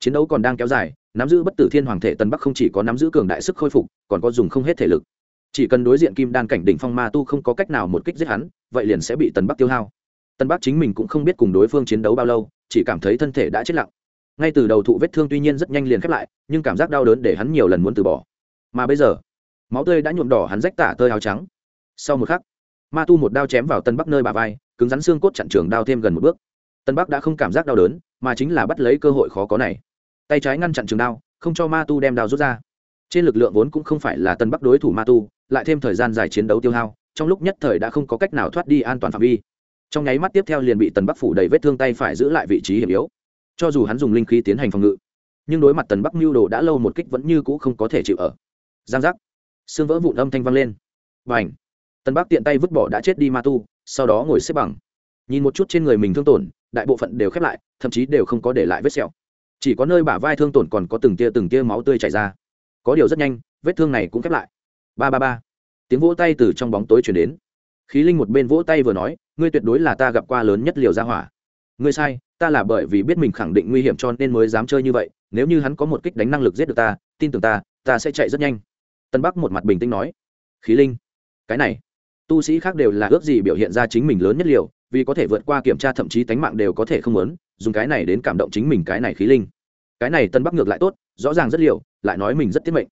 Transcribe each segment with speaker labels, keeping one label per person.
Speaker 1: chiến đấu còn đang kéo dài, nắm giữ bất tử thiên hoàng thể tân bắc không chỉ có nắm giữ cường đại sức khôi phục, còn có dùng không hết thể lực. Chỉ cần đối diện kim đan cảnh đỉnh phong ma tu không có cách nào một kích giết hắn, vậy liền sẽ bị tần bắc tiêu hao. Tân bắc chính mình cũng không biết cùng đối phương chiến đấu bao lâu, chỉ cảm thấy thân thể đã chết lặng. Ngay từ đầu thụ vết thương tuy nhiên rất nhanh liền khép lại, nhưng cảm giác đau đớn để hắn nhiều lần muốn từ bỏ. Mà bây giờ, máu tươi đã nhuộm đỏ hắn rách tả tơi áo trắng. Sau một khắc, ma tu một đao chém vào tân bắc nơi bà vai, cứng rắn xương cốt chặn trường đao thêm gần một bước. Tân bắc đã không cảm giác đau đớn, mà chính là bắt lấy cơ hội khó có này tay trái ngăn chặn trường đao, không cho ma tu đem đao rút ra. Trên lực lượng vốn cũng không phải là tân bắc đối thủ ma tu, lại thêm thời gian dài chiến đấu tiêu hao, trong lúc nhất thời đã không có cách nào thoát đi an toàn phạm vi. Trong nháy mắt tiếp theo liền bị tần bắc phủ đầy vết thương tay phải giữ lại vị trí hiểm yếu. Cho dù hắn dùng linh khí tiến hành phòng ngự, nhưng đối mặt tần bắc mưu đồ đã lâu một kích vẫn như cũ không có thể chịu ở. Giang giác. Xương vỡ vụn âm thanh vang lên. Và ảnh tần bắc tiện tay vứt bỏ đã chết đi ma tu, sau đó ngồi xếp bằng. Nhìn một chút trên người mình thương tổn, đại bộ phận đều khép lại, thậm chí đều không có để lại vết sẹo chỉ có nơi bả vai thương tổn còn có từng tia từng tia máu tươi chảy ra. Có điều rất nhanh, vết thương này cũng khép lại. Ba ba ba. Tiếng vỗ tay từ trong bóng tối chuyển đến. Khí linh một bên vỗ tay vừa nói, ngươi tuyệt đối là ta gặp qua lớn nhất liều ra hỏa. Ngươi sai, ta là bởi vì biết mình khẳng định nguy hiểm cho nên mới dám chơi như vậy. Nếu như hắn có một kích đánh năng lực giết được ta, tin tưởng ta ta sẽ chạy rất nhanh. Tân bắc một mặt bình tĩnh nói. Khí linh, cái này, tu sĩ khác đều là ước gì biểu hiện ra chính mình lớn nhất liều, vì có thể vượt qua kiểm tra thậm chí tánh mạng đều có thể không lớn dùng cái này đến cảm động chính mình cái này khí linh. Cái này tân bắc ngược lại tốt, rõ ràng rất liều, lại nói mình rất tiết mệnh.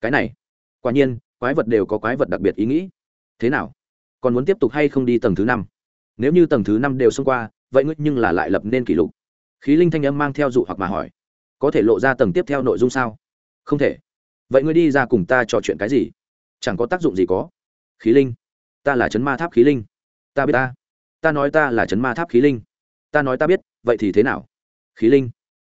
Speaker 1: Cái này, quả nhiên, quái vật đều có quái vật đặc biệt ý nghĩ. Thế nào? Còn muốn tiếp tục hay không đi tầng thứ năm? Nếu như tầng thứ năm đều xông qua, vậy ngươi nhưng là lại lập nên kỷ lục. Khí linh thanh âm mang theo dụ hoặc mà hỏi. Có thể lộ ra tầng tiếp theo nội dung sao? Không thể. Vậy ngươi đi ra cùng ta trò chuyện cái gì? Chẳng có tác dụng gì có. Khí linh, ta là chấn ma tháp khí linh. Ta biết ta. Ta nói ta là chấn ma tháp khí linh. Ta nói ta biết vậy thì thế nào? Khí linh,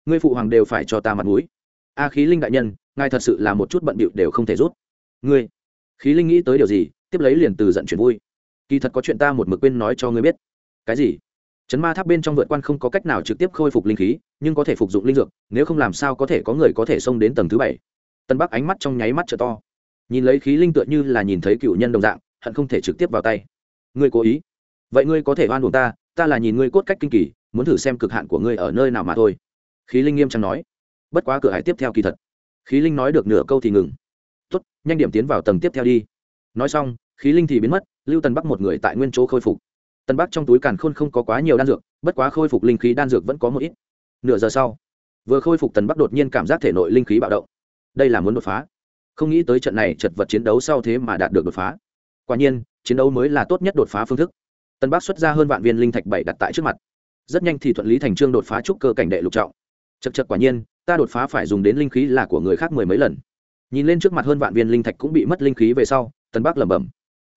Speaker 1: ngươi phụ hoàng đều phải cho ta mặt mũi. A khí linh đại nhân, ngài thật sự là một chút bận bịu đều không thể rút. Ngươi, khí linh nghĩ tới điều gì, tiếp lấy liền từ giận chuyển vui. Kỳ thật có chuyện ta một mực quên nói cho ngươi biết. Cái gì? Chấn ma tháp bên trong vượt quan không có cách nào trực tiếp khôi phục linh khí, nhưng có thể phục dụng linh dược, nếu không làm sao có thể có người có thể xông đến tầng thứ bảy. Tân bắc ánh mắt trong nháy mắt t to. Nhìn lấy khí linh tựa như là nhìn thấy cựu nhân đồng dạng, hận không thể trực tiếp vào tay. Ngươi cố ý? Vậy ngươi có thể oan buồn ta ta là nhìn ngươi cốt cách kinh kỳ muốn thử xem cực hạn của ngươi ở nơi nào mà thôi. Khí linh nghiêm trang nói. Bất quá cửa hải tiếp theo kỳ thật. Khí linh nói được nửa câu thì ngừng. Tốt, nhanh điểm tiến vào tầng tiếp theo đi. Nói xong, khí linh thì biến mất, lưu tần bắc một người tại nguyên chỗ khôi phục. Tần bắc trong túi càn khôn không có quá nhiều đan dược, bất quá khôi phục linh khí đan dược vẫn có một ít. Nửa giờ sau, vừa khôi phục tần bắc đột nhiên cảm giác thể nội linh khí bạo động. Đây là muốn đột phá. Không nghĩ tới trận này chật vật chiến đấu sau thế mà đạt được đột phá. Quả nhiên, chiến đấu mới là tốt nhất đột phá phương thức. Tân bắc xuất ra hơn vạn viên linh thạch bảy đặt tại trước mặt rất nhanh thì thuận lý thành trương đột phá trúc cơ cảnh đệ lục trọng. Chật chật quả nhiên, ta đột phá phải dùng đến linh khí là của người khác mười mấy lần. Nhìn lên trước mặt hơn vạn viên linh thạch cũng bị mất linh khí về sau, tân bắc lẩm bẩm.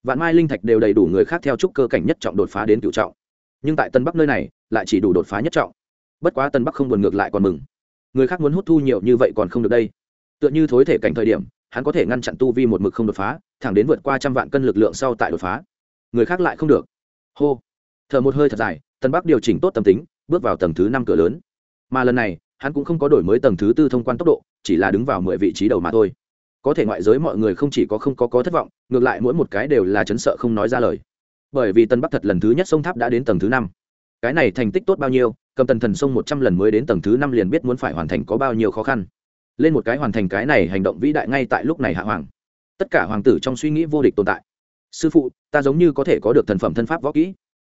Speaker 1: Vạn mai linh thạch đều đầy đủ người khác theo trúc cơ cảnh nhất trọng đột phá đến cựu trọng. Nhưng tại tân bắc nơi này, lại chỉ đủ đột phá nhất trọng. Bất quá tân bắc không buồn ngược lại còn mừng. Người khác muốn hút thu nhiều như vậy còn không được đây. Tựa như thối thể cảnh thời điểm, hắn có thể ngăn chặn tu vi một mực không đột phá, thẳng đến vượt qua trăm vạn cân lực lượng sau tại đột phá. Người khác lại không được. Hô. Thở một hơi thật dài tân bắc điều chỉnh tốt tâm tính, bước vào tầng thứ năm cửa lớn. Mà lần này, hắn cũng không có đổi mới tầng thứ tư thông quan tốc độ, chỉ là đứng vào mười vị trí đầu mà thôi. Có thể ngoại giới mọi người không chỉ có không có có thất vọng, ngược lại mỗi một cái đều là chấn sợ không nói ra lời. Bởi vì tân bắc thật lần thứ nhất sông tháp đã đến tầng thứ năm. Cái này thành tích tốt bao nhiêu, cầm tần thần sông một trăm lần mới đến tầng thứ năm liền biết muốn phải hoàn thành có bao nhiêu khó khăn. Lên một cái hoàn thành cái này hành động vĩ đại ngay tại lúc này hạ hoàng. Tất cả hoàng tử trong suy nghĩ vô địch tồn tại. Sư phụ, ta giống như có thể có được thần phẩm thân pháp võ kỹ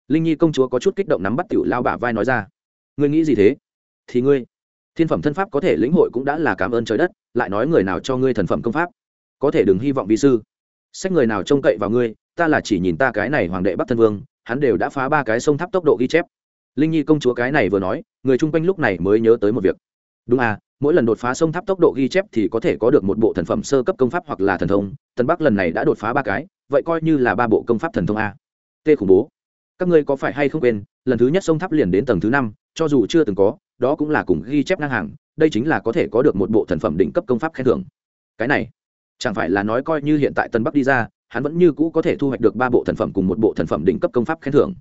Speaker 1: linh nhi công chúa có chút kích động nắm bắt tiểu lao bả vai nói ra. Ngươi nghĩ gì thế? Thì ngươi, thiên phẩm thân pháp có thể lĩnh hội cũng đã là cảm ơn trời đất, lại nói người nào cho ngươi thần phẩm công pháp? Có thể đừng hy vọng vi sư. Sách người nào trông cậy vào ngươi, ta là chỉ nhìn ta cái này hoàng đệ bắc thân vương, hắn đều đã phá ba cái sông tháp tốc độ ghi chép. Linh nhi công chúa cái này vừa nói, người chung quanh lúc này mới nhớ tới một việc. Đúng à mỗi lần đột phá sông tháp tốc độ ghi chép thì có thể có được một bộ thần phẩm sơ cấp công pháp hoặc là thần thông, tân bắc lần này đã đột phá ba cái, vậy coi như là ba bộ công pháp thần thông a. T khủng bố các ngươi có phải hay không quên, lần thứ nhất sông tháp liền đến tầng thứ năm, cho dù chưa từng có, đó cũng là cùng ghi chép ngang hàng, đây chính là có thể có được một bộ thần phẩm đỉnh cấp công pháp khen thưởng. Cái này, chẳng phải là nói coi như hiện tại tân bắc đi ra, hắn vẫn như cũ có thể thu hoạch được ba bộ thần phẩm cùng một bộ thần phẩm đỉnh cấp công pháp khen thưởng.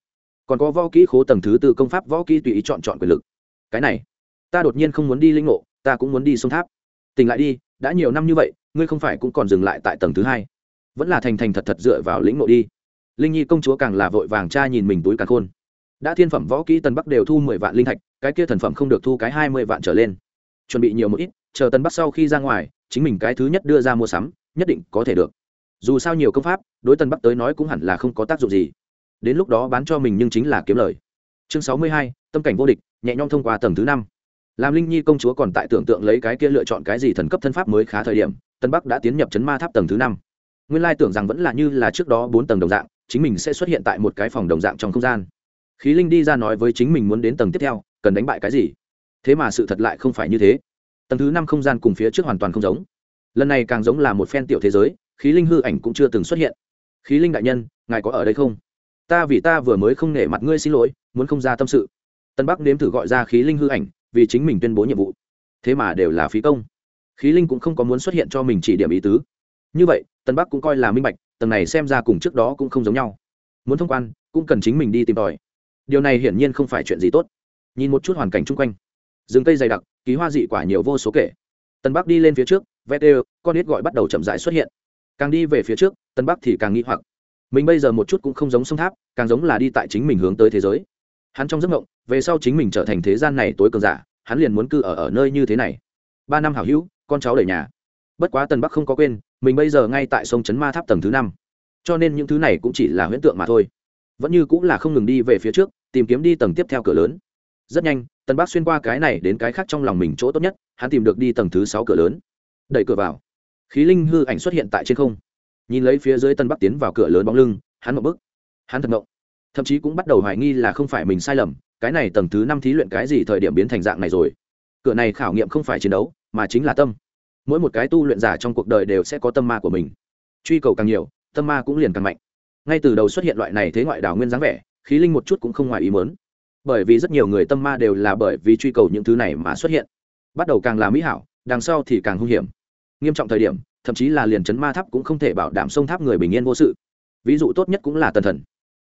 Speaker 1: Còn có võ kỹ khố tầng thứ tư công pháp võ kỹ tùy ý chọn chọn quyền lực. Cái này, ta đột nhiên không muốn đi linh ngộ, ta cũng muốn đi sông tháp. Tỉnh lại đi, đã nhiều năm như vậy, ngươi không phải cũng còn dừng lại tại tầng thứ hai. Vẫn là thành thành thật thật dựa vào lĩnh ngộ đi linh nhi công chúa càng là vội vàng cha nhìn mình túi càng khôn. Đã thiên phẩm võ kỹ tân bắc đều thu mười vạn linh thạch, cái kia thần phẩm không được thu cái hai mươi vạn trở lên. Chuẩn bị nhiều một ít, chờ tân bắc sau khi ra ngoài, chính mình cái thứ nhất đưa ra mua sắm, nhất định có thể được. Dù sao nhiều công pháp, đối tân bắc tới nói cũng hẳn là không có tác dụng gì. Đến lúc đó bán cho mình nhưng chính là kiếm lời. Chương sáu mươi hai, tâm cảnh vô địch, nhẹ nhõm thông qua tầng thứ năm. Làm linh nhi công chúa còn tại tưởng tượng lấy cái kia lựa chọn cái gì thần cấp thân pháp mới khá thời điểm, tân bắc đã tiến nhập chấn ma tháp tầng thứ năm. Nguyên lai tưởng rằng vẫn là như là trước đó bốn tầng đồng dạng chính mình sẽ xuất hiện tại một cái phòng đồng dạng trong không gian. Khí linh đi ra nói với chính mình muốn đến tầng tiếp theo, cần đánh bại cái gì? Thế mà sự thật lại không phải như thế. Tầng thứ năm không gian cùng phía trước hoàn toàn không giống. Lần này càng giống là một phen tiểu thế giới, khí linh hư ảnh cũng chưa từng xuất hiện. Khí linh đại nhân, ngài có ở đây không? Ta vì ta vừa mới không nể mặt ngươi xin lỗi, muốn không ra tâm sự. Tân bắc nếm thử gọi ra khí linh hư ảnh, vì chính mình tuyên bố nhiệm vụ. Thế mà đều là phí công. Khí linh cũng không có muốn xuất hiện cho mình chỉ điểm ý tứ. Như vậy, tân bắc cũng coi là minh bạch tầng này xem ra cùng trước đó cũng không giống nhau. Muốn thông quan, cũng cần chính mình đi tìm tòi. Điều này hiển nhiên không phải chuyện gì tốt. Nhìn một chút hoàn cảnh chung quanh. Rừng cây dày đặc ký hoa dị quả nhiều vô số kể. Tân bắc đi lên phía trước, vét ê con ít gọi bắt đầu chậm dại xuất hiện. Càng đi về phía trước tân bắc thì càng nghĩ hoặc. Mình bây giờ một chút cũng không giống sông tháp, càng giống là đi tại chính mình hướng tới thế giới. Hắn trong giấc mộng, về sau chính mình trở thành thế gian này tối cường giả, hắn liền muốn cư ở ở nơi như thế này. Ba năm hảo hữu, con cháu đầy nhà bất quá Tần bắc không có quên, mình bây giờ ngay tại sông trấn ma tháp tầng thứ năm. Cho nên những thứ này cũng chỉ là huyễn tượng mà thôi. Vẫn như cũng là không ngừng đi về phía trước, tìm kiếm đi tầng tiếp theo cửa lớn. Rất nhanh, Tần bắc xuyên qua cái này đến cái khác trong lòng mình chỗ tốt nhất, hắn tìm được đi tầng thứ sáu cửa lớn. Đẩy cửa vào. Khí linh hư ảnh xuất hiện tại trên không. Nhìn lấy phía dưới tân bắc tiến vào cửa lớn bóng lưng, hắn một bức hắn thật ngộng. Thậm chí cũng bắt đầu hoài nghi là không phải mình sai lầm, cái này tầng thứ năm thí luyện cái gì thời điểm biến thành dạng này rồi. Cửa này khảo nghiệm không phải chiến đấu, mà chính là tâm mỗi một cái tu luyện giả trong cuộc đời đều sẽ có tâm ma của mình. Truy cầu càng nhiều, tâm ma cũng liền càng mạnh. Ngay từ đầu xuất hiện loại này thế ngoại đảo nguyên dáng vẻ, khí linh một chút cũng không ngoài ý mớn bởi vì rất nhiều người tâm ma đều là bởi vì truy cầu những thứ này mà xuất hiện. Bắt đầu càng là mỹ hảo, đằng sau thì càng hung hiểm. Nghiêm trọng thời điểm, thậm chí là liền chấn ma tháp cũng không thể bảo đảm sông tháp người bình yên vô sự. Ví dụ tốt nhất cũng là tần thần.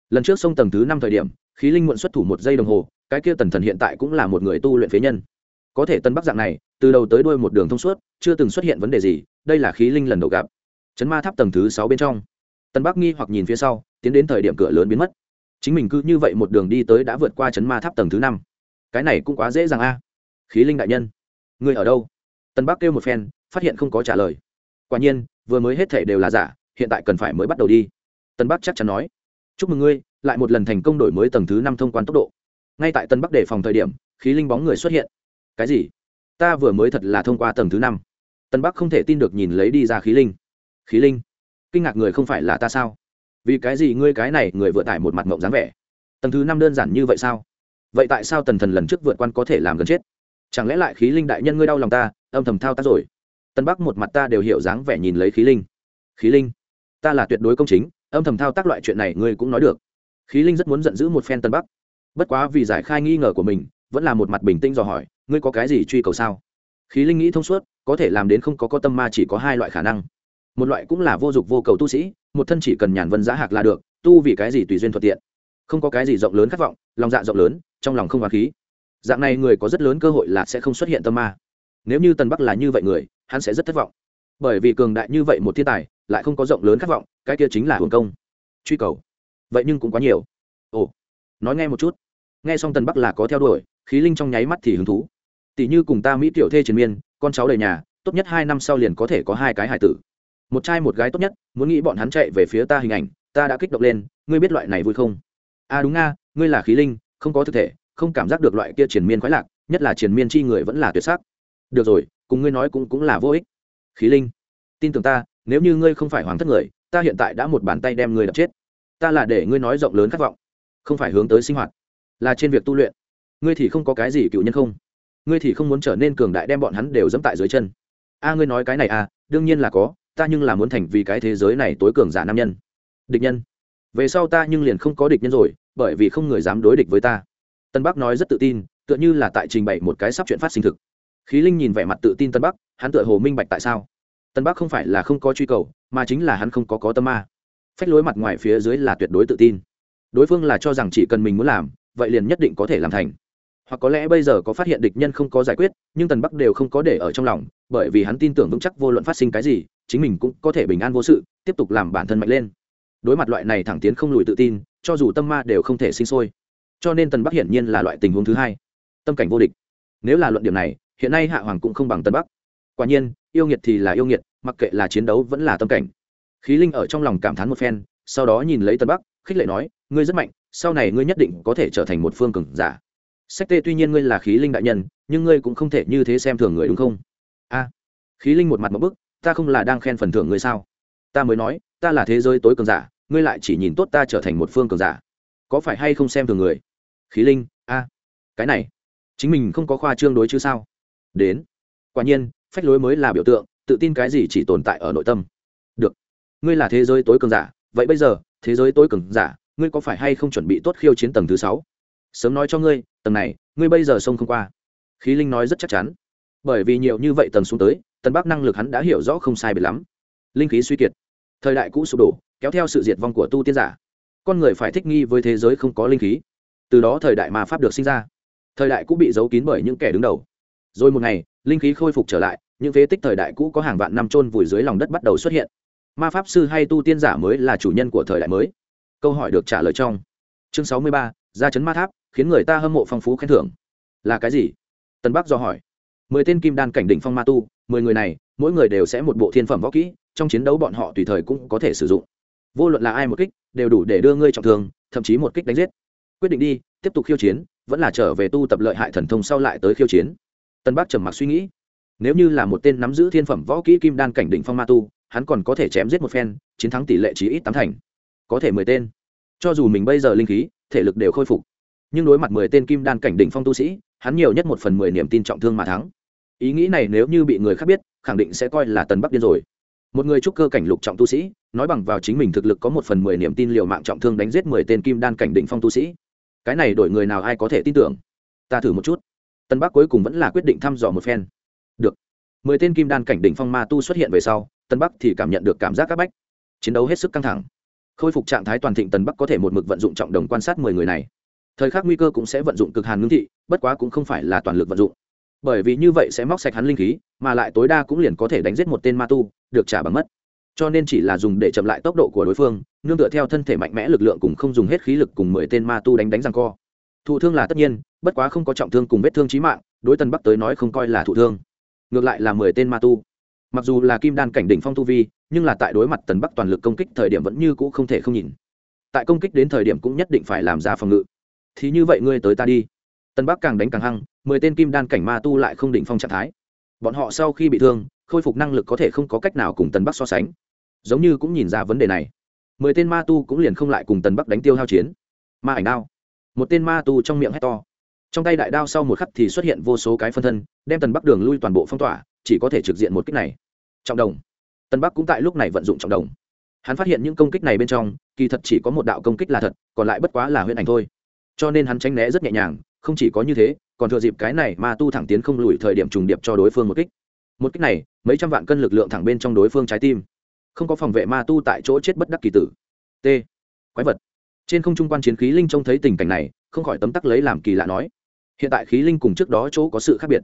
Speaker 1: Lần trước sông tầng thứ năm thời điểm, khí linh muộn xuất thủ một giây đồng hồ, cái kia tần thần hiện tại cũng là một người tu luyện phế nhân. Có thể tân bắc dạng này từ đầu tới đuôi một đường thông suốt, chưa từng xuất hiện vấn đề gì, đây là khí linh lần đầu gặp. Chấn ma tháp tầng thứ sáu bên trong. Tân bắc nghi hoặc nhìn phía sau, tiến đến thời điểm cửa lớn biến mất. Chính mình cứ như vậy một đường đi tới đã vượt qua chấn ma tháp tầng thứ năm. Cái này cũng quá dễ dàng a. Khí linh đại nhân người ở đâu? Tân bắc kêu một phen, phát hiện không có trả lời. Quả nhiên, vừa mới hết thể đều là giả, hiện tại cần phải mới bắt đầu đi. Tân bắc chắc chắn nói, chúc mừng ngươi, lại một lần thành công đổi mới tầng thứ năm thông quan tốc độ. Ngay tại tân bắc đề phòng thời điểm, khí linh bóng người xuất hiện. Cái gì? Ta vừa mới thật là thông qua tầng thứ năm. Tân bắc không thể tin được nhìn lấy đi ra khí linh. Khí linh? Kinh ngạc người không phải là ta sao? Vì cái gì ngươi cái này, người vừa tải một mặt mộng dáng vẻ? Tầng thứ năm đơn giản như vậy sao? Vậy tại sao tần thần lần trước vượt quan có thể làm gần chết? Chẳng lẽ lại khí linh đại nhân ngươi đau lòng ta, âm thầm thao tác rồi? Tân bắc một mặt ta đều hiểu dáng vẻ nhìn lấy khí linh. Khí linh? Ta là tuyệt đối công chính, âm thầm thao tác loại chuyện này ngươi cũng nói được. Khí linh rất muốn giận dữ một phen tân bắc. Bất quá vì giải khai nghi ngờ của mình vẫn là một mặt bình tĩnh dò hỏi, ngươi có cái gì truy cầu sao? Khí linh nghĩ thông suốt, có thể làm đến không có có tâm ma chỉ có hai loại khả năng. Một loại cũng là vô dụng vô cầu tu sĩ, một thân chỉ cần nhàn vân giá hạc là được, tu vì cái gì tùy duyên thuận tiện. Không có cái gì rộng lớn khát vọng, lòng dạ rộng lớn, trong lòng không hoàn khí. Dạng này người có rất lớn cơ hội là sẽ không xuất hiện tâm ma. Nếu như tần bắc là như vậy người, hắn sẽ rất thất vọng. Bởi vì cường đại như vậy một thiên tài, lại không có rộng lớn khát vọng, cái kia chính là hưởng công. Truy cầu. Vậy nhưng cũng quá nhiều. Ồ. Nói nghe một chút. Nghe xong tần bắc là có theo đuổi khí linh trong nháy mắt thì hứng thú. Tỷ như cùng ta mỹ tiểu thê triền miên, con cháu đầy nhà, tốt nhất hai năm sau liền có thể có hai cái hải tử. Một trai một gái tốt nhất, muốn nghĩ bọn hắn chạy về phía ta hình ảnh, ta đã kích động lên, ngươi biết loại này vui không? À đúng nga, ngươi là khí linh, không có thực thể, không cảm giác được loại kia triền miên khoái lạc, nhất là triền miên chi người vẫn là tuyệt sắc. Được rồi, cùng ngươi nói cũng cũng là vô ích. Khí linh, tin tưởng ta, nếu như ngươi không phải hoàng thất người, ta hiện tại đã một bàn tay đem ngươi đập chết. Ta là để ngươi nói rộng lớn khát vọng, không phải hướng tới sinh hoạt, là trên việc tu luyện ngươi thì không có cái gì cựu nhân không? Ngươi thì không muốn trở nên cường đại đem bọn hắn đều dẫm tại dưới chân. A, ngươi nói cái này à đương nhiên là có, ta nhưng là muốn thành vì cái thế giới này tối cường giả nam nhân. Địch nhân. Về sau ta nhưng liền không có địch nhân rồi, bởi vì không người dám đối địch với ta. Tân bắc nói rất tự tin, tựa như là tại trình bày một cái sắp chuyện phát sinh thực. Khí linh nhìn vẻ mặt tự tin tân bắc, hắn tựa hồ minh bạch tại sao. Tân bắc không phải là không có truy cầu, mà chính là hắn không có có tâm ma. Phách lối mặt ngoài phía dưới là tuyệt đối tự tin. Đối phương là cho rằng chỉ cần mình muốn làm, vậy liền nhất định có thể làm thành hoặc có lẽ bây giờ có phát hiện địch nhân không có giải quyết, nhưng tần bắc đều không có để ở trong lòng, bởi vì hắn tin tưởng vững chắc vô luận phát sinh cái gì, chính mình cũng có thể bình an vô sự, tiếp tục làm bản thân mạnh lên. Đối mặt loại này thẳng tiến không lùi tự tin, cho dù tâm ma đều không thể sinh sôi. Cho nên tần bắc hiển nhiên là loại tình huống thứ hai. Tâm cảnh vô địch. Nếu là luận điểm này, hiện nay hạ hoàng cũng không bằng Tần bắc. Quả nhiên, yêu nghiệt thì là yêu nghiệt, mặc kệ là chiến đấu vẫn là tâm cảnh. Khí linh ở trong lòng cảm thán một phen, sau đó nhìn lấy Tần bắc, khích lệ nói, ngươi rất mạnh, sau này ngươi nhất định có thể trở thành một phương cường giả sách tê tuy nhiên ngươi là khí linh đại nhân, nhưng ngươi cũng không thể như thế xem thường người đúng không? A, khí linh một mặt một bức, ta không là đang khen phần thưởng ngươi sao? Ta mới nói, ta là thế giới tối cường giả, ngươi lại chỉ nhìn tốt ta trở thành một phương cường giả. Có phải hay không xem thường người? Khí linh, a, cái này, chính mình không có khoa trương đối chứ sao? Đến, quả nhiên, phách lối mới là biểu tượng, tự tin cái gì chỉ tồn tại ở nội tâm. Được, ngươi là thế giới tối cường giả, vậy bây giờ, thế giới tối cường giả, ngươi có phải hay không chuẩn bị tốt khiêu chiến tầng thứ sáu? Sớm nói cho ngươi tầng này, ngươi bây giờ xông không qua. Khí linh nói rất chắc chắn. Bởi vì nhiều như vậy tầng xuống tới tân bắc năng lực hắn đã hiểu rõ không sai biệt lắm. Linh khí suy kiệt. Thời đại cũ sụp đổ, kéo theo sự diệt vong của tu tiên giả. Con người phải thích nghi với thế giới không có linh khí. Từ đó thời đại mà pháp được sinh ra. Thời đại cũ bị giấu kín bởi những kẻ đứng đầu. Rồi một ngày, linh khí khôi phục trở lại, những phế tích thời đại cũ có hàng vạn năm trôn vùi dưới lòng đất bắt đầu xuất hiện. Ma pháp sư hay tu tiên giả mới là chủ nhân của thời đại mới. Câu hỏi được trả lời trong. Chương sáu mươi ba ra chấn ma tháp khiến người ta hâm mộ phong phú khen thưởng. Là cái gì? Tân bắc do hỏi. Mười tên kim đan cảnh đỉnh phong ma tu, mười người này, mỗi người đều sẽ một bộ thiên phẩm võ kỹ, trong chiến đấu bọn họ tùy thời cũng có thể sử dụng. Vô luận là ai một kích, đều đủ để đưa ngươi trọng thương, thậm chí một kích đánh giết. Quyết định đi, tiếp tục khiêu chiến, vẫn là trở về tu tập lợi hại thần thông sau lại tới khiêu chiến. Tân bắc trầm mặc suy nghĩ. Nếu như là một tên nắm giữ thiên phẩm võ kỹ kim đan cảnh đỉnh phong ma tu, hắn còn có thể chém giết một phen, chiến thắng tỷ lệ chí ít tám thành. Có thể mười tên. Cho dù mình bây giờ linh khí, thể lực đều khôi phục nhưng đối mặt mười tên kim đan cảnh đỉnh phong tu sĩ, hắn nhiều nhất một phần mười niềm tin trọng thương mà thắng. Ý nghĩ này nếu như bị người khác biết, khẳng định sẽ coi là tần bắc điên rồi. Một người trúc cơ cảnh lục trọng tu sĩ, nói bằng vào chính mình thực lực có một phần mười niềm tin liều mạng trọng thương đánh giết mười tên kim đan cảnh đỉnh phong tu sĩ. Cái này đổi người nào ai có thể tin tưởng? Ta thử một chút. Tân bắc cuối cùng vẫn là quyết định thăm dò một phen. Được. Mười tên kim đan cảnh đỉnh phong ma tu xuất hiện về sau tân bắc thì cảm nhận được cảm giác c áp bách. Chiến đấu hết sức căng thẳng. Khôi phục trạng thái toàn thịnh tân bắc có thể một mực vận dụng trọng đồng quan sát mười người này thời khắc nguy cơ cũng sẽ vận dụng cực hàn ngưng thị, bất quá cũng không phải là toàn lực vận dụng. Bởi vì như vậy sẽ móc sạch hắn linh khí, mà lại tối đa cũng liền có thể đánh giết một tên ma tu, được trả bằng mất. Cho nên chỉ là dùng để chậm lại tốc độ của đối phương, nương tựa theo thân thể mạnh mẽ lực lượng cùng không dùng hết khí lực cùng mười tên ma tu đánh đánh răng co. Thụ thương là tất nhiên, bất quá không có trọng thương cùng vết thương trí mạng, đối tân bắc tới nói không coi là thụ thương. Ngược lại là mười tên ma tu. Mặc dù là kim đan cảnh đỉnh phong tu vi, nhưng là tại đối mặt tần bắc toàn lực công kích thời điểm vẫn như cũ không thể không nhìn. Tại công kích đến thời điểm cũng nhất định phải làm ra phòng ngự thì như vậy ngươi tới ta đi. Tân bắc càng đánh càng hăng, mười tên kim đan cảnh ma tu lại không định phong trạng thái. Bọn họ sau khi bị thương, khôi phục năng lực có thể không có cách nào cùng tân bắc so sánh. Giống như cũng nhìn ra vấn đề này. Mười tên ma tu cũng liền không lại cùng tần bắc đánh tiêu hao chiến. Ma ảnh đao. Một tên ma tu trong miệng hét to. Trong tay đại đao sau một khắc thì xuất hiện vô số cái phân thân, đem tần bắc đường lui toàn bộ phong tỏa, chỉ có thể trực diện một kích này. Trọng đồng. Tần bắc cũng tại lúc này vận dụng trọng đồng. Hắn phát hiện những công kích này bên trong, kỳ thật chỉ có một đạo công kích là thật, còn lại bất quá là huyễn ảnh thôi cho nên hắn tránh né rất nhẹ nhàng, không chỉ có như thế, còn thừa dịp cái này ma tu thẳng tiến không lùi thời điểm trùng điệp cho đối phương một kích. Một kích này, mấy trăm vạn cân lực lượng thẳng bên trong đối phương trái tim. Không có phòng vệ ma tu tại chỗ chết bất đắc kỳ tử. T. Quái vật. Trên không trung quan chiến khí linh trông thấy tình cảnh này, không khỏi tấm tắc lấy làm kỳ lạ nói. Hiện tại khí linh cùng trước đó chỗ có sự khác biệt.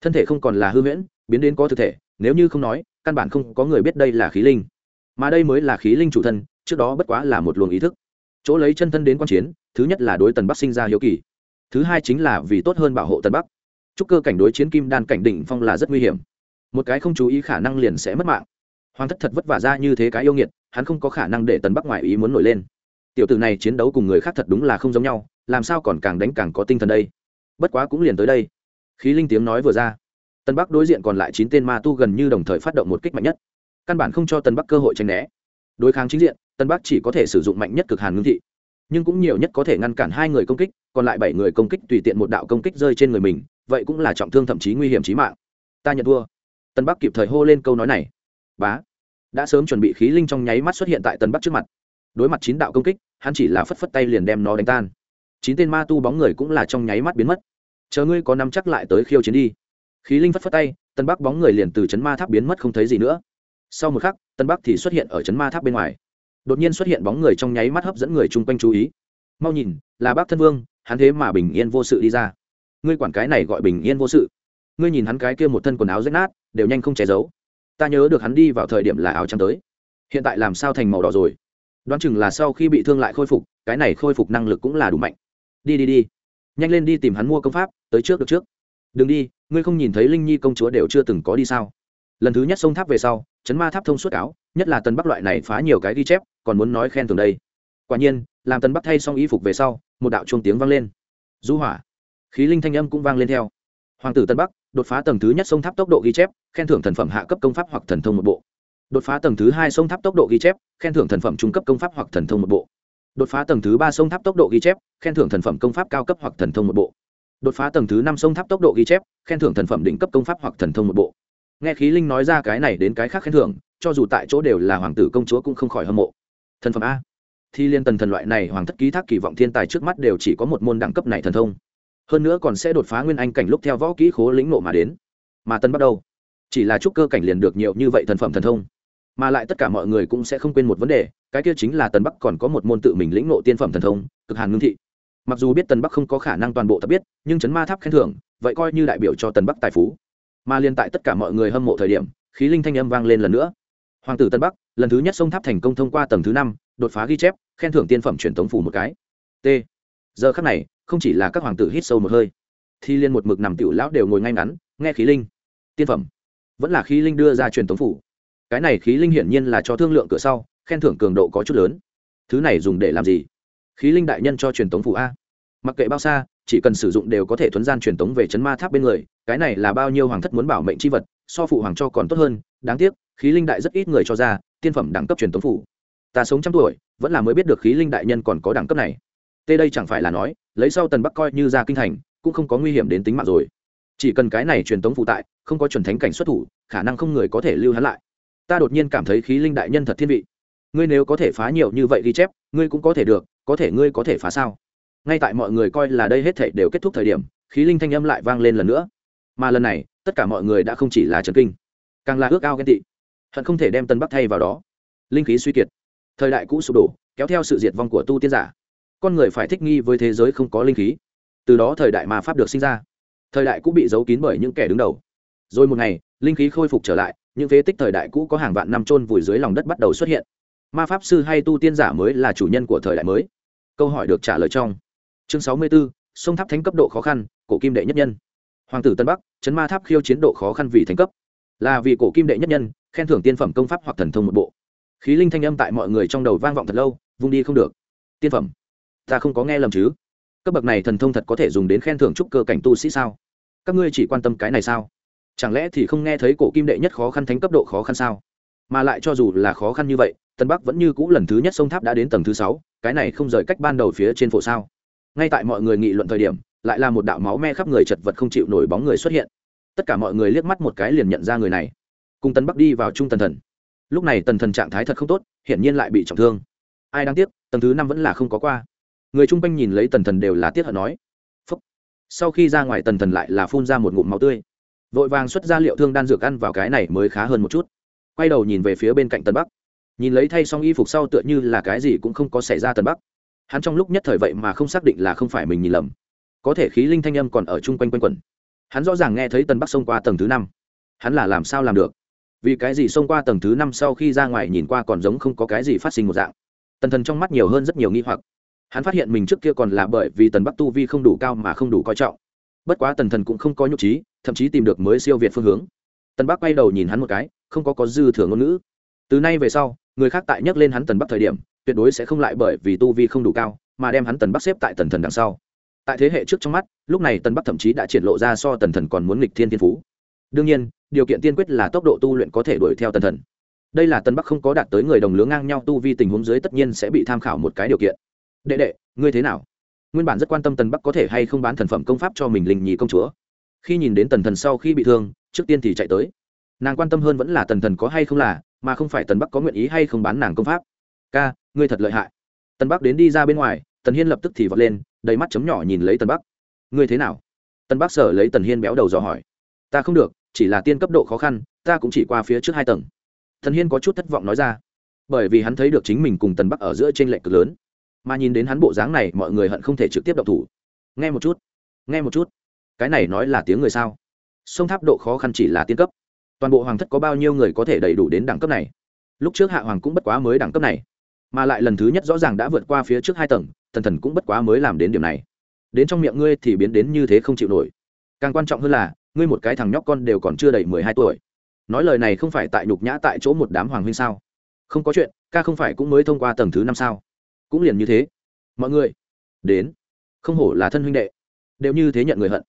Speaker 1: Thân thể không còn là hư huyễn, biến đến có thực thể, nếu như không nói, căn bản không có người biết đây là khí linh. Mà đây mới là khí linh chủ thân, trước đó bất quá là một luồng ý thức. Chỗ lấy chân thân đến quan chiến thứ nhất là đối tần bắc sinh ra hiếu kỳ, thứ hai chính là vì tốt hơn bảo hộ tần bắc. Chúc cơ cảnh đối chiến kim đan cảnh đỉnh phong là rất nguy hiểm. Một cái không chú ý khả năng liền sẽ mất mạng. Hoàng thất thật vất vả ra như thế cái yêu nghiệt, hắn không có khả năng để tần bắc ngoại ý muốn nổi lên. Tiểu tử này chiến đấu cùng người khác thật đúng là không giống nhau, làm sao còn càng đánh càng có tinh thần đây? Bất quá cũng liền tới đây. Khí linh tiếng nói vừa ra. Tần bắc đối diện còn lại chín tên ma tu gần như đồng thời phát động một kích mạnh nhất. Căn bản không cho tần bắc cơ hội tranh né. Đối kháng chính diện, tần bắc chỉ có thể sử dụng mạnh nhất cực hàn ngưng thị nhưng cũng nhiều nhất có thể ngăn cản hai người công kích, còn lại bảy người công kích tùy tiện một đạo công kích rơi trên người mình, vậy cũng là trọng thương thậm chí nguy hiểm trí mạng. Ta nhận thua. Tân bắc kịp thời hô lên câu nói này. Bá. Đã sớm chuẩn bị khí linh trong nháy mắt xuất hiện tại tân bắc trước mặt. Đối mặt chín đạo công kích, hắn chỉ là phất phất tay liền đem nó đánh tan. Chín tên ma tu bóng người cũng là trong nháy mắt biến mất. Chờ ngươi có nắm chắc lại tới khiêu chiến đi. Khí linh phất phất tay, tân bắc bóng người liền từ chấn ma tháp biến mất không thấy gì nữa. Sau một khắc, tân bắc thì xuất hiện ở chấn ma tháp bên ngoài đột nhiên xuất hiện bóng người trong nháy mắt hấp dẫn người chung quanh chú ý. Mau nhìn, là bác thân vương, hắn thế mà bình yên vô sự đi ra. Ngươi quản cái này gọi bình yên vô sự. Ngươi nhìn hắn cái kia một thân quần áo rách nát, đều nhanh không che giấu. Ta nhớ được hắn đi vào thời điểm là áo trắng tới. Hiện tại làm sao thành màu đỏ rồi? Đoán chừng là sau khi bị thương lại khôi phục, cái này khôi phục năng lực cũng là đủ mạnh. Đi đi đi. Nhanh lên đi tìm hắn mua công pháp, tới trước được trước. Đừng đi, ngươi không nhìn thấy linh nhi công chúa đều chưa từng có đi sao? Lần thứ nhất sông tháp về sau, chấn ma tháp thông suốt áo, nhất là tân bắc loại này phá nhiều cái ghi chép, còn muốn nói khen thường đây. Quả nhiên, làm tân bắc thay xong y phục về sau, một đạo chuông tiếng vang lên. Du hỏa. Khí linh thanh âm cũng vang lên theo. Hoàng tử tân bắc, đột phá tầng thứ nhất sông tháp tốc độ ghi chép, khen thưởng thần phẩm hạ cấp công pháp hoặc thần thông một bộ. Đột phá tầng thứ hai sông tháp tốc độ ghi chép, khen thưởng thần phẩm trung cấp công pháp hoặc thần thông một bộ. Đột phá tầng thứ ba sông tháp tốc độ ghi chép, khen thưởng thần phẩm công pháp cao cấp hoặc thần thông một bộ. Đột phá tầng thứ năm sông tháp tốc độ ghi chép, khen thưởng thần phẩm đỉnh cấp công pháp hoặc thần thông một bộ nghe khí linh nói ra cái này đến cái khác khen thưởng, cho dù tại chỗ đều là hoàng tử công chúa cũng không khỏi hâm mộ. Thần phẩm a. Thi liên tần thần loại này hoàng thất ký thác kỳ vọng thiên tài trước mắt đều chỉ có một môn đẳng cấp này thần thông. Hơn nữa còn sẽ đột phá nguyên anh cảnh lúc theo võ kỹ khố lĩnh nộ mà đến. Mà tân bắt đầu, chỉ là chúc cơ cảnh liền được nhiều như vậy thần phẩm thần thông. Mà lại tất cả mọi người cũng sẽ không quên một vấn đề, cái kia chính là tần bắc còn có một môn tự mình lĩnh nộ tiên phẩm thần thông, cực hàn ngưng thị. Mặc dù biết tần bắc không có khả năng toàn bộ tập biết, nhưng chấn ma tháp khen thưởng, vậy coi như đại biểu cho tần bắc tài phú mà liên tại tất cả mọi người hâm mộ thời điểm, khí linh thanh âm vang lên lần nữa. Hoàng tử tân bắc, lần thứ nhất sông tháp thành công thông qua tầng thứ năm, đột phá ghi chép, khen thưởng tiên phẩm truyền thống phủ một cái. T. Giờ khắc này, không chỉ là các hoàng tử hít sâu một hơi, thì liên một mực nằm tiểu lão đều ngồi ngay ngắn, nghe khí linh, tiên phẩm. Vẫn là khí linh đưa ra truyền thống phủ cái này khí linh hiển nhiên là cho thương lượng cửa sau, khen thưởng cường độ có chút lớn. Thứ này dùng để làm gì? Khí linh đại nhân cho truyền thống phủ a. Mặc kệ bao xa chỉ cần sử dụng đều có thể thuấn gian truyền tống về chấn ma tháp bên người, cái này là bao nhiêu hoàng thất muốn bảo mệnh c h i vật, so phụ hoàng cho còn tốt hơn, đáng tiếc, khí linh đại rất ít người cho ra, tiên phẩm đẳng cấp truyền tống phủ. Ta sống trăm tuổi, vẫn là mới biết được khí linh đại nhân còn có đẳng cấp này. Tê đây chẳng phải là nói, lấy sau tần bắc coi như ra kinh thành, cũng không có nguy hiểm đến tính mạng rồi. Chỉ cần cái này truyền tống phụ tại, không có chuẩn thánh cảnh xuất thủ, khả năng không người có thể lưu hắn lại. Ta đột nhiên cảm thấy khí linh đại nhân thật thiên vị. Ngươi nếu có thể phá nhiều như vậy ghi chép, ngươi cũng có thể được, có thể ngươi có thể phá sao? Ngay tại mọi người coi là đây hết thảy đều kết thúc thời điểm, khí linh thanh âm lại vang lên lần nữa. Mà lần này, tất cả mọi người đã không chỉ là trần kinh, càng là ước ao ghen tị. Hận không thể đem tân bắc thay vào đó. Linh khí suy kiệt, thời đại cũ sụp đổ, kéo theo sự diệt vong của tu tiên giả. Con người phải thích nghi với thế giới không có linh khí. Từ đó thời đại mà pháp được sinh ra. Thời đại cũ bị giấu kín bởi những kẻ đứng đầu. Rồi một ngày, linh khí khôi phục trở lại, những phế tích thời đại cũ có hàng vạn năm trôn vùi dưới lòng đất bắt đầu xuất hiện. Ma pháp sư hay tu tiên giả mới là chủ nhân của thời đại mới. Câu hỏi được trả lời trong chương sáu mươi 64, sông tháp thánh cấp độ khó khăn cổ kim đệ nhất nhân. Hoàng tử tân bắc chấn ma tháp khiêu chiến độ khó khăn vì thánh cấp. Là vì cổ kim đệ nhất nhân khen thưởng tiên phẩm công pháp hoặc thần thông một bộ. Khí linh thanh âm tại mọi người trong đầu vang vọng thật lâu vung đi không được. Tiên phẩm. Ta không có nghe lầm chứ? Cấp bậc này thần thông thật có thể dùng đến khen thưởng trúc cơ cảnh tu sĩ sao? Các ngươi chỉ quan tâm cái này sao? Chẳng lẽ thì không nghe thấy cổ kim đệ nhất khó khăn thánh cấp độ khó khăn sao? Mà lại cho dù là khó khăn như vậy tân bắc vẫn như cũ lần thứ nhất sông tháp đã đến tầng thứ sáu cái này không rời cách ban đầu phía trên phổ sao? Ngay tại mọi người nghị luận thời điểm, lại là một đạo máu me khắp người chật vật không chịu nổi bóng người xuất hiện. Tất cả mọi người liếc mắt một cái liền nhận ra người này. Cùng tân bắc đi vào trung tần thần. Lúc này tần thần trạng thái thật không tốt, hiển nhiên lại bị trọng thương. Ai đáng tiếc, tầng thứ năm vẫn là không có qua. Người chung quanh nhìn lấy tần thần đều là tiếc hận nói. Phúc. sau khi ra ngoài tần thần lại là phun ra một ngụm máu tươi. Vội vàng xuất ra liệu thương đan dược ăn vào cái này mới khá hơn một chút. Quay đầu nhìn về phía bên cạnh tần bắc. Nhìn lấy thay xong y phục sau tựa như là cái gì cũng không có xảy ra tần bắc hắn trong lúc nhất thời vậy mà không xác định là không phải mình nhìn lầm. Có thể khí linh thanh âm còn ở chung quanh quanh quẩn. Hắn rõ ràng nghe thấy tân bắc xông qua tầng thứ năm. Hắn là làm sao làm được? Vì cái gì xông qua tầng thứ năm sau khi ra ngoài nhìn qua còn giống không có cái gì phát sinh một dạng? Tần thần trong mắt nhiều hơn rất nhiều nghi hoặc. Hắn phát hiện mình trước kia còn là bởi vì tần bắc tu vi không đủ cao mà không đủ coi trọng. Bất quá tần thần cũng không có nhục trí, thậm chí tìm được mới siêu việt phương hướng. Tần bắc quay đầu nhìn hắn một cái, không có có dư thừa ngôn ngữ. Từ nay về sau, người khác tại nhắc lên hắn tần bắc thời điểm tuyệt đối sẽ không lại bởi vì tu vi không đủ cao mà đem hắn tần bắc xếp tại tần thần đằng sau. Tại thế hệ trước trong mắt, lúc này tần bắc thậm chí đã triển lộ ra so tần thần còn muốn nghịch thiên thiên phú. Đương nhiên, điều kiện tiên quyết là tốc độ tu luyện có thể đuổi theo tần thần. Đây là tần bắc không có đạt tới người đồng lứa ngang nhau tu vi tình huống dưới tất nhiên sẽ bị tham khảo một cái điều kiện. Đệ đệ, ngươi thế nào? Nguyên bản rất quan tâm tần bắc có thể hay không bán thần phẩm công pháp cho mình linh nhì công chúa. Khi nhìn đến tần thần sau khi bị thương, trước tiên thì chạy tới. Nàng quan tâm hơn vẫn là tần thần có hay không là, mà không phải tần bắc có nguyện ý hay không bán nàng công pháp ca, ngươi thật lợi hại. Tần bắc đến đi ra bên ngoài, tần hiên lập tức thì vọt lên, đầy mắt chấm nhỏ nhìn lấy tần bắc. Ngươi thế nào? Tần bắc sở lấy tần hiên béo đầu dò hỏi. Ta không được, chỉ là tiên cấp độ khó khăn, ta cũng chỉ qua phía trước hai tầng. Tần hiên có chút thất vọng nói ra. Bởi vì hắn thấy được chính mình cùng tần bắc ở giữa t r ê n lệch cực lớn, mà nhìn đến hắn bộ dáng này, mọi người hận không thể trực tiếp đậu thủ. Nghe một chút, nghe một chút, cái này nói là tiếng người sao? Sông tháp độ khó khăn chỉ là tiên cấp. Toàn bộ hoàng thất có bao nhiêu người có thể đầy đủ đến đẳng cấp này? Lúc trước hạ hoàng cũng bất quá mới đẳng cấp này mà lại lần thứ nhất rõ ràng đã vượt qua phía trước hai tầng, thần thần cũng bất quá mới làm đến điểm này. Đến trong miệng ngươi thì biến đến như thế không chịu nổi. Càng quan trọng hơn là, ngươi một cái thằng nhóc con đều còn chưa đầy mười hai tuổi. Nói lời này không phải tại nhục nhã tại chỗ một đám hoàng huynh sao? Không có chuyện, ca không phải cũng mới thông qua tầng thứ năm sao? Cũng liền như thế. Mọi người, đến. Không hổ là thân huynh đệ. Đều như thế nhận người hận.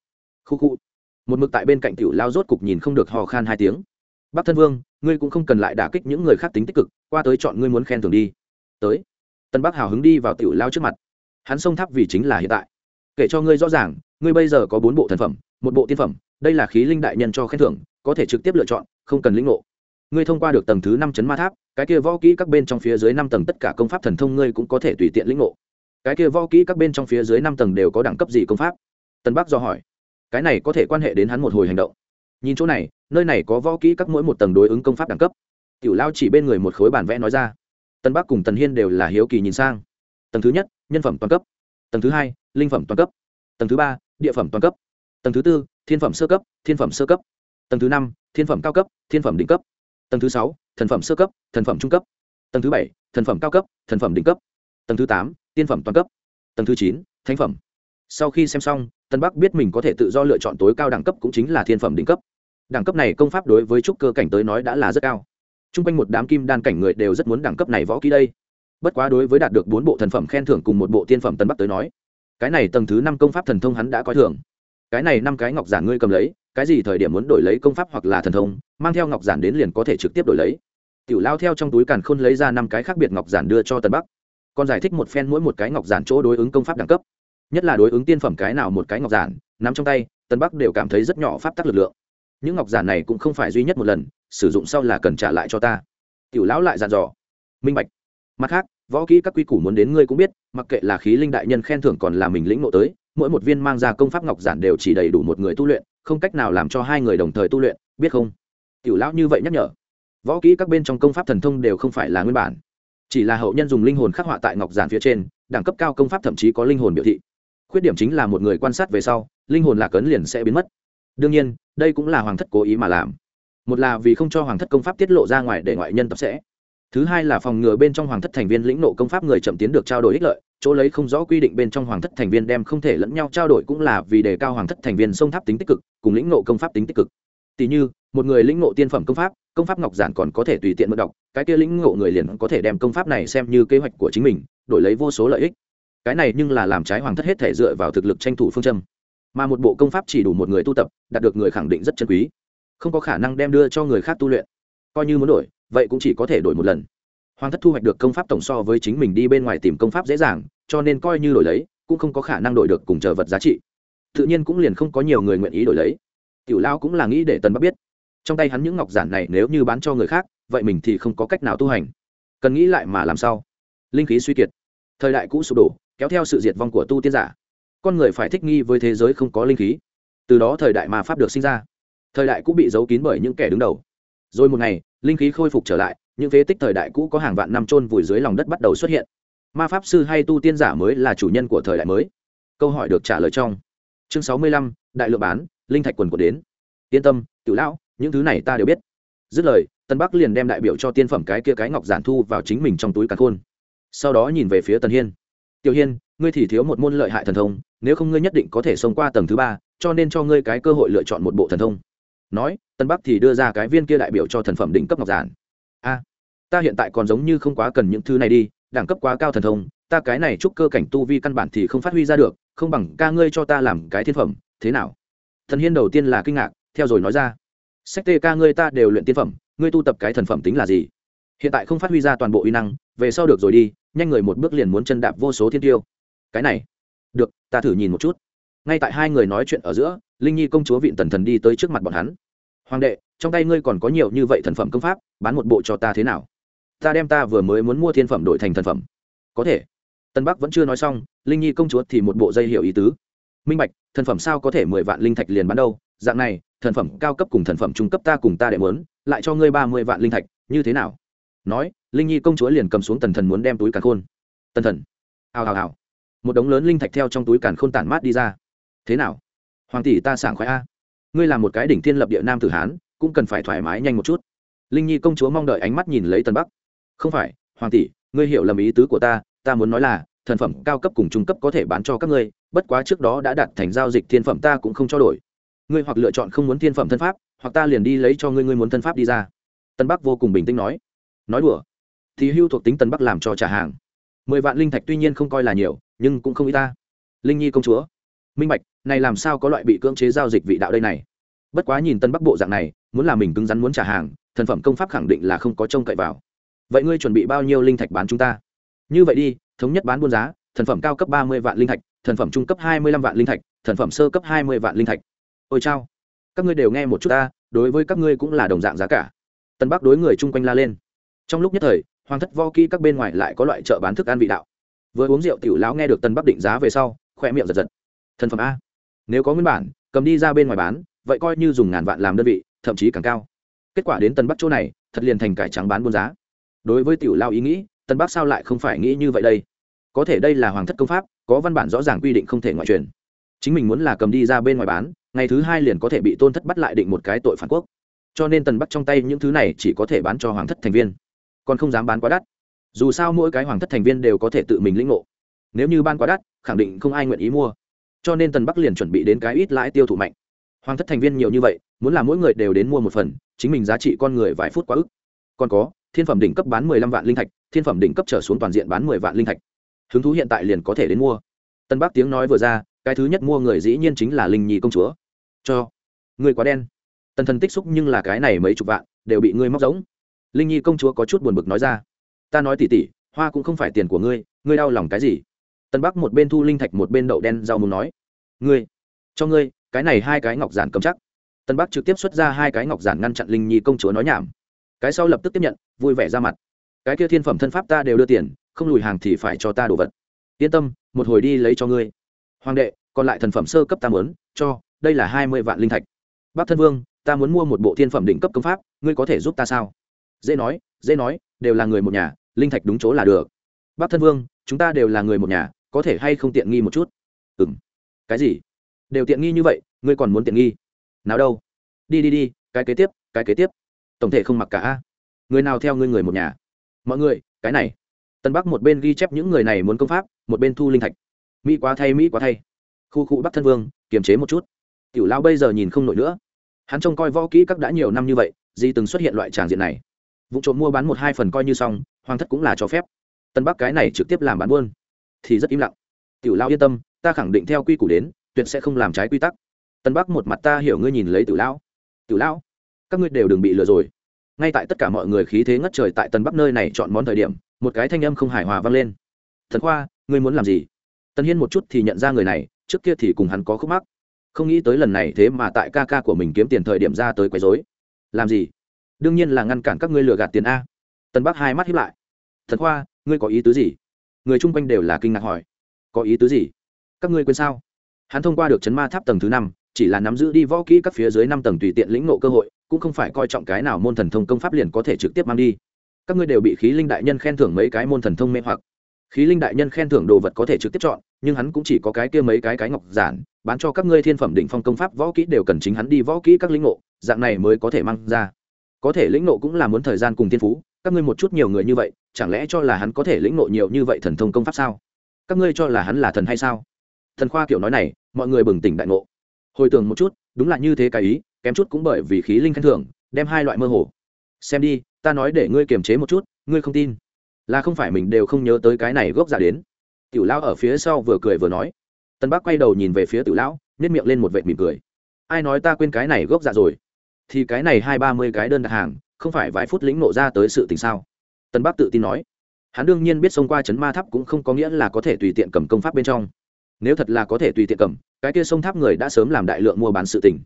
Speaker 1: Khu khu. Một mực tại bên cạnh tiểu lao rốt cục nhìn không được hò khan hai tiếng. Bác thân vương, ngươi cũng không cần lại đả kích những người khác tính tích cực, qua tới chọn ngươi muốn khen thưởng đi tới. Tân bắc hào hứng đi vào tiểu lao trước mặt. Hắn sông tháp vì chính là hiện tại. Kể cho ngươi rõ ràng, ngươi bây giờ có bốn bộ thần phẩm, một bộ tiên phẩm, đây là khí linh đại nhân cho khen thưởng, có thể trực tiếp lựa chọn, không cần lĩnh ngộ. Ngươi thông qua được tầng thứ năm chấn ma tháp, cái kia võ kỹ các bên trong phía dưới năm tầng tất cả công pháp thần thông ngươi cũng có thể tùy tiện lĩnh ngộ. Cái kia võ kỹ các bên trong phía dưới năm tầng đều có đẳng cấp gì công pháp? Tân bắc do hỏi. Cái này có thể quan hệ đến hắn một hồi hành động. Nhìn chỗ này, nơi này có võ kỹ các mỗi một tầng đối ứng công pháp đẳng cấp. Tiểu lao chỉ bên người một khối bản vẽ nói ra tân bắc cùng tần hiên đều là hiếu kỳ nhìn sang. Tầng thứ nhất, nhân phẩm toàn cấp. Tầng thứ hai, linh phẩm toàn cấp. Tầng thứ ba, địa phẩm toàn cấp. Tầng thứ tư, thiên phẩm sơ cấp, thiên phẩm sơ cấp. Tầng thứ năm, thiên phẩm cao cấp, thiên phẩm đỉnh cấp. Tầng thứ sáu, thần phẩm sơ cấp, thần phẩm trung cấp. Tầng thứ bảy, thần phẩm cao cấp, thần phẩm đỉnh cấp. Tầng thứ tám, tiên phẩm toàn cấp. Tầng thứ chín, thánh phẩm. Sau khi xem xong, tân bắc biết mình có thể tự do lựa chọn tối cao đẳng cấp cũng chính là thiên phẩm đỉnh cấp. Đẳng cấp này công pháp đối với trúc cơ cảnh tới nói đã là rất cao t r u n g quanh một đám kim đan cảnh người đều rất muốn đẳng cấp này võ kỹ đây. Bất quá đối với đạt được bốn bộ thần phẩm khen thưởng cùng một bộ tiên phẩm tân bắc tới nói, cái này tầng thứ năm công pháp thần thông hắn đã coi thường. Cái này năm cái ngọc giản ngươi cầm lấy, cái gì thời điểm muốn đổi lấy công pháp hoặc là thần thông, mang theo ngọc giản đến liền có thể trực tiếp đổi lấy. Tiểu lao theo trong túi càn khôn lấy ra năm cái khác biệt ngọc giản đưa cho tân bắc. Còn giải thích một phen mỗi một cái ngọc giản chỗ đối ứng công pháp đẳng cấp. Nhất là đối ứng tiên phẩm cái nào một cái ngọc giản, nắm trong tay tân bắc đều cảm thấy rất nhỏ pháp tắc lực lượng. Những ngọc giản này cũng không phải duy nhất một lần sử dụng sau là cần trả lại cho ta. Tiểu lão lại dặn dò. Minh bạch. Mặt khác, võ kỹ các quy củ muốn đến ngươi cũng biết, mặc kệ là khí linh đại nhân khen thưởng còn là mình lĩnh nộ tới, mỗi một viên mang ra công pháp ngọc giản đều chỉ đầy đủ một người tu luyện, không cách nào làm cho hai người đồng thời tu luyện, biết không? Tiểu lão như vậy nhắc nhở. Võ kỹ các bên trong công pháp thần thông đều không phải là nguyên bản. Chỉ là hậu nhân dùng linh hồn khắc họa tại ngọc giản phía trên, đẳng cấp cao công pháp thậm chí có linh hồn biểu thị. Khuyết điểm chính là một người quan sát về sau, linh hồn lạc ấn liền sẽ biến mất. Đương nhiên, đây cũng là hoàng thất cố ý mà làm một là vì không cho hoàng thất công pháp tiết lộ ra ngoài để ngoại nhân tập sẽ. Thứ hai là phòng ngừa bên trong hoàng thất thành viên lĩnh nộ công pháp người chậm tiến được trao đổi ích lợi, chỗ lấy không rõ quy định bên trong hoàng thất thành viên đem không thể lẫn nhau trao đổi cũng là vì đề cao hoàng thất thành viên sông tháp tính tích cực, cùng lĩnh nộ công pháp tính tích cực. Tỷ như, một người lĩnh nộ tiên phẩm công pháp công pháp ngọc giản còn có thể tùy tiện mượn đọc, cái kia lĩnh ngộ người liền có thể đem công pháp này xem như kế hoạch của chính mình, đổi lấy vô số lợi ích. Cái này nhưng là làm trái hoàng thất hết thể dựa vào thực lực tranh thủ phương châm. Mà một bộ công pháp chỉ đủ một người tu tập, đạt được người khẳng định rất chân quý không có khả năng đem đưa cho người khác tu luyện. Coi như muốn đổi, vậy cũng chỉ có thể đổi một lần. Hoàng thất thu hoạch được công pháp tổng so với chính mình đi bên ngoài tìm công pháp dễ dàng, cho nên coi như đổi lấy, cũng không có khả năng đổi được cùng chờ vật giá trị. Tự nhiên cũng liền không có nhiều người nguyện ý đổi lấy. Tiểu lao cũng là nghĩ để tần bắc biết. Trong tay hắn những ngọc giản này nếu như bán cho người khác, vậy mình thì không có cách nào tu hành. Cần nghĩ lại mà làm sao? Linh khí suy kiệt. Thời đại cũ sụp đổ, kéo theo sự diệt vong của tu tiên giả. Con người phải thích nghi với thế giới không có linh khí. Từ đó thời đại mà pháp được sinh ra thời đại cũ bị giấu kín bởi những kẻ đứng đầu. Rồi một ngày, linh khí khôi phục trở lại, những phế tích thời đại cũ có hàng vạn năm trôn vùi dưới lòng đất bắt đầu xuất hiện. Ma pháp sư hay tu tiên giả mới là chủ nhân của thời đại mới. Câu hỏi được trả lời trong chương sáu mươi lăm, đại lựa bán, linh thạch quần của đến. Yên tâm, tiểu lão, những thứ này ta đều biết. Dứt lời tân bắc liền đem đại biểu cho tiên phẩm cái kia cái ngọc giản thu vào chính mình trong túi cà khôn. Sau đó nhìn về phía tần hiên. Tiểu hiên, ngươi thì thiếu một môn lợi hại thần thông, nếu không ngươi nhất định có thể xông qua tầng thứ ba, cho nên cho ngươi cái cơ hội lựa chọn một bộ thần thông nói, tân bắc thì đưa ra cái viên kia đại biểu cho thần phẩm đỉnh cấp ngọc giản. A, ta hiện tại còn giống như không quá cần những thứ này đi, đẳng cấp quá cao thần thông, ta cái này chúc cơ cảnh tu vi căn bản thì không phát huy ra được, không bằng ca ngươi cho ta làm cái thiên phẩm, thế nào? Thần hiên đầu tiên là kinh ngạc, theo rồi nói ra, sách tê ca ngươi ta đều luyện tiên phẩm, ngươi tu tập cái thần phẩm tính là gì? Hiện tại không phát huy ra toàn bộ uy năng, về sau được rồi đi, nhanh người một bước liền muốn chân đạp vô số thiên tiêu. Cái này, được, ta thử nhìn một chút. Ngay tại hai người nói chuyện ở giữa, linh nhi công chúa vịn tần thần đi tới trước mặt bọn hắn hoàng đệ, trong tay ngươi còn có nhiều như vậy thần phẩm công pháp, bán một bộ cho ta thế nào? Ta đem ta vừa mới muốn mua thiên phẩm đổi thành thần phẩm. Có thể. Tân bắc vẫn chưa nói xong, linh nhi công chúa thì một bộ dây hiểu ý tứ. Minh bạch, thần phẩm sao có thể mười vạn linh thạch liền bán đâu? Dạng này, thần phẩm cao cấp cùng thần phẩm trung cấp ta cùng ta để mớn lại cho ngươi ba mươi vạn linh thạch, như thế nào? Nói, linh nhi công chúa liền cầm xuống tần thần muốn đem túi càn khôn. Tần thần. Hào hào hào. Một đống lớn linh thạch theo trong túi càn khôn tản mát đi ra. Thế nào? Hoàng tỷ ta sảng khoái a ngươi là một cái đỉnh thiên lập địa nam tử hán, cũng cần phải thoải mái nhanh một chút. Linh nhi công chúa mong đợi ánh mắt nhìn lấy tần bắc. Không phải, hoàng tỷ, ngươi hiểu lầm ý tứ của ta ta muốn nói là, thần phẩm cao cấp cùng trung cấp có thể bán cho các ngươi, bất quá trước đó đã đặt thành giao dịch thiên phẩm ta cũng không cho đổi. Ngươi hoặc lựa chọn không muốn thiên phẩm thân pháp, hoặc ta liền đi lấy cho ngươi ngươi muốn thân pháp đi ra. Tân bắc vô cùng bình tĩnh nói. Nói đùa. Thì hưu thuộc tính tân bắc làm cho trả hàng. Mười vạn linh thạch tuy nhiên không coi là nhiều, nhưng cũng không ít ta. Linh nhi công chúa minh bạch, này làm sao có loại bị cưỡng chế giao dịch vị đạo đây này? Bất quá nhìn tân bắc bộ dạng này, muốn làm mình cứng rắn muốn trả hàng, thần phẩm công pháp khẳng định là không có trông cậy vào. Vậy ngươi chuẩn bị bao nhiêu linh thạch bán chúng ta? Như vậy đi, thống nhất bán buôn giá, thần phẩm cao cấp ba mươi vạn linh thạch, thần phẩm trung cấp hai mươi lăm vạn linh thạch, thần phẩm sơ cấp hai mươi vạn linh thạch. Ôi chao, các ngươi đều nghe một chút ta, đối với các ngươi cũng là đồng dạng giá cả. Tân bắc đối người chung quanh la lên. Trong lúc nhất thời, hoàng thất vo kỹ các bên ngoài lại có loại chợ bán thức ăn vị đạo. Vừa uống rượu tiểu lão nghe được tân bắc định giá về sau khoe miệng giật giật thần phẩm a. Nếu có nguyên bản, cầm đi ra bên ngoài bán, vậy coi như dùng ngàn vạn làm đơn vị, thậm chí càng cao. Kết quả đến tân bắc chỗ này, thật liền thành cải trắng bán buôn giá. Đối với tiểu lao ý nghĩ, tân bắc sao lại không phải nghĩ như vậy đây? Có thể đây là hoàng thất công pháp, có văn bản rõ ràng quy định không thể ngoại truyền. Chính mình muốn là cầm đi ra bên ngoài bán, ngày thứ hai liền có thể bị tôn thất bắt lại định một cái tội phản quốc. Cho nên tần bắc trong tay những thứ này chỉ có thể bán cho hoàng thất thành viên. Còn không dám bán quá đắt. Dù sao mỗi cái hoàng thất thành viên đều có thể tự mình lĩnh ngộ. Nếu như ban quá đắt, khẳng định không ai nguyện ý mua cho nên tần bắc liền chuẩn bị đến cái ít lãi tiêu thụ mạnh. Hoàng thất thành viên nhiều như vậy, muốn là mỗi người đều đến mua một phần, chính mình giá trị con người vài phút quá ức. Còn có, thiên phẩm đỉnh cấp bán mười lăm vạn linh thạch, thiên phẩm đỉnh cấp trở xuống toàn diện bán mười vạn linh thạch. Hứng thú hiện tại liền có thể đến mua. Tân bắc tiếng nói vừa ra, cái thứ nhất mua người dĩ nhiên chính là linh nhi công chúa. Cho, người quá đen. Tần thần tích xúc nhưng là cái này mấy chục vạn, đều bị ngươi móc giống. Linh nhi công chúa có chút buồn bực nói ra. Ta nói tỉ tỉ, hoa cũng không phải tiền của ngươi ngươi đau lòng cái gì? Tân bắc một bên thu linh thạch một bên đậu đen rau muốn nói, ngươi, cho ngươi, cái này hai cái ngọc giản cầm chắc. Tân bắc trực tiếp xuất ra hai cái ngọc giản ngăn chặn linh nhi công chúa nói nhảm. Cái sau lập tức tiếp nhận, vui vẻ ra mặt. Cái kia thiên phẩm thân pháp ta đều đưa tiền, không lùi hàng thì phải cho ta đồ vật. Yên tâm, một hồi đi lấy cho ngươi. Hoàng đệ, còn lại thần phẩm sơ cấp ta muốn, cho, đây là hai mươi vạn linh thạch. Bác thân vương, ta muốn mua một bộ thiên phẩm đỉnh cấp công pháp, ngươi có thể giúp ta sao? Dễ nói dễ nói, đều là người một nhà, linh thạch đúng chỗ là được. Bác thân vương, chúng ta đều là người một nhà có thể hay không tiện nghi một chút? Ừ m cái gì? Đều tiện nghi như vậy, ngươi còn muốn tiện nghi? Nào đâu. Đi đi đi, cái kế tiếp, cái kế tiếp. Tổng thể không mặc cả người nào theo ngươi người một nhà? Mọi người, cái này. Tân bắc một bên ghi chép những người này muốn công pháp, một bên thu linh thạch. Mỹ quá thay, mỹ quá thay. Khu khu bắc thân vương, kiềm chế một chút. Tiểu lao bây giờ nhìn không nổi nữa. Hắn trông coi võ kỹ các đã nhiều năm như vậy gì từng xuất hiện loại tràng diện này. Vụ trộm mua bán một hai phần coi như xong, hoàng thất cũng là cho phép. Tân bắc cái này trực tiếp làm bán buôn thì rất im lặng. Tiểu lao yên tâm, ta khẳng định theo quy củ đến, tuyệt sẽ không làm trái quy tắc. Tân bắc một mặt ta hiểu ngươi nhìn lấy tiểu lão. Tiểu lão, các ngươi đều đừng bị lừa rồi. Ngay tại tất cả mọi người khí thế ngất trời tại tân bắc nơi này chọn món thời điểm, một cái thanh âm không hài hòa vang lên. Thần khoa, ngươi muốn làm gì? Tân hiên một chút thì nhận ra người này, trước kia thì cùng hắn có khúc mắc. Không nghĩ tới lần này thế mà tại ca ca của mình kiếm tiền thời điểm ra tới quấy dối làm gì? Đương nhiên là ngăn cản các ngươi lừa gạt tiền a. Tân bắc hai mắt hiếp lại. Thần khoa, ngươi có ý tứ gì? Người chung quanh đều là kinh ngạc hỏi, có ý tứ gì? Các ngươi quên sao? Hắn thông qua được chấn ma tháp tầng thứ năm, chỉ là nắm giữ đi võ kỹ các phía dưới năm tầng tùy tiện lĩnh nộ cơ hội, cũng không phải coi trọng cái nào môn thần thông công pháp liền có thể trực tiếp mang đi. Các ngươi đều bị khí linh đại nhân khen thưởng mấy cái môn thần thông mê hoặc. Khí linh đại nhân khen thưởng đồ vật có thể trực tiếp chọn, nhưng hắn cũng chỉ có cái kia mấy cái cái ngọc giản, bán cho các ngươi thiên phẩm định phong công pháp võ kỹ đều cần chính hắn đi võ kỹ các lĩnh ngộ, dạng này mới có thể mang ra. Có thể lĩnh ngộ cũng là muốn thời gian cùng thiên phú, các ngươi một chút nhiều người như vậy chẳng lẽ cho là hắn có thể lĩnh ngộ nhiều như vậy thần thông công pháp sao? Các ngươi cho là hắn là thần hay sao? Thần khoa kiểu nói này, mọi người bừng tỉnh đại ngộ. Hồi tưởng một chút, đúng là như thế cái ý, kém chút cũng bởi vì khí linh khen thưởng, đem hai loại mơ hồ. Xem đi, ta nói để ngươi kiềm chế một chút, ngươi không tin. Là không phải mình đều không nhớ tới cái này gốc giả đến. Tiểu lão ở phía sau vừa cười vừa nói. Tân bác quay đầu nhìn về phía tiểu lão nhét miệng lên một vệt mỉm cười. Ai nói ta quên cái này gốc giả rồi? Thì cái này hai ba mươi cái đơn đặt hàng, không phải vài phút lĩnh nộ ra tới sự tình sao? Tân bác tự tin nói, hắn đương nhiên biết xông qua chấn ma tháp cũng không có nghĩa là có thể tùy tiện cầm công pháp bên trong. Nếu thật là có thể tùy tiện cầm, cái kia sông tháp người đã sớm làm đại lượng mua bán sự tình.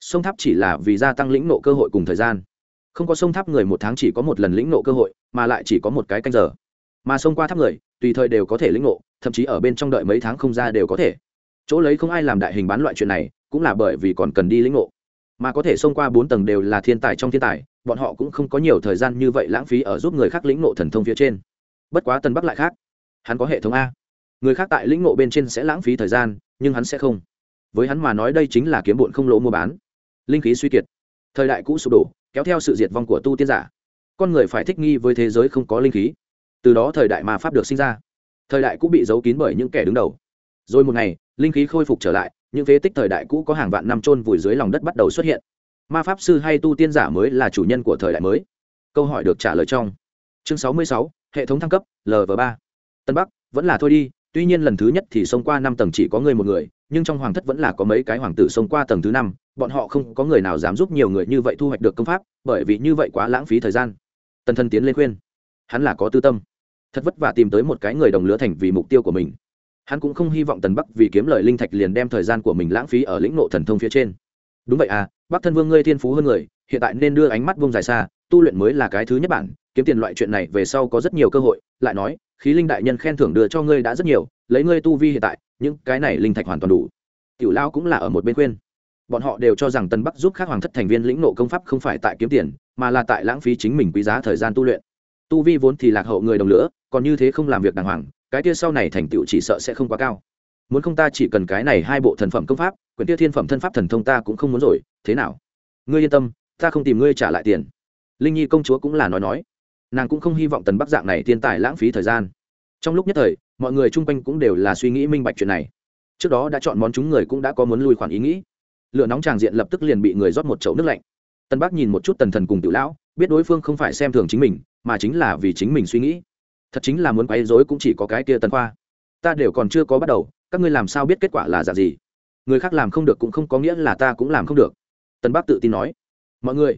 Speaker 1: Sông tháp chỉ là vì gia tăng lĩnh nộ cơ hội cùng thời gian. Không có sông tháp người một tháng chỉ có một lần lĩnh nộ cơ hội, mà lại chỉ có một cái canh giờ. Mà xông qua tháp người, tùy thời đều có thể lĩnh nộ thậm chí ở bên trong đợi mấy tháng không ra đều có thể. Chỗ lấy không ai làm đại hình bán loại chuyện này, cũng là bởi vì còn cần đi lĩnh nộ mà có thể xông qua bốn tầng đều là thiên tài trong thiên tài bọn họ cũng không có nhiều thời gian như vậy lãng phí ở giúp người khác lĩnh ngộ thần thông phía trên. Bất quá tân bắc lại khác. Hắn có hệ thống a. Người khác tại lĩnh ngộ bên trên sẽ lãng phí thời gian, nhưng hắn sẽ không. Với hắn mà nói đây chính là kiếm bụn không lỗ mua bán. Linh khí suy kiệt. Thời đại cũ sụp đổ, kéo theo sự diệt vong của tu tiên giả. Con người phải thích nghi với thế giới không có linh khí. Từ đó thời đại mà pháp được sinh ra. Thời đại cũ bị giấu kín bởi những kẻ đứng đầu. Rồi một ngày, linh khí khôi phục trở lại, những phế tích thời đại cũ có hàng vạn năm trôn vùi dưới lòng đất bắt đầu xuất hiện ma pháp sư hay tu tiên giả mới là chủ nhân của thời đại mới? Câu hỏi được trả lời trong chương sáu mươi sáu, hệ thống thăng cấp lv ba. Tân bắc, vẫn là thôi đi, tuy nhiên lần thứ nhất thì xông qua năm tầng chỉ có người một người, nhưng trong hoàng thất vẫn là có mấy cái hoàng tử xông qua tầng thứ năm, bọn họ không có người nào dám giúp nhiều người như vậy thu hoạch được công pháp, bởi vì như vậy quá lãng phí thời gian. Tần thân tiến lên khuyên. Hắn là có tư tâm. Thật vất vả tìm tới một cái người đồng lứa thành vì mục tiêu của mình. Hắn cũng không hy vọng tần bắc vì kiếm lời linh thạch liền đem thời gian của mình lãng phí ở lĩnh nộ thần thông phía trên đúng vậy à bắc thân vương ngươi thiên phú hơn người, hiện tại nên đưa ánh mắt vông dài xa, tu luyện mới là cái thứ nhất bản, kiếm tiền loại chuyện này về sau có rất nhiều cơ hội, lại nói, khí linh đại nhân khen thưởng đưa cho ngươi đã rất nhiều, lấy ngươi tu vi hiện tại, những cái này linh thạch hoàn toàn đủ. Tiểu lao cũng là ở một bên khuyên. Bọn họ đều cho rằng tân bắc giúp các hoàng thất thành viên lĩnh nộ công pháp không phải tại kiếm tiền, mà là tại lãng phí chính mình quý giá thời gian tu luyện. Tu vi vốn thì lạc hậu người đồng lửa, còn như thế không làm việc đàng hoàng, cái kia sau này thành tựu chỉ sợ sẽ không quá cao muốn không ta chỉ cần cái này hai bộ thần phẩm công pháp, quyển tiêu thiên phẩm thân pháp thần thông ta cũng không muốn rồi, thế nào? Ngươi yên tâm, ta không tìm ngươi trả lại tiền. Linh nhi công chúa cũng là nói nói. Nàng cũng không hy vọng tần bắc dạng này thiên tài lãng phí thời gian. Trong lúc nhất thời, mọi người chung quanh cũng đều là suy nghĩ minh bạch chuyện này. Trước đó đã chọn món chúng người cũng đã có muốn lui khoản ý nghĩ. Lửa nóng tràng diện lập tức liền bị người rót một chậu nước lạnh. Tân bắc nhìn một chút tần thần cùng tiểu lão, biết đối phương không phải xem thường chính mình, mà chính là vì chính mình suy nghĩ. Thật chính là muốn quấy dối cũng chỉ có cái kia tần khoa. Ta đều còn chưa có bắt đầu các ngươi làm sao biết kết quả là dạng gì? Người khác làm không được cũng không có nghĩa là ta cũng làm không được. Tân bắc tự tin nói. Mọi người,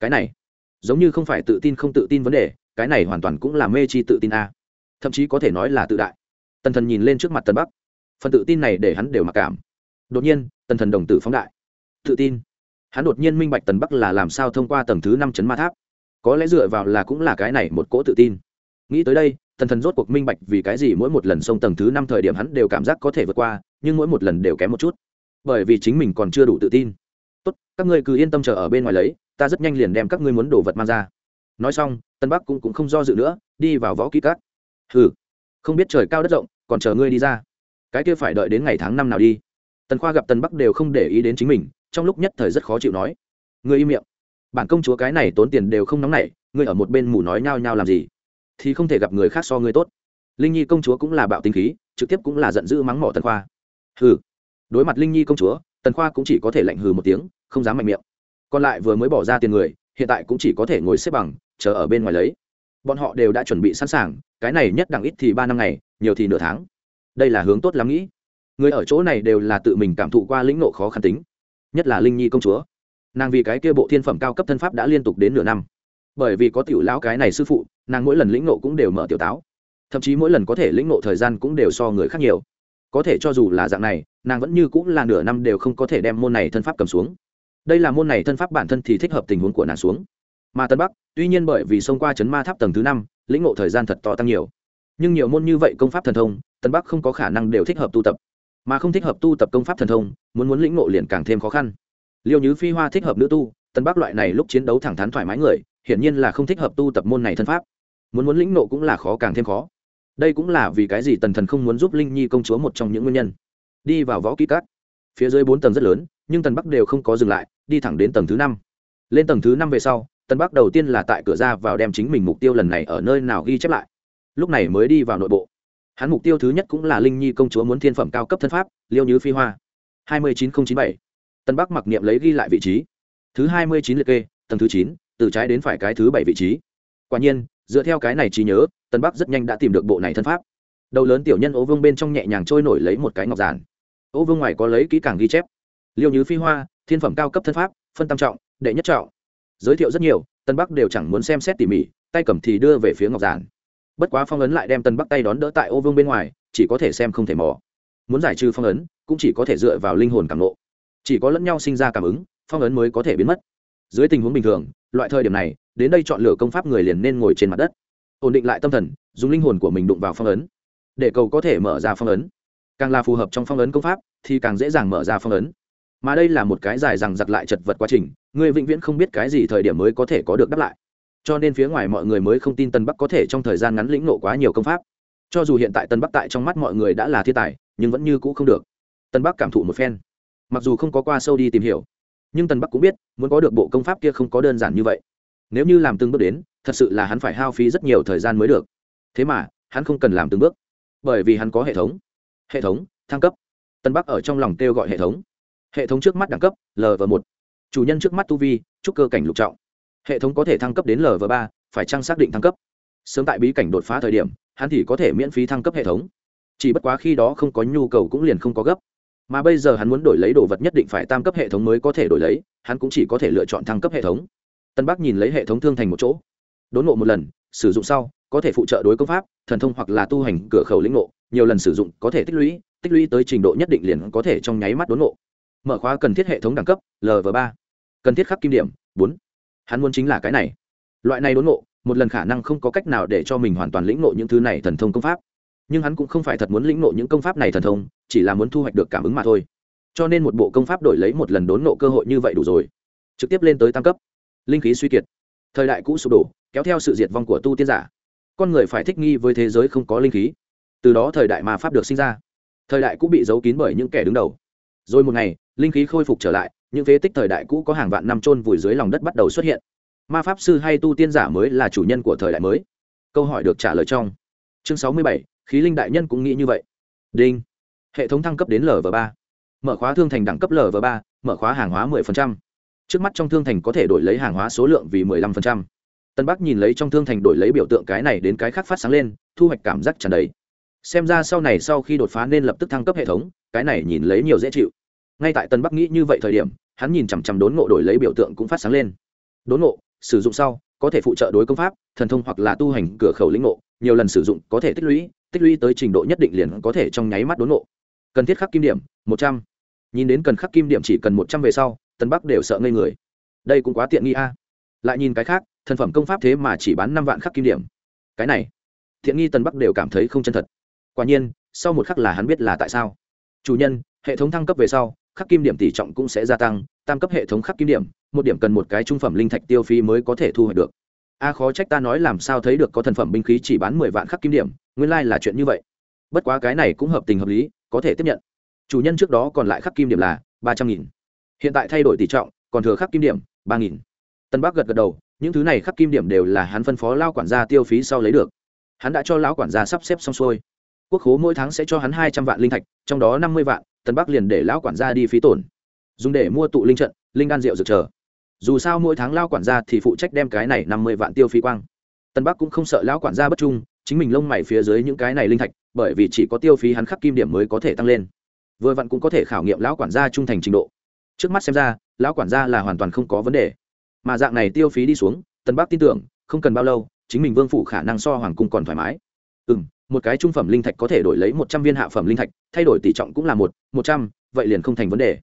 Speaker 1: cái này, giống như không phải tự tin không tự tin vấn đề, cái này hoàn toàn cũng là mê chi tự tin a. Thậm chí có thể nói là tự đại. Tần thần nhìn lên trước mặt tân bắc. Phần tự tin này để hắn đều mặc cảm. Đột nhiên, tần thần đồng tử phóng đại. Tự tin. Hắn đột nhiên minh bạch tần bắc là làm sao thông qua tầng thứ năm chấn ma tháp. Có lẽ dựa vào là cũng là cái này một cỗ tự tin. Nghĩ tới đây tần thần rốt cuộc minh bạch vì cái gì mỗi một lần sông tầng thứ năm thời điểm hắn đều cảm giác có thể vượt qua nhưng mỗi một lần đều kém một chút. Bởi vì chính mình còn chưa đủ tự tin. Tốt các ngươi cứ yên tâm chờ ở bên ngoài lấy ta rất nhanh liền đem các ngươi muốn đồ vật mang ra. Nói xong tân bắc cũng, cũng không do dự nữa đi vào võ kỹ cát hừ không biết trời cao đất rộng còn chờ ngươi đi ra. Cái kia phải đợi đến ngày tháng năm nào đi. Tần khoa gặp tần bắc đều không để ý đến chính mình trong lúc nhất thời rất khó chịu nói ngươi im miệng. Bản công chúa cái này tốn tiền đều không nóng nảy ngươi ở một bên mù nói nhao nhao làm gì? Thì không thể gặp người khác so ngươi tốt. Linh nhi công chúa cũng là bạo tinh khí, trực tiếp cũng là giận dữ mắng mỏ tần khoa. Hừ. Đối mặt linh nhi công chúa, tần khoa cũng chỉ có thể lạnh hừ một tiếng, không dám mạnh miệng. Còn lại vừa mới bỏ ra tiền người, hiện tại cũng chỉ có thể ngồi xếp bằng, chờ ở bên ngoài lấy. Bọn họ đều đã chuẩn bị sẵn sàng, cái này nhất đẳng ít thì ba năm ngày, nhiều thì nửa tháng. Đây là hướng tốt lắm nghĩ. Người ở chỗ này đều là tự mình cảm thụ qua lĩnh nộ khó khăn tính, nhất là linh nhi công chúa. Nàng vì cái kia bộ thiên phẩm cao cấp thân pháp đã liên tục đến nửa năm. Bởi vì có tiểu lão cái này sư phụ nàng mỗi lần lĩnh nộ cũng đều mở tiểu táo. Thậm chí mỗi lần có thể lĩnh nộ thời gian cũng đều so người khác nhiều. Có thể cho dù là dạng này, nàng vẫn như cũng là nửa năm đều không có thể đem môn này thân pháp cầm xuống. Đây là môn này thân pháp bản thân thì thích hợp tình huống của nàng xuống. Mà tân bắc, tuy nhiên bởi vì xông qua chấn ma tháp tầng thứ năm, lĩnh ngộ thời gian thật to tăng nhiều. Nhưng nhiều môn như vậy công pháp thần thông, tân bắc không có khả năng đều thích hợp tu tập. Mà không thích hợp tu tập công pháp thần thông, muốn muốn lĩnh ngộ liền càng thêm khó khăn. Liêu như phi hoa thích hợp nữ tu, tân bắc loại này lúc chiến đấu thẳng thắn thoải mái người, hiển nhiên là không thích hợp tu tập môn này thân pháp muốn muốn lĩnh nộ cũng là khó càng thêm khó. Đây cũng là vì cái gì tần thần không muốn giúp linh nhi công chúa một trong những nguyên nhân. Đi vào võ kỹ cát phía dưới bốn tầng rất lớn, nhưng tần bắc đều không có dừng lại, đi thẳng đến tầng thứ năm. Lên tầng thứ năm về sau, tần bắc đầu tiên là tại cửa ra vào đem chính mình mục tiêu lần này ở nơi nào ghi chép lại. Lúc này mới đi vào nội bộ. Hắn mục tiêu thứ nhất cũng là linh nhi công chúa muốn thiên phẩm cao cấp thân pháp, liêu như phi hoa. hai mươi chín nghìn chín bảy. Tân bắc mặc niệm lấy ghi lại vị trí. Thứ hai mươi chín liệt kê, tầng thứ chín, từ trái đến phải cái thứ bảy vị trí. Quả nhiên dựa theo cái này trí nhớ, tân bắc rất nhanh đã tìm được bộ này thân pháp. Đầu lớn tiểu nhân ố vương bên trong nhẹ nhàng trôi nổi lấy một cái ngọc giản. Ố vương ngoài có lấy kỹ càng ghi chép. Liêu như phi hoa, thiên phẩm cao cấp thân pháp, phân tam trọng, đệ nhất trọng. Giới thiệu rất nhiều, tân bắc đều chẳng muốn xem xét tỉ mỉ, tay cầm thì đưa về phía ngọc giản. Bất quá phong ấn lại đem tân bắc tay đón đỡ tại ô vương bên ngoài, chỉ có thể xem không thể mò. Muốn giải trừ phong ấn, cũng chỉ có thể dựa vào linh hồn cảm nộ chỉ có lẫn nhau sinh ra cảm ứng, phong ấn mới có thể biến mất. Dưới tình huống bình thường loại thời điểm này, đến đây chọn lựa công pháp người liền nên ngồi trên mặt đất. Ổn định lại tâm thần, dùng linh hồn của mình đụng vào phong ấn. Để cầu có thể mở ra phong ấn. Càng là phù hợp trong phong ấn công pháp, thì càng dễ dàng mở ra phong ấn. Mà đây là một cái dài rằng giặc lại chật vật quá trình, người vĩnh viễn không biết cái gì thời điểm mới có thể có được đáp lại. Cho nên phía ngoài mọi người mới không tin tân bắc có thể trong thời gian ngắn lĩnh nộ quá nhiều công pháp. Cho dù hiện tại tân bắc tại trong mắt mọi người đã là thiên tài, nhưng vẫn như cũ không được. Tân bắc cảm thụ một phen. Mặc dù không có qua sâu đi tìm hiểu nhưng tần bắc cũng biết muốn có được bộ công pháp kia không có đơn giản như vậy nếu như làm từng bước đến thật sự là hắn phải hao phí rất nhiều thời gian mới được thế mà hắn không cần làm từng bước bởi vì hắn có hệ thống hệ thống thăng cấp tân bắc ở trong lòng kêu gọi hệ thống hệ thống trước mắt đẳng cấp lv một chủ nhân trước mắt tu vi trúc cơ cảnh lục trọng hệ thống có thể thăng cấp đến lv ba phải trang xác định thăng cấp sớm tại bí cảnh đột phá thời điểm hắn thì có thể miễn phí thăng cấp hệ thống chỉ bất quá khi đó không có nhu cầu cũng liền không có gấp mà bây giờ hắn muốn đổi lấy đồ vật nhất định phải tam cấp hệ thống mới có thể đổi lấy, hắn cũng chỉ có thể lựa chọn thăng cấp hệ thống. Tân bắc nhìn lấy hệ thống thương thành một chỗ. Đốn ngộ một lần, sử dụng sau, có thể phụ trợ đối công pháp, thần thông hoặc là tu hành cửa khẩu lĩnh ngộ, nhiều lần sử dụng, có thể tích lũy tích lũy tới trình độ nhất định liền có thể trong nháy mắt đốn ngộ. Mở khóa cần thiết hệ thống đẳng cấp lv ba. Cần thiết khắc kim điểm, bốn. Hắn muốn chính là cái này. Loại này đốn ngộ, một lần khả năng không có cách nào để cho mình hoàn toàn lĩnh ngộ những thứ này thần thông công pháp nhưng hắn cũng không phải thật muốn lĩnh ngộ những công pháp này thần thông, chỉ là muốn thu hoạch được cảm ứng mà thôi. Cho nên một bộ công pháp đổi lấy một lần đốn ngộ cơ hội như vậy đủ rồi. Trực tiếp lên tới tam cấp. Linh khí suy kiệt. Thời đại cũ sụp đổ, kéo theo sự diệt vong của tu tiên giả. Con người phải thích nghi với thế giới không có linh khí. Từ đó thời đại ma pháp được sinh ra. Thời đại cũ bị giấu kín bởi những kẻ đứng đầu. Rồi một ngày, linh khí khôi phục trở lại, những phế tích thời đại cũ có hàng vạn năm trôn vùi dưới lòng đất bắt đầu xuất hiện. Ma pháp sư hay tu tiên giả mới là chủ nhân của thời đại mới. Câu hỏi được trả lời trong chương sáu mươi bảy khí linh đại nhân cũng nghĩ như vậy. Đinh. Hệ thống thăng cấp đến lv ba. Mở khóa thương thành đẳng cấp lv ba, mở khóa hàng hóa 10%. trước mắt trong thương thành có thể đổi lấy hàng hóa số lượng vì 15%. tân bắc nhìn lấy trong thương thành đổi lấy biểu tượng cái này đến cái khác phát sáng lên, thu hoạch cảm giác tràn đầy. Xem ra sau này sau khi đột phá nên lập tức thăng cấp hệ thống, cái này nhìn lấy nhiều dễ chịu. Ngay tại tân bắc nghĩ như vậy thời điểm, hắn nhìn chằm chằm đốn ngộ đổi lấy biểu tượng cũng phát sáng lên. Đốn ngộ, sử dụng sau, có thể phụ trợ đối công pháp, thần thông hoặc là tu hành cửa khẩu lĩnh ngộ, nhiều lần sử dụng có thể tích lũy tích lũy tới trình độ nhất định liền có thể trong nháy mắt đốn ngộ. Cần thiết khắc kim điểm, một trăm. Nhìn đến cần khắc kim điểm chỉ cần một trăm về sau, tân bắc đều sợ ngây người. Đây cũng quá tiện nghi a. Lại nhìn cái khác, thần phẩm công pháp thế mà chỉ bán năm vạn khắc kim điểm. Cái này thiện nghi tân bắc đều cảm thấy không chân thật. Quả nhiên, sau một khắc là hắn biết là tại sao. Chủ nhân, hệ thống thăng cấp về sau, khắc kim điểm tỷ trọng cũng sẽ gia tăng, tam cấp hệ thống khắc kim điểm, một điểm cần một cái trung phẩm linh thạch tiêu phí mới có thể thu hoạch được a khó trách ta nói làm sao thấy được có thần phẩm binh khí chỉ bán mười vạn khắc kim điểm, nguyên lai là chuyện như vậy. Bất quá cái này cũng hợp tình hợp lý, có thể tiếp nhận. Chủ nhân trước đó còn lại khắc kim điểm là ba trăm nghìn. Hiện tại thay đổi tỷ trọng, còn thừa khắc kim điểm, ba nghìn. Tân bắc gật gật đầu, những thứ này khắc kim điểm đều là hắn phân phó lao quản gia tiêu phí sau lấy được. Hắn đã cho lão quản gia sắp xếp xong xuôi. Quốc khố mỗi tháng sẽ cho hắn hai trăm vạn linh thạch, trong đó năm mươi vạn, tân bắc liền để lão quản gia đi phí tổn. Dùng để mua tụ linh trận, linh đan rượu dược chờ dù sao mỗi tháng lao quản gia thì phụ trách đem cái này năm mươi vạn tiêu phí quang. Tân bắc cũng không sợ lão quản gia bất trung, chính mình lông mày phía dưới những cái này linh thạch, bởi vì chỉ có tiêu phí hắn khắc kim điểm mới có thể tăng lên. Vừa vặn cũng có thể khảo nghiệm lão quản gia trung thành trình độ. Trước mắt xem ra, lão quản gia là hoàn toàn không có vấn đề. Mà dạng này tiêu phí đi xuống, tân bắc tin tưởng, không cần bao lâu, chính mình vương phủ khả năng so hoàng cung còn thoải mái. Ừ m một cái trung phẩm linh thạch có thể đổi lấy một trăm viên hạ phẩm linh thạch, thay đổi tỷ trọng cũng là một một trăm, vậy liền không thành vấn đề.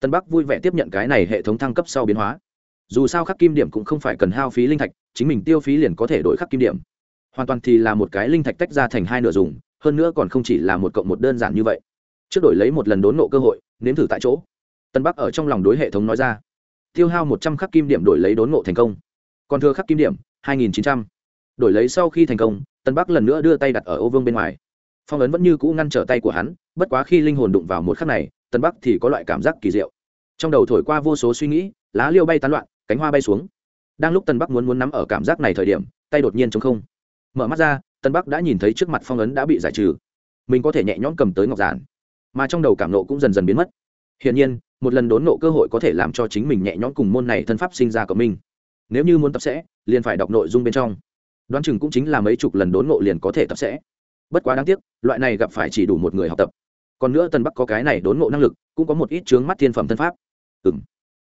Speaker 1: Tân bắc vui vẻ tiếp nhận cái này hệ thống thăng cấp sau biến hóa dù sao khắc kim điểm cũng không phải cần hao phí linh thạch, chính mình tiêu phí liền có thể đổi khắc kim điểm. Hoàn toàn thì là một cái linh thạch tách ra thành hai nửa dùng, hơn nữa còn không chỉ là một cộng một đơn giản như vậy. Trước đổi lấy một lần đốn nộ cơ hội, nếm thử tại chỗ. Tân bắc ở trong lòng đối hệ thống nói ra. Tiêu hao một trăm khắc kim điểm đổi lấy đốn nộ thành công. Còn thừa khắc kim điểm, hai nghìn chín trăm. Đổi lấy sau khi thành công, tân bắc lần nữa đưa tay đặt ở ô vương bên ngoài. Phong ấn vẫn như cũ ngăn trở tay của hắn, bất quá khi linh hồn đụng vào một khắc này, tân bắc thì có loại cảm giác kỳ diệu. Trong đầu thổi qua vô số suy nghĩ, lá liêu bay tán loạn cánh hoa bay xuống. Đang lúc tân bắc muốn muốn nắm ở cảm giác này thời điểm, tay đột nhiên chống không. Mở mắt ra, tân bắc đã nhìn thấy trước mặt phong ấn đã bị giải trừ. Mình có thể nhẹ nhõm cầm tới ngọc giản, mà trong đầu cảm nộ cũng dần dần biến mất. Hiển nhiên, một lần đốn nộ cơ hội có thể làm cho chính mình nhẹ nhõm cùng môn này thân pháp sinh ra của mình nếu như muốn tập sẽ, liền phải đọc nội dung bên trong. Đoán chừng cũng chính là mấy chục lần đốn nộ liền có thể tập sẽ. Bất quá đáng tiếc, loại này gặp phải chỉ đủ một người học tập. Còn nữa tân bắc có cái này đốn nộ năng lực, cũng có một ít chướng mắt thiên phẩm thân pháp. Ừng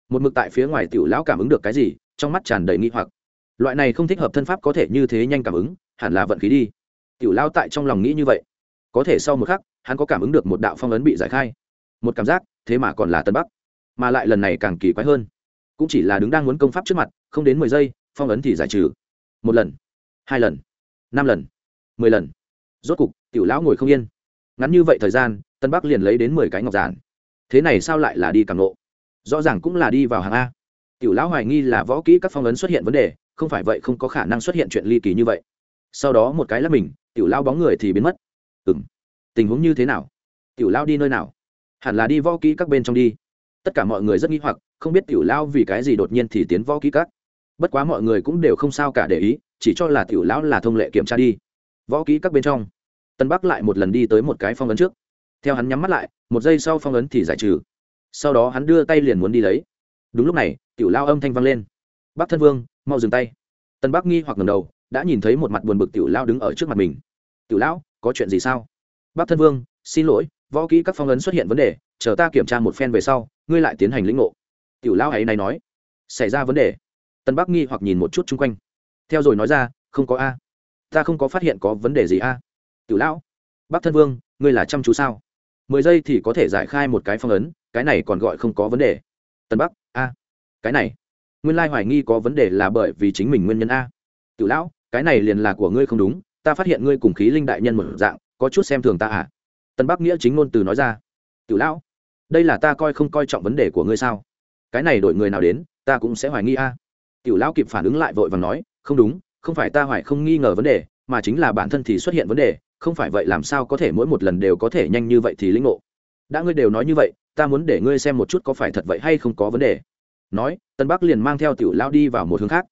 Speaker 1: một mực tại phía ngoài tiểu lão cảm ứng được cái gì, trong mắt tràn đầy nghi hoặc. Loại này không thích hợp thân pháp có thể như thế nhanh cảm ứng, hẳn là vận khí đi. Tiểu lão tại trong lòng nghĩ như vậy. Có thể sau một khắc, hắn có cảm ứng được một đạo phong ấn bị giải khai. Một cảm giác, thế mà còn là tân bắc. Mà lại lần này càng kỳ quái hơn. Cũng chỉ là đứng đang muốn công pháp trước mặt, không đến mười giây, phong ấn thì giải trừ. Một lần, hai lần, năm lần, mười lần. Rốt cục, tiểu lão ngồi không yên. Ngắn như vậy thời gian, tân bắc liền lấy đến mười cái ngọc giản. Thế này sao lại là đi càng lộ? Rõ ràng cũng là đi vào hàng a. Tiểu lão hoài nghi là võ kỹ các phong ấn xuất hiện vấn đề, không phải vậy không có khả năng xuất hiện chuyện ly kỳ như vậy. Sau đó một cái lắp mình, tiểu lao bóng người thì biến mất. Ừ m tình huống như thế nào? Tiểu lao đi nơi nào? Hẳn là đi võ kỹ các bên trong đi. Tất cả mọi người rất nghĩ hoặc, không biết tiểu lao vì cái gì đột nhiên thì tiến võ kỹ các. Bất quá mọi người cũng đều không sao cả để ý, chỉ cho là tiểu lão là thông lệ kiểm tra đi. Võ kỹ các bên trong. Tân bắc lại một lần đi tới một cái phong ấn trước. Theo hắn nhắm mắt lại, một giây sau phong ấn thì giải trừ sau đó hắn đưa tay liền muốn đi lấy. Đúng lúc này, tiểu lao âm thanh vang lên. Bắc thân vương, mau dừng tay. Tân bắc nghi hoặc ngầm đầu, đã nhìn thấy một mặt buồn bực tiểu lao đứng ở trước mặt mình. Tiểu lão, có chuyện gì sao? Bắc thân vương, xin lỗi, võ kỹ các phong ấn xuất hiện vấn đề, chờ ta kiểm tra một phen về sau, ngươi lại tiến hành lĩnh ngộ. Tiểu lão ấy này nói. Xảy ra vấn đề. Tân bắc nghi hoặc nhìn một chút chung quanh. Theo rồi nói ra, không có a. Ta không có phát hiện có vấn đề gì a. Tiểu lão. Bắc thân vương, ngươi là chăm chú sao? Mười giây thì có thể giải khai một cái phong ấn cái này còn gọi không có vấn đề. Tân bắc, a, cái này, nguyên lai hoài nghi có vấn đề là bởi vì chính mình nguyên nhân a. Tự lão, cái này liền là của ngươi không đúng, ta phát hiện ngươi cùng khí linh đại nhân một dạng, có chút xem thường ta à? Tân bắc nghĩa chính ngôn từ nói ra. Tự lão, đây là ta coi không coi trọng vấn đề của ngươi sao? Cái này đổi người nào đến, ta cũng sẽ hoài nghi a. Tiểu lão kịp phản ứng lại vội và nói, không đúng, không phải ta hoài không nghi ngờ vấn đề, mà chính là bản thân thì xuất hiện vấn đề, không phải vậy làm sao có thể mỗi một lần đều có thể nhanh như vậy thì lĩnh ngộ? Đã ngươi đều nói như vậy ta muốn để ngươi xem một chút có phải thật vậy hay không có vấn đề. Nói, tân bắc liền mang theo tiểu lão đi vào một hướng khác.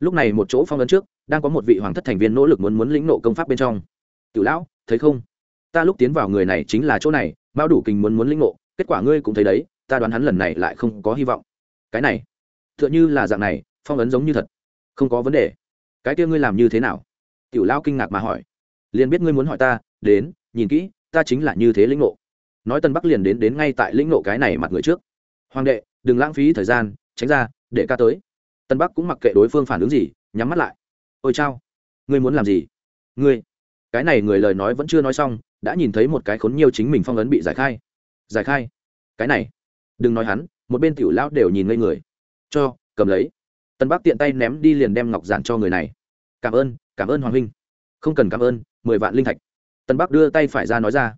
Speaker 1: Lúc này một chỗ phong ấn trước, đang có một vị hoàng thất thành viên nỗ lực muốn muốn lĩnh nộ công pháp bên trong. Tiểu lão, thấy không? Ta lúc tiến vào người này chính là chỗ này, mao đủ kinh muốn muốn lĩnh nộ, kết quả ngươi cũng thấy đấy, ta đoán hắn lần này lại không có hy vọng. Cái này, tựa như là dạng này, phong ấn giống như thật. Không có vấn đề. Cái kia ngươi làm như thế nào? Tiểu lão kinh ngạc mà hỏi. Liền biết ngươi muốn hỏi ta, đến, nhìn kỹ, ta chính là như thế lĩnh nộ nói tân bắc liền đến đến ngay tại lĩnh nộ cái này mặt người trước. Hoàng đệ, đừng lãng phí thời gian, tránh ra, để ca tới. Tân bắc cũng mặc kệ đối phương phản ứng gì, nhắm mắt lại. Ôi chao, ngươi muốn làm gì? Ngươi, cái này người lời nói vẫn chưa nói xong, đã nhìn thấy một cái khốn nhiều chính mình phong ấn bị giải khai. Giải khai? Cái này, đừng nói hắn, một bên tiểu lão đều nhìn ngây người. Cho, cầm lấy. Tân bắc tiện tay ném đi liền đem ngọc giản cho người này. Cảm ơn cảm ơn hoàng huynh. Không cần cảm ơn, mười vạn linh thạch. Tân bắc đưa tay phải ra nói ra.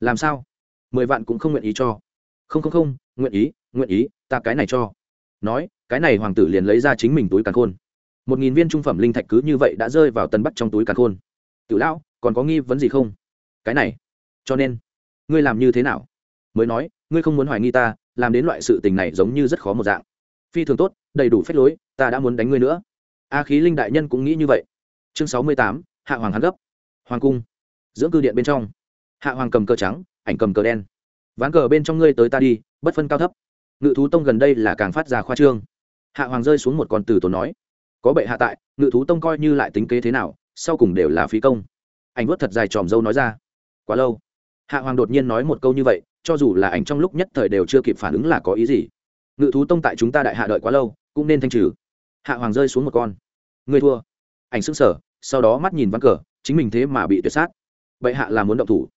Speaker 1: Làm sao? Mười vạn cũng không nguyện ý cho. Không không không, nguyện ý nguyện ý, ta cái này cho. Nói, cái này hoàng tử liền lấy ra chính mình túi càn khôn. Một nghìn viên trung phẩm linh thạch cứ như vậy đã rơi vào tân bắc trong túi càn khôn. Tiểu lão, còn có nghi vấn gì không? Cái này. Cho nên, ngươi làm như thế nào? Mới nói, ngươi không muốn hoài nghi ta, làm đến loại sự tình này giống như rất khó một dạng. Phi thường tốt, đầy đủ phép lối, ta đã muốn đánh ngươi nữa. A khí linh đại nhân cũng nghĩ như vậy. Chương sáu mươi tám, hạ hoàng hắn gấp. Hoàng cung. Dưỡng cư điện bên trong hạ hoàng cầm cờ trắng, ảnh cầm cờ đen. Ván cờ bên trong ngươi tới ta đi, bất phân cao thấp. Ngự thú tông gần đây là càng phát ra khoa trương. Hạ hoàng rơi xuống một con từ tốn nói. Có bệ hạ tại, ngự thú tông coi như lại tính kế thế nào, sau cùng đều là phí công. Ảnh vớt thật dài tròm dâu nói ra. Quá lâu. Hạ hoàng đột nhiên nói một câu như vậy, cho dù là ảnh trong lúc nhất thời đều chưa kịp phản ứng là có ý gì. Ngự thú tông tại chúng ta đại hạ đợi quá lâu, cũng nên thanh trừ. Hạ hoàng rơi xuống một con. Người thua. Ảnh sững sờ, sau đó mắt nhìn ván cờ, chính mình thế mà bị tuyệt sát. Bệ hạ là muốn động thủ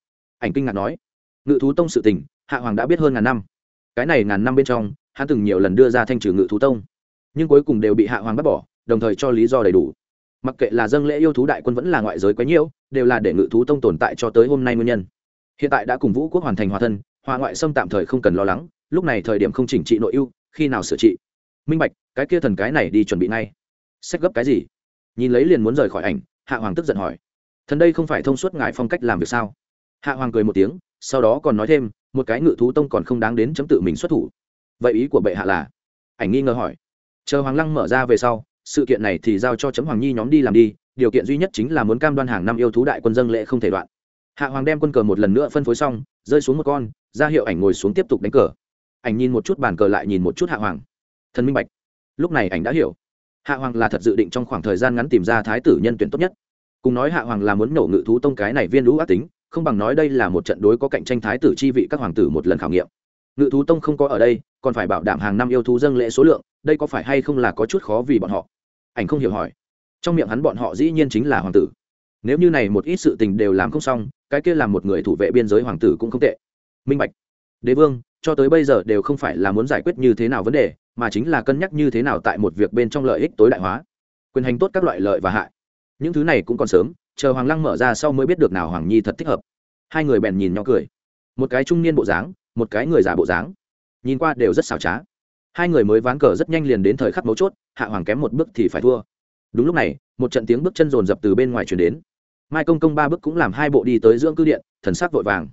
Speaker 1: ảnh kinh ngạc nói, ngự thú tông sự tình, hạ hoàng đã biết hơn ngàn năm. Cái này ngàn năm bên trong, hắn từng nhiều lần đưa ra thanh trừ ngự thú tông, nhưng cuối cùng đều bị hạ hoàng bắt bỏ, đồng thời cho lý do đầy đủ. Mặc kệ là dâng lễ yêu thú đại quân vẫn là ngoại giới quấy nhiễu, đều là để ngự thú tông tồn tại cho tới hôm nay nguyên nhân. Hiện tại đã cùng vũ quốc hoàn thành hòa thân, hòa ngoại xâm tạm thời không cần lo lắng, lúc này thời điểm không chỉnh trị nội ưu, khi nào sửa trị? Minh bạch, cái kia thần cái này đi chuẩn bị ngay. Sách gấp cái gì? Nhìn lấy liền muốn rời khỏi ảnh, hạ hoàng tức giận hỏi, thần đây không phải thông suốt ngài phong cách làm việc sao? Hạ hoàng cười một tiếng, sau đó còn nói thêm, một cái ngự thú tông còn không đáng đến chấm tự mình xuất thủ. Vậy ý của bệ hạ là? Ảnh nghi ngờ hỏi. Chờ hoàng lăng mở ra về sau, sự kiện này thì giao cho chấm hoàng nhi nhóm đi làm đi, điều kiện duy nhất chính là muốn cam đoan hàng năm yêu thú đại quân dân lệ không thể đoạn. Hạ hoàng đem quân cờ một lần nữa phân phối xong, rơi xuống một con, ra hiệu ảnh ngồi xuống tiếp tục đánh cờ. Ảnh nhìn một chút bàn cờ lại nhìn một chút hạ hoàng. Thần minh bạch. Lúc này ảnh đã hiểu. Hạ hoàng là thật dự định trong khoảng thời gian ngắn tìm ra thái tử nhân tuyển tốt nhất. Cùng nói hạ hoàng là muốn nổ ngự thú tông cái này viên lũ ác tính không bằng nói đây là một trận đối có cạnh tranh thái tử chi vị các hoàng tử một lần khảo nghiệm. Ngự thú tông không có ở đây, còn phải bảo đảm hàng năm yêu thú dâng lễ số lượng, đây có phải hay không là có chút khó vì bọn họ? Ảnh không hiểu hỏi. Trong miệng hắn bọn họ dĩ nhiên chính là hoàng tử. Nếu như này một ít sự tình đều làm không xong, cái kia làm một người thủ vệ biên giới hoàng tử cũng không tệ. Minh bạch. Đế vương, cho tới bây giờ đều không phải là muốn giải quyết như thế nào vấn đề, mà chính là cân nhắc như thế nào tại một việc bên trong lợi ích tối đại hóa. Quyền hành tốt các loại lợi và hại. Những thứ này cũng còn sớm chờ hoàng lăng mở ra sau mới biết được nào hoàng nhi thật thích hợp. Hai người bèn nhìn nhau cười. Một cái trung niên bộ dáng, một cái người già bộ dáng. Nhìn qua đều rất xảo trá. Hai người mới ván cờ rất nhanh liền đến thời khắc mấu chốt, hạ hoàng kém một bước thì phải thua. Đúng lúc này, một trận tiếng bước chân rồn rập từ bên ngoài chuyển đến. Mai công công ba bước cũng làm hai bộ đi tới dưỡng cư điện, thần sắc vội vàng.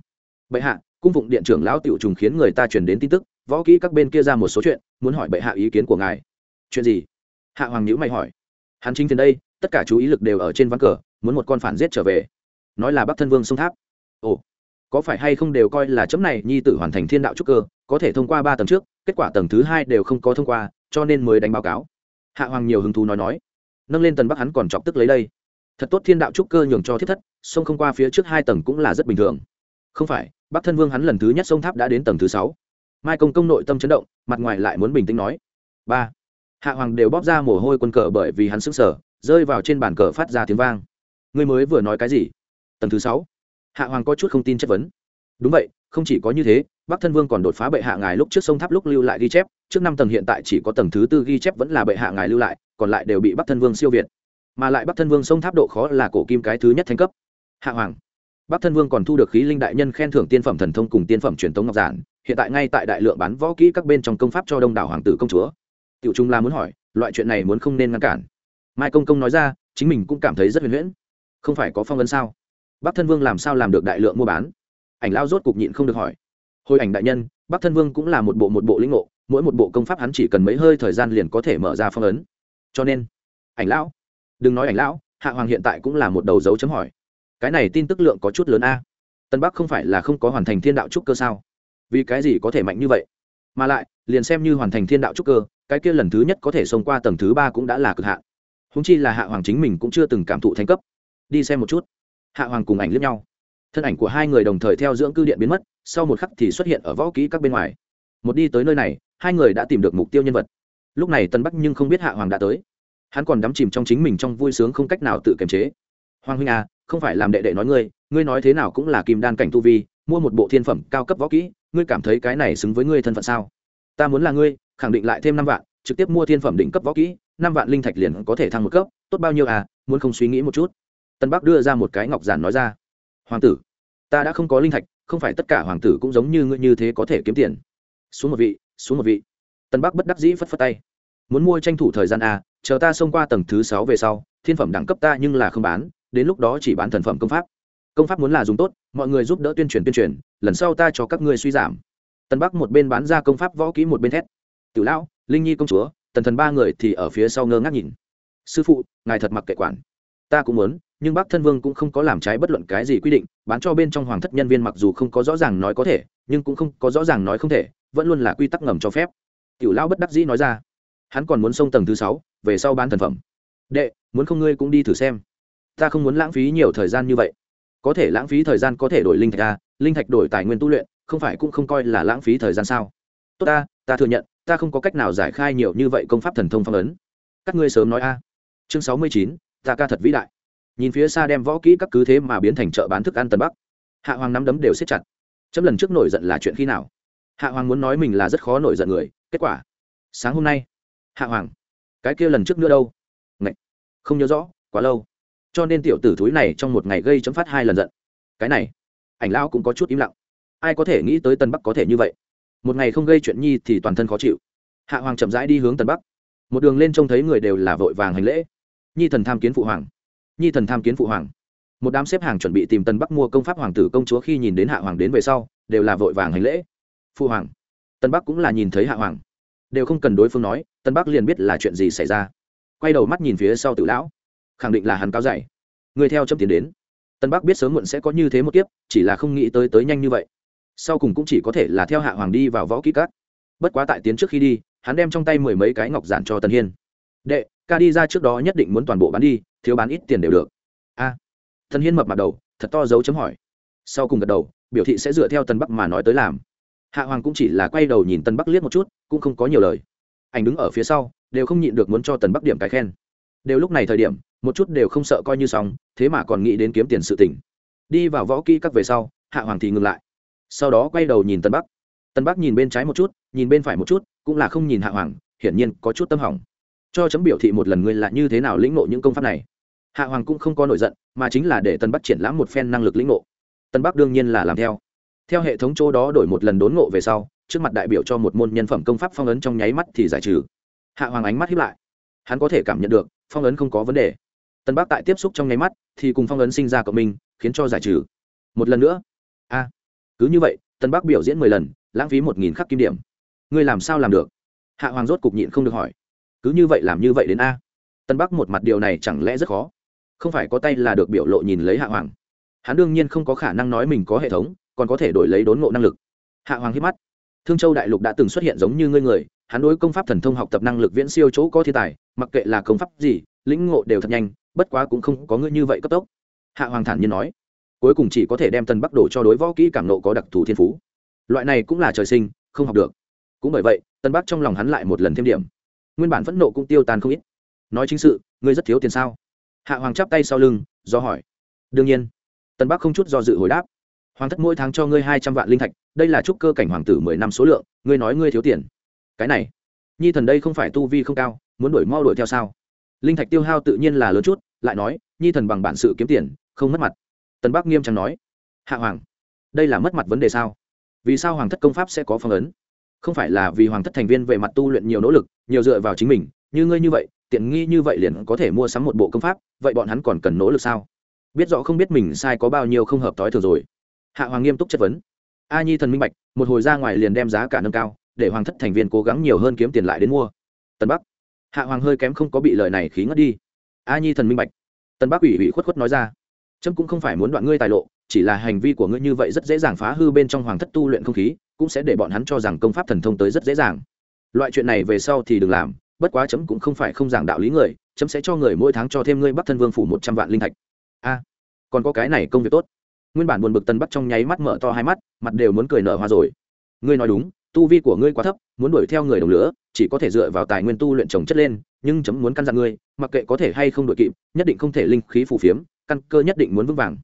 Speaker 1: Bệ hạ, cung phụng điện trưởng lão tiểu trùng khiến người ta truyền đến tin tức, võ kỹ các bên kia ra một số chuyện, muốn hỏi bệ hạ ý kiến của ngài. Chuyện gì? Hạ hoàng nhữ mày hỏi. Hắn chính phiền đây, tất cả chú ý lực đều ở trên ván cờ muốn một con phản giết trở về. Nói là bắc thân vương sông tháp. Ồ, có phải hay không đều coi là chấm này nhi tử hoàn thành thiên đạo trúc cơ, có thể thông qua ba tầng trước, kết quả tầng thứ hai đều không có thông qua, cho nên mới đánh báo cáo. Hạ hoàng nhiều hứng thú nói nói. Nâng lên tần bắc hắn còn chọc tức lấy đây. Thật tốt thiên đạo trúc cơ nhường cho thiết thất sông không qua phía trước hai tầng cũng là rất bình thường. Không phải, bắc thân vương hắn lần thứ nhất sông tháp đã đến tầng thứ sáu. Mai công công nội tâm chấn động, mặt ngoài lại muốn bình tĩnh nói. Ba. Hạ hoàng đều bóp ra mồ hôi quân cờ bởi vì hắn sững sờ, rơi vào trên bàn cờ phát ra tiếng vang ngươi mới vừa nói cái gì? Tầng thứ sáu. Hạ hoàng có chút không tin chất vấn. Đúng vậy, không chỉ có như thế, bắc thân vương còn đột phá bệ hạ ngài lúc trước sông tháp lúc lưu lại ghi chép, trước năm tầng hiện tại chỉ có tầng thứ tư ghi chép vẫn là bệ hạ ngài lưu lại, còn lại đều bị bắc thân vương siêu việt. Mà lại bắc thân vương sông tháp độ khó là cổ kim cái thứ nhất thành cấp. Hạ hoàng. Bắc thân vương còn thu được khí linh đại nhân khen thưởng tiên phẩm thần thông cùng tiên phẩm truyền thống ngọc giản, hiện tại ngay tại đại lượng bán võ kỹ các bên trong công pháp cho đông đảo hoàng tử công chúa. Tiểu trung la muốn hỏi, loại chuyện này muốn không nên ngăn cản. Mai công công nói ra, chính mình cũng cảm thấy rất huyền huyễn không phải có phong ấn sao? Bắc thân vương làm sao làm được đại lượng mua bán? Ảnh lao rốt cục nhịn không được hỏi. Hồi ảnh đại nhân, bắc thân vương cũng là một bộ một bộ lĩnh ngộ, mỗi một bộ công pháp hắn chỉ cần mấy hơi thời gian liền có thể mở ra phong ấn. Cho nên, ảnh lão, đừng nói ảnh lão, hạ hoàng hiện tại cũng là một đầu dấu chấm hỏi. Cái này tin tức lượng có chút lớn a. Tân bắc không phải là không có hoàn thành thiên đạo trúc cơ sao? Vì cái gì có thể mạnh như vậy? Mà lại, liền xem như hoàn thành thiên đạo trúc cơ, cái kia lần thứ nhất có thể xông qua tầng thứ ba cũng đã là cực hạn. Húng chi là hạ hoàng chính mình cũng chưa từng cảm thụ thành cấp đi xem một chút. Hạ hoàng cùng ảnh lướt nhau. Thân ảnh của hai người đồng thời theo dưỡng cư điện biến mất, sau một khắc thì xuất hiện ở võ kỹ các bên ngoài. Một đi tới nơi này, hai người đã tìm được mục tiêu nhân vật. Lúc này tân bắc nhưng không biết hạ hoàng đã tới. Hắn còn đắm chìm trong chính mình trong vui sướng không cách nào tự kiềm chế. Hoàng huynh à không phải làm đệ đệ nói ngươi ngươi nói thế nào cũng là kim đan cảnh tu vi, mua một bộ thiên phẩm cao cấp võ kỹ, ngươi cảm thấy cái này xứng với ngươi thân phận sao? Ta muốn là ngươi, khẳng định lại thêm năm vạn, trực tiếp mua thiên phẩm đỉnh cấp võ kỹ, năm vạn linh thạch liền có thể thăng một cấp, tốt bao nhiêu à muốn không suy nghĩ một chút tân bắc đưa ra một cái ngọc giản nói ra, hoàng tử, ta đã không có linh thạch, không phải tất cả hoàng tử cũng giống như ngươi như thế có thể kiếm tiền. Xuống một vị, xuống một vị. Tân bắc bất đắc dĩ phất phất tay. Muốn mua tranh thủ thời gian à chờ ta xông qua tầng thứ sáu về sau, thiên phẩm đẳng cấp ta nhưng là không bán, đến lúc đó chỉ bán thần phẩm công pháp. Công pháp muốn là dùng tốt, mọi người giúp đỡ tuyên truyền tuyên truyền, lần sau ta cho các ngươi suy giảm. Tân bắc một bên bán ra công pháp võ kỹ một bên thét. Tiểu lão, linh nhi công chúa, tần thần ba người thì ở phía sau ngơ ngác nhìn. Sư phụ, ngài thật mặc kệ quản. Ta cũng muốn nhưng bác thân vương cũng không có làm trái bất luận cái gì quy định, bán cho bên trong hoàng thất nhân viên mặc dù không có rõ ràng nói có thể, nhưng cũng không có rõ ràng nói không thể, vẫn luôn là quy tắc ngầm cho phép. Tiểu lão bất đắc dĩ nói ra, hắn còn muốn xông tầng thứ sáu, về sau bán thần phẩm. Đệ, muốn không ngươi cũng đi thử xem. Ta không muốn lãng phí nhiều thời gian như vậy. Có thể lãng phí thời gian có thể đổi linh thạch a linh thạch đổi tài nguyên tu luyện, không phải cũng không coi là lãng phí thời gian sao? Tốt ta ta thừa nhận, ta không có cách nào giải khai nhiều như vậy công pháp thần thông phong ấn. Các ngươi sớm nói a. Chương sáu mươi chín, ta ca thật vĩ đại nhìn phía xa đem võ kỹ các cứ thế mà biến thành chợ bán thức ăn tân bắc. Hạ hoàng nắm đấm đều siết chặt. Chấm lần trước nổi giận là chuyện khi nào? Hạ hoàng muốn nói mình là rất khó nổi giận người, kết quả? Sáng hôm nay, hạ hoàng, cái kia lần trước nữa đâu? Ngậy. không nhớ rõ, quá lâu. Cho nên tiểu tử thúi này trong một ngày gây chấm phát hai lần giận. Cái này, ảnh lão cũng có chút im lặng. Ai có thể nghĩ tới tân bắc có thể như vậy? Một ngày không gây chuyện nhi thì toàn thân khó chịu. Hạ hoàng chậm rãi đi hướng tân bắc. Một đường lên trông thấy người đều là vội vàng hành lễ. Nhi thần tham kiến phụ hoàng nhi thần tham kiến phụ hoàng. Một đám xếp hàng chuẩn bị tìm tân bắc mua công pháp hoàng tử công chúa khi nhìn đến hạ hoàng đến về sau, đều là vội vàng hành lễ. Phụ hoàng tân bắc cũng là nhìn thấy hạ hoàng. Đều không cần đối phương nói tân bắc liền biết là chuyện gì xảy ra. Quay đầu mắt nhìn phía sau tử lão, khẳng định là hắn cáo dạy. Người theo chấm tiến đến. Tân bắc biết sớm muộn sẽ có như thế một kiếp, chỉ là không nghĩ tới tới nhanh như vậy. Sau cùng cũng chỉ có thể là theo hạ hoàng đi vào võ kỹ cát bất quá tại tiến trước khi đi, hắn đem trong tay mười mấy cái ngọc giản cho tân hiên. Đệ ca đi ra trước đó nhất định muốn toàn bộ bán đi thiếu bán ít tiền đều được. A. À, hiên mập mặt đầu thật to dấu chấm hỏi. Sau cùng gật đầu biểu thị sẽ dựa theo tân bắc mà nói tới làm. Hạ hoàng cũng chỉ là quay đầu nhìn tân bắc liếc một chút cũng không có nhiều lời. Anh đứng ở phía sau đều không nhịn được muốn cho tần bắc điểm cái khen. Đều lúc này thời điểm một chút đều không sợ coi như xong thế mà còn nghĩ đến kiếm tiền sự tỉnh đi vào võ kỹ các về sau hạ hoàng thì ngừng lại. Sau đó quay đầu nhìn tân bắc. Tân bắc nhìn bên trái một chút nhìn bên phải một chút cũng là không nhìn hạ hoàng hiển nhiên có chút tâm hỏng cho chấm biểu thị một lần ngươi là như thế nào lĩnh ngộ những công pháp này. Hạ hoàng cũng không có nổi giận, mà chính là để tân bắc triển lãm một phen năng lực lĩnh ngộ. Tân bắc đương nhiên là làm theo. Theo hệ thống chỗ đó đổi một lần đốn ngộ về sau, trước mặt đại biểu cho một môn nhân phẩm công pháp phong ấn trong nháy mắt thì giải trừ. Hạ hoàng ánh mắt hiếp lại. Hắn có thể cảm nhận được, phong ấn không có vấn đề. Tân bắc tại tiếp xúc trong nháy mắt, thì cùng phong ấn sinh ra cộng minh, khiến cho giải trừ. Một lần nữa. A. À, cứ như vậy tân bắc biểu diễn mười lần, lãng phí một nghìn khắc kim điểm. Ngươi làm sao làm được? Hạ hoàng rốt cục nhịn không được hỏi cứ như vậy làm như vậy đến a. Tân bắc một mặt điều này chẳng lẽ rất khó? Không phải có tay là được biểu lộ nhìn lấy hạ hoàng. Hắn đương nhiên không có khả năng nói mình có hệ thống, còn có thể đổi lấy đốn ngộ năng lực. Hạ hoàng hiếp mắt. Thương châu đại lục đã từng xuất hiện giống như ngươi người, hắn đối công pháp thần thông học tập năng lực viễn siêu chỗ có thiên tài, mặc kệ là công pháp gì, lĩnh ngộ đều thật nhanh, bất quá cũng không có ngươi như vậy cấp tốc. Hạ hoàng thản nhiên nói. Cuối cùng chỉ có thể đem tân bắc đổ cho đối võ kỹ cảm nộ có đặc thù thiên phú. Loại này cũng là trời sinh, không học được. Cũng bởi vậy, tân bắc trong lòng hắn lại một lần thêm điểm nguyên bản phẫn nộ cũng tiêu tan không ít. Nói chính sự, ngươi rất thiếu tiền sao? Hạ hoàng chắp tay sau lưng, do hỏi. Đương nhiên. Tân bắc không chút do dự hồi đáp. Hoàng thất mỗi tháng cho ngươi hai trăm vạn linh thạch, đây là trúc cơ cảnh hoàng tử mười năm số lượng, ngươi nói ngươi thiếu tiền. Cái này, nhi thần đây không phải tu vi không cao, muốn đổi mau đổi theo sao? Linh thạch tiêu hao tự nhiên là lớn chút, lại nói, nhi thần bằng bản sự kiếm tiền, không mất mặt. Tân bắc nghiêm trọng nói. Hạ hoàng, đây là mất mặt vấn đề sao? Vì sao hoàng thất công pháp sẽ có phong ấn? Không phải là vì hoàng thất thành viên về mặt tu luyện nhiều nỗ lực, nhiều dựa vào chính mình, như ngươi như vậy, tiện nghi như vậy liền có thể mua sắm một bộ công pháp, vậy bọn hắn còn cần nỗ lực sao? Biết rõ không biết mình sai có bao nhiêu không hợp t ố i thường rồi. Hạ hoàng nghiêm túc chất vấn. A nhi thần minh bạch, một hồi ra ngoài liền đem giá cả nâng cao, để hoàng thất thành viên cố gắng nhiều hơn kiếm tiền lại đến mua. Tân bắc. Hạ hoàng hơi kém không có bị lời này khí ngất đi. A nhi thần minh bạch. Tân bắc ủy ủy khuất khuất nói ra. Trâm cũng không phải muốn đoạn ngươi tài lộ chỉ là hành vi của ngươi như vậy rất dễ dàng phá hư bên trong hoàng thất tu luyện không khí, cũng sẽ để bọn hắn cho rằng công pháp thần thông tới rất dễ dàng. Loại chuyện này về sau thì đừng làm, bất quá chấm cũng không phải không giảng đạo lý người, chấm sẽ cho người mỗi tháng cho thêm ngươi bắc thân vương phủ một trăm vạn linh thạch. A, còn có cái này công việc tốt. Nguyên bản buồn bực tân bắt trong nháy mắt mở to hai mắt, mặt đều muốn cười nở hoa rồi. Ngươi nói đúng, tu vi của ngươi quá thấp, muốn đuổi theo người đồng lửa, chỉ có thể dựa vào tài nguyên tu luyện trồng chất lên, nhưng chấm muốn căn dặn ngươi, mặc kệ có thể hay không đuổi kịp, nhất định không thể linh khí phù phiếm, căn cơ nhất định muốn vững vàng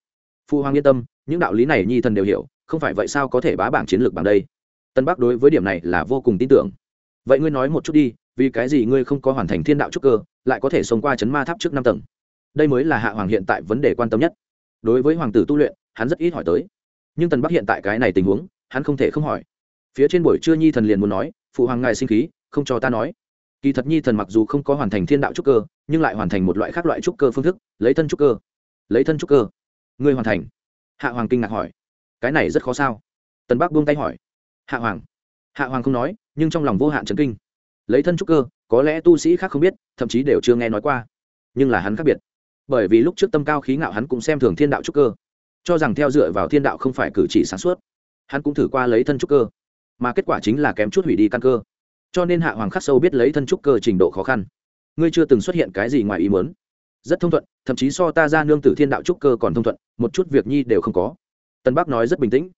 Speaker 1: phu hoàng yên tâm, những đạo lý này nhi thần đều hiểu, không phải vậy sao có thể bá bảng chiến lược bằng đây? Tân bắc đối với điểm này là vô cùng tin tưởng. Vậy ngươi nói một chút đi, vì cái gì ngươi không có hoàn thành thiên đạo trúc cơ, lại có thể sống qua chấn ma tháp trước năm tầng? Đây mới là hạ hoàng hiện tại vấn đề quan tâm nhất. Đối với hoàng tử tu luyện, hắn rất ít hỏi tới. Nhưng tần bắc hiện tại cái này tình huống, hắn không thể không hỏi. Phía trên buổi trưa nhi thần liền muốn nói phụ hoàng ngài sinh khí, không cho ta nói. Kỳ thật nhi thần mặc dù không có hoàn thành thiên đạo trúc cơ, nhưng lại hoàn thành một loại khác loại trúc cơ phương thức, lấy thân trúc cơ. Lấy thân trúc cơ ngươi hoàn thành. Hạ hoàng kinh ngạc hỏi. Cái này rất khó sao? Tần bắc buông tay hỏi. Hạ hoàng. Hạ hoàng không nói, nhưng trong lòng vô hạn trấn kinh. Lấy thân trúc cơ, có lẽ tu sĩ khác không biết, thậm chí đều chưa nghe nói qua. Nhưng là hắn khác biệt. Bởi vì lúc trước tâm cao khí ngạo hắn cũng xem thường thiên đạo trúc cơ. Cho rằng theo dựa vào thiên đạo không phải cử chỉ sáng suốt. Hắn cũng thử qua lấy thân trúc cơ. Mà kết quả chính là kém chút hủy đi căn cơ. Cho nên hạ hoàng khắc sâu biết lấy thân trúc cơ trình độ khó khăn. Ngươi chưa từng xuất hiện cái gì ngoài ý muốn rất thông thuận, thậm chí so ta ra nương tử thiên đạo trúc cơ còn thông thuận, một chút việc nhi đều không có. Tân bắc nói rất bình tĩnh.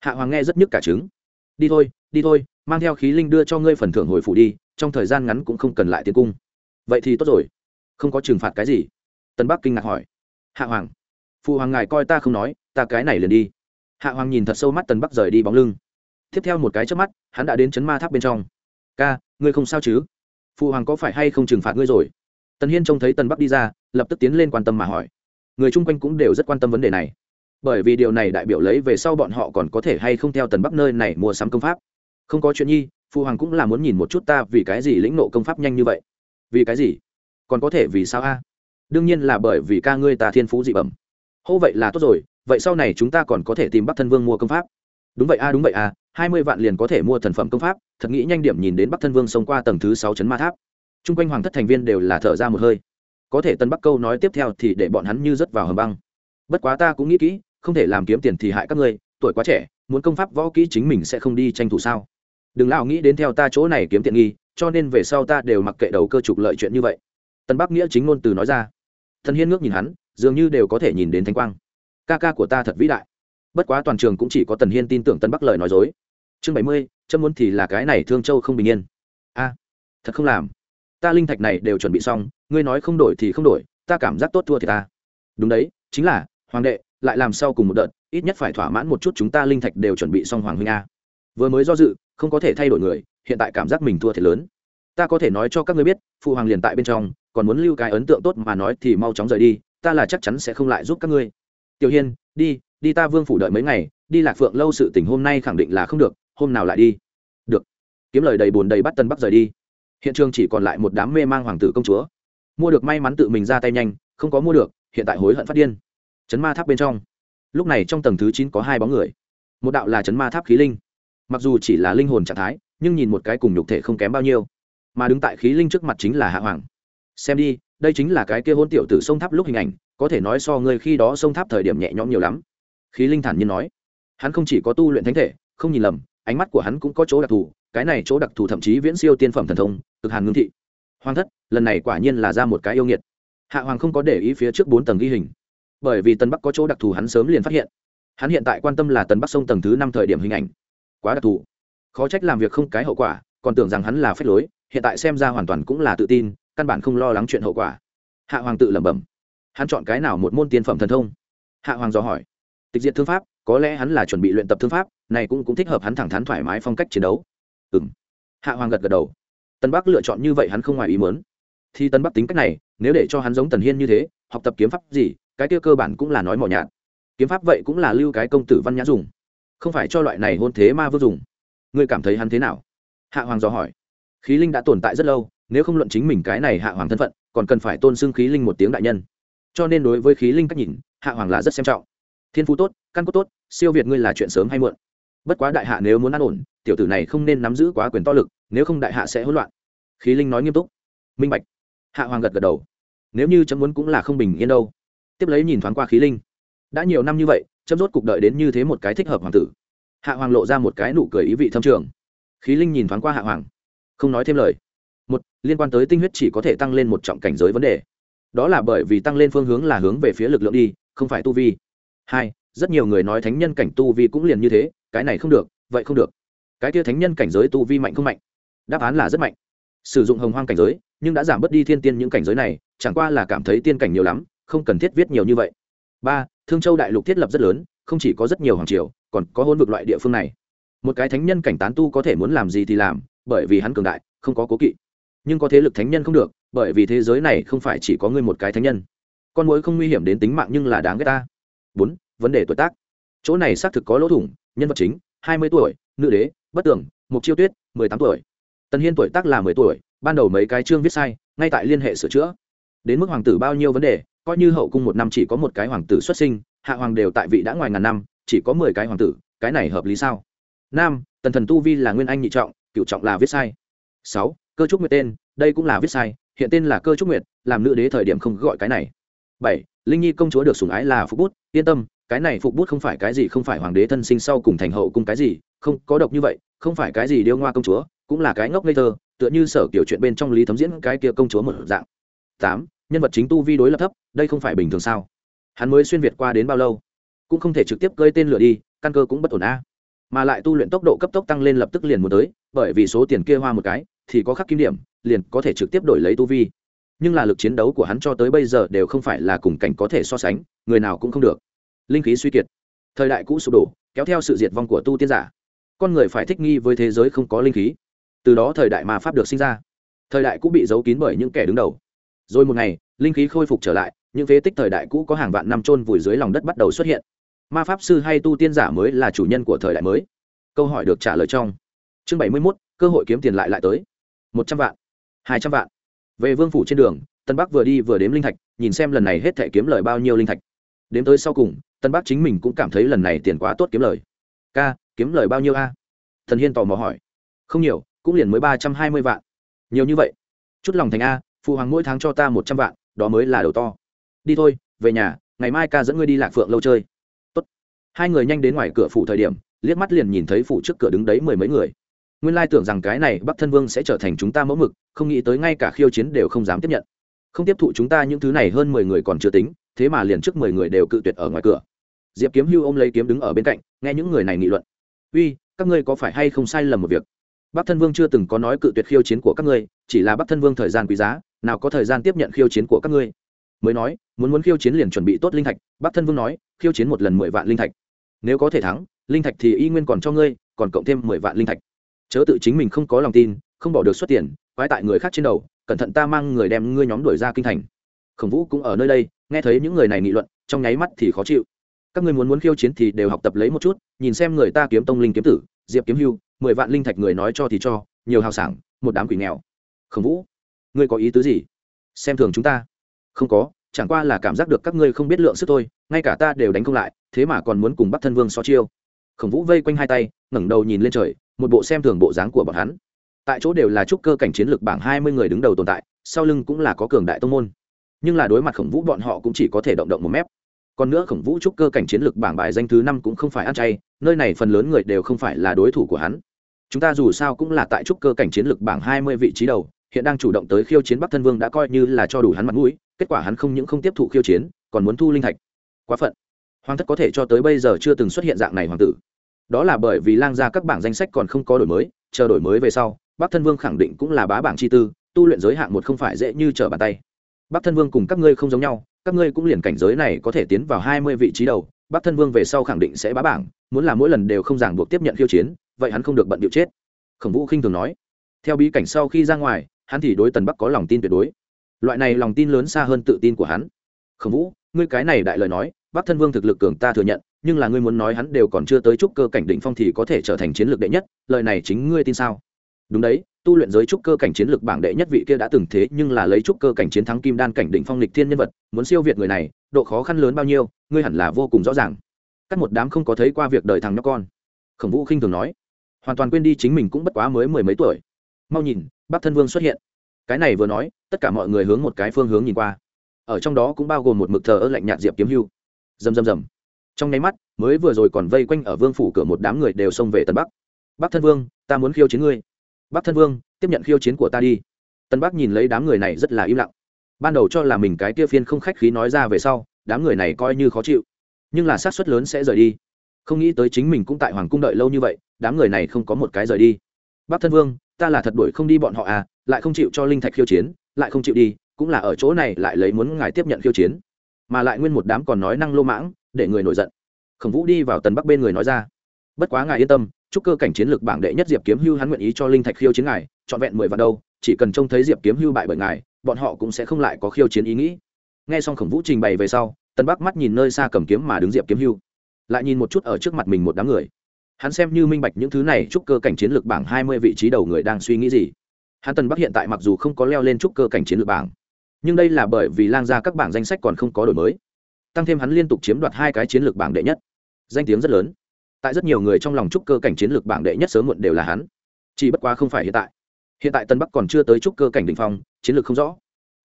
Speaker 1: Hạ hoàng nghe rất nhức cả trứng. Đi thôi đi thôi, mang theo khí linh đưa cho ngươi phần thưởng hồi phủ đi, trong thời gian ngắn cũng không cần lại tiến cung. Vậy thì tốt rồi. Không có trừng phạt cái gì? Tân bắc kinh ngạc hỏi. Hạ hoàng phụ hoàng ngài coi ta không nói, ta cái này liền đi. Hạ hoàng nhìn thật sâu mắt tần bắc rời đi bóng lưng. Tiếp theo một cái trước mắt, hắn đã đến chấn ma tháp bên trong. Ca, ngươi không sao chứ? Phụ hoàng có phải hay không trừng phạt ngươi rồi? Tần hiên trông thấy tần bắc đi ra, lập tức tiến lên quan tâm mà hỏi. Người chung quanh cũng đều rất quan tâm vấn đề này. Bởi vì điều này đại biểu lấy về sau bọn họ còn có thể hay không theo tần bắc nơi này mua sắm công pháp. Không có chuyện nhi phụ hoàng cũng là muốn nhìn một chút ta vì cái gì lĩnh nộ công pháp nhanh như vậy. Vì cái gì? Còn có thể vì sao a? Đương nhiên là bởi vì ca ngươi ta thiên phú dị bẩm. Hô vậy là tốt rồi, vậy sau này chúng ta còn có thể tìm bắc thân vương mua công pháp. Đúng vậy a, đúng vậy a, hai mươi vạn liền có thể mua thần phẩm công pháp, thật nghĩ nhanh điểm nhìn đến bắc thân vương xông qua tầng thứ sáu chấn ma tháp t r u n g quanh hoàng thất thành viên đều là thở ra một hơi. Có thể tân bắc câu nói tiếp theo thì để bọn hắn như rớt vào hầm băng. Bất quá ta cũng nghĩ kỹ, không thể làm kiếm tiền thì hại các ngươi, tuổi quá trẻ, muốn công pháp võ kỹ chính mình sẽ không đi tranh thủ sao? Đừng lao nghĩ đến theo ta chỗ này kiếm tiện nghi, cho nên về sau ta đều mặc kệ đầu cơ trục lợi chuyện như vậy. Tân bắc nghĩa chính ngôn từ nói ra. Thần hiên ngước nhìn hắn, dường như đều có thể nhìn đến thanh quang. Ca ca của ta thật vĩ đại. Bất quá toàn trường cũng chỉ có tần hiên tin tưởng tân bắc lời nói dối. Chương bảy mươi chân muốn thì là cái này thương châu không bình yên. A, thật không làm ta linh thạch này đều chuẩn bị xong, ngươi nói không đổi thì không đổi, ta cảm giác tốt thua thì ta. Đúng đấy, chính là, hoàng đệ, lại làm sau cùng một đợt, ít nhất phải thỏa mãn một chút chúng ta linh thạch đều chuẩn bị xong hoàng huynh a. Vừa mới do dự, không có thể thay đổi người, hiện tại cảm giác mình thua thiệt lớn. Ta có thể nói cho các ngươi biết, phụ hoàng liền tại bên trong, còn muốn lưu cái ấn tượng tốt mà nói thì mau chóng rời đi, ta là chắc chắn sẽ không lại giúp các ngươi. Tiểu hiên, đi đi ta vương phủ đợi mấy ngày, đi lạc phượng lâu sự tình hôm nay khẳng định là không được, hôm nào lại đi. Được. Kiếm lời đầy bùn đầy bắt tân bắc rời đi hiện trường chỉ còn lại một đám mê mang hoàng tử công chúa. Mua được may mắn tự mình ra tay nhanh, không có mua được, hiện tại hối hận phát điên. Chấn ma tháp bên trong. Lúc này trong tầng thứ chín có hai bóng người. Một đạo là chấn ma tháp khí linh. Mặc dù chỉ là linh hồn trạng thái, nhưng nhìn một cái cùng nhục thể không kém bao nhiêu. Mà đứng tại khí linh trước mặt chính là hạ hoàng. Xem đi, đây chính là cái kia hôn tiểu tử sông tháp lúc hình ảnh, có thể nói so ngươi khi đó sông tháp thời điểm nhẹ nhõm nhiều lắm. Khí linh thản nhiên nói. Hắn không chỉ có tu luyện thánh thể, không nhìn lầm, ánh mắt của hắn cũng có chỗ đặc thù, cái này chỗ đặc thù thậm chí viễn siêu tiên phẩm thần thông cực hàn ngưng thị. Hoàng thất, lần này quả nhiên là ra một cái yêu nghiệt. Hạ hoàng không có để ý phía trước bốn tầng ghi hình, bởi vì tân bắc có chỗ đặc thù hắn sớm liền phát hiện. Hắn hiện tại quan tâm là tân bắc sông tầng thứ năm thời điểm hình ảnh. Quá đặc thù. Khó trách làm việc không cái hậu quả, còn tưởng rằng hắn là phép lối, hiện tại xem ra hoàn toàn cũng là tự tin, căn bản không lo lắng chuyện hậu quả. Hạ hoàng tự lẩm bẩm. Hắn chọn cái nào một môn tiên phẩm thần thông? Hạ hoàng dò hỏi. Tịch diện thương pháp, có lẽ hắn là chuẩn bị luyện tập thương pháp, này cũng cũng thích hợp hắn thẳng thắn thoải mái phong cách chiến đấu. Ừ m hạ hoàng gật gật đầu tân bắc lựa chọn như vậy hắn không ngoài ý mớn thì tân bắc tính cách này, nếu để cho hắn giống tần hiên như thế, học tập kiếm pháp gì, cái kia cơ bản cũng là nói mỏ nhạt. Kiếm pháp vậy cũng là lưu cái công tử văn nhã dùng, không phải cho loại này hôn thế ma vô dùng. Ngươi cảm thấy hắn thế nào? Hạ hoàng dò hỏi. Khí linh đã tồn tại rất lâu, nếu không luận chính mình cái này hạ hoàng thân phận, còn cần phải tôn xưng khí linh một tiếng đại nhân. Cho nên đối với khí linh cách nhìn, hạ hoàng là rất xem trọng. Thiên phú tốt, căn cốt tốt, siêu việt ngươi là chuyện sớm hay muộn. Bất quá đại hạ nếu muốn an ổn tiểu tử này không nên nắm giữ quá quyền to lực, nếu không đại hạ sẽ hỗn loạn. Khí linh nói nghiêm túc. Minh bạch. Hạ hoàng gật gật đầu. Nếu như chấm muốn cũng là không bình yên đâu. Tiếp lấy nhìn thoáng qua khí linh. Đã nhiều năm như vậy, chấm rốt cuộc đợi đến như thế một cái thích hợp hoàng tử. Hạ hoàng lộ ra một cái nụ cười ý vị thâm trường. Khí linh nhìn thoáng qua hạ hoàng. Không nói thêm lời. Một, liên quan tới tinh huyết chỉ có thể tăng lên một trọng cảnh giới vấn đề. Đó là bởi vì tăng lên phương hướng là hướng về phía lực lượng đi, không phải tu vi. Hai, rất nhiều người nói thánh nhân cảnh tu vi cũng liền như thế, cái này không được, vậy không được cái kia thánh nhân cảnh giới tu vi mạnh không mạnh? Đáp án là rất mạnh. Sử dụng hồng hoang cảnh giới, nhưng đã giảm bớt đi thiên tiên những cảnh giới này, chẳng qua là cảm thấy tiên cảnh nhiều lắm, không cần thiết viết nhiều như vậy. Ba, thương châu đại lục thiết lập rất lớn, không chỉ có rất nhiều hoàng triều, còn có hôn vực loại địa phương này. Một cái thánh nhân cảnh tán tu có thể muốn làm gì thì làm, bởi vì hắn cường đại, không có cố kỵ. Nhưng có thế lực thánh nhân không được, bởi vì thế giới này không phải chỉ có ngươi một cái thánh nhân. Con mối không nguy hiểm đến tính mạng nhưng là đáng ghét ta. Bốn, vấn đề tuổi tác. Chỗ này xác thực có lỗ thủng, nhân vật chính, hai mươi tuổi nữ đế, bất tường mục chiêu tuyết, mười tám tuổi. Tần hiên tuổi tác là mười tuổi, ban đầu mấy cái chương viết sai, ngay tại liên hệ sửa chữa. Đến mức hoàng tử bao nhiêu vấn đề, coi như hậu cung một năm chỉ có một cái hoàng tử xuất sinh, hạ hoàng đều tại vị đã ngoài ngàn năm, chỉ có mười cái hoàng tử, cái này hợp lý sao? Nam, tần thần tu vi là nguyên anh nhị trọng cựu trọng là viết sai. Sáu, cơ trúc nguyệt tên, đây cũng là viết sai, hiện tên là cơ trúc nguyệt, làm nữ đế thời điểm không gọi cái này. Bảy, linh nhi công chúa được sủng ái là phúc bút, yên tâm cái này phục bút không phải cái gì, không phải hoàng đế thân sinh sau cùng thành hậu cung cái gì, không, có độc như vậy, không phải cái gì điêu ngoa công chúa, cũng là cái ngốc ngây thơ, tựa như sở kiểu chuyện bên trong lý thấm diễn cái kia công chúa một dạng. Tám, nhân vật chính tu vi đối lập thấp, đây không phải bình thường sao? Hắn mới xuyên việt qua đến bao lâu? Cũng không thể trực tiếp cơi tên lửa đi, căn cơ cũng bất ổn a. Mà lại tu luyện tốc độ cấp tốc tăng lên lập tức liền muốn tới, bởi vì số tiền kia hoa một cái, thì có khắc kim điểm, liền có thể trực tiếp đổi lấy tu vi. Nhưng là lực chiến đấu của hắn cho tới bây giờ đều không phải là cùng cảnh có thể so sánh, người nào cũng không được linh khí suy kiệt. Thời đại cũ sụp đổ, kéo theo sự diệt vong của tu tiên giả. Con người phải thích nghi với thế giới không có linh khí. Từ đó thời đại mà pháp được sinh ra. Thời đại cũ bị giấu kín bởi những kẻ đứng đầu. Rồi một ngày, linh khí khôi phục trở lại, những phế tích thời đại cũ có hàng vạn năm trôn vùi dưới lòng đất bắt đầu xuất hiện. Ma pháp sư hay tu tiên giả mới là chủ nhân của thời đại mới. Câu hỏi được trả lời trong chương bảy mươi mốt, cơ hội kiếm tiền lại lại tới. một trăm vạn, hai trăm vạn. Về vương phủ trên đường, tân bắc vừa đi vừa đếm linh thạch, nhìn xem lần này hết thể kiếm lời bao nhiêu linh thạch. Đếm tới sau cùng tân bắc chính mình cũng cảm thấy lần này tiền quá tốt kiếm lời. Ca, kiếm lời bao nhiêu a? Thần hiên tò mò hỏi. Không nhiều, cũng liền mới ba trăm hai mươi vạn. Nhiều như vậy? Chút lòng thành a, phụ hoàng mỗi tháng cho ta một trăm vạn, đó mới là đầu to. Đi thôi, về nhà, ngày mai ca dẫn ngươi đi lạc phượng lâu chơi. Tốt. hai người nhanh đến ngoài cửa phủ thời điểm, liếc mắt liền nhìn thấy phủ trước cửa đứng đấy mười mấy người. Nguyên lai tưởng rằng cái này bắc thân vương sẽ trở thành chúng ta mẫu mực, không nghĩ tới ngay cả khiêu chiến đều không dám tiếp nhận. Không tiếp thụ chúng ta những thứ này hơn mười người còn chưa tính, thế mà liền trước mười người đều cự tuyệt ở ngoài cửa diệp kiếm hưu ôm lấy kiếm đứng ở bên cạnh, nghe những người này nghị luận. Uy, các ngươi có phải hay không sai lầm một việc? Bắc thân vương chưa từng có nói cự tuyệt khiêu chiến của các ngươi, chỉ là bắc thân vương thời gian quý giá, nào có thời gian tiếp nhận khiêu chiến của các ngươi? Mới nói, muốn muốn khiêu chiến liền chuẩn bị tốt linh thạch, bắc thân vương nói, khiêu chiến một lần mười vạn linh thạch. Nếu có thể thắng, linh thạch thì y nguyên còn cho ngươi, còn cộng thêm mười vạn linh thạch. Chớ tự chính mình không có lòng tin, không bỏ được xuất tiền, quái tại người khác trên đầu, cẩn thận ta mang người đem ngươi nhóm đuổi ra kinh thành. Khổng vũ cũng ở nơi đây, nghe thấy những người này nghị luận, trong nháy mắt thì khó chịu các người muốn muốn khiêu chiến thì đều học tập lấy một chút, nhìn xem người ta kiếm tông linh kiếm tử, diệp kiếm hưu, mười vạn linh thạch người nói cho thì cho, nhiều hào sảng, một đám quỷ nghèo. Khổng vũ, ngươi có ý tứ gì? Xem thường chúng ta. Không có, chẳng qua là cảm giác được các ngươi không biết lượng sức thôi, ngay cả ta đều đánh không lại, thế mà còn muốn cùng bắt thân vương so chiêu. Khổng vũ vây quanh hai tay, ngẩng đầu nhìn lên trời, một bộ xem thường bộ dáng của bọn hắn. Tại chỗ đều là trúc cơ cảnh chiến lược bảng hai mươi người đứng đầu tồn tại, sau lưng cũng là có cường đại tông môn. Nhưng là đối mặt khổng vũ bọn họ cũng chỉ có thể động động một mép còn nữa khổng vũ trúc cơ cảnh chiến lược bảng bài danh thứ năm cũng không phải ăn chay, nơi này phần lớn người đều không phải là đối thủ của hắn. Chúng ta dù sao cũng là tại trúc cơ cảnh chiến lược bảng hai mươi vị trí đầu, hiện đang chủ động tới khiêu chiến bắc thân vương đã coi như là cho đủ hắn mặt mũi, kết quả hắn không những không tiếp thụ khiêu chiến, còn muốn thu linh thạch. Quá phận. Hoàng thất có thể cho tới bây giờ chưa từng xuất hiện dạng này hoàng tử. Đó là bởi vì lang gia các bảng danh sách còn không có đổi mới, chờ đổi mới về sau, bắc thân vương khẳng định cũng là bá bảng chi tư, tu luyện giới hạng một không phải dễ như trở bàn tay. Bắc thân vương cùng các ngươi không giống nhau các ngươi cũng liền cảnh giới này có thể tiến vào hai mươi vị trí đầu, bắc thân vương về sau khẳng định sẽ bá bảng, muốn là mỗi lần đều không ràng buộc tiếp nhận khiêu chiến, vậy hắn không được bận điệu chết. Khổng vũ khinh thường nói. Theo bí cảnh sau khi ra ngoài, hắn thì đối tần bắc có lòng tin tuyệt đối. Loại này lòng tin lớn xa hơn tự tin của hắn. Khổng vũ, ngươi cái này đại lời nói, bắc thân vương thực lực cường ta thừa nhận, nhưng là ngươi muốn nói hắn đều còn chưa tới trúc cơ cảnh định phong thì có thể trở thành chiến lược đệ nhất, lời này chính ngươi tin sao? Đúng đấy, tu luyện giới trúc cơ cảnh chiến lược bảng đệ nhất vị kia đã từng thế nhưng là lấy trúc cơ cảnh chiến thắng kim đan cảnh đỉnh phong lịch thiên nhân vật, muốn siêu việt người này, độ khó khăn lớn bao nhiêu, ngươi hẳn là vô cùng rõ ràng. Cắt một đám không có thấy qua việc đời thằng nhóc con. Khổng vũ khinh thường nói. Hoàn toàn quên đi chính mình cũng bất quá mới mười mấy tuổi. Mau nhìn, bắc thân vương xuất hiện. Cái này vừa nói, tất cả mọi người hướng một cái phương hướng nhìn qua. Ở trong đó cũng bao gồm một mực thờ ơ lạnh nhạt diệp kiếm hưu. Rầm rầm rầm. Trong nháy mắt, mới vừa rồi còn vây quanh ở vương phủ cửa một đám người đều xông về tân bắc. Bắc thân vương, ta muốn khiêu chiến ngươi bắc thân vương, tiếp nhận khiêu chiến của ta đi. Tân bắc nhìn lấy đám người này rất là im lặng. Ban đầu cho là mình cái kia phiên không khách khí nói ra về sau, đám người này coi như khó chịu. Nhưng là sát suất lớn sẽ rời đi. Không nghĩ tới chính mình cũng tại hoàng cung đợi lâu như vậy, đám người này không có một cái rời đi. Bắc thân vương, ta là thật đuổi không đi bọn họ à lại không chịu cho linh thạch khiêu chiến, lại không chịu đi, cũng là ở chỗ này lại lấy muốn ngài tiếp nhận khiêu chiến. Mà lại nguyên một đám còn nói năng lô mãng, để người nổi giận. Khổng vũ đi vào tần bắc bên người nói ra. Bất quá ngài yên tâm chúc cơ cảnh chiến lược bảng đệ nhất diệp kiếm hưu hắn nguyện ý cho linh thạch khiêu chiến ngài, trọn vẹn mười vạn đâu, chỉ cần trông thấy diệp kiếm hưu bại bởi ngài, bọn họ cũng sẽ không lại có khiêu chiến ý nghĩ. Nghe xong khổng vũ trình bày về sau, tần bắc mắt nhìn nơi xa cầm kiếm mà đứng diệp kiếm hưu, lại nhìn một chút ở trước mặt mình một đám người. Hắn xem như minh bạch những thứ này chúc cơ cảnh chiến lược bảng hai mươi vị trí đầu người đang suy nghĩ gì. Hắn tần bắc hiện tại mặc dù không có leo lên chúc cơ cảnh chiến lược bảng, nhưng đây là bởi vì lang ra các bảng danh sách còn không có đổi mới. Tăng thêm hắn liên tục chiếm đoạt hai cái chiến lược bảng đệ nhất. Danh tiếng rất lớn tại rất nhiều người trong lòng trúc cơ cảnh chiến lược bảng đệ nhất sớm muộn đều là hắn. Chỉ bất quá không phải hiện tại. Hiện tại tân bắc còn chưa tới trúc cơ cảnh đình phong, chiến lược không rõ.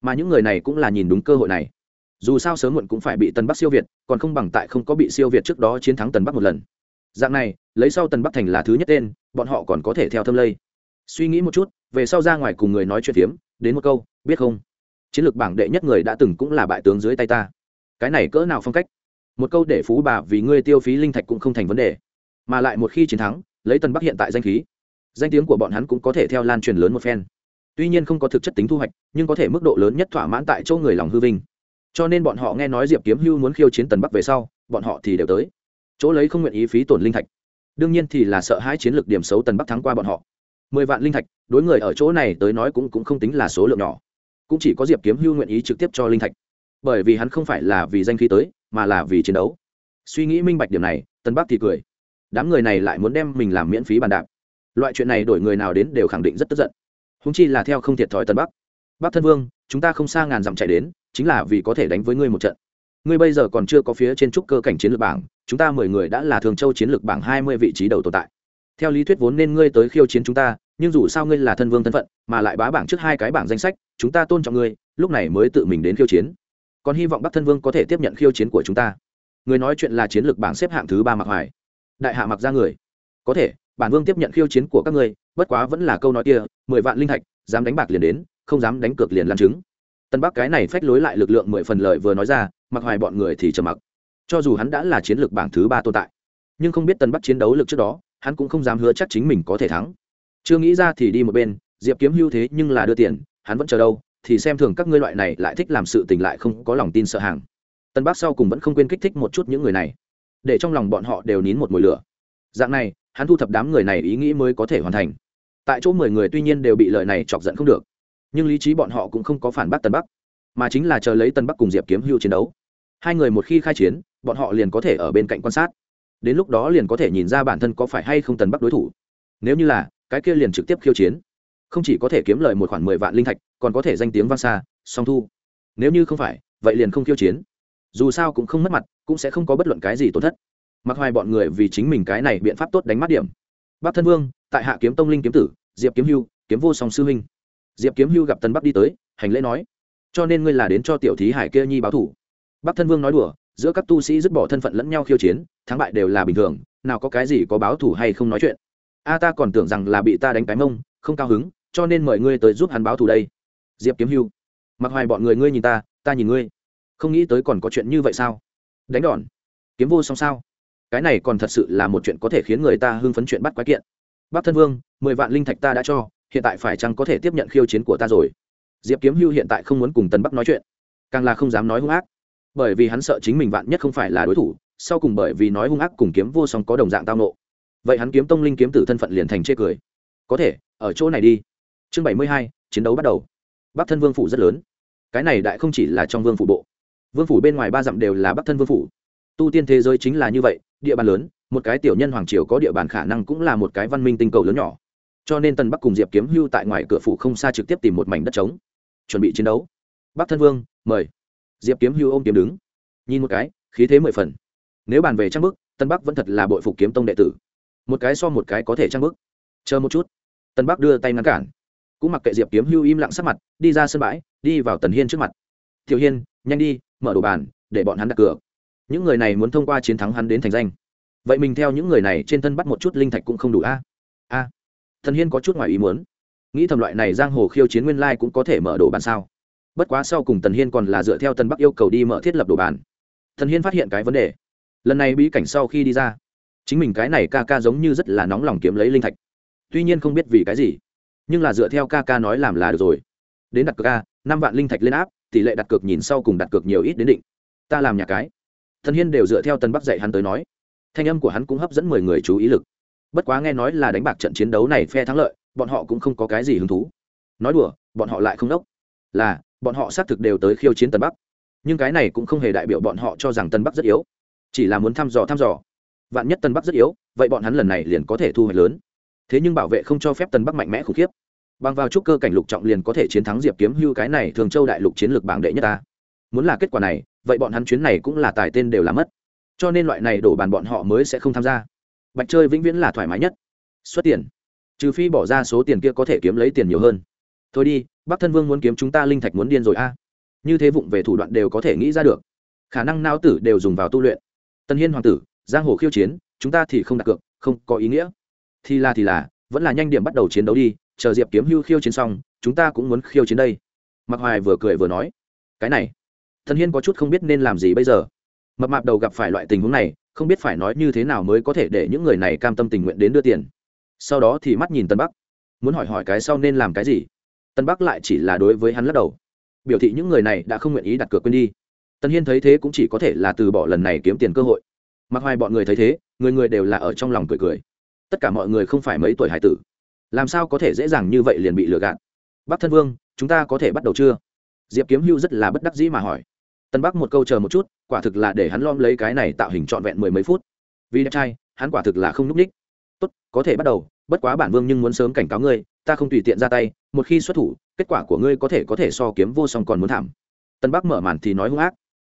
Speaker 1: Mà những người này cũng là nhìn đúng cơ hội này. Dù sao sớm muộn cũng phải bị tân bắc siêu việt, còn không bằng tại không có bị siêu việt trước đó chiến thắng tân bắc một lần. Dạng này, lấy sau tân bắc thành là thứ nhất tên, bọn họ còn có thể theo thâm lây. Suy nghĩ một chút, về sau ra ngoài cùng người nói chuyện phiếm, đến một câu, biết không? Chiến lược bảng đệ nhất người đã từng cũng là bại tướng dưới tay ta. Cái này cỡ nào phong cách? Một câu để phú bà vì ngươi tiêu phí linh thạch cũng không thành vấn đề mà lại một khi chiến thắng, lấy tân bắc hiện tại danh khí, danh tiếng của bọn hắn cũng có thể theo lan truyền lớn một phen. Tuy nhiên không có thực chất tính thu hoạch, nhưng có thể mức độ lớn nhất thỏa mãn tại chỗ người lòng hư vinh. Cho nên bọn họ nghe nói diệp kiếm hưu muốn khiêu chiến tần bắc về sau, bọn họ thì đều tới. Chỗ lấy không nguyện ý phí tổn linh thạch. Đương nhiên thì là sợ hai chiến lược điểm xấu tần bắc thắng qua bọn họ. Mười vạn linh thạch, đối người ở chỗ này tới nói cũng cũng không tính là số lượng nhỏ. Cũng chỉ có diệp kiếm hưu nguyện ý trực tiếp cho linh thạch. Bởi vì hắn không phải là vì danh khí tới, mà là vì chiến đấu. Suy nghĩ minh bạch điểm này, tân bắc thì cười đám người này lại muốn đem mình làm miễn phí bàn đạp. Loại chuyện này đổi người nào đến đều khẳng định rất tức giận. Húng chi là theo không thiệt thòi tân bắc. Bắc thân vương, chúng ta không xa ngàn dặm chạy đến, chính là vì có thể đánh với ngươi một trận. Ngươi bây giờ còn chưa có phía trên trúc cơ cảnh chiến lược bảng, chúng ta mười người đã là thường châu chiến lược bảng hai mươi vị trí đầu tồn tại. Theo lý thuyết vốn nên ngươi tới khiêu chiến chúng ta, nhưng dù sao ngươi là thân vương thân phận, mà lại bá bảng trước hai cái bảng danh sách, chúng ta tôn trọng ngươi, lúc này mới tự mình đến khiêu chiến. Còn hy vọng bắc thân vương có thể tiếp nhận khiêu chiến của chúng ta. Người nói chuyện là chiến lược bảng xếp hạng thứ ba mặc hoài đại hạ mặc ra người. Có thể, bản vương tiếp nhận khiêu chiến của các ngươi, bất quá vẫn là câu nói kia, mười vạn linh thạch, dám đánh bạc liền đến, không dám đánh cược liền làm chứng tân bắc cái này phách lối lại lực lượng mười phần lợi vừa nói ra, mặc hoài bọn người thì trầm mặc. Cho dù hắn đã là chiến lược bảng thứ ba tồn tại, nhưng không biết tân bắc chiến đấu lực trước đó, hắn cũng không dám hứa chắc chính mình có thể thắng. Chưa nghĩ ra thì đi một bên, diệp kiếm hưu thế nhưng là đưa tiền, hắn vẫn chờ đâu, thì xem thường các ngươi loại này lại thích làm sự tình lại không có lòng tin sợ hàng tân bắc sau cùng vẫn không quên kích thích một chút những người này để trong lòng bọn họ đều nín một mùi lửa. Dạng này, hắn thu thập đám người này ý nghĩ mới có thể hoàn thành. Tại chỗ mười người tuy nhiên đều bị lời này chọc giận không được, nhưng lý trí bọn họ cũng không có phản bác tân bắc, mà chính là chờ lấy tân bắc cùng diệp kiếm hưu chiến đấu. Hai người một khi khai chiến, bọn họ liền có thể ở bên cạnh quan sát. Đến lúc đó liền có thể nhìn ra bản thân có phải hay không tần bắc đối thủ. Nếu như là, cái kia liền trực tiếp khiêu chiến. Không chỉ có thể kiếm lời một khoản mười vạn linh thạch, còn có thể danh tiếng vang xa, song thu. Nếu như không phải, vậy liền không khiêu chiến dù sao cũng không mất mặt, cũng sẽ không có bất luận cái gì tổn thất. Mặc hoài bọn người vì chính mình cái này biện pháp tốt đánh mắt điểm. Bắc thân vương, tại hạ kiếm tông linh kiếm tử, diệp kiếm hưu, kiếm vô song sư huynh. Diệp kiếm hưu gặp tân bắc đi tới, hành lễ nói, cho nên ngươi là đến cho tiểu thí hải kia nhi báo thủ. Bắc thân vương nói đùa, giữa các tu sĩ dứt bỏ thân phận lẫn nhau khiêu chiến, thắng bại đều là bình thường, nào có cái gì có báo thủ hay không nói chuyện. A, ta còn tưởng rằng là bị ta đánh cái mông, không cao hứng, cho nên mời ngươi tới giúp hắn báo thù đây. Diệp kiếm hưu, mặc hoài bọn người ngươi nhìn ta ta nhìn ngươi không nghĩ tới còn có chuyện như vậy sao? Đánh đòn. Kiếm vô song sao? Cái này còn thật sự là một chuyện có thể khiến người ta hưng phấn chuyện bắt quái kiện. Bác thân vương, mười vạn linh thạch ta đã cho, hiện tại phải chăng có thể tiếp nhận khiêu chiến của ta rồi? Diệp kiếm hưu hiện tại không muốn cùng tân bắc nói chuyện. Càng là không dám nói hung ác. Bởi vì hắn sợ chính mình vạn nhất không phải là đối thủ, sau cùng bởi vì nói hung ác cùng kiếm vô song có đồng dạng tao nộ vậy hắn kiếm tông linh kiếm tử thân phận liền thành chê cười. Có thể, ở chỗ này đi. Chương bảy mươi hai, chiến đấu bắt đầu. Bắc thân vương phủ rất lớn. Cái này đại không chỉ là trong vương phủ bộ vương phủ bên ngoài ba dặm đều là bắc thân vương phủ. Tu tiên thế giới chính là như vậy, địa bàn lớn, một cái tiểu nhân hoàng triều có địa bàn khả năng cũng là một cái văn minh tinh cầu lớn nhỏ. Cho nên tần bắc cùng diệp kiếm hưu tại ngoài cửa phủ không xa trực tiếp tìm một mảnh đất trống, chuẩn bị chiến đấu. Bắc thân vương, mời. Diệp kiếm hưu ôm kiếm đứng. Nhìn một cái, khí thế mười phần. Nếu bàn về trang bức tân bắc vẫn thật là bội phục kiếm tông đệ tử. Một cái so một cái có thể trang bức. Chờ một chút. Tân bắc đưa tay ngăn cản. Cũng mặc kệ diệp kiếm hưu im lặng sắc mặt, đi ra sân bãi, đi vào tần hiên trước mặt. Tiểu hiên, nhanh đi mở đồ bàn, để bọn hắn đặt cược. Những người này muốn thông qua chiến thắng hắn đến thành danh. Vậy mình theo những người này trên thân bắt một chút linh thạch cũng không đủ a? A. Thần hiên có chút ngoài ý muốn. Nghĩ thầm loại này giang hồ khiêu chiến nguyên lai cũng có thể mở đồ bàn sao? Bất quá sau cùng tần hiên còn là dựa theo tân bắc yêu cầu đi mở thiết lập đồ bàn. Thần hiên phát hiện cái vấn đề. Lần này bí cảnh sau khi đi ra, chính mình cái này ca ca giống như rất là nóng lòng kiếm lấy linh thạch. Tuy nhiên không biết vì cái gì, nhưng là dựa theo ca ca nói làm là được rồi. Đến đặt ca năm vạn linh thạch lên áp tỷ lệ đặt cược nhìn sau cùng đặt cược nhiều ít đến định. Ta làm nhà cái. Thần hiên đều dựa theo tân bắc dạy hắn tới nói. Thanh âm của hắn cũng hấp dẫn mười người chú ý lực. Bất quá nghe nói là đánh bạc trận chiến đấu này phe thắng lợi, bọn họ cũng không có cái gì hứng thú. Nói đùa, bọn họ lại không đốc. Là, bọn họ xác thực đều tới khiêu chiến tân bắc. Nhưng cái này cũng không hề đại biểu bọn họ cho rằng tân bắc rất yếu. Chỉ là muốn thăm dò thăm dò. Vạn nhất tân bắc rất yếu, vậy bọn hắn lần này liền có thể thu hoạch lớn. Thế nhưng bảo vệ không cho phép tân bắc mạnh mẽ khủng khiếp bằng vào chúc cơ cảnh lục trọng liền có thể chiến thắng diệp kiếm hưu cái này thường châu đại lục chiến lược bảng đệ nhất ta. Muốn là kết quả này, vậy bọn hắn chuyến này cũng là tài tên đều là mất. Cho nên loại này đổ bàn bọn họ mới sẽ không tham gia. Bạch chơi vĩnh viễn là thoải mái nhất. Xuất tiền. Trừ phi bỏ ra số tiền kia có thể kiếm lấy tiền nhiều hơn. Thôi đi, bắc thân vương muốn kiếm chúng ta linh thạch muốn điên rồi a. Như thế vụng về thủ đoạn đều có thể nghĩ ra được. Khả năng nao tử đều dùng vào tu luyện. Tân hiên hoàng tử, giang hồ khiêu chiến, chúng ta thì không đặt cược, không có ý nghĩa. Thì là thì là, vẫn là nhanh điểm bắt đầu chiến đấu đi chờ diệp kiếm hưu khiêu chiến xong, chúng ta cũng muốn khiêu chiến đây. Mặc hoài vừa cười vừa nói, cái này, thần hiên có chút không biết nên làm gì bây giờ. Mập mạp đầu gặp phải loại tình huống này, không biết phải nói như thế nào mới có thể để những người này cam tâm tình nguyện đến đưa tiền. Sau đó thì mắt nhìn tân bắc, muốn hỏi hỏi cái sau nên làm cái gì. Tân bắc lại chỉ là đối với hắn lắc đầu. Biểu thị những người này đã không nguyện ý đặt cược quên đi. Tân hiên thấy thế cũng chỉ có thể là từ bỏ lần này kiếm tiền cơ hội. Mặc hoài bọn người thấy thế, người người đều là ở trong lòng cười cười. Tất cả mọi người không phải mấy tuổi hải tử làm sao có thể dễ dàng như vậy liền bị lừa gạt? Bắc thân vương, chúng ta có thể bắt đầu chưa? Diệp kiếm hưu rất là bất đắc dĩ mà hỏi. Tân bắc một câu chờ một chút, quả thực là để hắn lom lấy cái này tạo hình trọn vẹn mười mấy phút. Vì đẹp trai, hắn quả thực là không n ú c ních. Tốt, có thể bắt đầu, bất quá bản vương nhưng muốn sớm cảnh cáo ngươi, ta không tùy tiện ra tay, một khi xuất thủ, kết quả của ngươi có thể có thể so kiếm vô song còn muốn thảm. Tân bắc mở màn thì nói hung ác.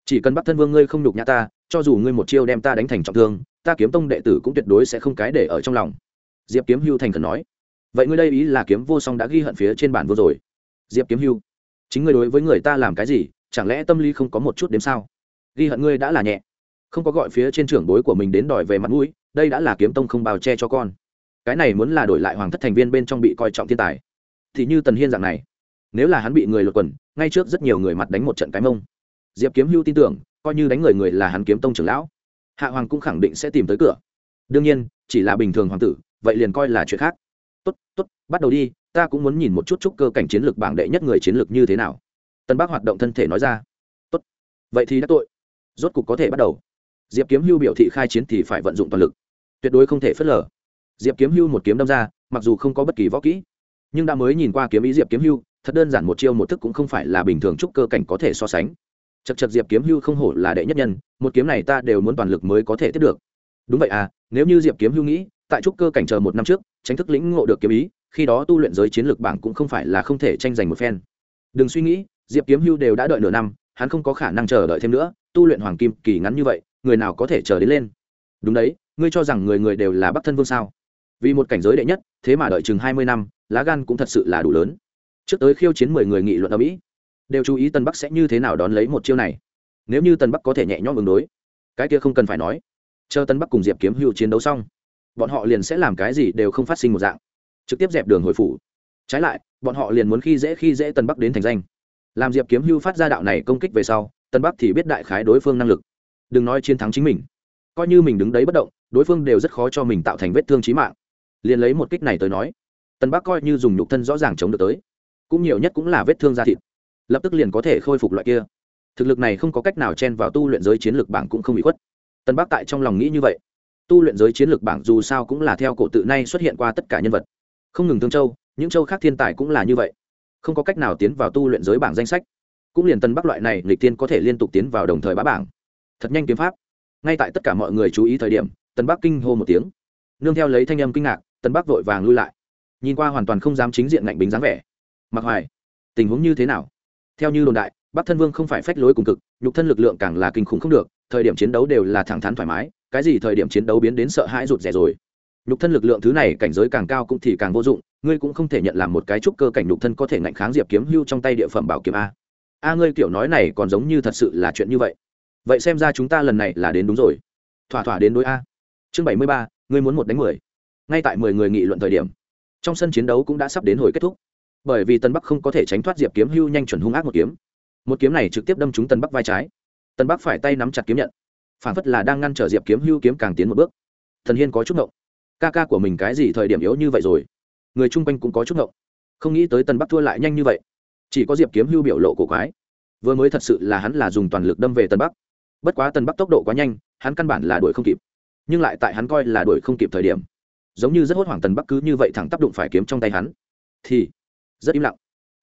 Speaker 1: Chỉ cần bắt thân vương ngươi không đục nhã ta, cho dù ngươi một chiêu đem ta đánh thành trọng thương, ta kiếm tông đệ tử cũng tuyệt đối sẽ không cái để ở trong lòng. Diệp kiếm hưu thành cần nói vậy ngươi đây ý là kiếm vô song đã ghi hận phía trên bản vô rồi. Diệp kiếm hưu, chính ngươi đối với người ta làm cái gì, chẳng lẽ tâm lý không có một chút đếm sao? Ghi hận ngươi đã là nhẹ, không có gọi phía trên trưởng bối của mình đến đòi về mặt mũi, đây đã là kiếm tông không bào che cho con. Cái này muốn là đổi lại hoàng thất thành viên bên trong bị coi trọng thiên tài. Thì như tần hiên dạng này, nếu là hắn bị người lột quần, ngay trước rất nhiều người mặt đánh một trận cái mông. Diệp kiếm hưu tin tưởng, coi như đánh người người là hắn kiếm tông trưởng lão, hạ hoàng cũng khẳng định sẽ tìm tới cửa. Đương nhiên, chỉ là bình thường hoàng tử, vậy liền coi là chuyện khác tốt tốt, bắt đầu đi, ta cũng muốn nhìn một chút chút cơ cảnh chiến lược bảng đệ nhất người chiến lược như thế nào. Tân bác hoạt động thân thể nói ra. Tốt, vậy thì đã tội, rốt cục có thể bắt đầu. Diệp kiếm hưu biểu thị khai chiến thì phải vận dụng toàn lực, tuyệt đối không thể phớt lờ. Diệp kiếm hưu một kiếm đâm ra, mặc dù không có bất kỳ võ kỹ, nhưng đã mới nhìn qua kiếm ý diệp kiếm hưu, thật đơn giản một chiêu một thức cũng không phải là bình thường chúc cơ cảnh có thể so sánh. Chật chật diệp kiếm hưu không hổ là đệ nhất nhân, một kiếm này ta đều muốn toàn lực mới có thể tiếp được. Đúng vậy à nếu như diệp kiếm hưu nghĩ tại trúc cơ cảnh chờ một năm trước, tránh thức lĩnh ngộ được kiếm ý, khi đó tu luyện giới chiến lược bảng cũng không phải là không thể tranh giành một phen. Đừng suy nghĩ, diệp kiếm hưu đều đã đợi nửa năm, hắn không có khả năng chờ đợi thêm nữa, tu luyện hoàng kim kỳ ngắn như vậy, người nào có thể chờ đến lên? Đúng đấy, ngươi cho rằng người người đều là bắc thân vương sao? Vì một cảnh giới đệ nhất, thế mà đợi chừng hai mươi năm, lá gan cũng thật sự là đủ lớn. Trước tới khiêu chiến mười người nghị luận ở mỹ, đều chú ý tân bắc sẽ như thế nào đón lấy một chiêu này. Nếu như tân bắc có thể nhẹ nhõm ứng đối, cái kia không cần phải nói. Chờ tân bắc cùng diệp kiếm hưu chiến đấu xong bọn họ liền sẽ làm cái gì đều không phát sinh một dạng. Trực tiếp dẹp đường hồi phủ. Trái lại, bọn họ liền muốn khi dễ khi dễ tân bắc đến thành danh. Làm diệp kiếm hưu phát ra đạo này công kích về sau, tân bắc thì biết đại khái đối phương năng lực. Đừng nói chiến thắng chính mình. Coi như mình đứng đấy bất động, đối phương đều rất khó cho mình tạo thành vết thương trí mạng. Liền lấy một kích này tới nói, tân bắc coi như dùng nhục thân rõ ràng chống được tới, cũng nhiều nhất cũng là vết thương da thịt. Lập tức liền có thể khôi phục loại kia. Thực lực này không có cách nào chen vào tu luyện giới chiến lược bảng cũng không bị khuất. Tân bắc tại trong lòng nghĩ như vậy tu luyện giới chiến lược bảng dù sao cũng là theo cổ tự nay xuất hiện qua tất cả nhân vật. Không ngừng thương châu, những châu khác thiên tài cũng là như vậy. Không có cách nào tiến vào tu luyện giới bảng danh sách. Cũng liền tân bắc loại này lịch tiên có thể liên tục tiến vào đồng thời bá bảng. Thật nhanh kiếm pháp. Ngay tại tất cả mọi người chú ý thời điểm, tân bắc kinh hô một tiếng. Nương theo lấy thanh âm kinh ngạc, tân bắc vội vàng lui lại. Nhìn qua hoàn toàn không dám chính diện ngạnh bính dáng vẻ. Mặc hoài, tình huống như thế nào? Theo như đồn đại, bắc thân vương không phải phách lối cùng cực, nhục thân lực lượng càng là kinh khủng không được, thời điểm chiến đấu đều là thẳng thắn thoải mái cái gì thời điểm chiến đấu biến đến sợ hãi rụt rè rồi? Nhục thân lực lượng thứ này cảnh giới càng cao cũng thì càng vô dụng, ngươi cũng không thể nhận làm một cái trúc cơ cảnh nhục thân có thể ngạnh kháng diệp kiếm hưu trong tay địa phẩm bảo kiếm a. A, ngươi kiểu nói này còn giống như thật sự là chuyện như vậy. Vậy xem ra chúng ta lần này là đến đúng rồi. Thỏa thỏa đến đối a. Chương bảy mươi ba, ngươi muốn một đánh mười. Ngay tại mười người nghị luận thời điểm, trong sân chiến đấu cũng đã sắp đến hồi kết thúc. Bởi vì tân bắc không có thể tránh thoát diệp kiếm hưu nhanh chuẩn hung ác một kiếm. Một kiếm này trực tiếp đâm trúng tân bắc vai trái. Tân bắc phải tay nắm chặt kiếm nhận phản phất là đang ngăn trở diệp kiếm hưu kiếm càng tiến một bước. Thần hiên có chút ngộng. Ca ca của mình cái gì thời điểm yếu như vậy rồi? Người chung quanh cũng có chút ngộng. Không nghĩ tới tân bắc thua lại nhanh như vậy. Chỉ có diệp kiếm hưu biểu lộ cổ quái. Vừa mới thật sự là hắn là dùng toàn lực đâm về tân bắc. Bất quá tân bắc tốc độ quá nhanh, hắn căn bản là đuổi không kịp. Nhưng lại tại hắn coi là đuổi không kịp thời điểm, giống như rất hốt hoảng tần bắc cứ như vậy thẳng tác đụng phải kiếm trong tay hắn. Thì, rất im lặng.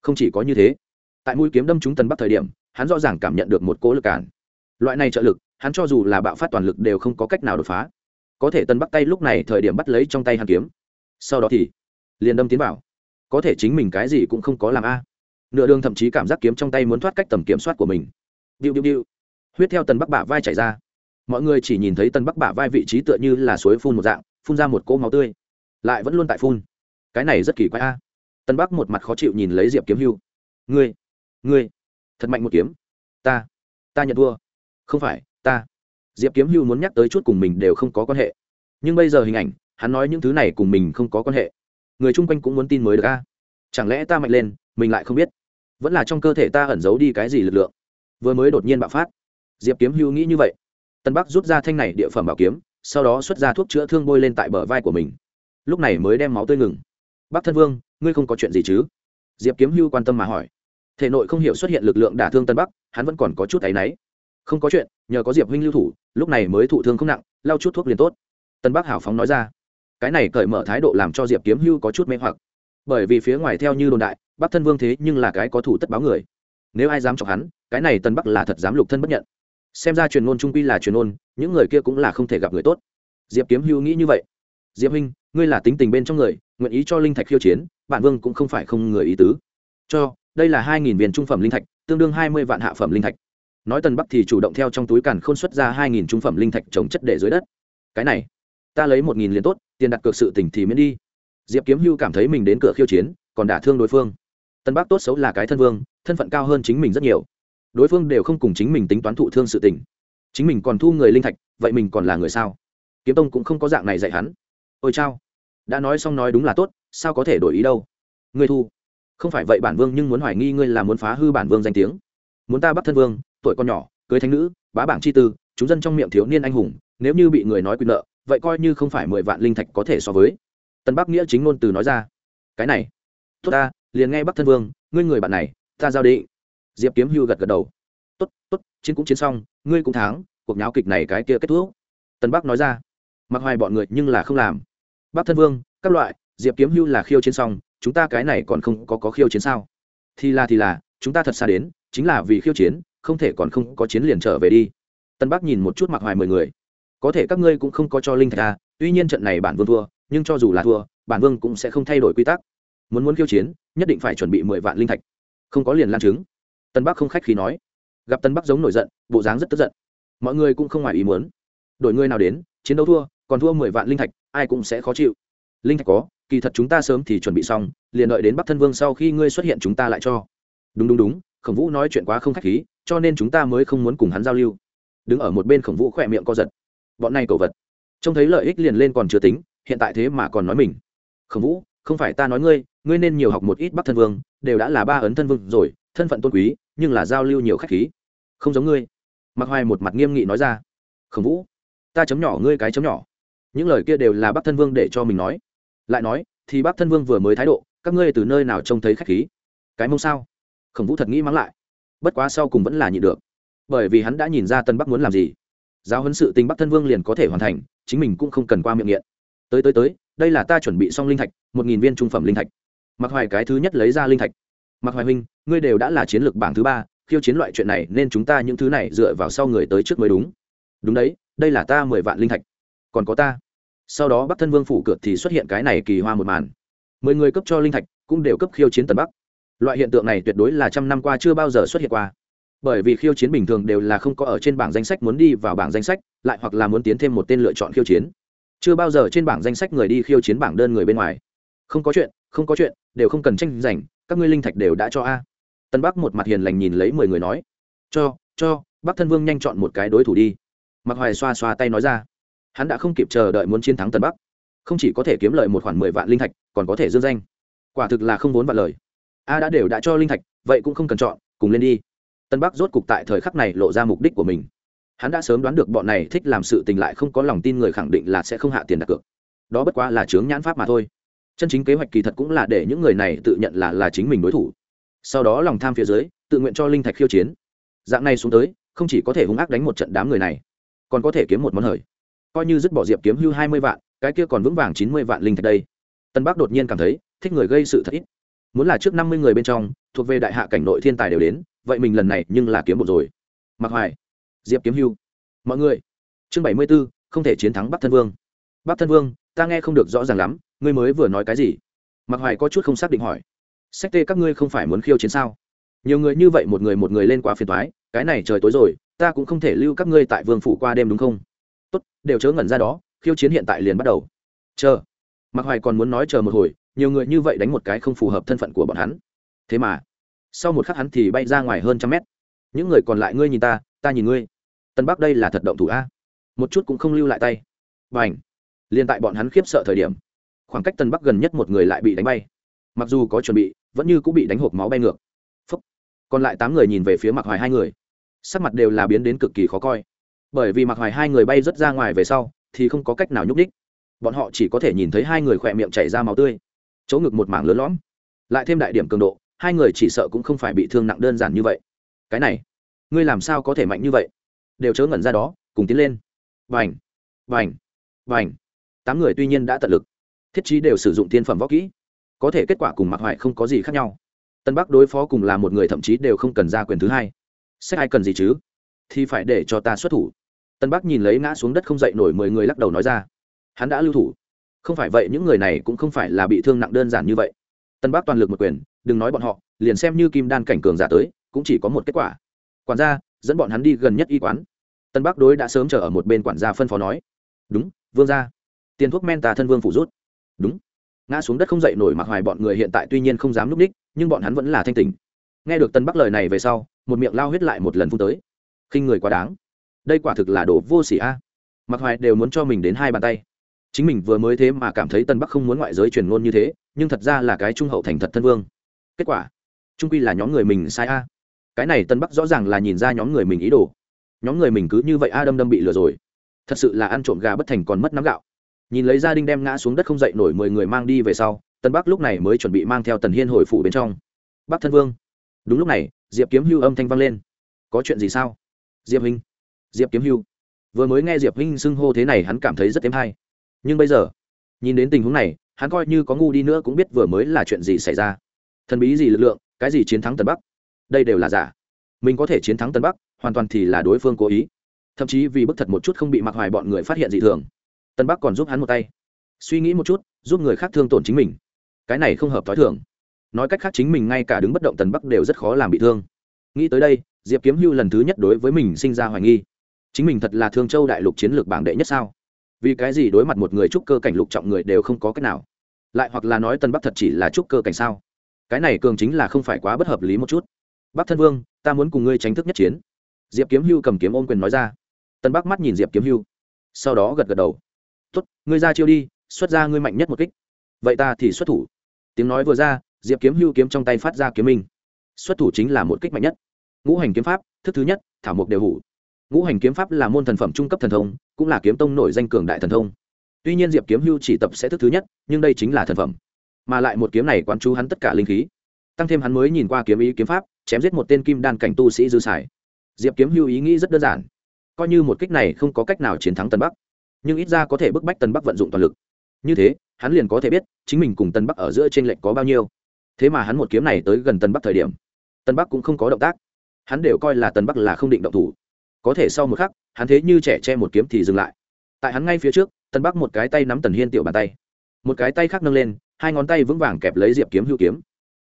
Speaker 1: Không chỉ có như thế, tại mũi kiếm đâm trúng tần bắc thời điểm, hắn rõ ràng cảm nhận được một cỗ lực cản. Loại này trợ lực hắn cho dù là bạo phát toàn lực đều không có cách nào đột phá. Có thể tân bắc tay lúc này thời điểm bắt lấy trong tay hắn kiếm. Sau đó thì, liền đâm tiến vào. Có thể chính mình cái gì cũng không có làm a. Nửa đường thậm chí cảm giác kiếm trong tay muốn thoát cách tầm kiểm soát của mình. Điệu điệu điệu huyết theo tần bắc bả vai chảy ra. Mọi người chỉ nhìn thấy tần bắc bả vai vị trí tựa như là suối phun một dạng, phun ra một cỗ máu tươi. Lại vẫn luôn tại phun. Cái này rất kỳ quái a. Tân bắc một mặt khó chịu nhìn lấy diệp kiếm hưu. Ngươi ngươi, thật mạnh một kiếm. Ta ta nhận thua. Không phải ta. Diệp kiếm hưu muốn nhắc tới chút cùng mình đều không có quan hệ. Nhưng bây giờ hình ảnh, hắn nói những thứ này cùng mình không có quan hệ. Người chung quanh cũng muốn tin mới được a. Chẳng lẽ ta mạnh lên, mình lại không biết? Vẫn là trong cơ thể ta ẩn giấu đi cái gì lực lượng? Vừa mới đột nhiên bạo phát. Diệp kiếm hưu nghĩ như vậy. Tân bắc rút ra thanh này địa phẩm bảo kiếm, sau đó xuất ra thuốc chữa thương bôi lên tại bờ vai của mình. Lúc này mới đem máu tươi ngừng. Bắc thân vương, ngươi không có chuyện gì chứ? Diệp kiếm hưu quan tâm mà hỏi. Thể nội không hiểu xuất hiện lực lượng đả thương tân bắc, hắn vẫn còn có chút áy náy không có chuyện, nhờ có diệp huynh lưu thủ, lúc này mới thụ thương không nặng, lau chút thuốc liền tốt. Tân bắc hảo phóng nói ra. Cái này cởi mở thái độ làm cho diệp kiếm hưu có chút mê hoặc. Bởi vì phía ngoài theo như đồn đại, bắc thân vương thế nhưng là cái có thủ tất báo người. Nếu ai dám chọc hắn, cái này tân bắc là thật dám lục thân bất nhận. Xem ra truyền ngôn trung quy là truyền ngôn, những người kia cũng là không thể gặp người tốt. Diệp kiếm hưu nghĩ như vậy. Diệp huynh, ngươi là tính tình bên trong người, nguyện ý cho linh thạch khiêu chiến, bản vương cũng không phải không người ý tứ. Cho, đây là hai nghìn viên trung phẩm linh thạch, tương đương hai mươi vạn hạ phẩm linh thạch nói tần bắc thì chủ động theo trong túi càn khôn xuất ra hai nghìn trung phẩm linh thạch trồng chất để dưới đất. Cái này, ta lấy một nghìn liền tốt, tiền đặt cược sự tỉnh thì miễn đi. Diệp kiếm hưu cảm thấy mình đến cửa khiêu chiến, còn đả thương đối phương. Tân bắc tốt xấu là cái thân vương, thân phận cao hơn chính mình rất nhiều. Đối phương đều không cùng chính mình tính toán thụ thương sự tình. Chính mình còn thu người linh thạch, vậy mình còn là người sao? Kiếm tông cũng không có dạng này dạy hắn. Ôi chao, đã nói xong nói đúng là tốt, sao có thể đổi ý đâu? Ngươi thu. Không phải vậy bản vương nhưng muốn hoài nghi ngươi là muốn phá hư bản vương danh tiếng. Muốn ta bắt thân vương tuổi con nhỏ cưới thánh nữ bá bảng chi tư chúng dân trong miệng thiếu niên anh hùng nếu như bị người nói quyền nợ vậy coi như không phải mười vạn linh thạch có thể so với. Tân bắc nghĩa chính ngôn từ nói ra. Cái này tốt ta liền nghe bắc thân vương ngươi người bạn này ta giao định. Diệp kiếm hưu gật gật đầu. Tốt tốt chiến cũng chiến xong ngươi cũng thắng cuộc nháo kịch này cái kia kết thúc. Tân bắc nói ra. Mặc hoài bọn người nhưng là không làm. Bắc thân vương các loại diệp kiếm hưu là khiêu chiến xong chúng ta cái này còn không có, có khiêu chiến sao? Thì là thì là chúng ta thật xa đến chính là vì khiêu chiến không thể còn không có chiến liền trở về đi. Tân bắc nhìn một chút mặc hoài mười người. Có thể các ngươi cũng không có cho linh thạch ta à, tuy nhiên trận này bản vương thua nhưng cho dù là thua bản vương cũng sẽ không thay đổi quy tắc. Muốn muốn khiêu chiến nhất định phải chuẩn bị mười vạn linh thạch. Không có liền lan chứng tân bắc không khách khí nói. Gặp tân bắc giống nổi giận bộ dáng rất tức giận. Mọi người cũng không ngoài ý muốn. Đổi người nào đến chiến đấu thua còn thua mười vạn linh thạch ai cũng sẽ khó chịu. Linh thạch có kỳ thật chúng ta sớm thì chuẩn bị xong liền đợi đến bắc thân vương sau khi ngươi xuất hiện chúng ta lại cho. Đúng đúng đúng khổng vũ nói chuyện quá không khách khí, cho nên chúng ta mới không muốn cùng hắn giao lưu. Đứng ở một bên khổng vũ khỏe miệng co giật. Bọn này cầu vật. Trông thấy lợi ích liền lên còn chưa tính, hiện tại thế mà còn nói mình. Khổng vũ, không phải ta nói ngươi ngươi nên nhiều học một ít bắc thân vương, đều đã là ba ấn thân vương rồi, thân phận tôn quý, nhưng là giao lưu nhiều khách khí. Không giống ngươi. Mặc hoài một mặt nghiêm nghị nói ra. Khổng vũ, ta chấm nhỏ ngươi cái chấm nhỏ. Những lời kia đều là bắc thân vương để cho mình nói. Lại nói, thì bắc thân vương vừa mới thái độ, các ngươi từ nơi nào trông thấy khách khí? Cái mông sao? Khổng vũ thật nghĩ mắng lại. Bất quá sau cùng vẫn là nhịn được. Bởi vì hắn đã nhìn ra tân bắc muốn làm gì. Giáo huấn sự tình bắc thân vương liền có thể hoàn thành, chính mình cũng không cần qua miệng nghiện. Tới tới tới, đây là ta chuẩn bị xong linh thạch, một nghìn viên trung phẩm linh thạch. Mặc hoài cái thứ nhất lấy ra linh thạch. Mặc hoài huynh, ngươi đều đã là chiến lược bảng thứ ba, khiêu chiến loại chuyện này nên chúng ta những thứ này dựa vào sau người tới trước mới đúng. Đúng đấy, đây là ta mười vạn linh thạch. Còn có ta. Sau đó bắc thân vương phủ cửa thì xuất hiện cái này kỳ hoa một màn. Mười người cấp cho linh thạch, cũng đều cấp khiêu chiến tần bắc loại hiện tượng này tuyệt đối là trăm năm qua chưa bao giờ xuất hiện qua. Bởi vì khiêu chiến bình thường đều là không có ở trên bảng danh sách muốn đi vào bảng danh sách, lại hoặc là muốn tiến thêm một tên lựa chọn khiêu chiến. Chưa bao giờ trên bảng danh sách người đi khiêu chiến bảng đơn người bên ngoài. Không có chuyện, không có chuyện, đều không cần tranh giành, các ngươi linh thạch đều đã cho a. Tân bắc một mặt hiền lành nhìn lấy mười người nói, cho cho, bắc thân vương nhanh chọn một cái đối thủ đi. Mặc hoài xoa xoa tay nói ra, hắn đã không kịp chờ đợi muốn chiến thắng tân bắc. Không chỉ có thể kiếm lợi một khoản mười vạn linh thạch, còn có thể dương danh. Quả thực là không vốn vạn lời a đã đều đã cho linh thạch, vậy cũng không cần chọn, cùng lên đi. Tân bắc rốt cục tại thời khắc này lộ ra mục đích của mình. Hắn đã sớm đoán được bọn này thích làm sự tình lại không có lòng tin người khẳng định là sẽ không hạ tiền đặt cược. Đó bất quá là chướng nhãn pháp mà thôi. Chân chính kế hoạch kỳ thật cũng là để những người này tự nhận là là chính mình đối thủ. Sau đó lòng tham phía dưới, tự nguyện cho linh thạch khiêu chiến. Dạng này xuống tới, không chỉ có thể hung ác đánh một trận đám người này, còn có thể kiếm một món hời. Coi như dứt bỏ diệp kiếm hưu hai mươi vạn, cái kia còn vững vàng chín mươi vạn linh thạch đây. Tân bắc đột nhiên cảm thấy, thích người gây sự thật ít muốn là trước năm mươi người bên trong, thuộc về đại hạ cảnh nội thiên tài đều đến, vậy mình lần này nhưng là kiếm một rồi. Mặc hoài, diệp kiếm hưu. Mọi người, chương bảy mươi b ố không thể chiến thắng bắc thân vương. Bắc thân vương, ta nghe không được rõ ràng lắm, ngươi mới vừa nói cái gì? Mặc hoài có chút không xác định hỏi. Sách tê các ngươi không phải muốn khiêu chiến sao? Nhiều người như vậy một người một người lên qua phiền thoái cái này trời tối rồi, ta cũng không thể lưu các ngươi tại vương phủ qua đêm đúng không? Tốt, đều chớ ngẩn ra đó, khiêu chiến hiện tại liền bắt đầu. Chờ. Mặc hoài còn muốn nói chờ một hồi nhiều người như vậy đánh một cái không phù hợp thân phận của bọn hắn. Thế mà, sau một khắc hắn thì bay ra ngoài hơn trăm mét. Những người còn lại ngươi nhìn ta ta nhìn ngươi. Tân bắc đây là thật động thủ a. Một chút cũng không lưu lại tay. Và ảnh liền tại bọn hắn khiếp sợ thời điểm, khoảng cách tân bắc gần nhất một người lại bị đánh bay. Mặc dù có chuẩn bị, vẫn như cũng bị đánh hộp máu bay ngược. Phúc. còn lại tám người nhìn về phía mặc hoài hai người. Sắc mặt đều là biến đến cực kỳ khó coi. Bởi vì mặc hoài hai người bay rất ra ngoài về sau, thì không có cách nào nhúc đích bọn họ chỉ có thể nhìn thấy hai người khỏe miệng chảy ra máu tươi chỗ ngực một mảng lớn lõm. Lại thêm đại điểm cường độ, hai người chỉ sợ cũng không phải bị thương nặng đơn giản như vậy. Cái này, ngươi làm sao có thể mạnh như vậy? Đều chớ ngẩn ra đó, cùng tiến lên. Vành vành vành tám người tuy nhiên đã tận lực. Thiết trí đều sử dụng tiên phẩm võ kỹ. Có thể kết quả cùng mặc hoại không có gì khác nhau. Tân bắc đối phó cùng là một người thậm chí đều không cần ra quyền thứ hai. Xét ai cần gì chứ? Thì phải để cho ta xuất thủ. Tân bắc nhìn lấy ngã xuống đất không dậy nổi mười người lắc đầu nói ra. Hắn đã lưu thủ không phải vậy, những người này cũng không phải là bị thương nặng đơn giản như vậy. Tân bắc toàn lực một quyền, đừng nói bọn họ, liền xem như kim đan cảnh cường giả tới, cũng chỉ có một kết quả. Quản gia, dẫn bọn hắn đi gần nhất y quán. Tân bắc đối đã sớm chờ ở một bên quản gia phân phó nói. Đúng, vương gia. Tiền thuốc men tà thân vương phủ rút. Đúng. Ngã xuống đất không dậy nổi mặc hoài bọn người hiện tại tuy nhiên không dám núp ních, nhưng bọn hắn vẫn là thanh tình nghe được tân bắc lời này về sau, một miệng lao huyết lại một lần phun tới. Khinh người quá đáng. Đây quả thực là đồ vô s ỉ a. Mặc hoài đều muốn cho mình đến hai bàn tay chính mình vừa mới thế mà cảm thấy tân bắc không muốn ngoại giới truyền ngôn như thế, nhưng thật ra là cái trung hậu thành thật thân vương. Kết quả, trung quy là nhóm người mình sai a. Cái này tân bắc rõ ràng là nhìn ra nhóm người mình ý đồ. Nhóm người mình cứ như vậy a đâm đâm bị lừa rồi. Thật sự là ăn trộm gà bất thành còn mất nắm gạo. Nhìn lấy gia đình đem ngã xuống đất không dậy nổi mười người mang đi về sau, tân bắc lúc này mới chuẩn bị mang theo tần hiên hồi phủ bên trong. Bắc thân vương. Đúng lúc này, diệp kiếm hưu âm thanh vang lên. Có chuyện gì sao? Diệp huynh. Diệp kiếm hưu. Vừa mới nghe diệp huynh xưng hô thế này hắn cảm thấy rất êm hay nhưng bây giờ, nhìn đến tình huống này, hắn coi như có ngu đi nữa cũng biết vừa mới là chuyện gì xảy ra. Thần bí gì lực lượng, cái gì chiến thắng tân bắc? Đây đều là giả. Mình có thể chiến thắng tân bắc, hoàn toàn thì là đối phương cố ý. Thậm chí vì bức thật một chút không bị mặc hoài bọn người phát hiện dị thường tân bắc còn giúp hắn một tay. Suy nghĩ một chút, giúp người khác thương tổn chính mình. Cái này không hợp t h ó i thường. Nói cách khác chính mình ngay cả đứng bất động tần bắc đều rất khó làm bị thương. Nghĩ tới đây, diệp kiếm hưu lần thứ nhất đối với mình sinh ra hoài nghi. Chính mình thật là thương châu đại lục chiến lược bảng đệ nhất sao? Vì cái gì đối mặt một người trúc cơ cảnh lục trọng người đều không có cách nào? Lại hoặc là nói tân bắc thật chỉ là trúc cơ cảnh sao? Cái này cường chính là không phải quá bất hợp lý một chút. Bắc thân vương, ta muốn cùng ngươi tránh thức nhất chiến. Diệp kiếm hưu cầm kiếm ôm quyền nói ra. Tân bắc mắt nhìn diệp kiếm hưu, sau đó gật gật đầu. Tuất ngươi ra chiêu đi, xuất ra ngươi mạnh nhất một kích. Vậy ta thì xuất thủ. Tiếng nói vừa ra, diệp kiếm hưu kiếm trong tay phát ra kiếm minh. Xuất thủ chính là một kích mạnh nhất. Ngũ hành kiếm pháp, thức thứ nhất, thảo mục đều hủ ngũ hành kiếm pháp là môn thần phẩm trung cấp thần thông, cũng là kiếm tông nổi danh cường đại thần thông. Tuy nhiên diệp kiếm hưu chỉ tập sẽ thức thứ nhất, nhưng đây chính là thần phẩm. Mà lại một kiếm này quán chú hắn tất cả linh khí. Tăng thêm hắn mới nhìn qua kiếm ý kiếm pháp, chém giết một tên kim đan cảnh tu sĩ dư sải. diệp kiếm hưu ý nghĩ rất đơn giản. Coi như một kích này không có cách nào chiến thắng tân bắc, nhưng ít ra có thể bức bách tân bắc vận dụng toàn lực. Như thế, hắn liền có thể biết chính mình cùng tân bắc ở giữa t r ê n lệch có bao nhiêu. Thế mà hắn một kiếm này tới gần tân bắc thời điểm tân bắc cũng không có động tác. Hắn đều coi là tân bắc là không định động thủ có thể sau một khắc, hắn thế như trẻ che một kiếm thì dừng lại. Tại hắn ngay phía trước, tân bắc một cái tay nắm tần hiên tiểu bàn tay. Một cái tay khác nâng lên, hai ngón tay vững vàng kẹp lấy diệp kiếm hưu kiếm.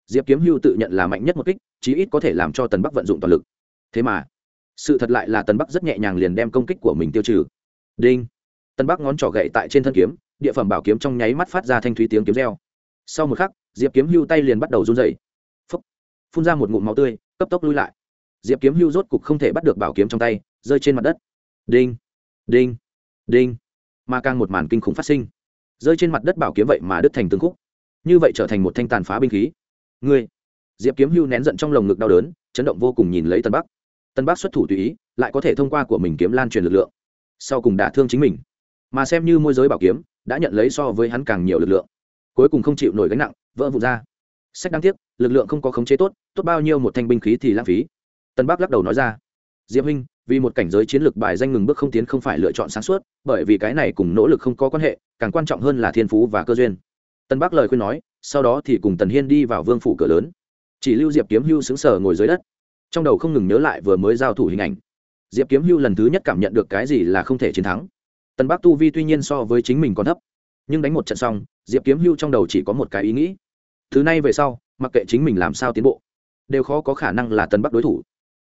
Speaker 1: Diệp kiếm hưu tự nhận là mạnh nhất một kích, chí ít có thể làm cho tần bắc vận dụng toàn lực. Thế mà, sự thật lại là tần bắc rất nhẹ nhàng liền đem công kích của mình tiêu trừ. Đinh! Tân bắc ngón trỏ gậy tại trên thân kiếm, địa phẩm bảo kiếm trong nháy mắt phát ra thanh thúy tiếng kiếm reo. Sau một khắc, diệp kiếm hưu tay liền bắt đầu run dày phấp phun ra một ngụm máu tươi, cấp tốc lui lại diệp kiếm hưu rốt cục không thể bắt được bảo kiếm trong tay, rơi trên mặt đất. Đinh đinh đinh. Mà càng một màn kinh khủng phát sinh. Rơi trên mặt đất bảo kiếm vậy mà đứt thành tương khúc. Như vậy trở thành một thanh tàn phá binh khí. Ngươi. Diệp kiếm hưu nén giận trong lồng ngực đau đớn, chấn động vô cùng nhìn lấy tân bắc. Tân bắc xuất thủ tùy ý, lại có thể thông qua của mình kiếm lan truyền lực lượng. Sau cùng đả thương chính mình. Mà xem như môi giới bảo kiếm, đã nhận lấy so với hắn càng nhiều lực lượng. Cuối cùng không chịu nổi gánh nặng, vỡ vụt ra. Sách đáng tiếc, lực lượng không có khống chế tốt tốt bao nhiêu một thanh binh khí thì lãng phí tân bắc lắc đầu nói ra, diệp huynh, vì một cảnh giới chiến lược bài danh ngừng bước không tiến không phải lựa chọn sáng suốt, bởi vì cái này cùng nỗ lực không có quan hệ, càng quan trọng hơn là thiên phú và cơ duyên. Tân bắc lời khuyên nói, sau đó thì cùng tần hiên đi vào vương phủ cửa lớn. Chỉ lưu diệp kiếm hưu xứng sở ngồi dưới đất, trong đầu không ngừng nhớ lại vừa mới giao thủ hình ảnh. Diệp kiếm hưu lần thứ nhất cảm nhận được cái gì là không thể chiến thắng. Tân bắc tu vi tuy nhiên so với chính mình còn thấp, nhưng đánh một trận xong, diệp kiếm hưu trong đầu chỉ có một cái ý nghĩ. Thứ này về sau, mặc kệ chính mình làm sao tiến bộ, đều khó có khả năng là tân bắc đối thủ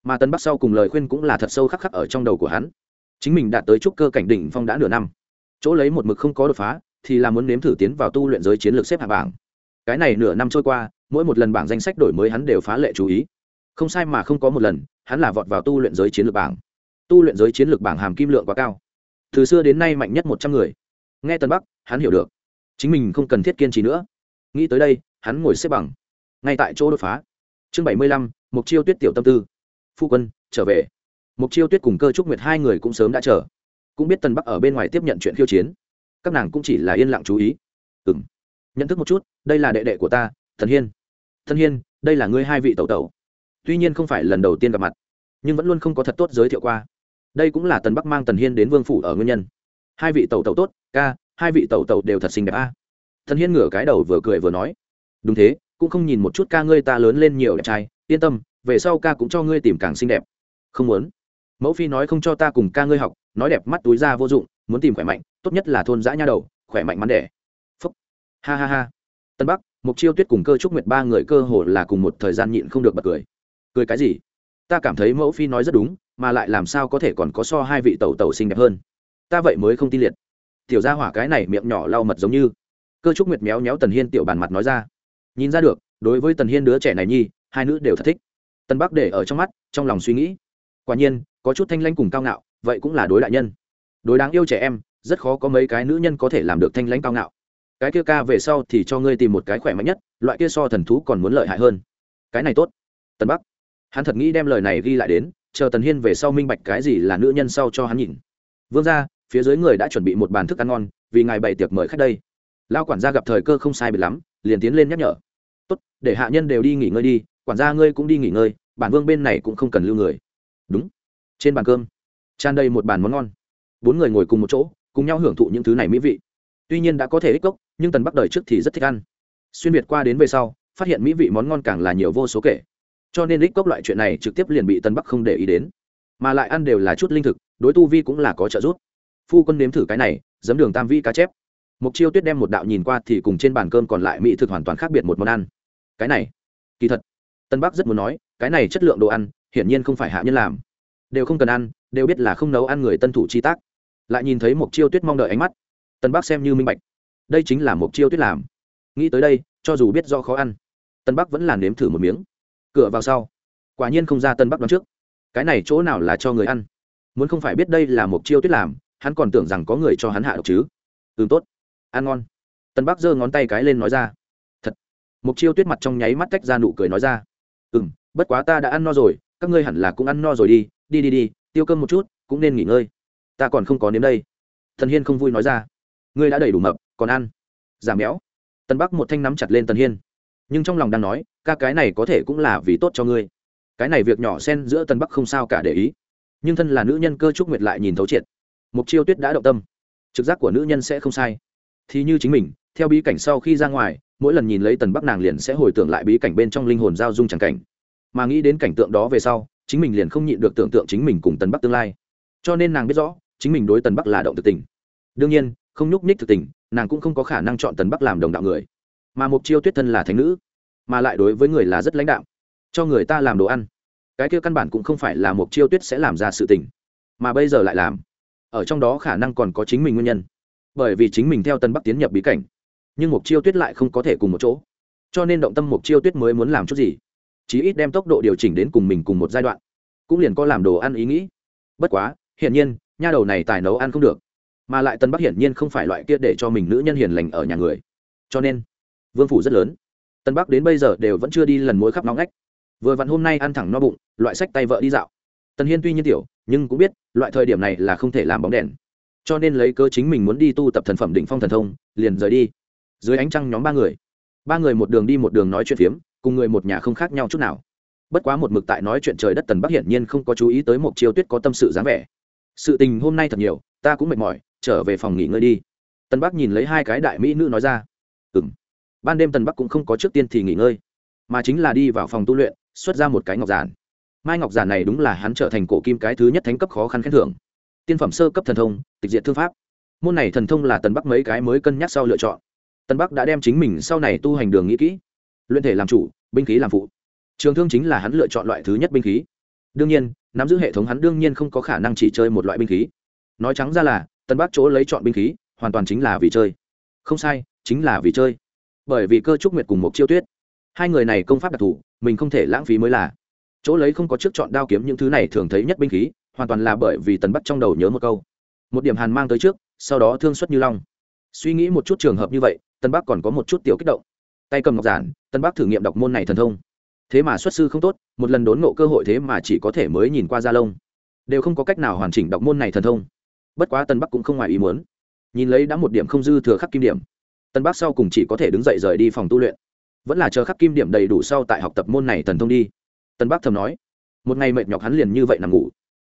Speaker 1: mà tân bắc sau cùng lời khuyên cũng là thật sâu khắc khắc ở trong đầu của hắn. Chính mình đạt tới trúc cơ cảnh đỉnh phong đã nửa năm. Chỗ lấy một mực không có đột phá, thì là muốn nếm thử tiến vào tu luyện giới chiến lược xếp hạ bảng. Cái này nửa năm trôi qua, mỗi một lần bảng danh sách đổi mới hắn đều phá lệ chú ý. Không sai mà không có một lần, hắn là vọt vào tu luyện giới chiến lược bảng. Tu luyện giới chiến lược bảng hàm kim lượng quá cao. Từ xưa đến nay mạnh nhất một trăm người. Nghe tân bắc, hắn hiểu được. Chính mình không cần thiết kiên trì nữa. Nghĩ tới đây, hắn ngồi xếp bằng. Ngay tại chỗ đột phá. Chương bảy mươi lăm, mục chiêu tuyết tiểu tâm tư phu quân, trở về. Mục chiêu tuyết cùng cơ trúc nguyệt hai người cũng sớm đã chờ. Cũng biết tân bắc ở bên ngoài tiếp nhận chuyện khiêu chiến. Các nàng cũng chỉ là yên lặng chú ý. Ừ m nhận thức một chút, đây là đệ đệ của ta, thần hiên. Thần hiên, đây là ngươi hai vị tẩu tẩu. Tuy nhiên không phải lần đầu tiên gặp mặt, nhưng vẫn luôn không có thật tốt giới thiệu qua. Đây cũng là tần bắc mang tần hiên đến vương phủ ở nguyên nhân. Hai vị tẩu tẩu tốt, ca, hai vị tẩu tẩu đều thật xinh đẹp a. Thần hiên ngửa cái đầu vừa cười vừa nói. Đúng thế, cũng không nhìn một chút ca ngươi ta lớn lên nhiều đẹp trai, yên tâm về sau ca cũng cho ngươi tìm càng xinh đẹp. Không muốn. Mẫu phi nói không cho ta cùng ca ngươi học, nói đẹp mắt túi ra vô dụng, muốn tìm khỏe mạnh, tốt nhất là thôn giã nha đầu, khỏe mạnh mắn đẻ. Phúc. Ha ha ha. Tân bắc mục chiêu tuyết cùng cơ trúc nguyệt ba người cơ hồ là cùng một thời gian nhịn không được bật cười. Cười cái gì? Ta cảm thấy mẫu phi nói rất đúng, mà lại làm sao có thể còn có so hai vị tẩu tẩu xinh đẹp hơn? Ta vậy mới không tin liệt. Tiểu gia hỏa cái này miệng nhỏ lau mật giống như. Cơ trúc nguyệt méo méo tần hiên tiểu bàn mặt nói ra. Nhìn ra được, đối với tần hiên đứa trẻ này nhi, hai nữ đều thật thích tân bắc để ở trong mắt, trong lòng suy nghĩ. Quả nhiên, có chút thanh lãnh cùng cao ngạo, vậy cũng là đối đại nhân. Đối đáng yêu trẻ em, rất khó có mấy cái nữ nhân có thể làm được thanh lãnh cao ngạo. Cái kia ca về sau thì cho ngươi tìm một cái khỏe mạnh nhất, loại kia so thần thú còn muốn lợi hại hơn. Cái này tốt. Tân bắc. Hắn thật nghĩ đem lời này ghi lại đến, chờ tần hiên về sau minh bạch cái gì là nữ nhân sau cho hắn nhìn. Vương ra phía dưới người đã chuẩn bị một bàn thức ăn ngon, vì ngài bày tiệc mời khách đây. Lao quản gia gặp thời cơ không sai biệt lắm, liền tiến lên nhắc nhở. Tốt, để hạ nhân đều đi nghỉ ngơi đi quản gia ngươi cũng đi nghỉ ngơi, bản vương bên này cũng không cần lưu người. Đúng. Trên bàn cơm, tràn đầy một bàn món ngon. Bốn người ngồi cùng một chỗ, cùng nhau hưởng thụ những thứ này mỹ vị. Tuy nhiên đã có thể ích cốc nhưng tần bắc đời trước thì rất thích ăn. Xuyên việt qua đến về sau, phát hiện mỹ vị món ngon càng là nhiều vô số kể. Cho nên đích cốc loại chuyện này trực tiếp liền bị tân bắc không để ý đến. Mà lại ăn đều là chút linh thực, đối tu vi cũng là có trợ giúp. Phu quân nếm thử cái này, giấm đường tam vi cá chép. Mục chiêu tuyết đem một đạo nhìn qua thì cùng trên bàn cơm còn lại mỹ thực hoàn toàn khác biệt một món ăn. Cái này, kỳ thật tân bắc rất muốn nói, cái này chất lượng đồ ăn, hiển nhiên không phải hạ nhân làm. Đều không cần ăn, đều biết là không nấu ăn người tân thủ chi tác. Lại nhìn thấy mục chiêu tuyết mong đợi ánh mắt. Tân bắc xem như minh bạch. Đây chính là mục chiêu tuyết làm. Nghĩ tới đây, cho dù biết do khó ăn, tân bắc vẫn làm nếm thử một miếng. Cửa vào sau, quả nhiên không ra tân bắc đón trước. Cái này chỗ nào là cho người ăn? Muốn không phải biết đây là một chiêu tuyết làm, hắn còn tưởng rằng có người cho hắn hạ độc chứ. Ừ tốt. Ăn ngon. Tân bắc giơ ngón tay cái lên nói ra. Thật. Mục chiêu tuyết mặt trong nháy mắt tách ra nụ cười nói ra ừ m bất quá ta đã ăn no rồi, các ngươi hẳn là cũng ăn no rồi đi đi đi đi, tiêu cơm một chút, cũng nên nghỉ ngơi. Ta còn không có nếm đây. Thần hiên không vui nói ra. Ngươi đã đầy đủ mập, còn ăn. Giảm béo tân bắc một thanh nắm chặt lên tần hiên. Nhưng trong lòng đang nói, ca cái này có thể cũng là vì tốt cho ngươi. Cái này việc nhỏ xen giữa tân bắc không sao cả để ý. Nhưng thân là nữ nhân cơ trúc nguyệt lại nhìn thấu triệt. Mục chiêu tuyết đã động tâm. Trực giác của nữ nhân sẽ không sai. Thì như chính mình theo bí cảnh sau khi ra ngoài, mỗi lần nhìn lấy tần bắc nàng liền sẽ hồi tưởng lại bí cảnh bên trong linh hồn giao dung tràng cảnh. Mà nghĩ đến cảnh tượng đó về sau, chính mình liền không nhịn được tưởng tượng chính mình cùng tần bắc tương lai. Cho nên nàng biết rõ, chính mình đối tần bắc là động thực tình. Đương nhiên, không nhúc nhích thực tình, nàng cũng không có khả năng chọn tần bắc làm đồng đạo người. Mà mục chiêu tuyết thân là thánh nữ, mà lại đối với người là rất lãnh đạo. Cho người ta làm đồ ăn. Cái kia căn bản cũng không phải là mục chiêu tuyết sẽ làm ra sự tình. Mà bây giờ lại làm. Ở trong đó khả năng còn có chính mình nguyên nhân. Bởi vì chính mình theo tân bắc tiến nhập bí cảnh nhưng mục chiêu tuyết lại không có thể cùng một chỗ. Cho nên động tâm mục chiêu tuyết mới muốn làm chút gì? Chí ít đem tốc độ điều chỉnh đến cùng mình cùng một giai đoạn, cũng liền có làm đồ ăn ý nghĩ. Bất quá, hiển nhiên, nha đầu này tài nấu ăn không được. Mà lại tân bắc hiển nhiên không phải loại kia để cho mình nữ nhân hiền lành ở nhà người. Cho nên, vương phủ rất lớn. Tân bắc đến bây giờ đều vẫn chưa đi lần mối khắp nóng ngách. Vừa vặn hôm nay ăn thẳng no bụng, loại sách tay vợ đi dạo. Tần hiên tuy nhiên tiểu, nhưng cũng biết, loại thời điểm này là không thể làm bóng đèn. Cho nên lấy cơ chính mình muốn đi tu tập thần phẩm đỉnh phong thần thông, liền rời đi dưới ánh trăng nhóm ba người. Ba người một đường đi một đường nói chuyện phiếm, cùng người một nhà không khác nhau chút nào. Bất quá một mực tại nói chuyện trời đất tần bắc hiển nhiên không có chú ý tới một chiêu tuyết có tâm sự dáng vẻ. Sự tình hôm nay thật nhiều, ta cũng mệt mỏi, trở về phòng nghỉ ngơi đi. Tần bắc nhìn lấy hai cái đại mỹ nữ nói ra. Ừ m ban đêm tần bắc cũng không có trước tiên thì nghỉ ngơi, mà chính là đi vào phòng tu luyện, xuất ra một cái ngọc giản. Mai ngọc giản này đúng là hắn trở thành cổ kim cái thứ nhất thánh cấp khó khăn khen thưởng. Tiên phẩm sơ cấp thần thông, tịch diện thương pháp. Môn này thần thông là tần bắc mấy cái mới cân nhắc sau lựa chọn. Tân bắc đã đem chính mình sau này tu hành đường nghĩ kỹ, luyện thể làm chủ, binh khí làm phụ. Trường thương chính là hắn lựa chọn loại thứ nhất binh khí. Đương nhiên, nắm giữ hệ thống hắn đương nhiên không có khả năng chỉ chơi một loại binh khí. Nói trắng ra là, Tân bắc chỗ lấy chọn binh khí, hoàn toàn chính là vì chơi. Không sai, chính là vì chơi. Bởi vì cơ trúc nguyệt cùng một chiêu tuyết. Hai người này công pháp đặc thù, mình không thể lãng phí mới là. Chỗ lấy không có trước chọn đao kiếm những thứ này thường thấy nhất binh khí, hoàn toàn là bởi vì tần bắc trong đầu nhớ một câu. Một điểm hàn mang tới trước, sau đó thương xuất như long. Suy nghĩ một chút trường hợp như vậy tân bắc còn có một chút tiểu kích động. Tay cầm ngọc giản, tân bắc thử nghiệm đọc môn này thần thông. Thế mà xuất sư không tốt, một lần đốn ngộ cơ hội thế mà chỉ có thể mới nhìn qua da lông. Đều không có cách nào hoàn chỉnh đọc môn này thần thông. Bất quá tân bắc cũng không ngoài ý muốn. Nhìn lấy đã một điểm không dư thừa khắc kim điểm, tân bắc sau cùng chỉ có thể đứng dậy rời đi phòng tu luyện. Vẫn là chờ khắc kim điểm đầy đủ sau tại học tập môn này thần thông đi. Tân bắc thầm nói, một ngày mệt nhọc hắn liền như vậy nằm ngủ.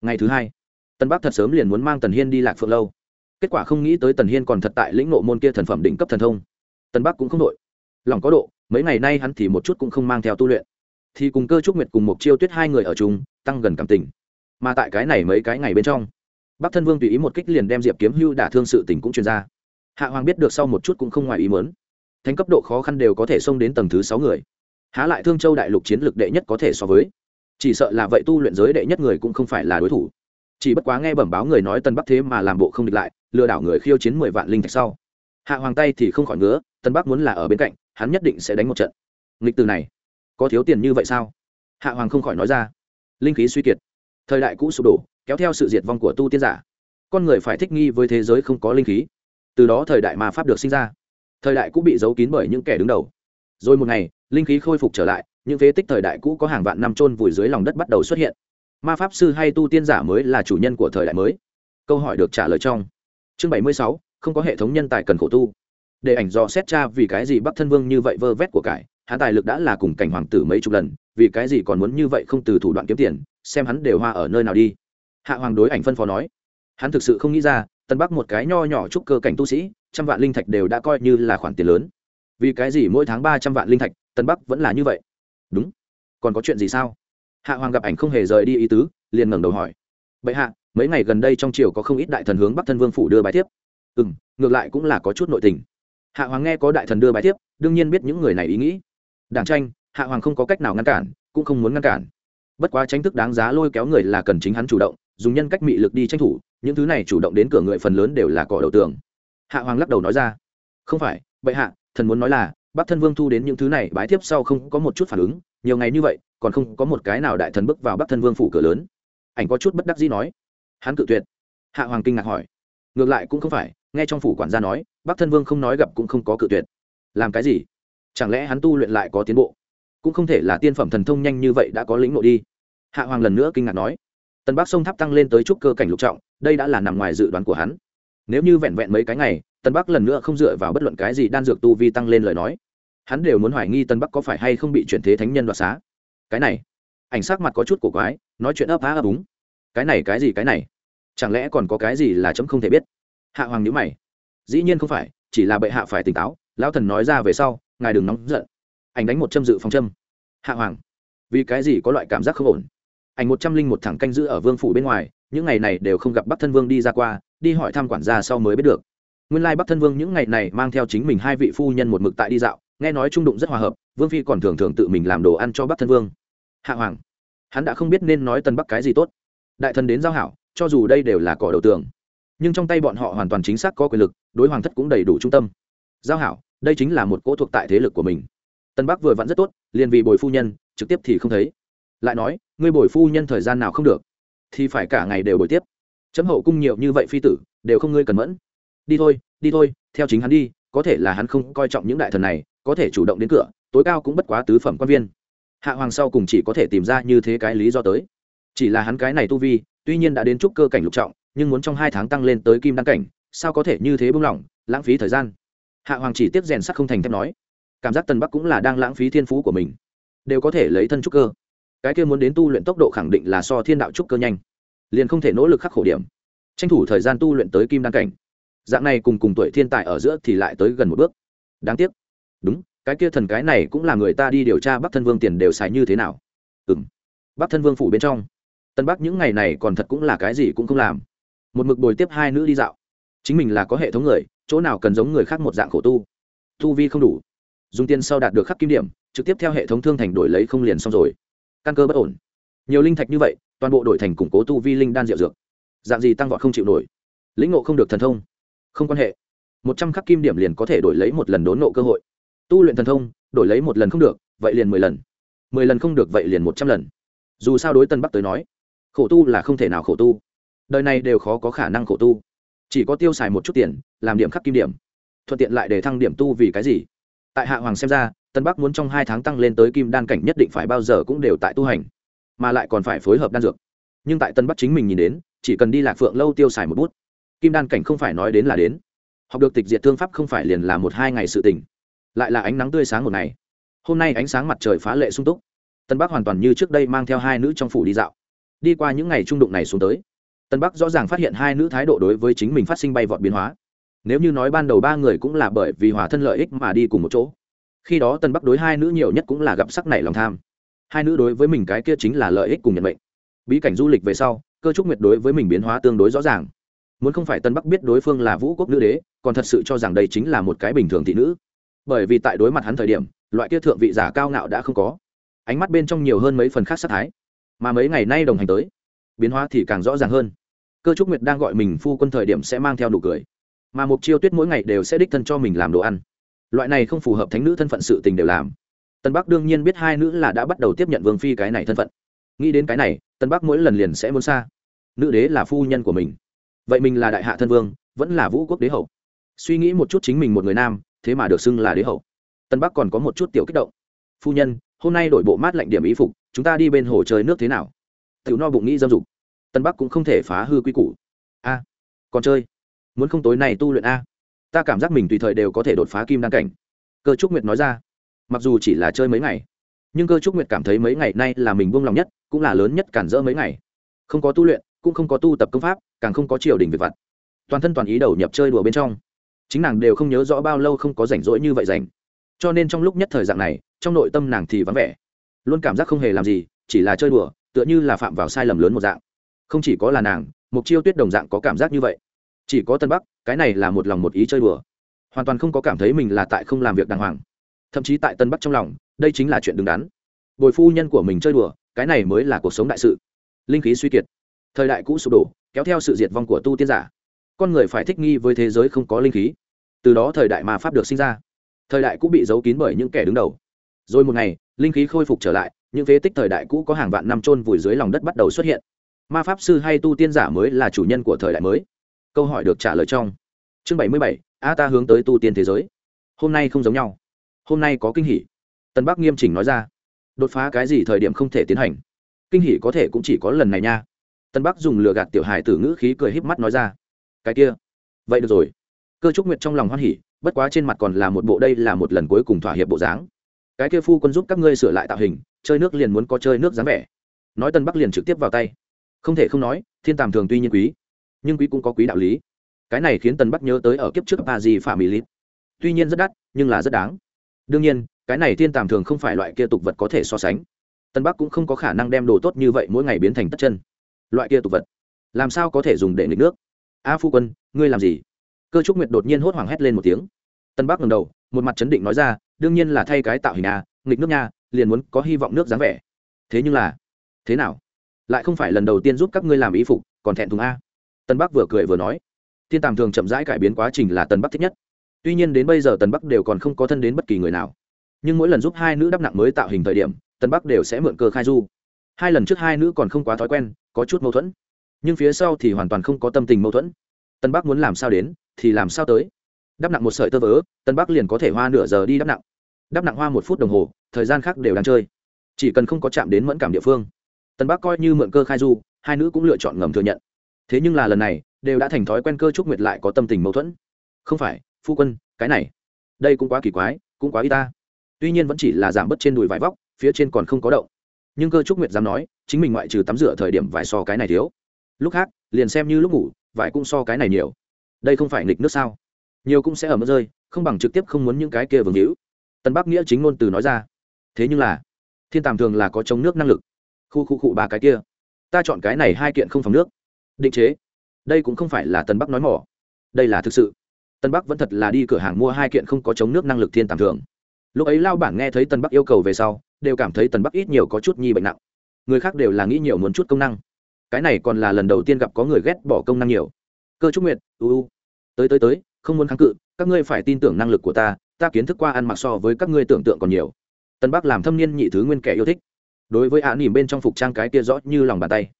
Speaker 1: Ngày thứ hai, tân bắc thật sớm liền muốn mang tần hiên đi lạc phượng lâu kết quả không nghĩ tới tần hiên còn thật tại lĩnh nộ môn kia thần phẩm đỉnh cấp thần thông. Tần bắc cũng không đội. Lòng có độ, mấy ngày nay hắn thì một chút cũng không mang theo tu luyện. Thì cùng cơ trúc nguyệt cùng một chiêu tuyết hai người ở chung, tăng gần cảm tình. Mà tại cái này mấy cái ngày bên trong, bắc thân vương tùy ý một kích liền đem diệp kiếm hưu đả thương sự tình cũng truyền ra. Hạ hoàng biết được sau một chút cũng không ngoài ý mớn thánh cấp độ khó khăn đều có thể xông đến tầng thứ sáu người. Há lại thương châu đại lục chiến lược đệ nhất có thể so với. Chỉ sợ là vậy tu luyện giới đệ nhất người cũng không phải là đối thủ chỉ bất quá nghe bẩm báo người nói tân bắc thế mà làm bộ không địch lại, lừa đảo người khiêu chiến mười vạn linh thạch sau. Hạ hoàng tay thì không khỏi ngứa, tân bắc muốn là ở bên cạnh, hắn nhất định sẽ đánh một trận. Nghịch từ này, có thiếu tiền như vậy sao? Hạ hoàng không khỏi nói ra. Linh khí suy kiệt. Thời đại cũ sụp đổ, kéo theo sự diệt vong của tu tiên giả. Con người phải thích nghi với thế giới không có linh khí. Từ đó thời đại mà pháp được sinh ra. Thời đại cũ bị giấu kín bởi những kẻ đứng đầu. Rồi một ngày, linh khí khôi phục trở lại, những phế tích thời đại cũ có hàng vạn năm trôn vùi dưới lòng đất bắt đầu xuất hiện ma pháp sư hay tu tiên giả mới là chủ nhân của thời đại mới. Câu hỏi được trả lời trong chương bảy mươi sáu, không có hệ thống nhân tài cần khổ tu. Để ảnh dò xét cha vì cái gì bắc thân vương như vậy vơ vét của cải, hắn tài lực đã là cùng cảnh hoàng tử mấy chục lần, vì cái gì còn muốn như vậy không từ thủ đoạn kiếm tiền, xem hắn đều hoa ở nơi nào đi. Hạ hoàng đối ảnh phân phó nói, hắn thực sự không nghĩ ra, tân bắc một cái nho nhỏ chúc cơ cảnh tu sĩ, trăm vạn linh thạch đều đã coi như là khoản tiền lớn. Vì cái gì mỗi tháng ba trăm vạn linh thạch, tân bắc vẫn là như vậy? Đúng. Còn có chuyện gì sao? Hạ hoàng gặp ảnh không hề rời đi ý tứ, liền ngẩng đầu hỏi. Bệ hạ, mấy ngày gần đây trong triều có không ít đại thần hướng bắc thân vương phủ đưa bài thiếp. Ừ m ngược lại cũng là có chút nội tình. Hạ hoàng nghe có đại thần đưa bài thiếp, đương nhiên biết những người này ý nghĩ. Đảng tranh, hạ hoàng không có cách nào ngăn cản, cũng không muốn ngăn cản. Bất quá tranh thức đáng giá lôi kéo người là cần chính hắn chủ động, dùng nhân cách mị lực đi tranh thủ, những thứ này chủ động đến cửa người phần lớn đều là cỏ đầu tường. Hạ hoàng lắc đầu nói ra. Không phải, bệ hạ, thần muốn nói là, bắc thân vương thu đến những thứ này bái thiếp sau không có một chút phản ứng nhiều ngày như vậy, còn không có một cái nào đại thần bước vào bắc thân vương phủ cửa lớn. Ảnh có chút bất đắc dĩ nói. Hắn cự tuyệt. Hạ hoàng kinh ngạc hỏi. Ngược lại cũng không phải, nghe trong phủ quản gia nói, bắc thân vương không nói gặp cũng không có cự tuyệt. Làm cái gì? Chẳng lẽ hắn tu luyện lại có tiến bộ? Cũng không thể là tiên phẩm thần thông nhanh như vậy đã có lĩnh ngộ đi. Hạ hoàng lần nữa kinh ngạc nói. Tân bắc sông tháp tăng lên tới trúc cơ cảnh lục trọng, đây đã là nằm ngoài dự đoán của hắn. Nếu như vẹn vẹn mấy cái ngày tân bắc lần nữa không dựa vào bất luận cái gì đan dược tu vi tăng lên lời nói hắn đều muốn hoài nghi tân bắc có phải hay không bị chuyển thế thánh nhân đoạt xá. Cái này, ảnh sắc mặt có chút cổ quái, nói chuyện ấp á ấp úng. Cái này cái gì cái này? Chẳng lẽ còn có cái gì là chấm không thể biết? Hạ hoàng nhữ mày. Dĩ nhiên không phải, chỉ là bệ hạ phải tỉnh táo, lão thần nói ra về sau, ngài đừng nóng giận. Ảnh đánh một châm dự phòng châm. Hạ hoàng, vì cái gì có loại cảm giác không ổn? Ảnh một trăm linh một thẳng canh giữ ở vương phủ bên ngoài, những ngày này đều không gặp bắc thân vương đi ra qua, đi hỏi thăm quản gia sau mới biết được. Nguyên lai bắc thân vương những ngày này mang theo chính mình hai vị phu nhân một mực tại đi dạo nghe nói trung đụng rất hòa hợp, vương phi còn thường thường tự mình làm đồ ăn cho bắc thân vương. Hạ hoàng, hắn đã không biết nên nói tân bắc cái gì tốt. Đại thần đến giao hảo, cho dù đây đều là cỏ đầu tường. Nhưng trong tay bọn họ hoàn toàn chính xác có quyền lực, đối hoàng thất cũng đầy đủ trung tâm. Giao hảo, đây chính là một cỗ thuộc tại thế lực của mình. Tân bắc vừa vặn rất tốt, liền vì bồi phu nhân, trực tiếp thì không thấy. Lại nói, ngươi bồi phu nhân thời gian nào không được, thì phải cả ngày đều bồi tiếp. Chấm hậu cung nhiều như vậy phi tử, đều không ngươi cần mẫn. Đi thôi đi thôi, theo chính hắn đi, có thể là hắn không coi trọng những đại thần này có thể chủ động đến cửa, tối cao cũng bất quá tứ phẩm quan viên. Hạ hoàng sau cùng chỉ có thể tìm ra như thế cái lý do tới. Chỉ là hắn cái này tu vi, tuy nhiên đã đến trúc cơ cảnh lục trọng, nhưng muốn trong hai tháng tăng lên tới kim đăng cảnh, sao có thể như thế bung lỏng lãng phí thời gian. Hạ hoàng chỉ tiếp rèn sắt không thành thép nói, cảm giác tần bắc cũng là đang lãng phí thiên phú của mình, đều có thể lấy thân trúc cơ. Cái kia muốn đến tu luyện tốc độ khẳng định là so thiên đạo trúc cơ nhanh, liền không thể nỗ lực khắc khổ điểm. Tranh thủ thời gian tu luyện tới kim đăng cảnh. Dạng này cùng cùng tuổi thiên tài ở giữa thì lại tới gần một bước. Đáng tiếc đúng, cái kia thần cái này cũng là người ta đi điều tra bắc thân vương tiền đều xài như thế nào. Ừ m bắc thân vương phủ bên trong. Tân bắc những ngày này còn thật cũng là cái gì cũng không làm. Một mực bồi tiếp hai nữ đi dạo. Chính mình là có hệ thống người, chỗ nào cần giống người khác một dạng khổ tu. Tu vi không đủ. Dùng tiền sau đạt được khắc kim điểm, trực tiếp theo hệ thống thương thành đổi lấy không liền xong rồi. Căn cơ bất ổn. Nhiều linh thạch như vậy, toàn bộ đổi thành củng cố tu vi linh đan rượu dược. Dạng gì tăng vọt không chịu nổi. Lĩnh ngộ không được thần thông. Không quan hệ. Một trăm khắc kim điểm liền có thể đổi lấy một lần đốn nộ cơ hội tu luyện thần thông, đổi lấy một lần không được, vậy liền mười lần. Mười lần không được vậy liền một trăm lần. Dù sao đối tân bắc tới nói, khổ tu là không thể nào khổ tu. Đời này đều khó có khả năng khổ tu. Chỉ có tiêu xài một chút tiền, làm điểm khắc kim điểm. Thuận tiện lại để thăng điểm tu vì cái gì? Tại hạ hoàng xem ra, tân bắc muốn trong hai tháng tăng lên tới kim đan cảnh nhất định phải bao giờ cũng đều tại tu hành, mà lại còn phải phối hợp đan dược. Nhưng tại tân bắc chính mình nhìn đến, chỉ cần đi lạc phượng lâu tiêu xài một bút, kim đan cảnh không phải nói đến là đến. Học được tịch diệt thương pháp không phải liền là một hai ngày sự tình lại là ánh nắng tươi sáng một ngày. Hôm nay ánh sáng mặt trời phá lệ sung túc. Tân bắc hoàn toàn như trước đây mang theo hai nữ trong phủ đi dạo. Đi qua những ngày trung đụng này xuống tới, tân bắc rõ ràng phát hiện hai nữ thái độ đối với chính mình phát sinh bay vọt biến hóa. Nếu như nói ban đầu ba người cũng là bởi vì hòa thân lợi ích mà đi cùng một chỗ, khi đó tân bắc đối hai nữ nhiều nhất cũng là gặp sắc này lòng tham. Hai nữ đối với mình cái kia chính là lợi ích cùng nhận mệnh. Bí cảnh du lịch về sau, cơ trúc nguyệt đối với mình biến hóa tương đối rõ ràng. Muốn không phải tân bắc biết đối phương là vũ quốc nữ đế, còn thật sự cho rằng đây chính là một cái bình thường thị nữ bởi vì tại đối mặt hắn thời điểm, loại kia thượng vị giả cao ngạo đã không có. Ánh mắt bên trong nhiều hơn mấy phần khác sát thái. Mà mấy ngày nay đồng hành tới, biến hóa thì càng rõ ràng hơn. Cơ trúc nguyệt đang gọi mình phu quân thời điểm sẽ mang theo nụ cười. Mà mục chiêu tuyết mỗi ngày đều sẽ đích thân cho mình làm đồ ăn. Loại này không phù hợp thánh nữ thân phận sự tình đều làm. Tân bắc đương nhiên biết hai nữ là đã bắt đầu tiếp nhận vương phi cái này thân phận. Nghĩ đến cái này, tân bắc mỗi lần liền sẽ muốn xa. Nữ đế là phu nhân của mình. Vậy mình là đại hạ thân vương, vẫn là vũ quốc đế hậu. Suy nghĩ một chút chính mình một người nam thế mà được xưng là đế hậu. Tân bắc còn có một chút tiểu kích động. Phu nhân, hôm nay đổi bộ mát lạnh điểm ý phục, chúng ta đi bên hồ chơi nước thế nào? Tiểu no bụng nghĩ dâm dục. Tân bắc cũng không thể phá hư quy củ. A, còn chơi. Muốn không tối này tu luyện a. Ta cảm giác mình tùy thời đều có thể đột phá kim đăng cảnh. Cơ trúc nguyệt nói ra. Mặc dù chỉ là chơi mấy ngày, nhưng cơ trúc nguyệt cảm thấy mấy ngày nay là mình buông lòng nhất, cũng là lớn nhất cản rỡ mấy ngày. Không có tu luyện, cũng không có tu tập công pháp, càng không có triều đình việc vặt. Toàn thân toàn ý đầu nhập chơi đùa bên trong chính nàng đều không nhớ rõ bao lâu không có rảnh rỗi như vậy rảnh. Cho nên trong lúc nhất thời dạng này, trong nội tâm nàng thì vắng vẻ. Luôn cảm giác không hề làm gì, chỉ là chơi đùa, tựa như là phạm vào sai lầm lớn một dạng. Không chỉ có là nàng mục chiêu tuyết đồng dạng có cảm giác như vậy. Chỉ có tân bắc, cái này là một lòng một ý chơi đùa. Hoàn toàn không có cảm thấy mình là tại không làm việc đàng hoàng. Thậm chí tại tân bắc trong lòng, đây chính là chuyện đứng đắn. Bồi phu nhân của mình chơi đùa, cái này mới là cuộc sống đại sự. Linh khí suy kiệt. Thời đại cũ sụp đổ, kéo theo sự diệt vong của tu tiên giả con người phải thích nghi với thế giới không có linh khí. Từ đó thời đại mà pháp được sinh ra. Thời đại cũ bị giấu kín bởi những kẻ đứng đầu. Rồi một ngày, linh khí khôi phục trở lại, những phế tích thời đại cũ có hàng vạn năm trôn vùi dưới lòng đất bắt đầu xuất hiện. Ma pháp sư hay tu tiên giả mới là chủ nhân của thời đại mới. Câu hỏi được trả lời trong chương bảy mươi bảy, a ta hướng tới tu tiên thế giới. Hôm nay không giống nhau. Hôm nay có kinh hỷ tân bắc nghiêm chỉnh nói ra. Đột phá cái gì thời điểm không thể tiến hành. Kinh hỷ có thể cũng chỉ có lần này nha. Tân bắc dùng lừa gạt tiểu hài tử ngữ khí cười híp mắt nói ra cái kia. Vậy được rồi. Cơ trúc nguyệt trong lòng hoan hỉ, bất quá trên mặt còn là một bộ đây là một lần cuối cùng thỏa hiệp bộ dáng. Cái kia phu quân giúp các ngươi sửa lại tạo hình, chơi nước liền muốn có chơi nước dáng vẻ. Nói tân bắc liền trực tiếp vào tay. Không thể không nói, thiên tàm thường tuy nhiên quý, nhưng quý cũng có quý đạo lý. Cái này khiến tân bắc nhớ tới ở kiếp trước pa di phạm mỹ lít. Tuy nhiên rất đắt, nhưng là rất đáng. Đương nhiên, cái này thiên tàm thường không phải loại kia tục vật có thể so sánh. Tân bắc cũng không có khả năng đem đồ tốt như vậy mỗi ngày biến thành tất chân. Loại kia tục vật, làm sao có thể dùng để nghịch nước? A phu quân, ngươi làm gì? Cơ trúc nguyệt đột nhiên hốt hoảng hét lên một tiếng. Tân bắc ngầm đầu, một mặt chấn định nói ra, đương nhiên là thay cái tạo hình a, nghịch nước nha, liền muốn có hy vọng nước dáng vẻ. Thế nhưng là, thế nào? Lại không phải lần đầu tiên giúp các ngươi làm y phục, còn thẹn thùng a. Tân bắc vừa cười vừa nói. Thiên tàm thường chậm rãi cải biến quá trình là tân bắc thích nhất. Tuy nhiên đến bây giờ tân bắc đều còn không có thân đến bất kỳ người nào. Nhưng mỗi lần giúp hai nữ đắp nặng mới tạo hình thời điểm, tân bắc đều sẽ mượn cơ khai du. Hai lần trước hai nữ còn không quá thói quen, có chút mâu thuẫn nhưng phía sau thì hoàn toàn không có tâm tình mâu thuẫn. Tân bắc muốn làm sao đến, thì làm sao tới. Đắp nặng một sợi tơ vớ, tân bắc liền có thể hoa nửa giờ đi đắp nặng. Đắp nặng hoa một phút đồng hồ, thời gian khác đều đang chơi. Chỉ cần không có chạm đến mẫn cảm địa phương. Tân bắc coi như mượn cơ khai du, hai nữ cũng lựa chọn ngầm thừa nhận. Thế nhưng là lần này, đều đã thành thói quen cơ trúc nguyệt lại có tâm tình mâu thuẫn. Không phải, phu quân, cái này, đây cũng quá kỳ quái, cũng quá y ta. Tuy nhiên vẫn chỉ là giảm bớt trên đùi vải vóc, phía trên còn không có đậu nhưng cơ trúc nguyệt dám nói, chính mình ngoại trừ tắm rửa thời điểm vải so cái này thiếu lúc khác, liền xem như lúc ngủ, vải cũng so cái này nhiều. Đây không phải nghịch nước sao? Nhiều cũng sẽ ở mức rơi, không bằng trực tiếp không muốn những cái kia vương hữu tân bắc nghĩa chính ngôn từ nói ra. Thế nhưng là, thiên tàm thường là có chống nước năng lực. Khu khu khu ba cái kia. Ta chọn cái này hai kiện không phòng nước. Định chế. Đây cũng không phải là tân bắc nói mỏ. Đây là thực sự. Tân bắc vẫn thật là đi cửa hàng mua hai kiện không có chống nước năng lực thiên tàm thường. Lúc ấy lao bản nghe thấy tân bắc yêu cầu về sau, đều cảm thấy tân bắc ít nhiều có chút nhi bệnh nặng. Người khác đều là nghĩ nhiều muốn chút công năng cái này còn là lần đầu tiên gặp có người ghét bỏ công năng nhiều. Cơ trúc nguyệt uu tới tới tới, không muốn kháng cự, các ngươi phải tin tưởng năng lực của ta ta kiến thức qua ăn mặc so với các ngươi tưởng tượng còn nhiều. Tân bắc làm thâm niên nhị thứ nguyên kẻ yêu thích. Đối với ạ nỉm bên trong phục trang cái kia rõ như lòng bàn tay.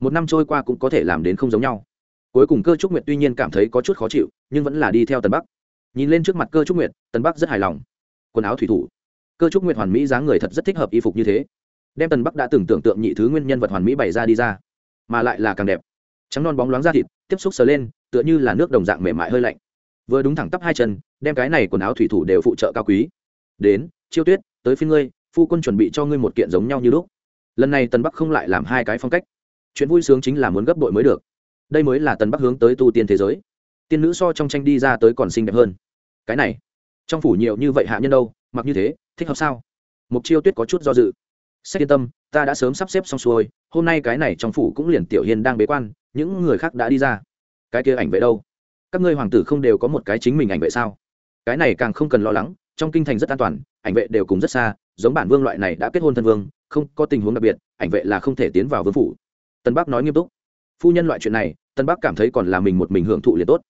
Speaker 1: Một năm trôi qua cũng có thể làm đến không giống nhau. Cuối cùng cơ trúc nguyệt tuy nhiên cảm thấy có chút khó chịu, nhưng vẫn là đi theo tân bắc. Nhìn lên trước mặt cơ trúc nguyệt, tân bắc rất hài lòng. Quần áo thủy thủ. Cơ trúc nguyệt hoàn mỹ dáng người thật rất thích hợp y phục như thế. Đem tân bắc đã từng tưởng tượng nhị thứ nguyên nhân vật hoàn mỹ bày ra đi ra mà lại là càng đẹp. Trắng non bóng loáng da thịt, tiếp xúc sờ lên, tựa như là nước đồng dạng mềm mại hơi lạnh. Vừa đúng thẳng tắp hai chân, đem cái này quần áo thủy thủ đều phụ trợ cao quý. Đến, chiêu tuyết, tới phiên ngươi, phu quân chuẩn bị cho ngươi một kiện giống nhau như lúc. Lần này tần bắc không lại làm hai cái phong cách. Chuyện vui sướng chính là muốn gấp đội mới được. Đây mới là tần bắc hướng tới tu tiên thế giới. Tiên nữ so trong tranh đi ra tới còn xinh đẹp hơn. Cái này, trong phủ nhiều như vậy hạ nhân đâu, mặc như thế, thích hợp sao? Mục chiêu tuyết có chút do dự sách yên tâm, ta đã sớm sắp xếp xong xuôi, hôm nay cái này trong phủ cũng liền tiểu Hiên đang bế quan, những người khác đã đi ra. Cái kia ảnh vệ đâu? Các ngươi hoàng tử không đều có một cái chính mình ảnh vệ sao? Cái này càng không cần lo lắng, trong kinh thành rất an toàn, ảnh vệ đều cùng rất xa, giống bản vương loại này đã kết hôn thân vương, không có tình huống đặc biệt, ảnh vệ là không thể tiến vào vương phủ. Tân bắc nói nghiêm túc. Phu nhân loại chuyện này, tân bắc cảm thấy còn là mình một mình hưởng thụ liền tốt.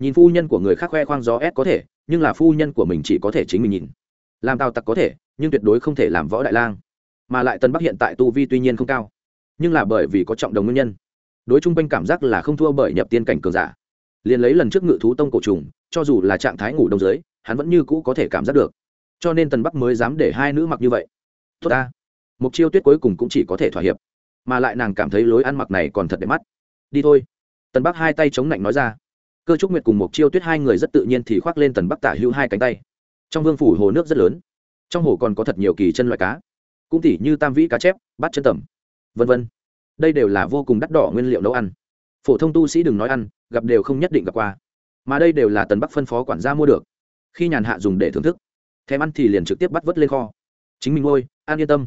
Speaker 1: Nhìn phu nhân của người khác khoe khoang gió ép có thể, nhưng là phu nhân của mình chỉ có thể chính mình nhìn. Làm tào tặc có thể, nhưng tuyệt đối không thể làm võ đại lang mà lại tân bắc hiện tại tu vi tuy nhiên không cao, nhưng là bởi vì có trọng đồng nguyên nhân. Đối chung quanh cảm giác là không thua bởi nhập tiên cảnh cường giả. Liền lấy lần trước ngự thú tông cổ trùng, cho dù là trạng thái ngủ đông dưới, hắn vẫn như cũ có thể cảm giác được. Cho nên tần bắc mới dám để hai nữ mặc như vậy. Tốt ta. Mục chiêu tuyết cuối cùng cũng chỉ có thể thỏa hiệp. Mà lại nàng cảm thấy lối ăn mặc này còn thật đẹp mắt. Đi thôi. Tần bắc hai tay chống lạnh nói ra. Cơ trúc nguyệt cùng mục chiêu tuyết hai người rất tự nhiên thì khoác lên tần bắc tả hữu hai cánh tay. Trong vương phủ hồ nước rất lớn. Trong hồ còn có thật nhiều kỳ chân loại cá cũng tỉ như tam vĩ cá chép bắt chân tẩm, vân vân. Đây đều là vô cùng đắt đỏ nguyên liệu nấu ăn. Phổ thông tu sĩ đừng nói ăn gặp đều không nhất định gặp qua. Mà đây đều là tần bắc phân phó quản gia mua được. Khi nhàn hạ dùng để thưởng thức thèm ăn thì liền trực tiếp bắt vớt lên kho. Chính mình ngôi an yên tâm.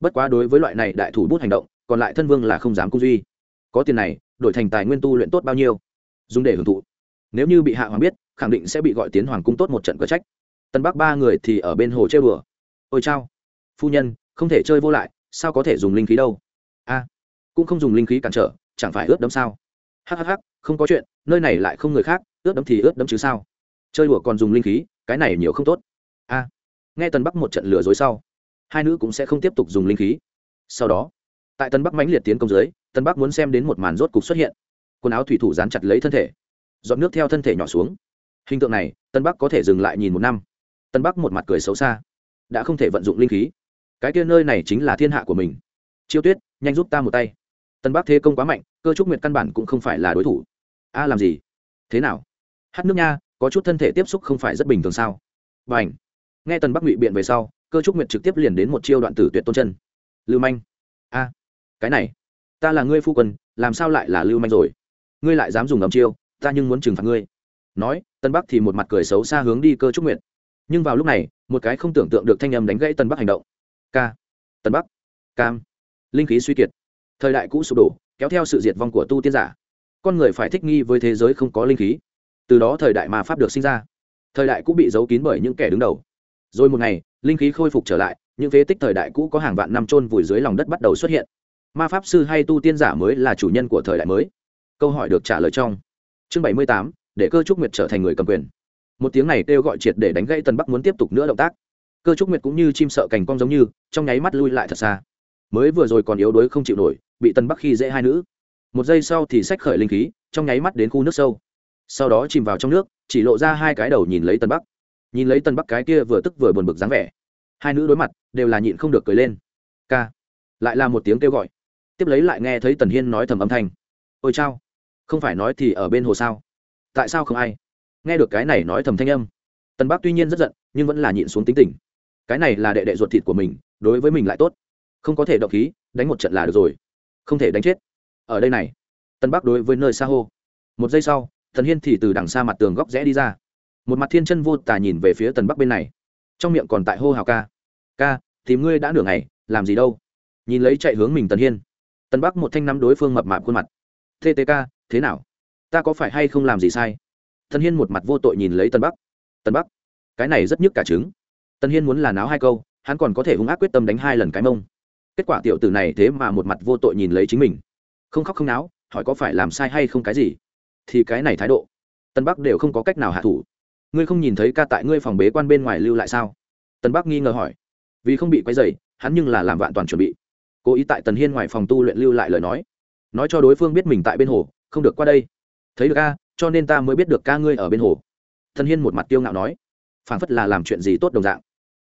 Speaker 1: Bất quá đối với loại này đại thủ bút hành động còn lại thân vương là không dám cung duy. Có tiền này đổi thành tài nguyên tu luyện tốt bao nhiêu? Dùng để hưởng thụ. Nếu như bị hạ hoàng biết khẳng định sẽ bị gọi tiến hoàng cung tốt một trận cờ trách. Tân bắc ba người thì ở bên hồ chơi bừa ôi chao phu nhân không thể chơi vô lại, sao có thể dùng linh khí đâu? A, cũng không dùng linh khí cản trở, chẳng phải ướt đấm sao? Hhh không có chuyện, nơi này lại không người khác, ướt đấm thì ướt đấm chứ sao? Chơi đùa còn dùng linh khí, cái này nhiều không tốt. A, nghe tần bắc một trận lừa dối sau, hai nữ cũng sẽ không tiếp tục dùng linh khí. Sau đó, tại tân bắc mãnh liệt tiến công dưới tân bắc muốn xem đến một màn rốt cục xuất hiện. Quần áo thủy thủ dán chặt lấy thân thể dọn nước theo thân thể nhỏ xuống. Hình tượng này tân bắc có thể dừng lại nhìn một năm. Tân bắc một mặt cười xấu xa. Đã không thể vận dụng linh khí cái kia nơi này chính là thiên hạ của mình. Chiêu tuyết, nhanh giúp ta một tay. Tân bắc thế công quá mạnh, cơ trúc nguyệt căn bản cũng không phải là đối thủ. A, làm gì? Thế nào? Hát nước nha, có chút thân thể tiếp xúc không phải rất bình thường sao? B à ảnh nghe tần bắc ngụy biện về sau, cơ trúc nguyệt trực tiếp liền đến một chiêu đoạn tử tuyệt tôn chân. Lưu manh! A! Cái này! Ta là ngươi phu quân, làm sao lại là lưu manh rồi? Ngươi lại dám dùng ngầm chiêu, ta nhưng muốn trừng phạt ngươi. Nói, tân bắc thì một mặt cười xấu xa hướng đi cơ trúc nguyệt. Nhưng vào lúc này, một cái không tưởng tượng được thanh âm đánh gãy tân bắc hành động k. Tân bắc. Cam. Linh khí suy kiệt. Thời đại cũ sụp đổ, kéo theo sự diệt vong của tu tiên giả. Con người phải thích nghi với thế giới không có linh khí. Từ đó thời đại ma pháp được sinh ra. Thời đại cũ bị giấu kín bởi những kẻ đứng đầu. Rồi một ngày, linh khí khôi phục trở lại, những phế tích thời đại cũ có hàng vạn năm trôn vùi dưới lòng đất bắt đầu xuất hiện. Ma pháp sư hay tu tiên giả mới là chủ nhân của thời đại mới. Câu hỏi được trả lời trong chương bảy mươi tám, để cơ trúc nguyệt trở thành người cầm quyền. Một tiếng này kêu gọi triệt để đánh gãy tân bắc muốn tiếp tục nữa động tác cơ trúc nguyệt cũng như chim sợ cành cong giống như, trong nháy mắt lui lại thật xa. Mới vừa rồi còn yếu đuối không chịu nổi, bị tân bắc khi dễ hai nữ. Một giây sau thì sách khởi linh khí, trong nháy mắt đến khu nước sâu. Sau đó chìm vào trong nước, chỉ lộ ra hai cái đầu nhìn lấy tân bắc. Nhìn lấy tân bắc cái kia vừa tức vừa buồn bực dáng vẻ. Hai nữ đối mặt, đều là nhịn không được cười lên. K lại là một tiếng kêu gọi. Tiếp lấy lại nghe thấy tần hiên nói thầm âm thanh. Ôi chao, không phải nói thì ở bên hồ sao? Tại sao không ai? Nghe được cái này nói thầm thanh âm. Tân bắc tuy nhiên rất giận, nhưng vẫn là nhịn xuống tính tình cái này là đệ đệ ruột thịt của mình, đối với mình lại tốt. Không có thể động khí, đánh một trận là được rồi. Không thể đánh chết. Ở đây này, tân bắc đối với nơi xa hô. Một giây sau, thần hiên thì từ đằng xa mặt tường góc rẽ đi ra. Một mặt thiên chân vô tà nhìn về phía tần bắc bên này. Trong miệng còn tại hô hào ca. Ca thì ngươi đã nửa ngày, làm gì đâu? Nhìn lấy chạy hướng mình tần hiên. Tần bắc một thanh nắm đối phương mập mạp khuôn mặt. Ttk thế nào? Ta có phải hay không làm gì sai? Thần hiên một mặt vô tội nhìn lấy tần bắc. Tần bắc, cái này rất nhức cả trứng tần hiên muốn là náo hai câu, hắn còn có thể hung ác quyết tâm đánh hai lần cái mông. Kết quả tiểu tử này thế mà một mặt vô tội nhìn lấy chính mình. Không khóc không náo, hỏi có phải làm sai hay không cái gì? Thì cái này thái độ, tân bắc đều không có cách nào hạ thủ. Ngươi không nhìn thấy ca tại ngươi phòng bế quan bên ngoài lưu lại sao? Tân bắc nghi ngờ hỏi. Vì không bị quấy dày hắn nhưng là làm vạn toàn chuẩn bị. Cố ý tại tần hiên ngoài phòng tu luyện lưu lại lời nói. Nói cho đối phương biết mình tại bên hồ, không được qua đây. Thấy được ca cho nên ta mới biết được ca ngươi ở bên hồ. Thần hiên một mặt tiêu ngạo nói. Phảng phất là làm chuyện gì tốt đồng dạng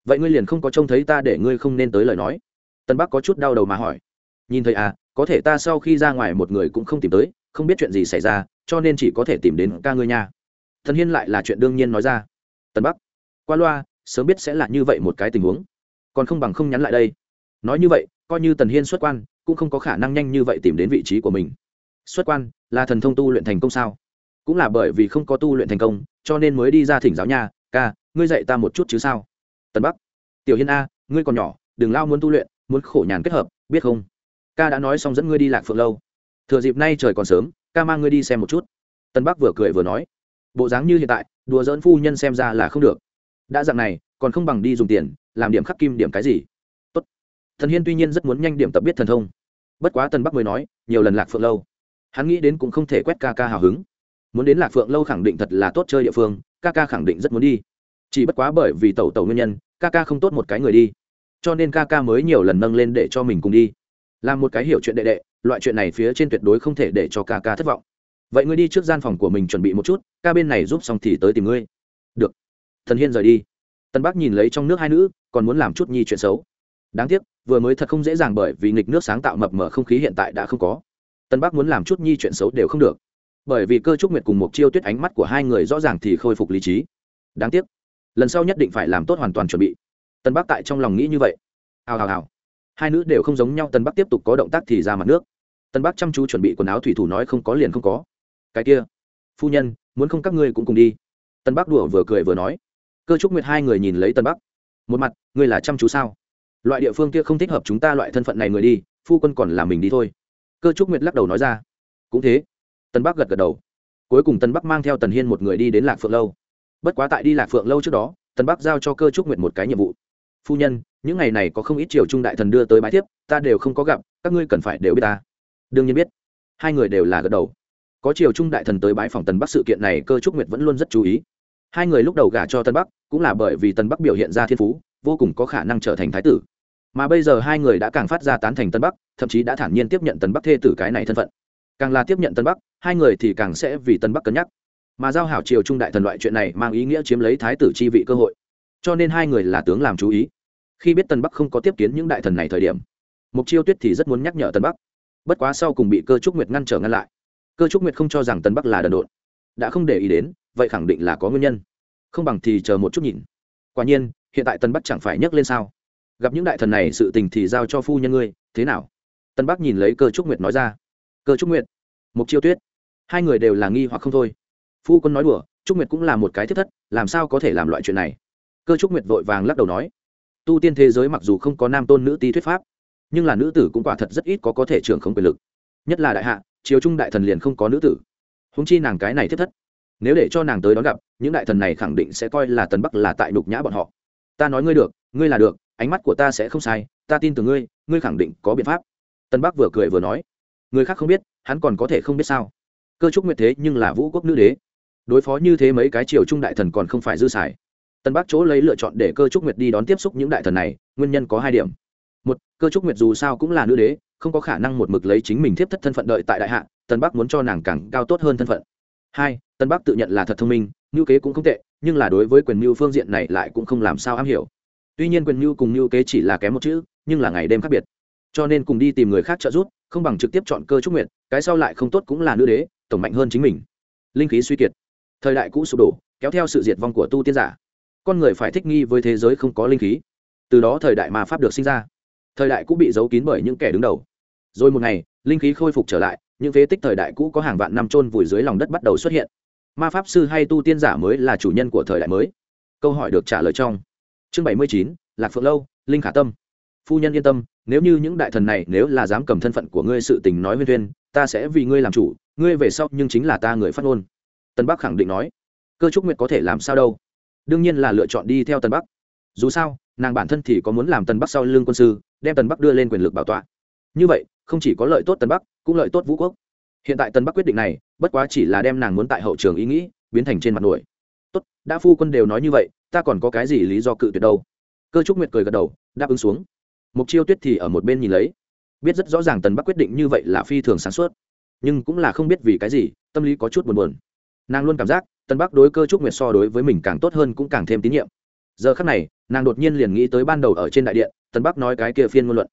Speaker 1: vậy ngươi liền không có trông thấy ta để ngươi không nên tới lời nói. Tân bắc có chút đau đầu mà hỏi. Nhìn thấy à có thể ta sau khi ra ngoài một người cũng không tìm tới, không biết chuyện gì xảy ra, cho nên chỉ có thể tìm đến ca ngươi nha. Thần hiên lại là chuyện đương nhiên nói ra. Tân bắc, qua loa, sớm biết sẽ là như vậy một cái tình huống. Còn không bằng không nhắn lại đây. Nói như vậy, coi như tần hiên xuất quan, cũng không có khả năng nhanh như vậy tìm đến vị trí của mình. Xuất quan, là thần thông tu luyện thành công sao? Cũng là bởi vì không có tu luyện thành công, cho nên mới đi ra thỉnh giáo nha, ca, ngươi dạy ta một chút chứ sao? Tân bắc, tiểu hiên a, ngươi còn nhỏ, đừng lao muốn tu luyện, muốn khổ nhàn kết hợp, biết không? Ca đã nói xong dẫn ngươi đi lạc phượng lâu. Thừa dịp nay trời còn sớm, ca mang ngươi đi xem một chút. Tân bắc vừa cười vừa nói, bộ dáng như hiện tại, đùa dỡn phu nhân xem ra là không được. Đã dặn này, còn không bằng đi dùng tiền, làm điểm khắc kim điểm cái gì? Tốt. thần hiên tuy nhiên rất muốn nhanh điểm tập biết thần thông. Bất quá tân bắc mới nói, nhiều lần lạc phượng lâu. Hắn nghĩ đến cũng không thể quét ca ca hào hứng. Muốn đến lạc phượng lâu khẳng định thật là tốt chơi địa phương, ca ca khẳng định rất muốn đi chỉ bất quá bởi vì tẩu tẩu nguyên nhân, ca ca không tốt một cái người đi. Cho nên ca ca mới nhiều lần nâng lên để cho mình cùng đi. Làm một cái hiểu chuyện đệ đệ, loại chuyện này phía trên tuyệt đối không thể để cho ca ca thất vọng. Vậy ngươi đi trước gian phòng của mình chuẩn bị một chút, ca bên này giúp xong thì tới tìm ngươi. Được. Thần hiên rời đi. Tân bắc nhìn lấy trong nước hai nữ, còn muốn làm chút nhi chuyện xấu. Đáng tiếc, vừa mới thật không dễ dàng bởi vì nghịch nước sáng tạo mập mở không khí hiện tại đã không có. Tân bắc muốn làm chút nhi chuyện xấu đều không được. Bởi vì cơ trúc nguyệt cùng một chiêu tuyết ánh mắt của hai người rõ ràng thì khôi phục lý trí. Đáng tiếc lần sau nhất định phải làm tốt hoàn toàn chuẩn bị. Tân bắc tại trong lòng nghĩ như vậy. Hào hào hào. Hai nữ đều không giống nhau, tân bắc tiếp tục có động tác thì ra mặt nước. Tân bắc chăm chú chuẩn bị quần áo thủy thủ nói không có liền không có. Cái kia, phu nhân, muốn không các ngươi cũng cùng đi. Tân bắc đùa vừa cười vừa nói. Cơ trúc nguyệt hai người nhìn lấy tân bắc. Một mặt, ngươi là chăm chú sao? Loại địa phương kia không thích hợp chúng ta loại thân phận này người đi, phu quân còn là mình đi thôi. Cơ trúc nguyệt lắc đầu nói ra. Cũng thế. Tân bắc gật gật đầu. Cuối cùng tân bắc mang theo tần hiên một người đi đến lạc phượng lâu bất quá tại đi lạc phượng lâu trước đó, Tần bắc giao cho cơ trúc nguyệt một cái nhiệm vụ. Phu nhân, những ngày này có không ít triều trung đại thần đưa tới bãi thiếp, ta đều không có gặp, các ngươi cần phải đều biết ta. Đương nhiên biết. Hai người đều là gật đầu. Có triều trung đại thần tới bãi phòng tần bắc sự kiện này, cơ trúc nguyệt vẫn luôn rất chú ý. Hai người lúc đầu gả cho tân bắc, cũng là bởi vì tân bắc biểu hiện ra thiên phú, vô cùng có khả năng trở thành thái tử. Mà bây giờ hai người đã càng phát ra tán thành tân bắc, thậm chí đã thản nhiên tiếp nhận tân bắc thê tử cái này thân phận. Càng là tiếp nhận tân bắc, hai người thì càng sẽ vì tân bắc cân nhắc mà giao hảo triều trung đại thần loại chuyện này mang ý nghĩa chiếm lấy thái tử chi vị cơ hội. Cho nên hai người là tướng làm chú ý. Khi biết tân bắc không có tiếp kiến những đại thần này thời điểm, mục chiêu tuyết thì rất muốn nhắc nhở tân bắc. Bất quá sau cùng bị cơ trúc nguyệt ngăn trở ngăn lại. Cơ trúc nguyệt không cho rằng tân bắc là đần độn, đã không để ý đến, vậy khẳng định là có nguyên nhân. Không bằng thì chờ một chút nhìn. Quả nhiên, hiện tại tân bắc chẳng phải nhấc lên sao? Gặp những đại thần này sự tình thì giao cho phu nhân ngươi, thế nào? Tân bắc nhìn lấy cơ trúc nguyệt nói ra. Cơ trúc nguyệt, mục chiêu tuyết, hai người đều là nghi hoặc không thôi phu quân nói đùa, trúc nguyệt cũng là một cái thiết thất, làm sao có thể làm loại chuyện này? Cơ trúc nguyệt vội vàng lắc đầu nói, tu tiên thế giới mặc dù không có nam tôn nữ ti thuyết pháp, nhưng là nữ tử cũng quả thật rất ít có có thể trưởng không quyền lực. Nhất là đại hạ chiếu trung đại thần liền không có nữ tử. Húng chi nàng cái này thiết thất, nếu để cho nàng tới đón gặp, những đại thần này khẳng định sẽ coi là tần bắc là tại đục nhã bọn họ. Ta nói ngươi được, ngươi là được, ánh mắt của ta sẽ không sai, ta tin tưởng ngươi ngươi khẳng định có biện pháp. Tân bắc vừa cười vừa nói, người khác không biết, hắn còn có thể không biết sao? Cơ trúc nguyệt thế nhưng là vũ quốc nữ đế đối phó như thế mấy cái triều trung đại thần còn không phải dư xài. Tân bắc chỗ lấy lựa chọn để cơ trúc nguyệt đi đón tiếp xúc những đại thần này, nguyên nhân có hai điểm. Một, cơ trúc nguyệt dù sao cũng là nữ đế, không có khả năng một mực lấy chính mình thiếp thất thân phận đợi tại đại hạ, tân bắc muốn cho nàng càng cao tốt hơn thân phận. Hai, tân bắc tự nhận là thật thông minh ngữ kế cũng không tệ, nhưng là đối với quyền mưu phương diện này lại cũng không làm sao am hiểu. Tuy nhiên quyền mưu cùng mưu kế chỉ là kém một chữ, nhưng là ngày đêm khác biệt. Cho nên cùng đi tìm người khác trợ giúp, không bằng trực tiếp chọn cơ trúc nguyệt, cái sau lại không tốt cũng là nữ đế, tổng mạnh hơn chính mình. Linh khí suy kiệt thời đại cũ sụp đổ, kéo theo sự diệt vong của tu tiên giả. Con người phải thích nghi với thế giới không có linh khí. Từ đó thời đại mà pháp được sinh ra. Thời đại cũ bị giấu kín bởi những kẻ đứng đầu. Rồi một ngày, linh khí khôi phục trở lại, những phế tích thời đại cũ có hàng vạn năm trôn vùi dưới lòng đất bắt đầu xuất hiện. Ma pháp sư hay tu tiên giả mới là chủ nhân của thời đại mới. Câu hỏi được trả lời trong chương bảy mươi chín, lạc phượng lâu, linh khả tâm. Phu nhân yên tâm, nếu như những đại thần này nếu là dám cầm thân phận của ngươi sự tình nói huyên thuyên, ta sẽ vì ngươi làm chủ, ngươi về sau nhưng chính là ta người phát ngôn tân bắc khẳng định nói, cơ trúc nguyệt có thể làm sao đâu? Đương nhiên là lựa chọn đi theo tân bắc. Dù sao, nàng bản thân thì có muốn làm tân bắc sau lương quân sư, đem tân bắc đưa lên quyền lực bảo tọa. Như vậy, không chỉ có lợi tốt tân bắc, cũng lợi tốt vũ quốc. Hiện tại tân bắc quyết định này, bất quá chỉ là đem nàng muốn tại hậu trường ý nghĩ biến thành trên mặt nổi. Tốt, đã phu quân đều nói như vậy, ta còn có cái gì lý do cự tuyệt đâu? Cơ trúc nguyệt cười gật đầu, đáp ứng xuống. Mục chiêu tuyết thì ở một bên nhìn lấy. Biết rất rõ ràng tần bắc quyết định như vậy là phi thường sáng suốt, nhưng cũng là không biết vì cái gì, tâm lý có chút buồn buồn nàng luôn cảm giác tần bắc đối cơ trúc nguyệt so đối với mình càng tốt hơn cũng càng thêm tín nhiệm. Giờ khắc này, nàng đột nhiên liền nghĩ tới ban đầu ở trên đại điện tần bắc nói cái kia phiên ngôn luận.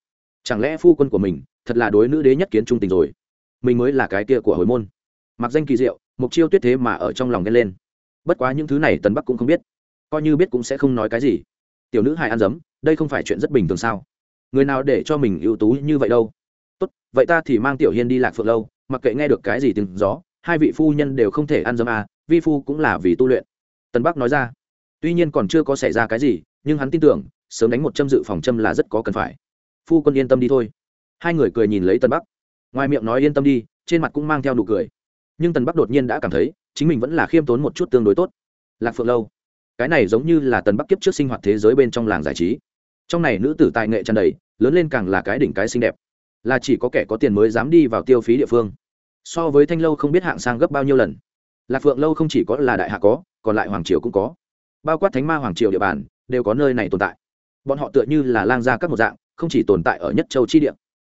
Speaker 1: Chẳng lẽ phu quân của mình thật là đối nữ đế nhất kiến trung tình rồi? Mình mới là cái kia của hồi môn. Mặc danh kỳ diệu mục chiêu tuyết thế mà ở trong lòng ghen lên. Bất quá những thứ này tần bắc cũng không biết. Coi như biết cũng sẽ không nói cái gì. Tiểu nữ hài ăn dấm, đây không phải chuyện rất bình thường sao? Người nào để cho mình ưu tú như vậy đâu? Tốt, vậy ta thì mang tiểu hiên đi lạc phượng lâu, mặc kệ nghe được cái gì tiếng gió hai vị phu nhân đều không thể ăn dấm à vi phu cũng là vì tu luyện. Tân bắc nói ra, tuy nhiên còn chưa có xảy ra cái gì, nhưng hắn tin tưởng, sớm đánh một châm dự phòng châm là rất có cần phải. Phu quân yên tâm đi thôi. Hai người cười nhìn lấy tân bắc. Ngoài miệng nói yên tâm đi, trên mặt cũng mang theo nụ cười. Nhưng tần bắc đột nhiên đã cảm thấy, chính mình vẫn là khiêm tốn một chút tương đối tốt. Lạc phượng lâu, cái này giống như là tần bắc kiếp trước sinh hoạt thế giới bên trong làng giải trí. Trong này nữ tử tài nghệ tràn đầy, lớn lên càng là cái đỉnh cái xinh đẹp. Là chỉ có kẻ có tiền mới dám đi vào tiêu phí địa phương so với thanh lâu không biết hạng sang gấp bao nhiêu lần. Lạc phượng lâu không chỉ có là đại hạ có, còn lại hoàng triều cũng có. Bao quát thánh ma hoàng triều địa bàn, đều có nơi này tồn tại. Bọn họ tựa như là lang gia các một dạng, không chỉ tồn tại ở nhất châu chi địa.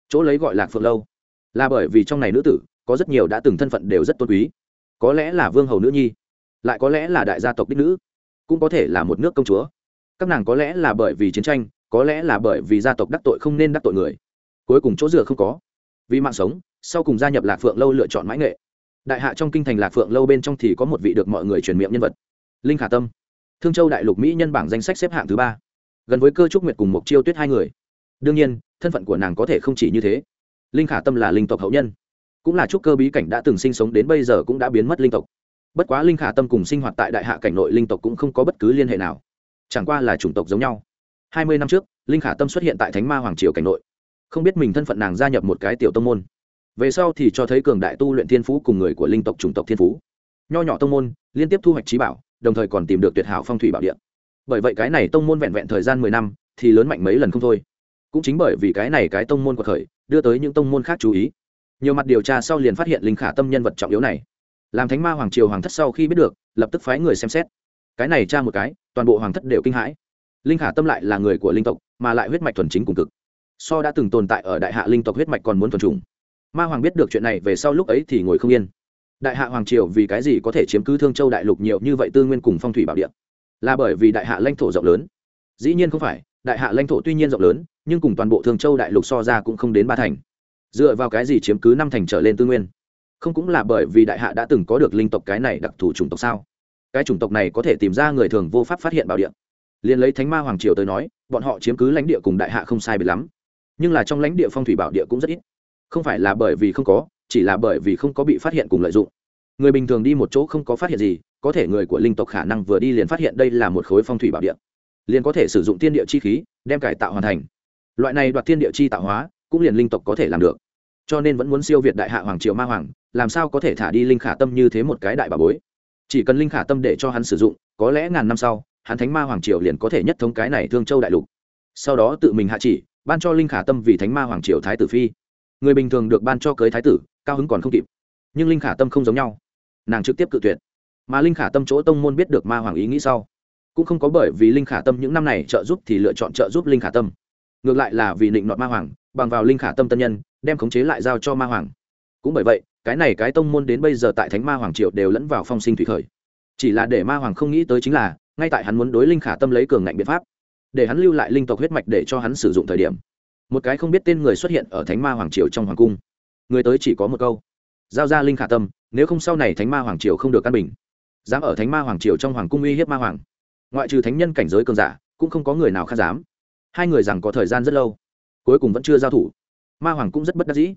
Speaker 1: Chỗ lấy gọi lạc phượng lâu là bởi vì trong này nữ tử, có rất nhiều đã từng thân phận đều rất tôn quý. Có lẽ là vương hầu nữ nhi, lại có lẽ là đại gia tộc đích nữ, cũng có thể là một nước công chúa. Các nàng có lẽ là bởi vì chiến tranh, có lẽ là bởi vì gia tộc đắc tội không nên đắc tội người. Cuối cùng chỗ dựa không có. Vì mạng sống sau cùng gia nhập lạc phượng lâu lựa chọn mãi nghệ. Đại hạ trong kinh thành lạc phượng lâu bên trong thì có một vị được mọi người truyền miệng nhân vật. Linh khả tâm. Thương châu đại lục mỹ nhân bảng danh sách xếp hạng thứ ba. Gần với cơ trúc nguyệt cùng mục chiêu tuyết hai người. Đương nhiên, thân phận của nàng có thể không chỉ như thế. Linh khả tâm là linh tộc hậu nhân. Cũng là trúc cơ bí cảnh đã từng sinh sống đến bây giờ cũng đã biến mất linh tộc. Bất quá linh khả tâm cùng sinh hoạt tại đại hạ cảnh nội linh tộc cũng không có bất cứ liên hệ nào. Chẳng qua là chủng tộc giống nhau. Hai mươi năm trước, linh khả tâm xuất hiện tại thánh ma hoàng triều cảnh nội. Không biết mình thân phận nàng gia nhập một cái tiểu tông môn về sau thì cho thấy cường đại tu luyện thiên phú cùng người của linh tộc chủng tộc thiên phú. Nho nhỏ tông môn liên tiếp thu hoạch trí bảo, đồng thời còn tìm được tuyệt hảo phong thủy bảo địa. Bởi vậy cái này tông môn vẹn vẹn thời gian mười năm thì lớn mạnh mấy lần không thôi. Cũng chính bởi vì cái này cái tông môn của khởi đưa tới những tông môn khác chú ý. Nhiều mặt điều tra sau liền phát hiện linh khả tâm nhân vật trọng yếu này. Làm thánh ma hoàng triều hoàng thất sau khi biết được, lập tức phái người xem xét. Cái này tra một cái, toàn bộ hoàng thất đều kinh hãi. Linh khả tâm lại là người của linh tộc, mà lại huyết mạch thuần chính cùng cực. So đã từng tồn tại ở đại hạ linh tộc huyết mạch còn muốn thuần trùng ma hoàng biết được chuyện này về sau lúc ấy thì ngồi không yên. Đại hạ hoàng triều vì cái gì có thể chiếm cứ thương châu đại lục nhiều như vậy tư nguyên cùng phong thủy bảo địa? Là bởi vì đại hạ lãnh thổ rộng lớn. Dĩ nhiên không phải, đại hạ lãnh thổ tuy nhiên rộng lớn, nhưng cùng toàn bộ thương châu đại lục so ra cũng không đến ba thành. Dựa vào cái gì chiếm cứ năm thành trở lên tư nguyên? Không cũng là bởi vì đại hạ đã từng có được linh tộc cái này đặc thù chủng tộc sao? Cái chủng tộc này có thể tìm ra người thường vô pháp phát hiện bảo địa. Liền lấy thánh ma hoàng triều tới nói, bọn họ chiếm cứ lãnh địa cùng đại hạ không sai biệt lắm. Nhưng là trong lãnh địa phong thủy bảo địa cũng rất ít không phải là bởi vì không có, chỉ là bởi vì không có bị phát hiện cùng lợi dụng. Người bình thường đi một chỗ không có phát hiện gì, có thể người của linh tộc khả năng vừa đi liền phát hiện đây là một khối phong thủy bảo địa. Liền có thể sử dụng tiên địa chi khí, đem cải tạo hoàn thành. Loại này đoạt tiên địa chi tạo hóa, cũng liền linh tộc có thể làm được. Cho nên vẫn muốn siêu việt đại hạ hoàng triều ma hoàng, làm sao có thể thả đi linh khả tâm như thế một cái đại bà bối? Chỉ cần linh khả tâm để cho hắn sử dụng, có lẽ ngàn năm sau, hắn thánh ma hoàng triều liền có thể nhất thống cái này thương châu đại lục. Sau đó tự mình hạ chỉ, ban cho linh khả tâm vì thánh ma hoàng triều thái tử phi người bình thường được ban cho cưới thái tử, cao hứng còn không kịp. Nhưng linh khả tâm không giống nhau. Nàng trực tiếp cự tuyệt. Mà linh khả tâm chỗ tông môn biết được ma hoàng ý nghĩ sau, cũng không có bởi vì linh khả tâm những năm này trợ giúp thì lựa chọn trợ giúp linh khả tâm. Ngược lại là vì định nọt ma hoàng, bằng vào linh khả tâm tân nhân, đem khống chế lại giao cho ma hoàng. Cũng bởi vậy, cái này cái tông môn đến bây giờ tại thánh ma hoàng triều đều lẫn vào phong sinh thủy khởi. Chỉ là để ma hoàng không nghĩ tới chính là, ngay tại hắn muốn đối linh khả tâm lấy cường ngạnh biện pháp, để hắn lưu lại linh tộc huyết mạch để cho hắn sử dụng thời điểm một cái không biết tên người xuất hiện ở thánh ma hoàng triều trong hoàng cung. Người tới chỉ có một câu. Giao ra linh khả tâm, nếu không sau này thánh ma hoàng triều không được căn bình. Dám ở thánh ma hoàng triều trong hoàng cung uy hiếp ma hoàng. Ngoại trừ thánh nhân cảnh giới cường giả, cũng không có người nào khác dám. Hai người rằng có thời gian rất lâu, cuối cùng vẫn chưa giao thủ. Ma hoàng cũng rất bất đắc dĩ.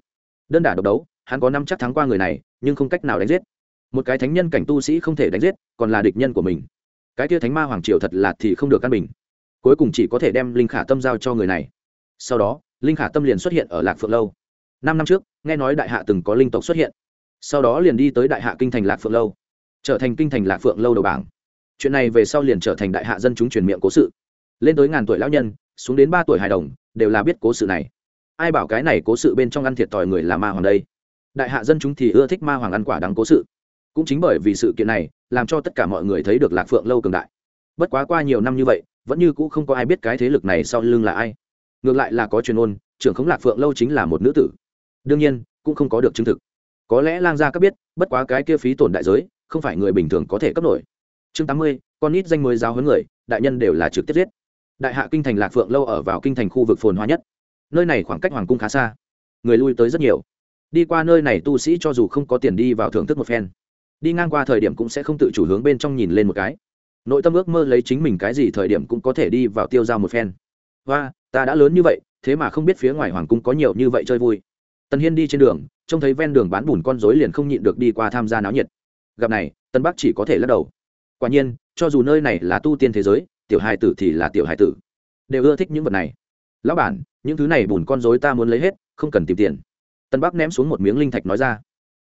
Speaker 1: Đơn đả độc đấu, hắn có năm chắc thắng qua người này, nhưng không cách nào đánh giết. Một cái thánh nhân cảnh tu sĩ không thể đánh giết, còn là địch nhân của mình. Cái kia thánh ma hoàng triều thật là thì không được căn bình. Cuối cùng chỉ có thể đem linh khả tâm giao cho người này. Sau đó linh khả tâm liền xuất hiện ở lạc phượng lâu. Năm năm trước, nghe nói đại hạ từng có linh tộc xuất hiện. Sau đó liền đi tới đại hạ kinh thành lạc phượng lâu, trở thành kinh thành lạc phượng lâu đầu bảng. Chuyện này về sau liền trở thành đại hạ dân chúng truyền miệng cố sự. Lên tới ngàn tuổi lão nhân, xuống đến ba tuổi hài đồng, đều là biết cố sự này. Ai bảo cái này cố sự bên trong ăn thiệt thòi người là ma hoàng đây? Đại hạ dân chúng thì ưa thích ma hoàng ăn quả đắng cố sự. Cũng chính bởi vì sự kiện này, làm cho tất cả mọi người thấy được lạc phượng lâu cường đại. Bất quá qua nhiều năm như vậy, vẫn như cũ không có ai biết cái thế lực này sau lưng là ai ngược lại là có truyền ôn, trưởng khống lạc phượng lâu chính là một nữ tử. Đương nhiên, cũng không có được chứng thực. Có lẽ lang gia các biết, bất quá cái kia phí tổn đại giới, không phải người bình thường có thể cấp nổi. Chương tám mươi, con nít danh mới giáo huấn người, đại nhân đều là trực tiếp giết. Đại hạ kinh thành lạc phượng lâu ở vào kinh thành khu vực phồn hoa nhất. Nơi này khoảng cách hoàng cung khá xa. Người lui tới rất nhiều. Đi qua nơi này tu sĩ cho dù không có tiền đi vào thưởng thức một phen, đi ngang qua thời điểm cũng sẽ không tự chủ hướng bên trong nhìn lên một cái. Nội tâm ước mơ lấy chính mình cái gì thời điểm cũng có thể đi vào tiêu dao một phen. Và ta đã lớn như vậy, thế mà không biết phía ngoài hoàng cung có nhiều như vậy chơi vui. Tần hiên đi trên đường, trông thấy ven đường bán bùn con dối liền không nhịn được đi qua tham gia náo nhiệt. Gặp này tân bắc chỉ có thể lắc đầu. Quả nhiên, cho dù nơi này là tu tiên thế giới, tiểu hài tử thì là tiểu hài tử. Đều ưa thích những vật này. Lão bản, những thứ này bùn con dối ta muốn lấy hết, không cần tìm tiền. Tân bắc ném xuống một miếng linh thạch nói ra.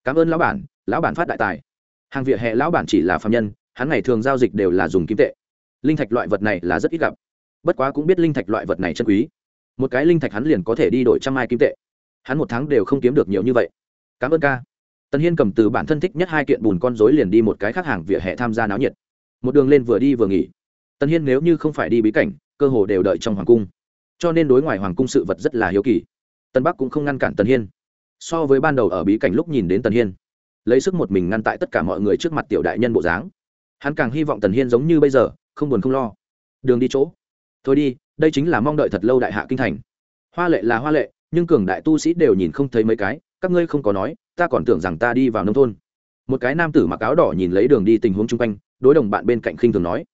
Speaker 1: Cảm ơn lão bản lão bản phát đại tài. Hàng vỉa hè lão bản chỉ là phạm nhân, hắn ngày thường giao dịch đều là dùng kim tệ. Linh thạch loại vật này là rất ít gặp bất quá cũng biết linh thạch loại vật này chân quý. Một cái linh thạch hắn liền có thể đi đổi trăm mai kim tệ. Hắn một tháng đều không kiếm được nhiều như vậy. Cảm ơn ca. Tần hiên cầm từ bản thân thích nhất hai kiện bùn con dối liền đi một cái khác hàng vỉa hè tham gia náo nhiệt. Một đường lên vừa đi vừa nghỉ. Tần hiên nếu như không phải đi bí cảnh, cơ hồ đều đợi trong hoàng cung. Cho nên đối ngoài hoàng cung sự vật rất là hiếu kỳ. Tân bắc cũng không ngăn cản tần hiên. So với ban đầu ở bí cảnh lúc nhìn đến tần hiên, lấy sức một mình ngăn tại tất cả mọi người trước mặt tiểu đại nhân bộ dáng. Hắn càng hy vọng tần hiên giống như bây giờ, không buồn không lo. Đường đi chỗ thôi đi, đây chính là mong đợi thật lâu đại hạ kinh thành. Hoa lệ là hoa lệ, nhưng cường đại tu sĩ đều nhìn không thấy mấy cái, các ngươi không có nói, ta còn tưởng rằng ta đi vào nông thôn. Một cái nam tử mặc áo đỏ nhìn lấy đường đi tình huống chung quanh, đối đồng bạn bên cạnh khinh thường nói,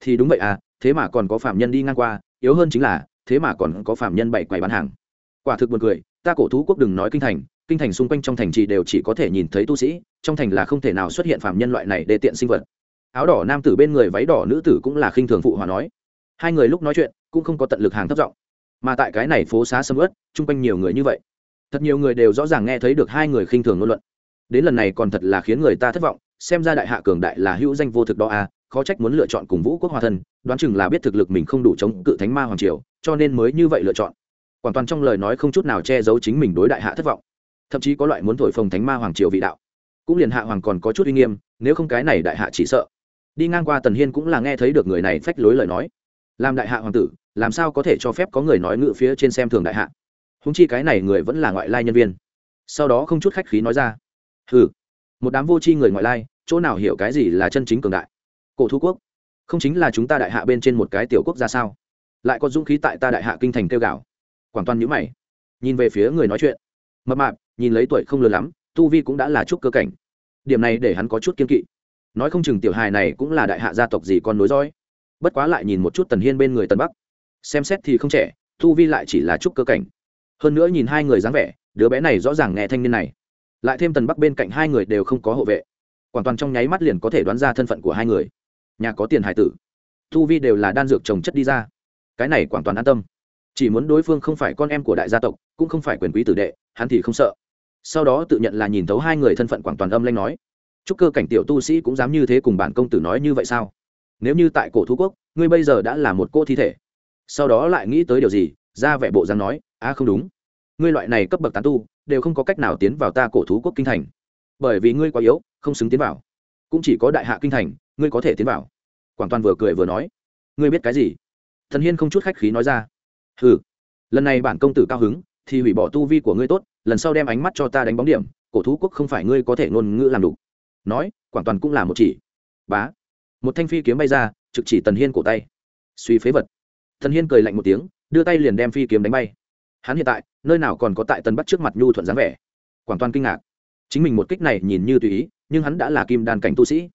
Speaker 1: thì đúng vậy à thế mà còn có phạm nhân đi ngang qua, yếu hơn chính là, thế mà còn có phạm nhân bày quầy bán hàng. Quả thực buồn cười, ta cổ thú quốc đừng nói kinh thành kinh thành xung quanh trong thành trì đều chỉ có thể nhìn thấy tu sĩ, trong thành là không thể nào xuất hiện phạm nhân loại này để tiện sinh vật. Áo đỏ nam tử bên người váy đỏ nữ tử cũng là khinh thường phụ hòa nói hai người lúc nói chuyện cũng không có tận lực hàng thấp giọng, mà tại cái này phố xá sầm ớt chung quanh nhiều người như vậy. Thật nhiều người đều rõ ràng nghe thấy được hai người khinh thường ngôn luận. Đến lần này còn thật là khiến người ta thất vọng, xem ra đại hạ cường đại là hữu danh vô thực đó à khó trách muốn lựa chọn cùng vũ quốc hòa thân, đoán chừng là biết thực lực mình không đủ chống cự thánh ma hoàng triều, cho nên mới như vậy lựa chọn. Hoàn toàn trong lời nói không chút nào che giấu chính mình đối đại hạ thất vọng. Thậm chí có loại muốn thổi phồng thánh ma hoàng triều vị đạo. Cũng liền hạ hoàng còn có chút uy nghiêm, nếu không cái này đại hạ chỉ sợ. Đi ngang qua tần hiên cũng là nghe thấy được người này phách lối lời nói làm đại hạ hoàng tử, làm sao có thể cho phép có người nói ngự phía trên xem thường đại hạ? Húng chi cái này người vẫn là ngoại lai nhân viên. Sau đó không chút khách khí nói ra. Ừ một đám vô tri người ngoại lai, chỗ nào hiểu cái gì là chân chính cường đại? Cổ thu quốc, không chính là chúng ta đại hạ bên trên một cái tiểu quốc ra sao? Lại có dũng khí tại ta đại hạ kinh thành kêu gạo quảng toàn nhữ mày, nhìn về phía người nói chuyện. Mập mạp, nhìn lấy tuổi không lớn lắm, tu vi cũng đã là chút cơ cảnh. Điểm này để hắn có chút kiên kỵ. Nói không chừng tiểu hài này cũng là đại hạ gia tộc gì con nối dõi bất quá lại nhìn một chút tần hiên bên người tần bắc. Xem xét thì không trẻ thu vi lại chỉ là chút cơ cảnh. Hơn nữa nhìn hai người dáng vẻ, đứa bé này rõ ràng nghe thanh niên này. Lại thêm tần bắc bên cạnh hai người đều không có hộ vệ. Hoàn toàn trong nháy mắt liền có thể đoán ra thân phận của hai người. Nhà có tiền hải tử. Thu vi đều là đan dược trồng chất đi ra. Cái này hoàn toàn an tâm. Chỉ muốn đối phương không phải con em của đại gia tộc, cũng không phải quyền quý tử đệ, hắn thì không sợ. Sau đó tự nhận là nhìn thấu hai người thân phận quảng toàn âm lanh nói. Chúc cơ cảnh tiểu tu sĩ cũng dám như thế cùng bản công tử nói như vậy sao? Nếu như tại cổ thú quốc, ngươi bây giờ đã là một cô thi thể. Sau đó lại nghĩ tới điều gì, ra vẻ bộ dáng nói, a, không đúng. Ngươi loại này cấp bậc tán tu, đều không có cách nào tiến vào ta cổ thú quốc kinh thành. Bởi vì ngươi quá yếu, không xứng tiến vào. Cũng chỉ có đại hạ kinh thành, ngươi có thể tiến vào. Quảng toàn vừa cười vừa nói, ngươi biết cái gì? Thần hiên không chút khách khí nói ra ừ lần này bản công tử cao hứng, thì hủy bỏ tu vi của ngươi tốt, lần sau đem ánh mắt cho ta đánh bóng điểm, cổ thú quốc không phải ngươi có thể ngôn ngữ làm đủ. Nói, quảng toàn cũng là một chỉ. Bá một thanh phi kiếm bay ra, trực chỉ tần hiên cổ tay. Suy phế vật. Tần hiên cười lạnh một tiếng, đưa tay liền đem phi kiếm đánh bay. Hắn hiện tại, nơi nào còn có tại tần bắt trước mặt nhu thuận dáng vẻ. Quảng toàn kinh ngạc. Chính mình một kích này nhìn như tùy ý, nhưng hắn đã là kim đan cảnh tu sĩ.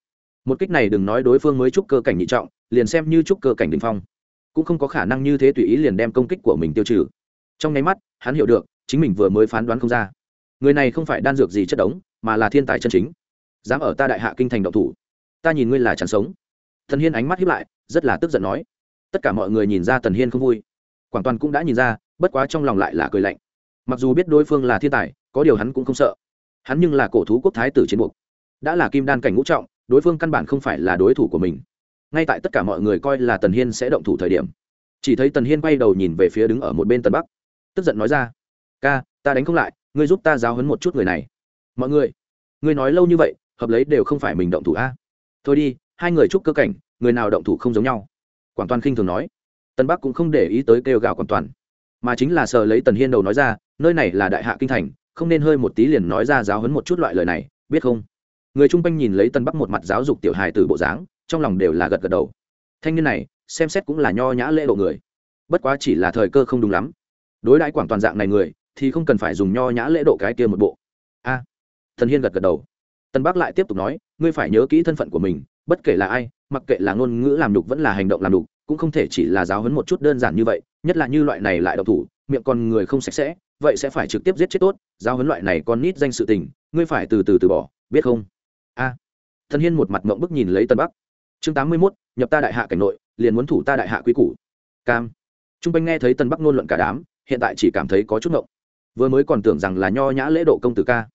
Speaker 1: Một kích này đừng nói đối phương mới trúc cơ cảnh nhị trọng, liền xem như trúc cơ cảnh đình phong. Cũng không có khả năng như thế tùy ý liền đem công kích của mình tiêu trừ. Trong nháy mắt, hắn hiểu được, chính mình vừa mới phán đoán không ra. Người này không phải đan dược gì chất đống, mà là thiên tài chân chính. Dám ở ta đại hạ kinh thành động thủ ta nhìn ngươi là chẳng sống. Thần hiên ánh mắt hiếp lại, rất là tức giận nói. Tất cả mọi người nhìn ra tần hiên không vui. Quảng toàn cũng đã nhìn ra, bất quá trong lòng lại là cười lạnh. Mặc dù biết đối phương là thiên tài, có điều hắn cũng không sợ. Hắn nhưng là cổ thú quốc thái tử chiến buộc. Đã là kim đan cảnh ngũ trọng, đối phương căn bản không phải là đối thủ của mình. Ngay tại tất cả mọi người coi là tần hiên sẽ động thủ thời điểm, chỉ thấy tần hiên quay đầu nhìn về phía đứng ở một bên tần bắc. Tức giận nói ra, ca, ta đánh không lại, ngươi giúp ta giáo hấn một chút người này. Mọi người, ngươi nói lâu như vậy, hợp lấy đều không phải mình động thủ a thôi đi, hai người chúc cơ cảnh, người nào động thủ không giống nhau. Quảng toàn khinh thường nói. Tân bắc cũng không để ý tới kêu gào quảng toàn, mà chính là sợ lấy tần hiên đầu nói ra, nơi này là đại hạ kinh thành, không nên hơi một tí liền nói ra giáo hấn một chút loại lời này, biết không? Người chung quanh nhìn lấy tân bắc một mặt giáo dục tiểu hài từ bộ dáng, trong lòng đều là gật gật đầu. Thanh niên này, xem xét cũng là nho nhã lễ độ người. Bất quá chỉ là thời cơ không đúng lắm. Đối đãi quảng toàn dạng này người, thì không cần phải dùng nho nhã lễ độ cái kia một bộ. A thần hiên gật gật đầu. Tân bắc lại tiếp tục nói ngươi phải nhớ kỹ thân phận của mình, bất kể là ai, mặc kệ là ngôn ngữ làm đục vẫn là hành động làm đục, cũng không thể chỉ là giáo hấn một chút đơn giản như vậy, nhất là như loại này lại độc thủ, miệng con người không sạch sẽ, vậy sẽ phải trực tiếp giết chết tốt, giáo hấn loại này con nít danh sự tình, ngươi phải từ từ từ bỏ, biết không? A. Thần hiên một mặt mộng bức nhìn lấy tân bắc. Chương tám mươi mốt, nhập ta đại hạ cảnh nội, liền muốn thủ ta đại hạ quý củ. Cam. T r u n g quanh nghe thấy tân bắc nôn luận cả đám, hiện tại chỉ cảm thấy có chút mộng vừa mới còn tưởng rằng là nho nhã lễ độ công tử ca.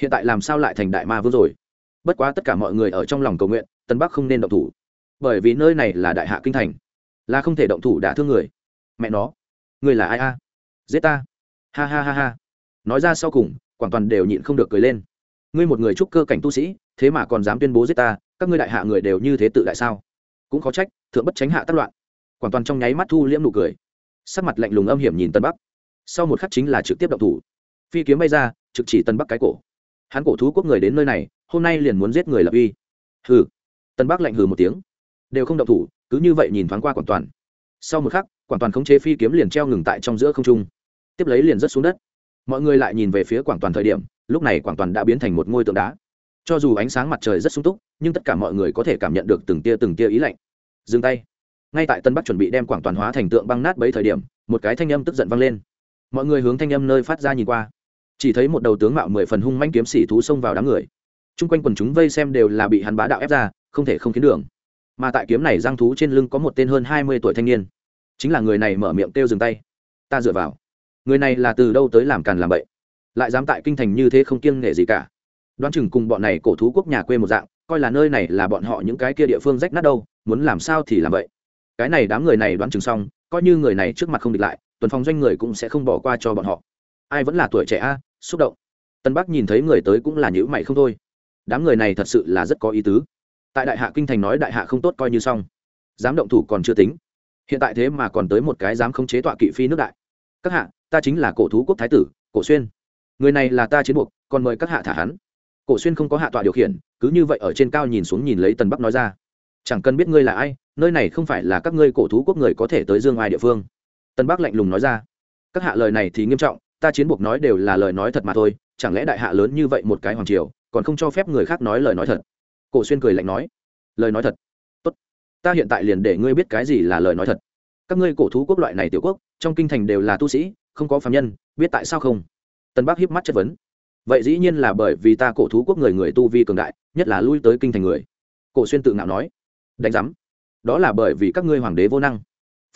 Speaker 1: Hiện tại làm sao lại thành đại ma vương rồi? Bất quá tất cả mọi người ở trong lòng cầu nguyện, tân bắc không nên động thủ. Bởi vì nơi này là đại hạ kinh thành, là không thể động thủ đả thương người. Mẹ nó, người là ai a? Giết ta. Ha ha ha ha. Nói ra sau cùng, quảng toàn đều nhịn không được cười lên. Ngươi một người trúc cơ cảnh tu sĩ, thế mà còn dám tuyên bố giết ta, các ngươi đại hạ người đều như thế tự đại sao? Cũng khó trách, thượng bất tránh hạ tác loạn. Quảng toàn trong nháy mắt thu liễm nụ cười. Sắc mặt lạnh lùng âm hiểm nhìn tân bắc. Sau một khắc chính là trực tiếp động thủ. Phi kiếm bay ra, trực chỉ tân bắc cái cổ hắn cổ thú quốc người đến nơi này, hôm nay liền muốn giết người lập uy. Hừ. Tân bắc lạnh hừ một tiếng. Đều không động thủ, cứ như vậy nhìn thoáng qua quản toàn. Sau một khắc, quản toàn khống chế phi kiếm liền treo ngừng tại trong giữa không trung. Tiếp lấy liền rớt xuống đất. Mọi người lại nhìn về phía quản toàn thời điểm, lúc này quản toàn đã biến thành một ngôi tượng đá. Cho dù ánh sáng mặt trời rất sung túc, nhưng tất cả mọi người có thể cảm nhận được từng tia từng tia ý lạnh. Dừng tay. Ngay tại tân bắc chuẩn bị đem quảng toàn hóa thành tượng băng nát bấy thời điểm, một cái thanh âm tức giận vang lên. Mọi người hướng thanh âm nơi phát ra nhìn qua chỉ thấy một đầu tướng mạo mười phần hung manh kiếm sĩ thú xông vào đám người. Chung quanh quần chúng vây xem đều là bị hắn bá đạo ép ra, không thể không khiến đường. Mà tại kiếm này giang thú trên lưng có một tên hơn hai mươi tuổi thanh niên. Chính là người này mở miệng kêu dừng tay. Ta dựa vào. Người này là từ đâu tới làm càn làm bậy? Lại dám tại kinh thành như thế không kiêng nể gì cả. Đoán chừng cùng bọn này cổ thú quốc nhà quê một dạng, coi là nơi này là bọn họ những cái kia địa phương rách nát đâu, muốn làm sao thì làm vậy? Cái này đám người này đoán chừng xong, coi như người này trước mặt không địch lại, tuần phòng doanh người cũng sẽ không bỏ qua cho bọn họ. Ai vẫn là tuổi trẻ a xúc động. Tân bắc nhìn thấy người tới cũng là nhữ mày không thôi. Đám người này thật sự là rất có ý tứ. Tại đại hạ kinh thành nói đại hạ không tốt coi như xong. Dám động thủ còn chưa tính. Hiện tại thế mà còn tới một cái dám không chế tọa kỵ phi nước đại. Các hạ, ta chính là cổ thú quốc thái tử, cổ xuyên. Người này là ta chiến buộc, còn mời các hạ thả hắn. Cổ xuyên không có hạ tọa điều khiển, cứ như vậy ở trên cao nhìn xuống nhìn lấy tần bắc nói ra. Chẳng cần biết ngươi là ai, nơi này không phải là các ngươi cổ thú quốc người có thể tới dương ai địa phương. Tân bắc lạnh lùng nói ra. Các hạ lời này thì nghiêm trọng ta chiến buộc nói đều là lời nói thật mà thôi, chẳng lẽ đại hạ lớn như vậy một cái hoàng triều, còn không cho phép người khác nói lời nói thật? Cổ xuyên cười lạnh nói, lời nói thật. Tốt, ta hiện tại liền để ngươi biết cái gì là lời nói thật. Các ngươi cổ thú quốc loại này tiểu quốc, trong kinh thành đều là tu sĩ, không có phạm nhân, biết tại sao không? Tân bắc hiếp mắt chất vấn. Vậy dĩ nhiên là bởi vì ta cổ thú quốc người người tu vi cường đại, nhất là lui tới kinh thành người. Cổ xuyên tự ngạo nói, đánh giám, đó là bởi vì các ngươi hoàng đế vô năng.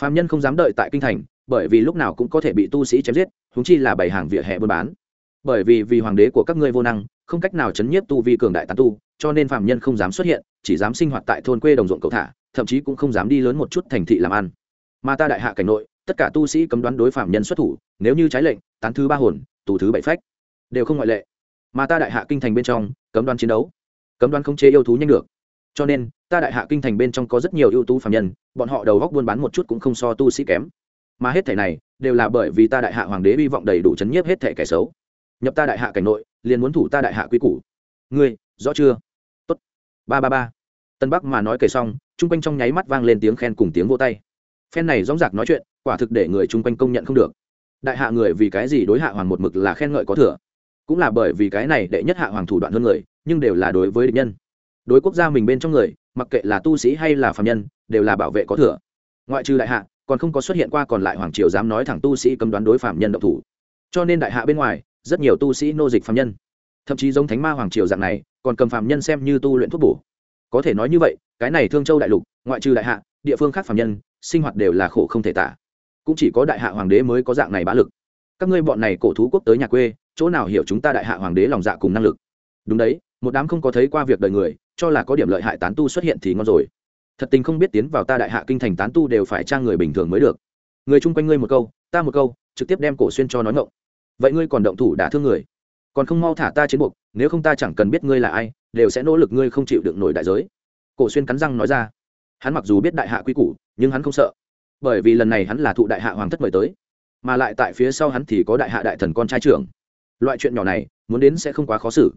Speaker 1: Phạm nhân không dám đợi tại kinh thành bởi vì lúc nào cũng có thể bị tu sĩ chém giết húng chi là bày hàng vỉa hè buôn bán. Bởi vì vì hoàng đế của các ngươi vô năng, không cách nào chấn nhiếp tu vi cường đại tán tu, cho nên phạm nhân không dám xuất hiện, chỉ dám sinh hoạt tại thôn quê đồng ruộng cầu thả, thậm chí cũng không dám đi lớn một chút thành thị làm ăn. Mà ta đại hạ cảnh nội, tất cả tu sĩ cấm đoán đối phạm nhân xuất thủ, nếu như trái lệnh, tán thứ ba hồn, tù thứ bảy phách, đều không ngoại lệ. Mà ta đại hạ kinh thành bên trong, cấm đoán chiến đấu, cấm đoán không chế yêu thú nhanh được. Cho nên, ta đại hạ kinh thành bên trong có rất nhiều ưu tú phạm nhân, bọn họ đầu góc buôn bán một chút cũng không so tu sĩ kém mà hết thể này đều là bởi vì ta đại hạ hoàng đế hy vọng đầy đủ chấn nhiếp hết thể kẻ xấu. Nhập ta đại hạ cảnh nội, liền muốn thủ ta đại hạ quy củ. Ngươi, rõ chưa? Tốt. Ba ba ba. Tân bắc mà nói kể xong, chung quanh trong nháy mắt vang lên tiếng khen cùng tiếng vô tay. Phen này dóng dạc nói chuyện, quả thực để người chung quanh công nhận không được. Đại hạ người vì cái gì đối hạ hoàng một mực là khen ngợi có thừa? Cũng là bởi vì cái này đệ nhất hạ hoàng thủ đoạn hơn người, nhưng đều là đối với địch nhân. Đối quốc gia mình bên trong người, mặc kệ là tu sĩ hay là phạm nhân, đều là bảo vệ có thừa. Ngoại trừ đại hạ còn không có xuất hiện qua còn lại hoàng triều dám nói thẳng tu sĩ cấm đoán đối phạm nhân độc thủ. Cho nên đại hạ bên ngoài, rất nhiều tu sĩ nô dịch phạm nhân. Thậm chí giống thánh ma hoàng triều dạng này, còn cầm phạm nhân xem như tu luyện thuốc bổ. Có thể nói như vậy, cái này thương châu đại lục, ngoại trừ đại hạ, địa phương khác phạm nhân, sinh hoạt đều là khổ không thể tả. Cũng chỉ có đại hạ hoàng đế mới có dạng này bá lực. Các ngươi bọn này cổ thú quốc tới nhà quê, chỗ nào hiểu chúng ta đại hạ hoàng đế lòng dạ cùng năng lực? Đúng đấy, một đám không có thấy qua việc đời người, cho là có điểm lợi hại tán tu xuất hiện thì ngon rồi thật tình không biết tiến vào ta đại hạ kinh thành tán tu đều phải trang người bình thường mới được. Người chung quanh ngươi một câu, ta một câu, trực tiếp đem cổ xuyên cho nói ngộng vậy ngươi còn động thủ đả thương người? Còn không mau thả ta chiến buộc, nếu không ta chẳng cần biết ngươi là ai, đều sẽ nỗ lực ngươi không chịu được nổi đại giới. Cổ xuyên cắn răng nói ra. Hắn mặc dù biết đại hạ quy củ, nhưng hắn không sợ. Bởi vì lần này hắn là thụ đại hạ hoàng thất mời tới, mà lại tại phía sau hắn thì có đại hạ đại thần con trai trưởng. Loại chuyện nhỏ này, muốn đến sẽ không quá khó xử.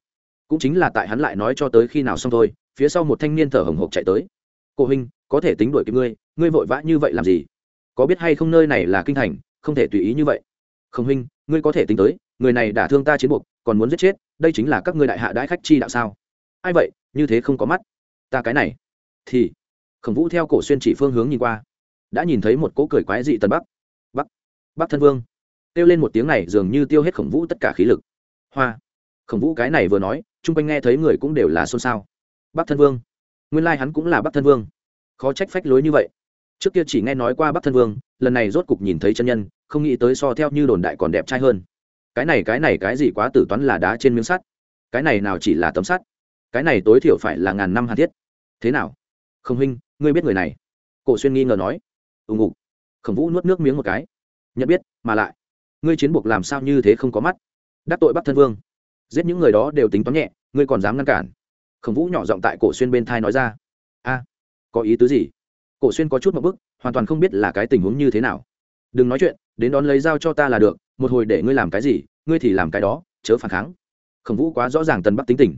Speaker 1: Cũng chính là tại hắn lại nói cho tới khi nào xong thôi, phía sau một thanh niên thở hồng hộc chạy tới. Cổ huynh, có thể tính đuổi kịp ngươi ngươi vội vã như vậy làm gì? Có biết hay không nơi này là kinh thành, không thể tùy ý như vậy? Không huynh, ngươi có thể tính tới, người này đã thương ta chiến buộc, còn muốn giết chết, đây chính là các ngươi đại hạ đãi khách chi đạo sao? Ai vậy, như thế không có mắt. Ta cái này. Thì, khổng vũ theo cổ xuyên chỉ phương hướng nhìn qua, đã nhìn thấy một cỗ cười quái dị tần bắc. Bắc bắc thân vương. Kêu lên một tiếng này dường như tiêu hết khổng vũ tất cả khí lực. Hoa. Khổng vũ cái này vừa nói, chung quanh nghe thấy người cũng đều là xôn xao. Bắc thân vương nguyên lai、like、hắn cũng là bắc thân vương. Khó trách phách lối như vậy. Trước kia chỉ nghe nói qua bắc thân vương, lần này rốt cục nhìn thấy chân nhân, không nghĩ tới so theo như đồn đại còn đẹp trai hơn. Cái này cái này, cái gì quá tử toán là đá trên miếng sắt. Cái này nào chỉ là tấm sắt. Cái này tối thiểu phải là ngàn năm hàn thiết. Thế nào? Không huynh, ngươi biết người này? Cổ xuyên nghi ngờ nói. Ùng ục khổng vũ nuốt nước miếng một cái. Nhận biết, mà lại. Ngươi chiến buộc làm sao như thế không có mắt? Đắc tội bắc thân vương. Giết những người đó đều tính toán nhẹ, ngươi còn dám ngăn cản khổng vũ nhỏ giọng tại cổ xuyên bên thai nói ra. A, có ý tứ gì? Cổ xuyên có chút một bức, hoàn toàn không biết là cái tình huống như thế nào. Đừng nói chuyện, đến đón lấy dao cho ta là được, một hồi để ngươi làm cái gì, ngươi thì làm cái đó, chớ phản kháng. Khổng vũ quá rõ ràng tần bắc tính tình.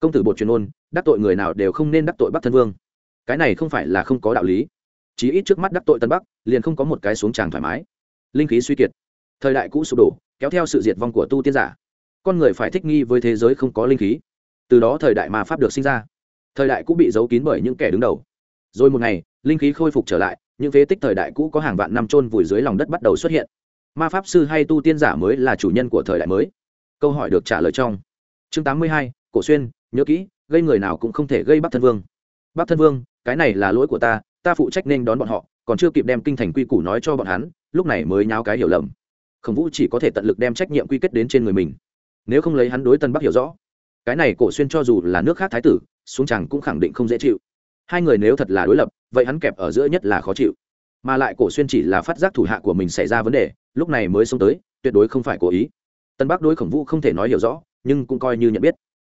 Speaker 1: Công tử bột truyền ôn, đắc tội người nào đều không nên đắc tội bắc thân vương. Cái này không phải là không có đạo lý. Chí ít trước mắt đắc tội tân bắc, liền không có một cái xuống tràng thoải mái. Linh khí suy kiệt. Thời đại cũ sụp đổ, kéo theo sự diệt vong của tu tiên giả. Con người phải thích nghi với thế giới không có linh khí từ đó thời đại ma pháp được sinh ra. Thời đại cũ bị giấu kín bởi những kẻ đứng đầu. Rồi một ngày, linh khí khôi phục trở lại, những phế tích thời đại cũ có hàng vạn năm trôn vùi dưới lòng đất bắt đầu xuất hiện. Ma pháp sư hay tu tiên giả mới là chủ nhân của thời đại mới. Câu hỏi được trả lời trong chương tám mươi hai, cổ xuyên, nhớ kỹ, gây người nào cũng không thể gây bắc thân vương. Bắc thân vương, cái này là lỗi của ta ta phụ trách nên đón bọn họ, còn chưa kịp đem kinh thành quy củ nói cho bọn hắn, lúc này mới nháo cái hiểu lầm. Khổng vũ chỉ có thể tận lực đem trách nhiệm quy kết đến trên người mình. Nếu không lấy hắn đối tân bắc hiểu rõ cái này cổ xuyên cho dù là nước khác thái tử, xuống chẳng cũng khẳng định không dễ chịu. Hai người nếu thật là đối lập, vậy hắn kẹp ở giữa nhất là khó chịu. Mà lại cổ xuyên chỉ là phát giác thủ hạ của mình xảy ra vấn đề, lúc này mới xông tới, tuyệt đối không phải cố ý. Tân bắc đối khổng vũ không thể nói hiểu rõ, nhưng cũng coi như nhận biết.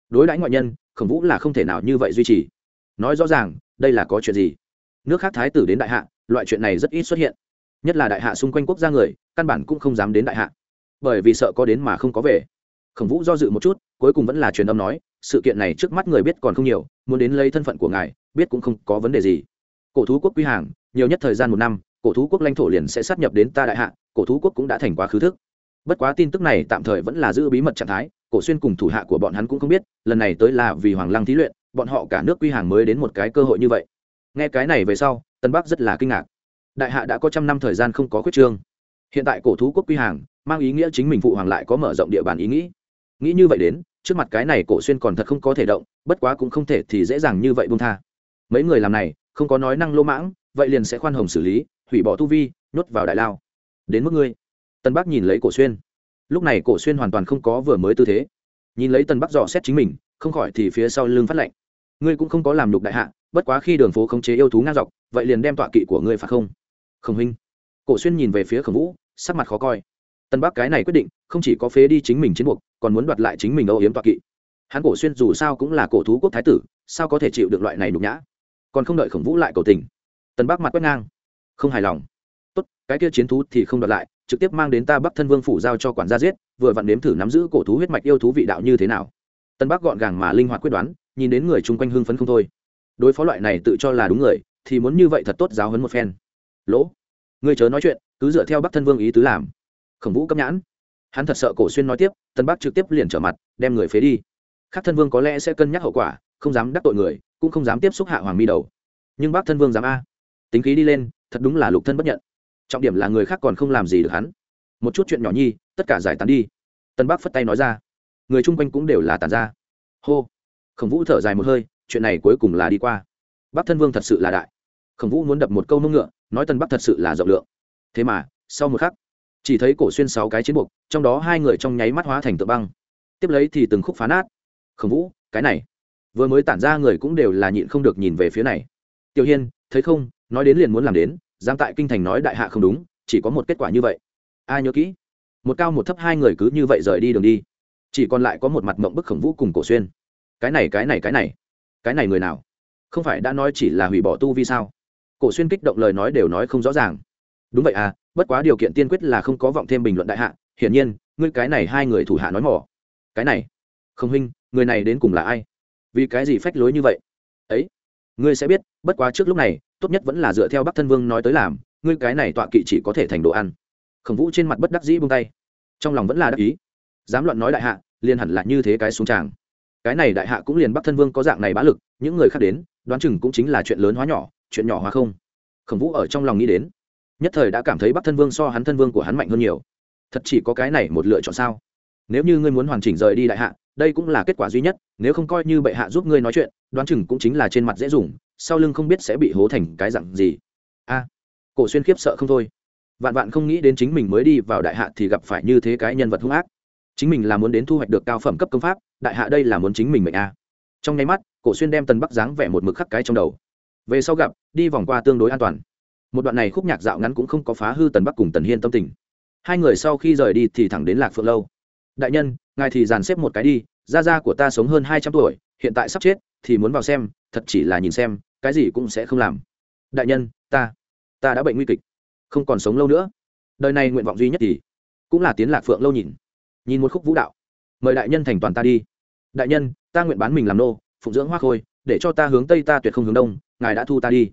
Speaker 1: Đối đãi ngoại nhân, khổng vũ là không thể nào như vậy duy trì. Nói rõ ràng, đây là có chuyện gì? Nước khác thái tử đến đại hạ, loại chuyện này rất ít xuất hiện. Nhất là đại hạ xung quanh quốc gia người, căn bản cũng không dám đến đại hạ. Bởi vì sợ có đến mà không có về. Khổng vũ do dự một chút cuối cùng vẫn là truyền âm nói, sự kiện này trước mắt người biết còn không nhiều, muốn đến lấy thân phận của ngài, biết cũng không có vấn đề gì. Cổ thú quốc quy hàng, nhiều nhất thời gian một năm, cổ thú quốc lãnh thổ liền sẽ sát nhập đến ta đại hạ, cổ thú quốc cũng đã thành quá khứ thức. Bất quá tin tức này tạm thời vẫn là giữ bí mật trạng thái, cổ xuyên cùng thủ hạ của bọn hắn cũng không biết, lần này tới là vì hoàng lăng thí luyện, bọn họ cả nước quy hàng mới đến một cái cơ hội như vậy. Nghe cái này về sau, tân bắc rất là kinh ngạc. Đại hạ đã có trăm năm thời gian không có khuyết trương. Hiện tại cổ thú quốc quy hàng, mang ý nghĩa chính mình phụ hoàng lại có mở rộng địa bàn ý nghĩ nghĩ như vậy đến, trước mặt cái này cổ xuyên còn thật không có thể động, bất quá cũng không thể thì dễ dàng như vậy buông tha. Mấy người làm này, không có nói năng lô mãng, vậy liền sẽ khoan hồng xử lý, hủy bỏ tu vi, nhốt vào đại lao. Đến mức ngươi. Tân bắc nhìn lấy cổ xuyên. Lúc này cổ xuyên hoàn toàn không có vừa mới tư thế. Nhìn lấy tân bắc dò xét chính mình, không khỏi thì phía sau lưng phát lệnh. Ngươi cũng không có làm nhục đại hạ, bất quá khi đường phố khống chế yêu thú ngang dọc, vậy liền đem tọa kỵ của ngươi phạt không. Khổng huynh. Cổ xuyên nhìn về phía khổng vũ, sắc mặt khó coi tân bắc cái này quyết định, không chỉ có phế đi chính mình chiến buộc, còn muốn đoạt lại chính mình âu yếm toa kỵ. Hắn cổ xuyên dù sao cũng là cổ thú quốc thái tử, sao có thể chịu được loại này nhục nhã? Còn không đợi khổng vũ lại cầu tình, tân bắc mặt quét ngang. Không hài lòng. Tốt, cái kia chiến thú thì không đoạt lại, trực tiếp mang đến ta bắc thân vương phủ giao cho quản gia giết, vừa vặn nếm thử nắm giữ cổ thú huyết mạch yêu thú vị đạo như thế nào. Tân bắc gọn gàng mà linh hoạt quyết đoán, nhìn đến người chung quanh hưng phấn không thôi. Đối phó loại này tự cho là đúng người, thì muốn như vậy thật tốt giáo hấn một phen. Lỗ người chớ nói chuyện, cứ dựa theo bắc thân vương ý tứ làm khổng vũ cấp nhãn. Hắn thật sợ cổ xuyên nói tiếp, tân bắc trực tiếp liền trở mặt, đem người phế đi. Khác thân vương có lẽ sẽ cân nhắc hậu quả, không dám đắc tội người, cũng không dám tiếp xúc hạ hoàng mi đầu. Nhưng bác thân vương dám a. Tính khí đi lên, thật đúng là lục thân bất nhận. Trọng điểm là người khác còn không làm gì được hắn. Một chút chuyện nhỏ nhi, tất cả giải tán đi. Tân bắc phất tay nói ra. Người chung quanh cũng đều là tàn ra. Hô. Khổng vũ thở dài một hơi, chuyện này cuối cùng là đi qua. Bác thân vương thật sự là đại. Khổng vũ muốn đập một câu mông ngựa, nói tân bắc thật sự là rộng lượng. Thế mà, sau một khắc chỉ thấy cổ xuyên sáu cái chiến buộc, trong đó hai người trong nháy mắt hóa thành tượng băng. Tiếp lấy thì từng khúc phá nát. Khổng vũ, cái này. Vừa mới tản ra người cũng đều là nhịn không được nhìn về phía này. Tiểu hiên, thấy không? Nói đến liền muốn làm đến giang tại kinh thành nói đại hạ không đúng, chỉ có một kết quả như vậy. Ai nhớ kỹ? Một cao một thấp hai người cứ như vậy rời đi đường đi. Chỉ còn lại có một mặt mộng bức khổng vũ cùng cổ xuyên. Cái này cái này cái này. Cái này người nào? Không phải đã nói chỉ là hủy bỏ tu vi sao? Cổ xuyên kích động lời nói đều nói không rõ ràng đúng vậy à bất quá điều kiện tiên quyết là không có vọng thêm bình luận đại hạ, hiển nhiên, ngươi cái này hai người thủ hạ nói mỏ. Cái này, không huynh, người này đến cùng là ai? Vì cái gì phách lối như vậy? Ấy, ngươi sẽ biết, bất quá trước lúc này, tốt nhất vẫn là dựa theo bắc thân vương nói tới làm, ngươi cái này tọa kỵ chỉ có thể thành đồ ăn. Khổng vũ trên mặt bất đắc dĩ buông tay. Trong lòng vẫn là đắc ý. Dám luận nói đại hạ, liền hẳn là như thế cái xuống tràng. Cái này đại hạ cũng liền bắc thân vương có dạng này bá lực, những người khác đến, đoán chừng cũng chính là chuyện lớn hóa nhỏ, chuyện nhỏ hóa không. Khổng vũ ở trong lòng nghĩ đến nhất thời đã cảm thấy bắc thân vương so hắn thân vương của hắn mạnh hơn nhiều thật chỉ có cái này một lựa chọn sao nếu như ngươi muốn hoàn chỉnh rời đi đại hạ đây cũng là kết quả duy nhất nếu không coi như bệ hạ giúp ngươi nói chuyện đoán chừng cũng chính là trên mặt dễ dùng sau lưng không biết sẽ bị hố thành cái dặn gì a cổ xuyên khiếp sợ không thôi vạn vạn không nghĩ đến chính mình mới đi vào đại hạ thì gặp phải như thế cái nhân vật hung ác chính mình là muốn đến thu hoạch được cao phẩm cấp công pháp đại hạ đây là muốn chính mình mệnh a trong nháy mắt cổ xuyên đem tần bắc dáng vẻ một mực khắc cái trong đầu về sau gặp đi vòng qua tương đối an toàn một đoạn này khúc nhạc dạo ngắn cũng không có phá hư tần bắc cùng tần hiên tâm tình. Hai người sau khi rời đi thì thẳng đến lạc phượng lâu. Đại nhân, ngài thì dàn xếp một cái đi, gia gia của ta sống hơn hai trăm tuổi, hiện tại sắp chết, thì muốn vào xem, thật chỉ là nhìn xem, cái gì cũng sẽ không làm. Đại nhân, ta ta đã bệnh nguy kịch, không còn sống lâu nữa. Đời này nguyện vọng duy nhất thì cũng là tiến lạc phượng lâu nhìn nhìn một khúc vũ đạo. Mời đại nhân thành toàn ta đi. Đại nhân, ta nguyện bán mình làm nô, phụng dưỡng hoa khôi, để cho ta hướng tây ta tuyệt không hướng đông, ngài đã thu ta đi.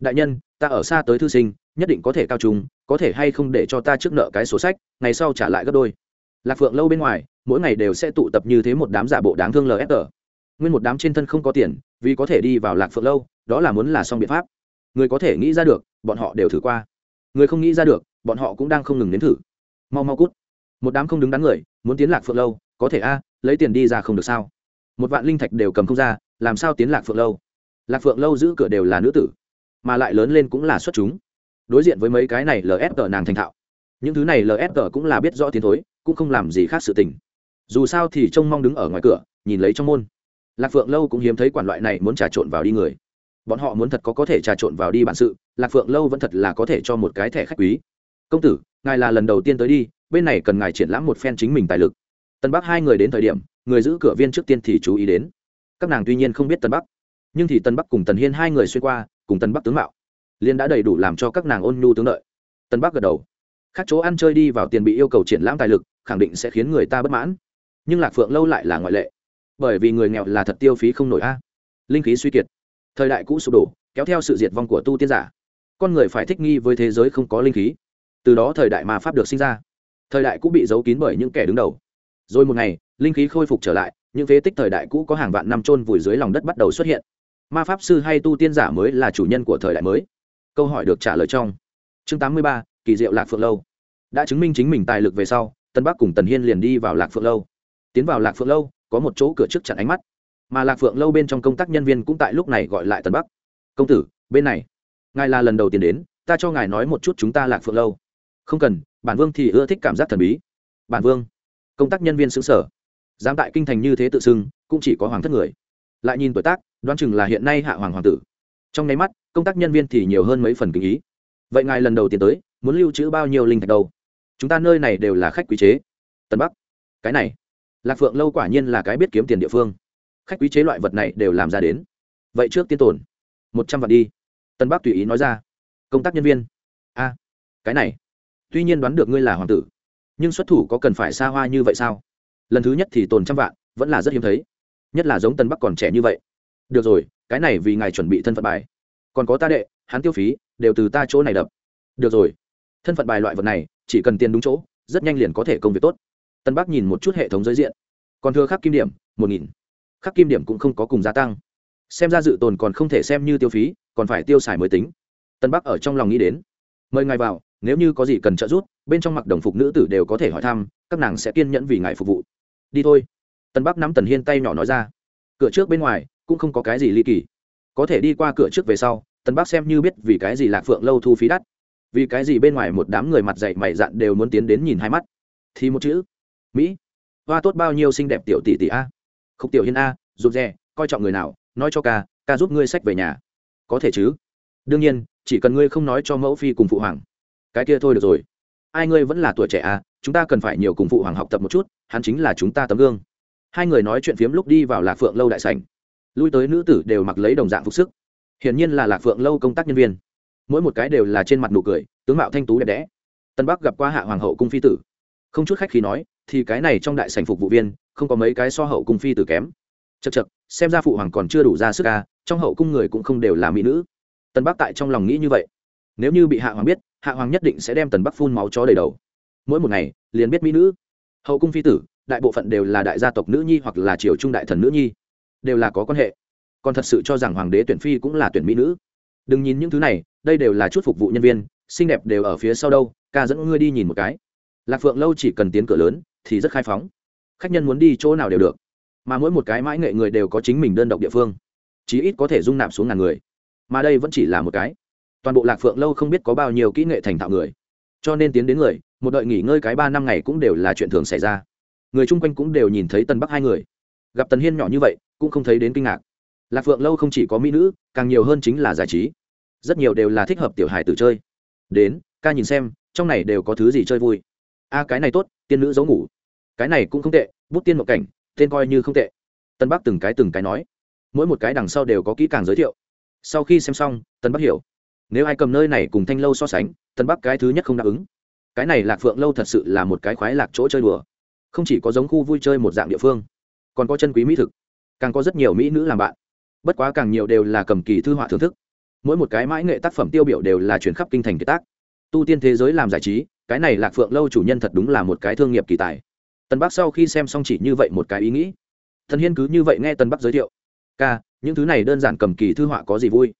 Speaker 1: Đại nhân ta ở xa tới thư sinh, nhất định có thể cao trùng có thể hay không để cho ta trước nợ cái sổ sách, ngày sau trả lại gấp đôi. Lạc phượng lâu bên ngoài, mỗi ngày đều sẽ tụ tập như thế một đám giả bộ đáng thương lfg nguyên một đám trên thân không có tiền, vì có thể đi vào lạc phượng lâu, đó là muốn là xong biện pháp. Người có thể nghĩ ra được, bọn họ đều thử qua. Người không nghĩ ra được, bọn họ cũng đang không ngừng nếm thử. Mau mau cút. Một đám không đứng đắn người, muốn tiến lạc phượng lâu, có thể a, lấy tiền đi ra không được sao? Một vạn linh thạch đều cầm không ra, làm sao tiến lạc phượng lâu? Lạc phượng lâu giữ cửa đều là nữ tử mà lại lớn lên cũng là xuất chúng. Đối diện với mấy cái này LSG nàng thành thạo. Những thứ này LSG cũng là biết rõ tiến thối, cũng không làm gì khác sự tình. Dù sao thì trông mong đứng ở ngoài cửa, nhìn lấy trong môn. Lạc phượng lâu cũng hiếm thấy quản loại này muốn trà trộn vào đi người. Bọn họ muốn thật có có thể trà trộn vào đi bản sự, lạc phượng lâu vẫn thật là có thể cho một cái thẻ khách quý. Công tử, ngài là lần đầu tiên tới đi, bên này cần ngài triển lãm một phen chính mình tài lực. Tân bắc hai người đến thời điểm, người giữ cửa viên trước tiên thì chú ý đến. Các nàng tuy nhiên không biết tân bắc, nhưng thì tân bắc cùng tần hiên hai người xuyên qua cùng tân bắc tướng mạo liên đã đầy đủ làm cho các nàng ôn nhu tướng đợi tân bắc gật đầu khác chỗ ăn chơi đi vào tiền bị yêu cầu triển lãm tài lực khẳng định sẽ khiến người ta bất mãn nhưng lạc phượng lâu lại là ngoại lệ bởi vì người nghèo là thật tiêu phí không nổi a linh khí suy kiệt thời đại cũ sụp đổ kéo theo sự diệt vong của tu tiên giả con người phải thích nghi với thế giới không có linh khí từ đó thời đại ma pháp được sinh ra thời đại cũ bị giấu kín bởi những kẻ đứng đầu rồi một ngày linh khí khôi phục trở lại những phế tích thời đại cũ có hàng vạn năm trôn vùi dưới lòng đất bắt đầu xuất hiện ma pháp sư hay tu tiên giả mới là chủ nhân của thời đại mới? Câu hỏi được trả lời trong chương tám mươi ba, kỳ diệu lạc phượng lâu. Đã chứng minh chính mình tài lực về sau, tân bắc cùng tần hiên liền đi vào lạc phượng lâu. Tiến vào lạc phượng lâu, có một chỗ cửa trước chặn ánh mắt. Mà lạc phượng lâu bên trong công tác nhân viên cũng tại lúc này gọi lại tân bắc. Công tử, bên này. Ngài là lần đầu tiên đến, ta cho ngài nói một chút chúng ta lạc phượng lâu. Không cần, bản vương thì ưa thích cảm giác thần bí. Bản vương? Công tác nhân viên xứng sở dám tại kinh thành như thế tự xưng, cũng chỉ có hoàng thất người. Lại nhìn tuổi tác đoán chừng là hiện nay hạ hoàng hoàng tử. Trong nháy mắt, công tác nhân viên thì nhiều hơn mấy phần kinh ý. Vậy ngài lần đầu tiến tới, muốn lưu trữ bao nhiêu linh thạch đâu? Chúng ta nơi này đều là khách quý chế. Tân bắc, cái này, lạc phượng lâu quả nhiên là cái biết kiếm tiền địa phương. Khách quý chế loại vật này đều làm ra đến. Vậy trước tiên tổn một trăm vạn đi. Tân bắc tùy ý nói ra. Công tác nhân viên. A, cái này, tuy nhiên đoán được ngươi là hoàng tử, nhưng xuất thủ có cần phải xa hoa như vậy sao? Lần thứ nhất thì tồn trăm vạn, vẫn là rất hiếm thấy. Nhất là giống tân bắc còn trẻ như vậy được rồi, cái này vì ngài chuẩn bị thân phận bài. Còn có ta đệ, hắn tiêu phí, đều từ ta chỗ này đập. Được rồi. Thân phận bài loại vật này, chỉ cần tiền đúng chỗ, rất nhanh liền có thể công việc tốt. Tân bắc nhìn một chút hệ thống giới diện. Còn thưa khắc kim điểm, một nghìn. Khắc kim điểm cũng không có cùng gia tăng. Xem ra dự tồn còn không thể xem như tiêu phí, còn phải tiêu xài mới tính. Tân bắc ở trong lòng nghĩ đến. Mời ngài vào, nếu như có gì cần trợ giúp, bên trong mặc đồng phục nữ tử đều có thể hỏi thăm, các nàng sẽ kiên nhẫn vì ngài phục vụ. Đi thôi. Tân bắc nắm tần hiên tay nhỏ nói ra. Cửa trước bên ngoài cũng không có cái gì ly kỳ. Có thể đi qua cửa trước về sau tân bác xem như biết vì cái gì lạc phượng lâu thu phí đắt. Vì cái gì bên ngoài một đám người mặt dạy mày dạn đều muốn tiến đến nhìn hai mắt. Thì một chữ, mỹ, hoa tốt bao nhiêu xinh đẹp tiểu tỷ tỷ a. Khúc tiểu hiên a, rụt rè, coi trọng người nào, nói cho ca ca giúp ngươi sách về nhà. Có thể chứ. Đương nhiên, chỉ cần ngươi không nói cho mẫu phi cùng phụ hoàng. Cái kia thôi được rồi. Ai ngươi vẫn là tuổi trẻ à chúng ta cần phải nhiều cùng phụ hoàng học tập một chút, hắn chính là chúng ta tấm gương. Hai người nói chuyện phiếm lúc đi vào lạc phượng lâu đại sảnh lui tới nữ tử đều mặc lấy đồng dạng phục sức. Hiển nhiên là lạc phượng lâu công tác nhân viên. Mỗi một cái đều là trên mặt nụ cười, tướng mạo thanh tú đẹp đẽ. Tân bắc gặp qua hạ hoàng hậu cung phi tử. Không chút khách khi nói, thì cái này trong đại sảnh phục vụ viên, không có mấy cái so hậu cung phi tử kém. Chật chật xem ra phụ hoàng còn chưa đủ ra sức ca trong hậu cung người cũng không đều là mỹ nữ. Tân bắc tại trong lòng nghĩ như vậy. Nếu như bị hạ hoàng biết, hạ hoàng nhất định sẽ đem tần bắc phun máu chó đầy đầu. Mỗi một ngày, liền biết mỹ nữ. Hậu cung phi tử, đại bộ phận đều là đại gia tộc nữ nhi hoặc là triều trung đại thần nữ nhi đều là có quan hệ. Còn thật sự cho rằng hoàng đế tuyển phi cũng là tuyển mỹ nữ. Đừng nhìn những thứ này, đây đều là chút phục vụ nhân viên, xinh đẹp đều ở phía sau đâu, ca dẫn ngươi đi nhìn một cái. Lạc phượng lâu chỉ cần tiến cửa lớn, thì rất khai phóng. Khách nhân muốn đi chỗ nào đều được. Mà mỗi một cái mãi nghệ người đều có chính mình đơn độc địa phương. Chí ít có thể dung nạp xuống ngàn người. Mà đây vẫn chỉ là một cái. Toàn bộ lạc phượng lâu không biết có bao nhiêu kỹ nghệ thành thạo người. Cho nên tiến đến người, một đợi nghỉ ngơi cái ba năm ngày cũng đều là chuyện thường xảy ra. Người chung quanh cũng đều nhìn thấy tần bắc hai người. Gặp tần hiên nhỏ như vậy cũng không thấy đến kinh ngạc. Lạc phượng lâu không chỉ có mỹ nữ, càng nhiều hơn chính là giải trí. Rất nhiều đều là thích hợp tiểu hài tử chơi. Đến, ca nhìn xem, trong này đều có thứ gì chơi vui. A, cái này tốt, tiên nữ giấu ngủ. Cái này cũng không tệ, bút tiên mộng cảnh, tên coi như không tệ. Tân bắc từng cái từng cái nói. Mỗi một cái đằng sau đều có kỹ càng giới thiệu. Sau khi xem xong, tân bắc hiểu. Nếu ai cầm nơi này cùng thanh lâu so sánh, tân bắc cái thứ nhất không đáp ứng. Cái này lạc phượng lâu thật sự là một cái khoái lạc chỗ chơi đùa. Không chỉ có giống khu vui chơi một dạng địa phương, còn có chân quý mỹ thực càng có rất nhiều mỹ nữ làm bạn. Bất quá càng nhiều đều là cầm kỳ thư họa thưởng thức. Mỗi một cái mãi nghệ tác phẩm tiêu biểu đều là chuyển khắp kinh thành kiệt tác. Tu tiên thế giới làm giải trí, cái này lạc phượng lâu chủ nhân thật đúng là một cái thương nghiệp kỳ tài. Tân bắc sau khi xem xong chỉ như vậy một cái ý nghĩ. Thần hiên cứ như vậy nghe tân bắc giới thiệu. Ca, những thứ này đơn giản cầm kỳ thư họa có gì vui?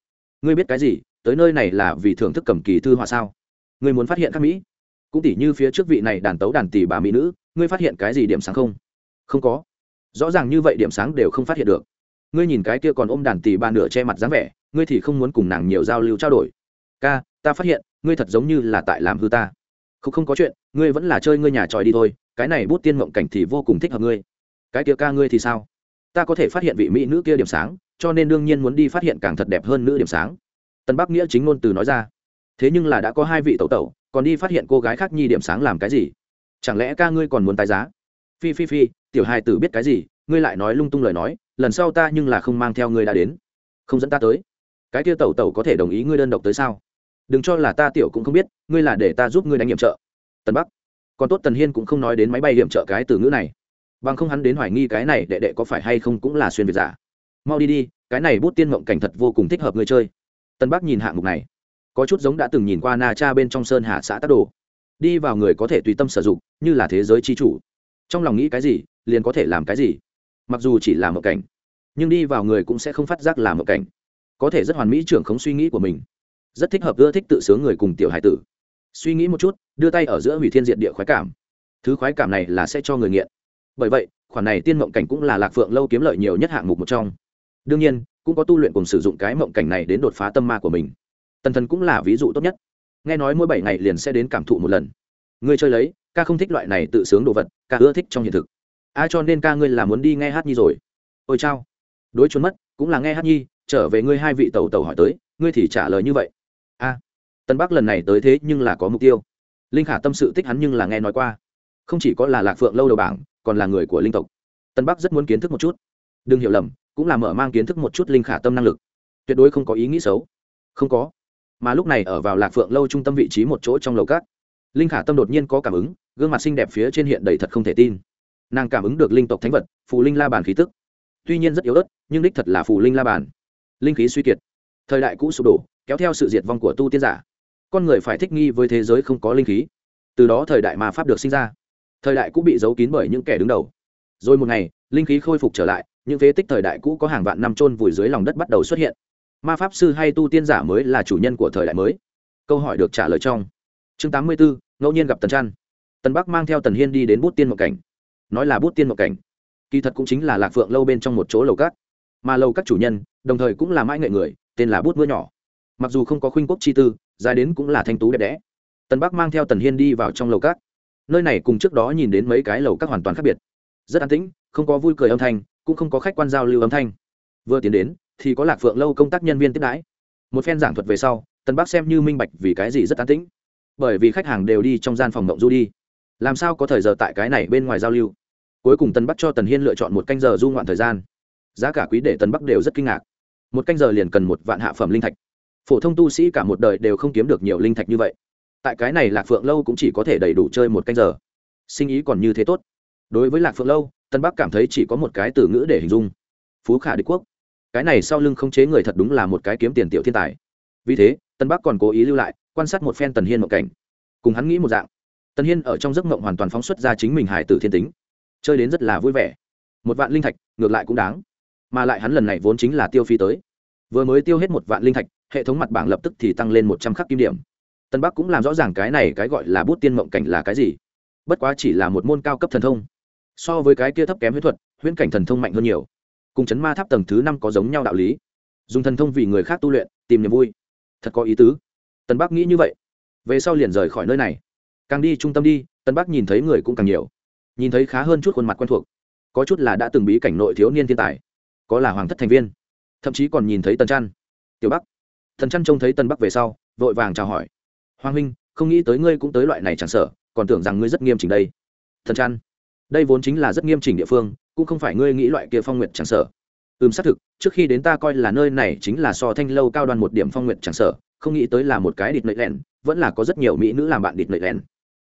Speaker 1: Ngươi biết cái gì? Tới nơi này là vì thưởng thức cầm kỳ thư họa sao? Ngươi muốn phát hiện các mỹ? Cũng tỉ như phía trước vị này đàn tấu đàn tỷ bà mỹ nữ, ngươi phát hiện cái gì điểm sáng không? Không có rõ ràng như vậy điểm sáng đều không phát hiện được. Ngươi nhìn cái kia còn ôm đàn tỷ bà nửa che mặt dáng vẻ, ngươi thì không muốn cùng nàng nhiều giao lưu trao đổi. Ca, ta phát hiện, ngươi thật giống như là tại làm hư ta. Không không có chuyện, ngươi vẫn là chơi ngươi nhà tròi đi thôi, cái này bút tiên mộng cảnh thì vô cùng thích hợp ngươi. Cái kia ca ngươi thì sao? Ta có thể phát hiện vị mỹ nữ kia điểm sáng, cho nên đương nhiên muốn đi phát hiện càng thật đẹp hơn nữ điểm sáng. Tân bắc nghĩa chính ngôn từ nói ra. Thế nhưng là đã có hai vị tẩu tẩu, còn đi phát hiện cô gái khác nhi điểm sáng làm cái gì? Chẳng lẽ ca ngươi còn muốn tái giá? Phi phi phi tiểu hai tử biết cái gì, ngươi lại nói lung tung lời nói, lần sau ta nhưng là không mang theo ngươi đã đến. Không dẫn ta tới. Cái kia tẩu tẩu có thể đồng ý ngươi đơn độc tới sao? Đừng cho là ta tiểu cũng không biết, ngươi là để ta giúp ngươi đánh nhiệm trợ. Tần bắc. Còn tốt tần hiên cũng không nói đến máy bay hiểm trợ cái từ ngữ này. Bằng không hắn đến hoài nghi cái này đệ đệ có phải hay không cũng là xuyên việt giả. Mau đi đi, cái này bút tiên mộng cảnh thật vô cùng thích hợp người chơi. Tân bắc nhìn hạng mục này. Có chút giống đã từng nhìn qua na cha bên trong sơn hạ xã tắc đồ. Đi vào người có thể tùy tâm sử dụng, như là thế giới c h i chủ. Trong lòng nghĩ cái gì liền có thể làm cái gì? Mặc dù chỉ là một cảnh, nhưng đi vào người cũng sẽ không phát giác là một cảnh. Có thể rất hoàn mỹ trưởng khống suy nghĩ của mình. Rất thích hợp ưa thích tự sướng người cùng tiểu hải tử. Suy nghĩ một chút, đưa tay ở giữa hủy thiên diện địa khoái cảm. Thứ khoái cảm này là sẽ cho người nghiện. Bởi vậy, khoản này tiên mộng cảnh cũng là lạc phượng lâu kiếm lợi nhiều nhất hạng mục một trong. Đương nhiên, cũng có tu luyện cùng sử dụng cái mộng cảnh này đến đột phá tâm ma của mình. Tần thần cũng là ví dụ tốt nhất. Nghe nói mỗi bảy ngày liền sẽ đến cảm thụ một lần. Người chơi lấy, ca không thích loại này tự sướng đồ vật, ca ưa thích trong hiện thực ai cho nên ca ngươi là muốn đi nghe hát nhi rồi. Ôi chao. Đối trốn mất, cũng là nghe hát nhi, trở về ngươi hai vị tàu tàu hỏi tới, ngươi thì trả lời như vậy. A tân bắc lần này tới thế nhưng là có mục tiêu. Linh khả tâm sự tích hắn nhưng là nghe nói qua. Không chỉ có là lạc phượng lâu đầu bảng, còn là người của linh tộc. Tân bắc rất muốn kiến thức một chút. Đừng hiểu lầm, cũng là mở mang kiến thức một chút linh khả tâm năng lực. Tuyệt đối không có ý nghĩ xấu. Không có. Mà lúc này ở vào lạc phượng lâu trung tâm vị trí một chỗ trong lầu cát, linh khả tâm đột nhiên có cảm ứng, gương mặt xinh đẹp phía trên hiện đầy thật không thể tin nàng cảm ứng được linh tộc thánh vật, phù linh la bàn khí tức. Tuy nhiên rất yếu ớt, nhưng đích thật là phù linh la bàn. Linh khí suy kiệt. Thời đại cũ sụp đổ, kéo theo sự diệt vong của tu tiên giả. Con người phải thích nghi với thế giới không có linh khí. Từ đó thời đại mà pháp được sinh ra. Thời đại cũ bị giấu kín bởi những kẻ đứng đầu. Rồi một ngày, linh khí khôi phục trở lại, những phế tích thời đại cũ có hàng vạn năm trôn vùi dưới lòng đất bắt đầu xuất hiện. Ma pháp sư hay tu tiên giả mới là chủ nhân của thời đại mới. Câu hỏi được trả lời trong chương tám mươi bốn ngẫu nhiên gặp tần trăn. Tần bắc mang theo tần hiên đi đến bút tiên một cảnh nói là bút tiên một cảnh. Kỳ thật cũng chính là lạc phượng lâu bên trong một chỗ lầu cát mà lầu các chủ nhân, đồng thời cũng là mãi nghệ người, tên là bút mưa nhỏ. Mặc dù không có khuynh quốc chi tư, dài đến cũng là thanh tú đẹp đẽ. Tần bắc mang theo tần hiên đi vào trong lầu cát nơi này cùng trước đó nhìn đến mấy cái lầu các hoàn toàn khác biệt. Rất an tĩnh, không có vui cười âm thanh, cũng không có khách quan giao lưu âm thanh. Vừa tiến đến, thì có lạc phượng lâu công tác nhân viên tiếp đãi. Một phen giảng thuật về sau, tần bắc xem như minh bạch vì cái gì rất an tĩnh. Bởi vì khách hàng đều đi trong gian phòng mộng du đi. Làm sao có thời giờ tại cái này bên ngoài giao lưu? Cuối cùng tần bắc cho tần hiên lựa chọn một canh giờ du ngoạn thời gian giá cả quý để tần bắc đều rất kinh ngạc một canh giờ liền cần một vạn hạ phẩm linh thạch phổ thông tu sĩ cả một đời đều không kiếm được nhiều linh thạch như vậy tại cái này lạc phượng lâu cũng chỉ có thể đầy đủ chơi một canh giờ sinh ý còn như thế tốt đối với lạc phượng lâu tân bắc cảm thấy chỉ có một cái từ ngữ để hình dung phú khả đế quốc cái này sau lưng không chế người thật đúng là một cái kiếm tiền tiểu thiên tài vì thế tân bắc còn cố ý lưu lại quan sát một phen tần hiên mộng cảnh cùng hắn nghĩ một dạng tần hiên ở trong giấc mộng hoàn toàn phóng xuất ra chính mình hải tử thiên tính chơi đến rất là vui vẻ. Một vạn linh thạch, ngược lại cũng đáng. Mà lại hắn lần này vốn chính là tiêu phi tới. Vừa mới tiêu hết một vạn linh thạch, hệ thống mặt bảng lập tức thì tăng lên một trăm khắc kim điểm. Tân bắc cũng làm rõ ràng cái này cái gọi là bút tiên mộng cảnh là cái gì. Bất quá chỉ là một môn cao cấp thần thông. So với cái kia thấp kém huyết thuật, huyễn cảnh thần thông mạnh hơn nhiều. Cùng chấn ma tháp tầng thứ năm có giống nhau đạo lý. Dùng thần thông vì người khác tu luyện, tìm niềm vui. Thật có ý tứ. Tân bắc nghĩ như vậy. Về sau liền rời khỏi nơi này. Càng đi trung tâm đi, tân bắc nhìn thấy người cũng càng nhiều nhìn thấy khá hơn chút khuôn mặt quen thuộc. Có chút là đã từng bí cảnh nội thiếu niên thiên tài, có là hoàng thất thành viên, thậm chí còn nhìn thấy tần trăn. Tiểu bắc. Thần trăn trông thấy tân bắc về sau, vội vàng chào hỏi. Hoàng huynh, không nghĩ tới ngươi cũng tới loại này chẳng sợ, còn tưởng rằng ngươi rất nghiêm chỉnh đây. Thần trăn, đây vốn chính là rất nghiêm chỉnh địa phương, cũng không phải ngươi nghĩ loại kia phong nguyệt chẳng sợ. Ừm, xác thực, trước khi đến ta coi là nơi này chính là so thanh lâu cao đoàn một điểm phong nguyệt chẳng sợ, không nghĩ tới là một cái địt nệ lẹn, vẫn là có rất nhiều mỹ nữ làm bạn địt nệ lẹn.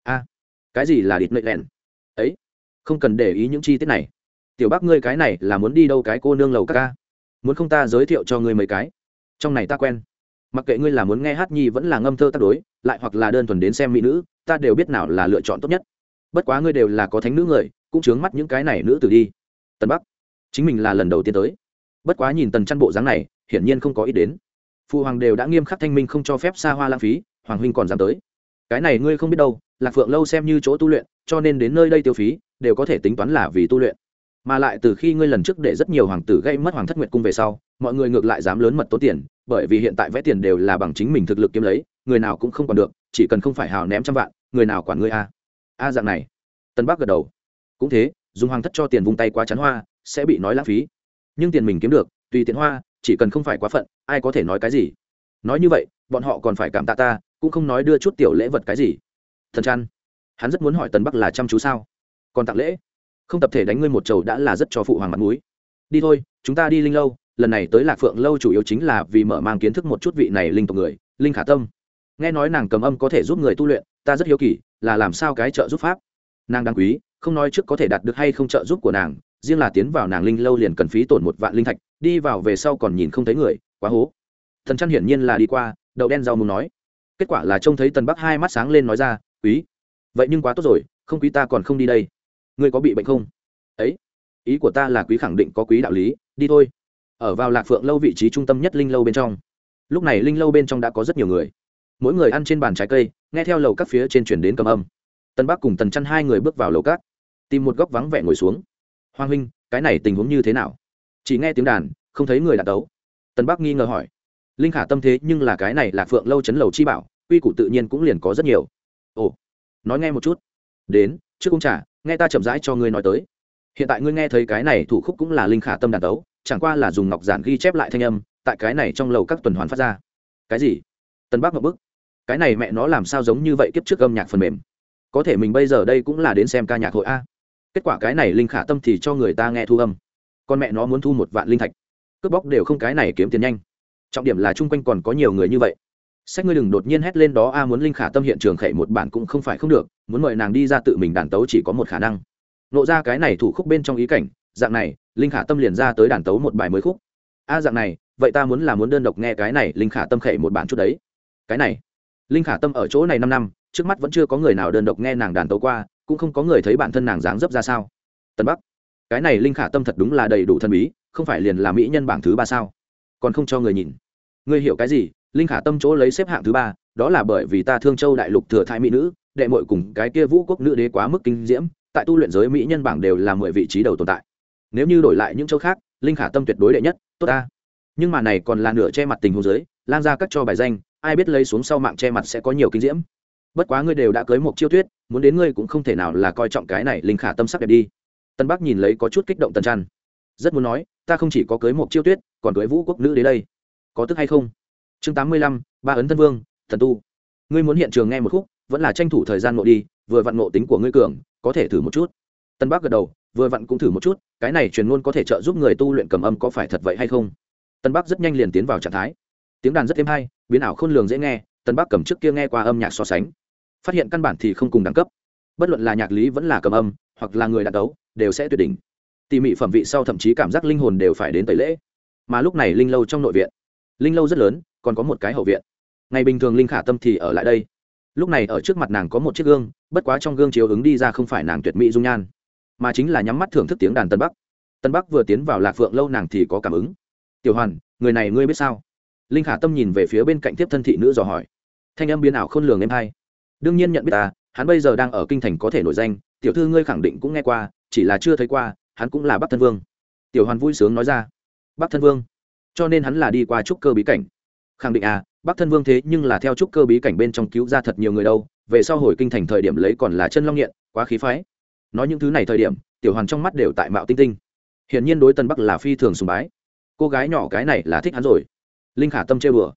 Speaker 1: A, cái gì là địt nệ lẹn? Ấy, không cần để ý những chi tiết này. Tiểu bác ngươi cái này là muốn đi đâu cái cô nương lầu các ca? Muốn không ta giới thiệu cho ngươi mấy cái? Trong này ta quen. Mặc kệ ngươi là muốn nghe hát nhi vẫn là ngâm thơ tác đối, lại hoặc là đơn thuần đến xem mỹ nữ, ta đều biết nào là lựa chọn tốt nhất. Bất quá ngươi đều là có thánh nữ người, cũng chướng mắt những cái này nữ tử đi. Tần bắc, chính mình là lần đầu tiên tới. Bất quá nhìn tần chăn bộ dáng này, hiển nhiên không có ý đến. Phụ hoàng đều đã nghiêm khắc thanh minh không cho phép xa hoa lãng phí, hoàng huynh còn dám tới. Cái này ngươi không biết đâu lạc phượng lâu xem như chỗ tu luyện, cho nên đến nơi đây tiêu phí, đều có thể tính toán là vì tu luyện. Mà lại từ khi ngươi lần trước để rất nhiều hoàng tử gây mất hoàng thất nguyệt cung về sau, mọi người ngược lại dám lớn mật tốn tiền, bởi vì hiện tại vẽ tiền đều là bằng chính mình thực lực kiếm lấy, người nào cũng không còn được, chỉ cần không phải hào ném trăm vạn, người nào quản ngươi a? A dạng này. Tân bắc gật đầu. Cũng thế, dùng hoàng thất cho tiền vung tay quá chắn hoa, sẽ bị nói lãng phí. Nhưng tiền mình kiếm được, tùy tiện hoa, chỉ cần không phải quá phận, ai có thể nói cái gì? Nói như vậy, bọn họ còn phải cảm tạ ta, cũng không nói đưa chút tiểu lễ vật cái gì thần chăn hắn rất muốn hỏi tần bắc là chăm chú sao? Còn tặng lễ. Không tập thể đánh ngươi một chầu đã là rất cho phụ hoàng mặt mũi. Đi thôi, chúng ta đi linh lâu. Lần này tới lạc phượng lâu chủ yếu chính là vì mở mang kiến thức một chút vị này linh tộc người, linh khả tâm. Nghe nói nàng cầm âm có thể giúp người tu luyện, ta rất hiếu kỳ, là làm sao cái trợ giúp pháp? Nàng đáng quý, không nói trước có thể đạt được hay không trợ giúp của nàng, riêng là tiến vào nàng linh lâu liền cần phí tổn một vạn linh thạch, đi vào về sau còn nhìn không thấy người, quá hố. Thần chăn hiển nhiên là đi qua, đậu đen rau mù nói. Kết quả là trông thấy tần bắc hai mắt sáng lên nói ra quý, vậy nhưng quá tốt rồi, không quý ta còn không đi đây. Ngươi có bị bệnh không? Ấy, ý của ta là quý khẳng định có quý đạo lý, đi thôi. Ở vào lạc phượng lâu vị trí trung tâm nhất linh lâu bên trong. Lúc này linh lâu bên trong đã có rất nhiều người. Mỗi người ăn trên bàn trái cây, nghe theo lầu các phía trên chuyển đến cầm âm. Tân bắc cùng tần chăn hai người bước vào lầu các. Tìm một góc vắng vẻ ngồi xuống. Hoàng huynh, cái này tình huống như thế nào? Chỉ nghe tiếng đàn, không thấy người đàn đấu tân bắc nghi ngờ hỏi. Linh khả tâm thế nhưng là cái này lạc phượng lâu chấn lầu chi bảo, quy củ tự nhiên cũng liền có rất nhiều ồ, nói nghe một chút. Đến, trước cũng trả nghe ta chậm rãi cho ngươi nói tới. Hiện tại ngươi nghe thấy cái này thủ khúc cũng là linh khả tâm đàn tấu chẳng qua là dùng ngọc giản ghi chép lại thanh âm, tại cái này trong lầu các tuần hoàn phát ra. Cái gì? Tân bắc ngọc bức. Cái này mẹ nó làm sao giống như vậy kiếp trước âm nhạc phần mềm. Có thể mình bây giờ đây cũng là đến xem ca nhạc hội a. Kết quả cái này linh khả tâm thì cho người ta nghe thu âm. Con mẹ nó muốn thu một vạn linh thạch. Cướp bóc đều không cái này kiếm tiền nhanh. Trọng điểm là chung quanh còn có nhiều người như vậy sách ngươi đừng đột nhiên hét lên đó, a, muốn linh khả tâm hiện trường khẩy một bản cũng không phải không được, muốn mời nàng đi ra tự mình đàn tấu chỉ có một khả năng. Nộ ra cái này thủ khúc bên trong ý cảnh, dạng này, linh khả tâm liền ra tới đàn tấu một bài mới khúc. A, dạng này, vậy ta muốn là muốn đơn độc nghe cái này, linh khả tâm khẩy một bản chút đấy. Cái này, linh khả tâm ở chỗ này năm năm, trước mắt vẫn chưa có người nào đơn độc nghe nàng đàn tấu qua, cũng không có người thấy bản thân nàng dáng dấp ra sao. Tân bắc, cái này linh khả tâm thật đúng là đầy đủ thân bí, không phải liền là mỹ nhân bảng thứ ba sao? Còn không cho người nhìn. Ngươi hiểu cái gì? Linh khả tâm chỗ lấy xếp hạng thứ ba, đó là bởi vì ta thương châu đại lục thừa thái mỹ nữ, đệ mội cùng cái kia vũ quốc nữ đế quá mức kinh diễm, tại tu luyện giới mỹ nhân bảng đều là mười vị trí đầu tồn tại. Nếu như đổi lại những châu khác, linh khả tâm tuyệt đối đệ nhất, tốt ta. Nhưng mà này còn là nửa che mặt tình hồ giới lan ra cắt cho bài danh, ai biết lấy xuống sau mạng che mặt sẽ có nhiều kinh diễm. Bất quá ngươi đều đã cưới một chiêu tuyết, muốn đến ngươi cũng không thể nào là coi trọng cái này, linh khả tâm sắc đẹp đi. Tân bắc nhìn lấy có chút kích động tần trăn. Rất muốn nói, ta không chỉ có cưới một chiêu tuyết, còn cưới vũ quốc nữ đến đây. Có tức hay không? Chương tám mươi lăm, ba ấn thân vương, thần tu. Ngươi muốn hiện trường nghe một khúc, vẫn là tranh thủ thời gian ngộ đi, vừa vặn ngộ tính của ngươi cường, có thể thử một chút. Tân bắc gật đầu, vừa vặn cũng thử một chút, cái này truyền luôn có thể trợ giúp người tu luyện cầm âm có phải thật vậy hay không? Tân bắc rất nhanh liền tiến vào trạng thái. Tiếng đàn rất êm hay, biến ảo khôn lường dễ nghe, tân bắc cầm trước kia nghe qua âm nhạc so sánh. Phát hiện căn bản thì không cùng đẳng cấp. Bất luận là nhạc lý vẫn là cầm âm, hoặc là người đàn đấu, đều sẽ tuyệt đỉnh. Tỉ mỉ phẩm vị sau thậm chí cảm giác linh hồn đều phải đến tẩy lễ. Mà lúc này linh lâu trong nội viện linh lâu rất lớn, còn có một cái hậu viện. Ngày bình thường linh khả tâm thì ở lại đây. Lúc này ở trước mặt nàng có một chiếc gương, bất quá trong gương chiếu ứng đi ra không phải nàng tuyệt mỹ dung nhan, mà chính là nhắm mắt thưởng thức tiếng đàn tân bắc. Tân bắc vừa tiến vào lạc phượng lâu nàng thì có cảm ứng. Tiểu hoàn, người này ngươi biết sao? Linh khả tâm nhìn về phía bên cạnh tiếp thân thị nữ dò hỏi. Thanh âm biến ảo khôn lường em hai đương nhiên nhận biết ta, hắn bây giờ đang ở kinh thành có thể nổi danh, tiểu thư ngươi khẳng định cũng nghe qua, chỉ là chưa thấy qua, hắn cũng là bắc thân vương. Tiểu hoàn vui sướng nói ra. Bắc thân vương? Cho nên hắn là đi qua trúc cơ bí cảnh. Khẳng định à bắc thân vương thế nhưng là theo trúc cơ bí cảnh bên trong cứu ra thật nhiều người đâu, về sau hồi kinh thành thời điểm lấy còn là chân long nghiện, quá khí phái. Nói những thứ này thời điểm, tiểu hoàn trong mắt đều tại mạo tinh tinh. Hiển nhiên đối tân bắc là phi thường sùng bái. Cô gái nhỏ cái này là thích hắn rồi. Linh khả tâm chơi bừa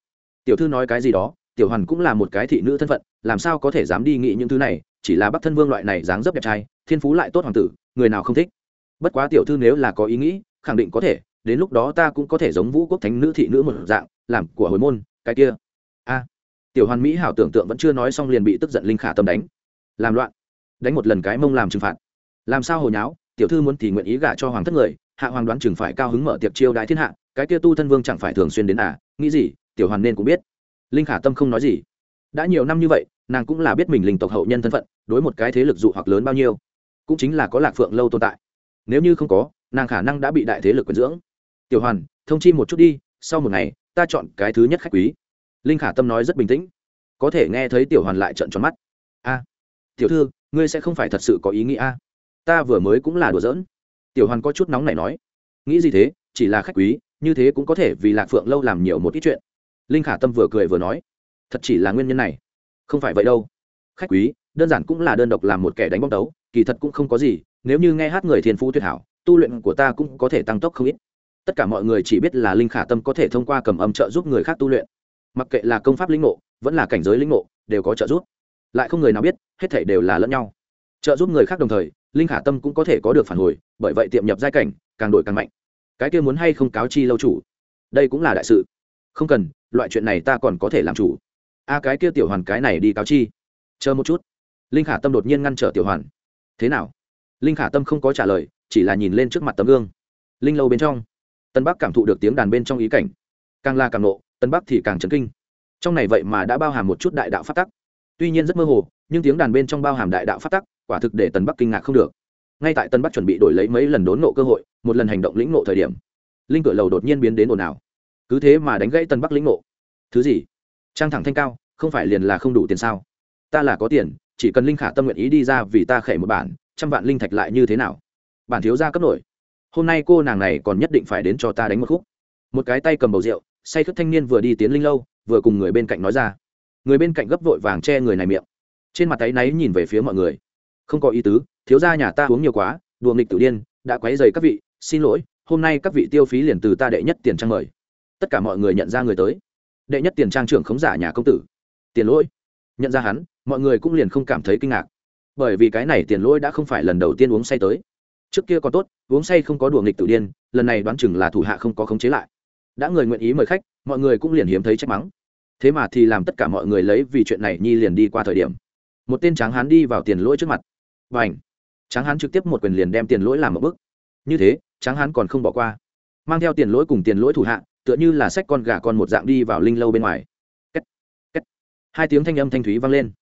Speaker 1: tiểu thư nói cái gì đó, tiểu hoàn cũng là một cái thị nữ thân phận, làm sao có thể dám đi nghĩ những thứ này, chỉ là bắc thân vương loại này dáng dấp đẹp trai, thiên phú lại tốt hoàng tử, người nào không thích. Bất quá tiểu thư nếu là có ý nghĩ, khẳng định có thể đến lúc đó ta cũng có thể giống vũ quốc thánh nữ thị nữ một dạng, làm của hồi môn, cái kia. A, tiểu hoàn mỹ hảo tưởng tượng vẫn chưa nói xong liền bị tức giận linh khả tâm đánh. Làm loạn. Đánh một lần cái mông làm trừng phạt. Làm sao hồi nháo, tiểu thư muốn thì nguyện ý gả cho hoàng thất người, hạ hoàng đoán chừng phải cao hứng mở tiệc chiêu đại thiên hạ, cái kia tu thân vương chẳng phải thường xuyên đến à nghĩ gì, tiểu hoàn nên cũng biết. Linh khả tâm không nói gì. Đã nhiều năm như vậy, nàng cũng là biết mình linh tộc hậu nhân thân phận, đối một cái thế lực dụ hoặc lớn bao nhiêu. Cũng chính là có lạc phượng lâu tồn tại. Nếu như không có, nàng khả năng đã bị đại thế lực quyền dưỡng tiểu hoàn, thông chi một chút đi, sau một ngày, ta chọn cái thứ nhất khách quý. Linh khả tâm nói rất bình tĩnh. Có thể nghe thấy tiểu hoàn lại trận tròn mắt. A, tiểu thư, ngươi sẽ không phải thật sự có ý nghĩ a. Ta vừa mới cũng là đùa giỡn. Tiểu hoàn có chút nóng này nói. Nghĩ gì thế? Chỉ là khách quý, như thế cũng có thể vì lạc phượng lâu làm nhiều một ít chuyện. Linh khả tâm vừa cười vừa nói. Thật chỉ là nguyên nhân này. Không phải vậy đâu. Khách quý, đơn giản cũng là đơn độc làm một kẻ đánh bóng tấu kỳ thật cũng không có gì. Nếu như nghe hát người thiên phú tuyệt hảo, tu luyện của ta cũng có thể tăng tốc không ít tất cả mọi người chỉ biết là linh khả tâm có thể thông qua cầm âm trợ giúp người khác tu luyện. Mặc kệ là công pháp linh ngộ, vẫn là cảnh giới linh ngộ, đều có trợ giúp. Lại không người nào biết, hết thể đều là lẫn nhau. Trợ giúp người khác đồng thời, linh khả tâm cũng có thể có được phản hồi, bởi vậy tiệm nhập giai cảnh, càng đổi càng mạnh. Cái kia muốn hay không cáo chi lâu chủ? Đây cũng là đại sự. Không cần, loại chuyện này ta còn có thể làm chủ. A, cái kia tiểu hoàn cái này đi cáo chi. Chờ một chút. Linh khả tâm đột nhiên ngăn trở tiểu hoàn. Thế nào? Linh khả tâm không có trả lời, chỉ là nhìn lên trước mặt tấm gương. Linh lâu bên trong tân bắc cảm thụ được tiếng đàn bên trong ý cảnh càng la càng nộ, tân bắc thì càng chấn kinh. trong này vậy mà đã bao hàm một chút đại đạo phát tắc. tuy nhiên rất mơ hồ, nhưng tiếng đàn bên trong bao hàm đại đạo phát tắc, quả thực để tân bắc kinh ngạc không được. ngay tại tân bắc chuẩn bị đổi lấy mấy lần đốn nộ cơ hội, một lần hành động lĩnh nộ thời điểm, linh cửa lầu đột nhiên biến đến ồn ào. cứ thế mà đánh gãy tân bắc lĩnh nộ. thứ gì? trang thẳng thanh cao, không phải liền là không đủ tiền sao? ta là có tiền, chỉ cần linh khả tâm nguyện ý đi ra vì ta khẻ một bản, trăm vạn linh thạch lại như thế nào? bản thiếu gia cấp nổi hôm nay cô nàng này còn nhất định phải đến cho ta đánh một khúc. Một cái tay cầm bầu rượu, say khất thanh niên vừa đi tiến linh lâu, vừa cùng người bên cạnh nói ra. Người bên cạnh gấp vội vàng che người này miệng. Trên mặt tay náy nhìn về phía mọi người. Không có ý tứ, thiếu gia nhà ta uống nhiều quá, đùa nghịch tử điên, đã quấy dày các vị, xin lỗi, hôm nay các vị tiêu phí liền từ ta đệ nhất tiền trang mời. Tất cả mọi người nhận ra người tới. Đệ nhất tiền trang trưởng khống giả nhà công tử. Tiền lỗi. Nhận ra hắn, mọi người cũng liền không cảm thấy kinh ngạc. Bởi vì cái này tiền lỗi đã không phải lần đầu tiên uống say tới trước kia còn tốt, uống say không có đùa nghịch tự điên, lần này đoán chừng là thủ hạ không có khống chế lại. Đã người nguyện ý mời khách, mọi người cũng liền hiếm thấy trách mắng. Thế mà thì làm tất cả mọi người lấy vì chuyện này nhi liền đi qua thời điểm. Một tên tráng hán đi vào tiền lỗi trước mặt. Và ảnh tráng hán trực tiếp một quyền liền đem tiền lỗi làm một bức. Như thế, tráng hán còn không bỏ qua. Mang theo tiền lỗi cùng tiền lỗi thủ hạ, tựa như là sách con gà con một dạng đi vào linh lâu bên ngoài. Kết. Kết. hai tiếng thanh âm thanh thúy vang lên.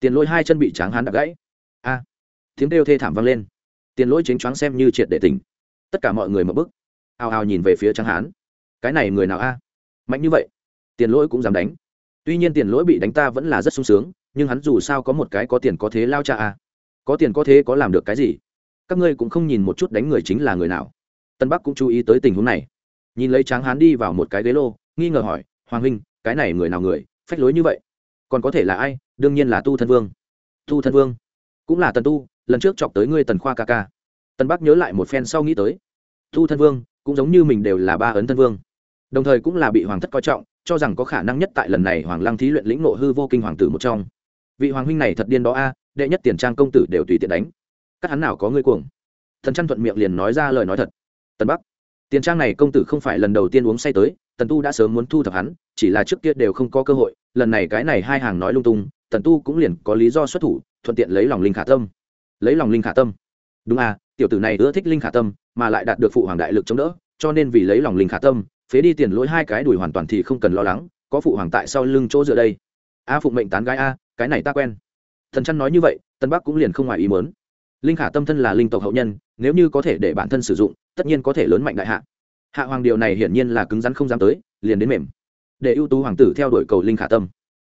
Speaker 1: Tiền lỗi hai chân bị tráng hán đập gãy. A! Tiếng kêu thê thảm vang lên tiền lỗi chính choáng xem như triệt để tỉnh. Tất cả mọi người mở bức. Ào ào nhìn về phía tráng hán. Cái này người nào a? Mạnh như vậy, tiền lỗi cũng dám đánh. Tuy nhiên tiền lỗi bị đánh ta vẫn là rất sung sướng, nhưng hắn dù sao có một cái có tiền có thế lao cha a. Có tiền có thế có làm được cái gì? Các ngươi cũng không nhìn một chút đánh người chính là người nào. Tân bắc cũng chú ý tới tình huống này. Nhìn lấy tráng hán đi vào một cái ghế lô, nghi ngờ hỏi, hoàng huynh, cái này người nào người? Phách lối như vậy. Còn có thể là ai? Đương nhiên là tu thân vương. Tu thân vương cũng là tần tu lần trước chọc tới ngươi tần khoa ca ca. Tần bắc nhớ lại một phen sau nghĩ tới. Thu thân vương, cũng giống như mình đều là ba ấn thân vương. Đồng thời cũng là bị hoàng thất coi trọng, cho rằng có khả năng nhất tại lần này hoàng lăng thí luyện lĩnh nộ hư vô kinh hoàng tử một trong. Vị hoàng huynh này thật điên đó a, đệ nhất tiền trang công tử đều tùy tiện đánh. Các hắn nào có ngươi cuồng? Thần trăn thuận miệng liền nói ra lời nói thật. Tân bắc, tiền trang này công tử không phải lần đầu tiên uống say tới, tần tu đã sớm muốn thu thập hắn, chỉ là trước kia đều không có cơ hội, lần này cái này hai hàng nói lung tung, tần tu cũng liền có lý do xuất thủ, thuận tiện lấy lòng linh khả tâm lấy lòng linh khả tâm. Đúng à tiểu tử này ưa thích linh khả tâm, mà lại đạt được phụ hoàng đại lực chống đỡ, cho nên vì lấy lòng linh khả tâm, phế đi tiền lỗi hai cái đùi hoàn toàn thì không cần lo lắng, có phụ hoàng tại sau lưng chỗ dựa đây. A phụng mệnh tán gái a, cái này ta quen. Thần chăn nói như vậy, tân bắc cũng liền không ngoài ý mớn linh khả tâm thân là linh tộc hậu nhân, nếu như có thể để bản thân sử dụng, tất nhiên có thể lớn mạnh đại hạ. Hạ hoàng điều này hiển nhiên là cứng rắn không dám tới, liền đến mềm. Để ưu tú hoàng tử theo đuổi cầu linh khả tâm.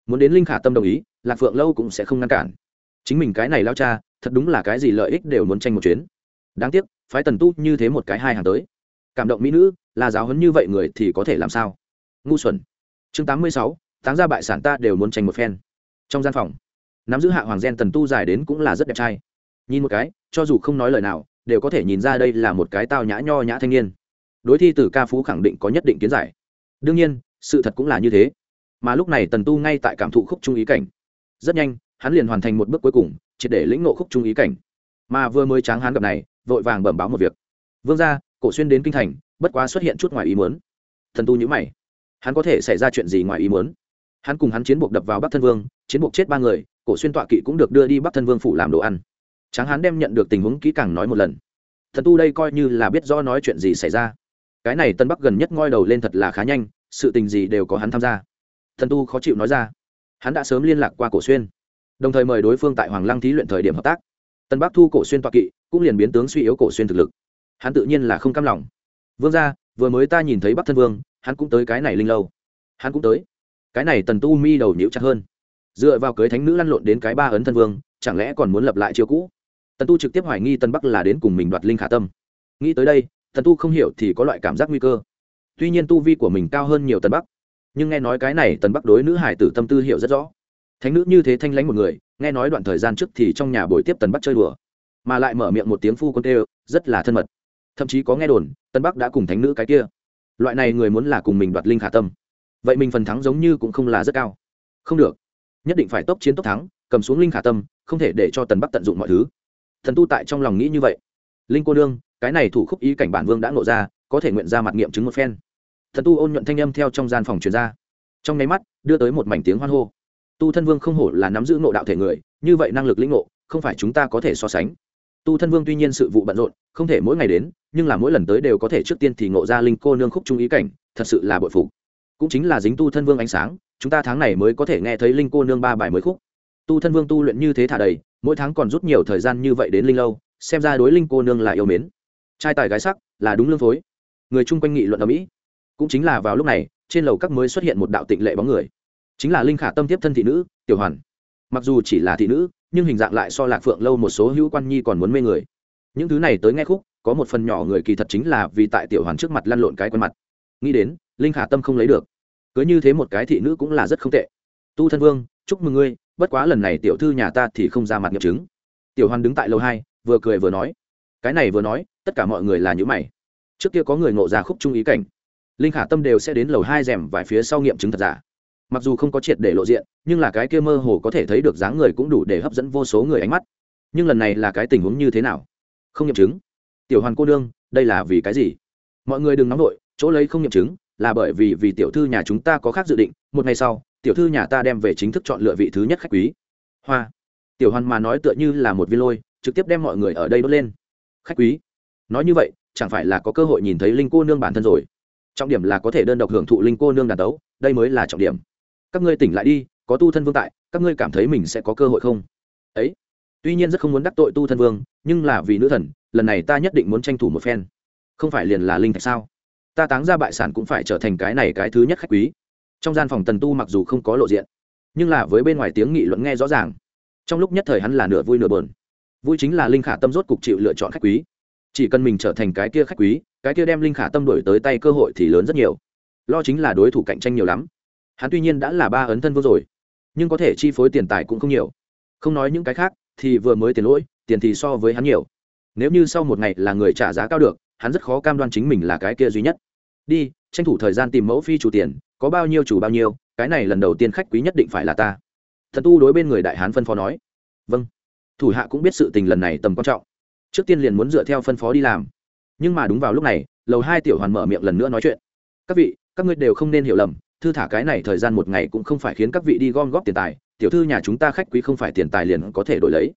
Speaker 1: Muốn đến linh khả tâm đồng ý, lạc phượng lâu cũng sẽ không ngăn cản. Chính mình cái này lao cha thật đúng là cái gì lợi ích đều muốn tranh một chuyến. Đáng tiếc, phái tần tu như thế một cái hai hàng tới. Cảm động mỹ nữ, là giáo hấn như vậy người thì có thể làm sao? Ngu xuẩn. Chương tám mươi sáu táng ra bại sản ta đều muốn tranh một phen. Trong gian phòng, nắm giữ hạ hoàng gen tần tu dài đến cũng là rất đẹp trai. Nhìn một cái, cho dù không nói lời nào, đều có thể nhìn ra đây là một cái tao nhã nho nhã thanh niên. Đối thi từ ca phú khẳng định có nhất định kiến giải. Đương nhiên, sự thật cũng là như thế. Mà lúc này tần tu ngay tại cảm thụ khúc trung ý cảnh. Rất nhanh, hắn liền hoàn thành một bước cuối cùng triệt để lĩnh ngộ khúc trung ý cảnh. Mà vừa mới tráng Hán gặp này vội vàng bẩm báo một việc. Vương gia, cổ xuyên đến kinh thành bất quá xuất hiện chút ngoài ý muốn. Thần tu nhữ mày. Hắn có thể xảy ra chuyện gì ngoài ý muốn? Hắn cùng hắn chiến buộc đập vào bắc thân vương chiến buộc chết ba người cổ xuyên tọa kỵ cũng được đưa đi bắc thân vương phủ làm đồ ăn. Tráng Hán đem nhận được tình huống kỹ càng nói một lần. Thần tu đây coi như là biết rõ nói chuyện gì xảy ra. Cái này tân bắc gần nhất ngoi đầu lên thật là khá nhanh sự tình gì đều có hắn tham gia. Thần tu khó chịu nói ra. Hắn đã sớm liên lạc qua cổ xuyên đồng thời mời đối phương tại hoàng lăng thí luyện thời điểm hợp tác. Tân bắc thu cổ xuyên toa kỵ cũng liền biến tướng suy yếu cổ xuyên thực lực. Hắn tự nhiên là không cam lòng. Vương ra vừa mới ta nhìn thấy bắc thân vương, hắn cũng tới cái này linh lâu. Hắn cũng tới. Cái này tần tu mi đầu nhịu chặt hơn. Dựa vào cưới thánh nữ lăn lộn đến cái ba ấn thân vương, chẳng lẽ còn muốn lập lại chiêu cũ? Tần tu trực tiếp hoài nghi tân bắc là đến cùng mình đoạt linh khả tâm. Nghĩ tới đây, tần tu không hiểu thì có loại cảm giác nguy cơ. Tuy nhiên tu vi của mình cao hơn nhiều tần bắc, nhưng nghe nói cái này tần bắc đối nữ hải tử tâm tư hiểu rất rõ thánh nữ như thế thanh lãnh một người, nghe nói đoạn thời gian trước thì trong nhà buổi tiếp tần bắc chơi đùa, mà lại mở miệng một tiếng phu quân tê rất là thân mật. Thậm chí có nghe đồn tân bắc đã cùng thánh nữ cái kia. Loại này người muốn là cùng mình đoạt linh khả tâm. Vậy mình phần thắng giống như cũng không là rất cao. Không được. Nhất định phải tốc chiến tốc thắng, cầm xuống linh khả tâm, không thể để cho tần bắc tận dụng mọi thứ. Thần tu tại trong lòng nghĩ như vậy. Linh cô đương cái này thủ khúc ý cảnh bản vương đã ngộ ra, có thể nguyện ra mặt nghiệm chứng một phen. Thần tu ôn nhuận thanh âm theo trong gian phòng truyền ra. Trong nháy mắt, đưa tới một mảnh tiếng hoan hô tu thân vương không hổ là nắm giữ ngộ đạo thể người, như vậy năng lực lĩnh ngộ, không phải chúng ta có thể so sánh. Tu thân vương tuy nhiên sự vụ bận rộn, không thể mỗi ngày đến, nhưng là mỗi lần tới đều có thể trước tiên thì ngộ ra linh cô nương khúc trung ý cảnh, thật sự là bội phục. Cũng chính là dính tu thân vương ánh sáng, chúng ta tháng này mới có thể nghe thấy linh cô nương ba bài mới khúc. Tu thân vương tu luyện như thế thả đầy, mỗi tháng còn rút nhiều thời gian như vậy đến linh lâu, xem ra đối linh cô nương là yêu mến. Trai tài gái sắc, là đúng lương phối. Người chung quanh nghị luận ở mỹ cũng chính là vào lúc này, trên lầu các mới xuất hiện một đạo tịnh lệ bóng người chính là linh khả tâm tiếp thân thị nữ, tiểu hoàn. Mặc dù chỉ là thị nữ, nhưng hình dạng lại so lạc phượng lâu một số hữu quan nhi còn muốn mê người. Những thứ này tới nghe khúc, có một phần nhỏ người kỳ thật chính là vì tại tiểu hoàn trước mặt lăn lộn cái quen mặt. Nghĩ đến, linh khả tâm không lấy được. Cứ như thế một cái thị nữ cũng là rất không tệ. Tu thân vương, chúc mừng ngươi, bất quá lần này tiểu thư nhà ta thì không ra mặt nghiệm chứng. Tiểu hoàn đứng tại lầu hai, vừa cười vừa nói. Cái này vừa nói, tất cả mọi người là những mày. Trước kia có người ngộ ra khúc trung ý cảnh. Linh khả tâm đều sẽ đến lầu hai rèm vài phía sau nghiệm chứng thật giả mặc dù không có triệt để lộ diện, nhưng là cái kia mơ hồ có thể thấy được dáng người cũng đủ để hấp dẫn vô số người ánh mắt. Nhưng lần này là cái tình huống như thế nào? Không nghiệm chứng. Tiểu hoàn cô đương đây là vì cái gì? Mọi người đừng nóng vội, chỗ lấy không nghiệm chứng là bởi vì vì tiểu thư nhà chúng ta có khác dự định, một ngày sau, tiểu thư nhà ta đem về chính thức chọn lựa vị thứ nhất khách quý. Hoa. Tiểu hoàn mà nói tựa như là một viên lôi, trực tiếp đem mọi người ở đây đốt lên. Khách quý. Nói như vậy, chẳng phải là có cơ hội nhìn thấy linh cô nương bản thân rồi. Trọng điểm là có thể đơn độc hưởng thụ linh cô nương đàn tấu, đây mới là trọng điểm các ngươi tỉnh lại đi, có tu thân vương tại, các ngươi cảm thấy mình sẽ có cơ hội không? Ấy, tuy nhiên rất không muốn đắc tội tu thân vương, nhưng là vì nữ thần, lần này ta nhất định muốn tranh thủ một phen. Không phải liền là linh thạch sao? Ta táng ra bại sản cũng phải trở thành cái này cái thứ nhất khách quý. Trong gian phòng tần tu mặc dù không có lộ diện, nhưng là với bên ngoài tiếng nghị luận nghe rõ ràng. Trong lúc nhất thời hắn là nửa vui nửa bờn vui chính là linh khả tâm rốt cục chịu lựa chọn khách quý. Chỉ cần mình trở thành cái kia khách quý, cái kia đem linh khả tâm đổi tới tay cơ hội thì lớn rất nhiều. Lo chính là đối thủ cạnh tranh nhiều lắm hắn tuy nhiên đã là ba ấn thân vô rồi, nhưng có thể chi phối tiền tài cũng không nhiều. Không nói những cái khác, thì vừa mới tiền lỗi, tiền thì so với hắn nhiều. Nếu như sau một ngày là người trả giá cao được, hắn rất khó cam đoan chính mình là cái kia duy nhất. Đi, tranh thủ thời gian tìm mẫu phi chủ tiền, có bao nhiêu chủ bao nhiêu, cái này lần đầu tiên khách quý nhất định phải là ta. Thần tu đối bên người đại hán phân phó nói. Vâng. Thủ hạ cũng biết sự tình lần này tầm quan trọng. Trước tiên liền muốn dựa theo phân phó đi làm. Nhưng mà đúng vào lúc này, lầu hai tiểu hoàn mở miệng lần nữa nói chuyện. Các vị, các ngươi đều không nên hiểu lầm thư thả cái này thời gian một ngày cũng không phải khiến các vị đi gom góp tiền tài, tiểu thư nhà chúng ta khách quý không phải tiền tài liền có thể đổi lấy.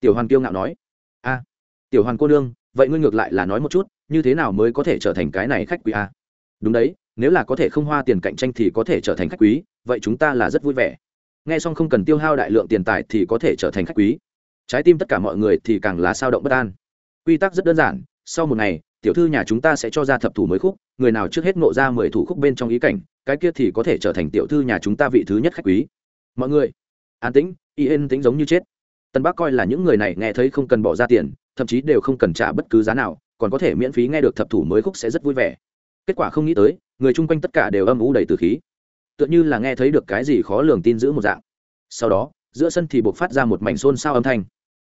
Speaker 1: Tiểu hoàn kiêu ngạo nói. A, tiểu hoàn cô nương, vậy ngươi ngược lại là nói một chút, như thế nào mới có thể trở thành cái này khách quý a? Đúng đấy, nếu là có thể không hoa tiền cạnh tranh thì có thể trở thành khách quý, vậy chúng ta là rất vui vẻ. Nghe xong không cần tiêu hao đại lượng tiền tài thì có thể trở thành khách quý. Trái tim tất cả mọi người thì càng là sao động bất an. Quy tắc rất đơn giản, sau một ngày tiểu thư nhà chúng ta sẽ cho ra thập thủ mới khúc, người nào trước hết ngộ ra mười thủ khúc bên trong ý cảnh, cái kia thì có thể trở thành tiểu thư nhà chúng ta vị thứ nhất khách quý. Mọi người, an tĩnh yên tĩnh giống như chết. Tân bác coi là những người này nghe thấy không cần bỏ ra tiền, thậm chí đều không cần trả bất cứ giá nào, còn có thể miễn phí nghe được thập thủ mới khúc sẽ rất vui vẻ. Kết quả không nghĩ tới, người chung quanh tất cả đều âm ủ đầy từ khí. Tựa như là nghe thấy được cái gì khó lường tin giữ một dạng. Sau đó, giữa sân thì buộc phát ra một mảnh xôn xao âm thanh.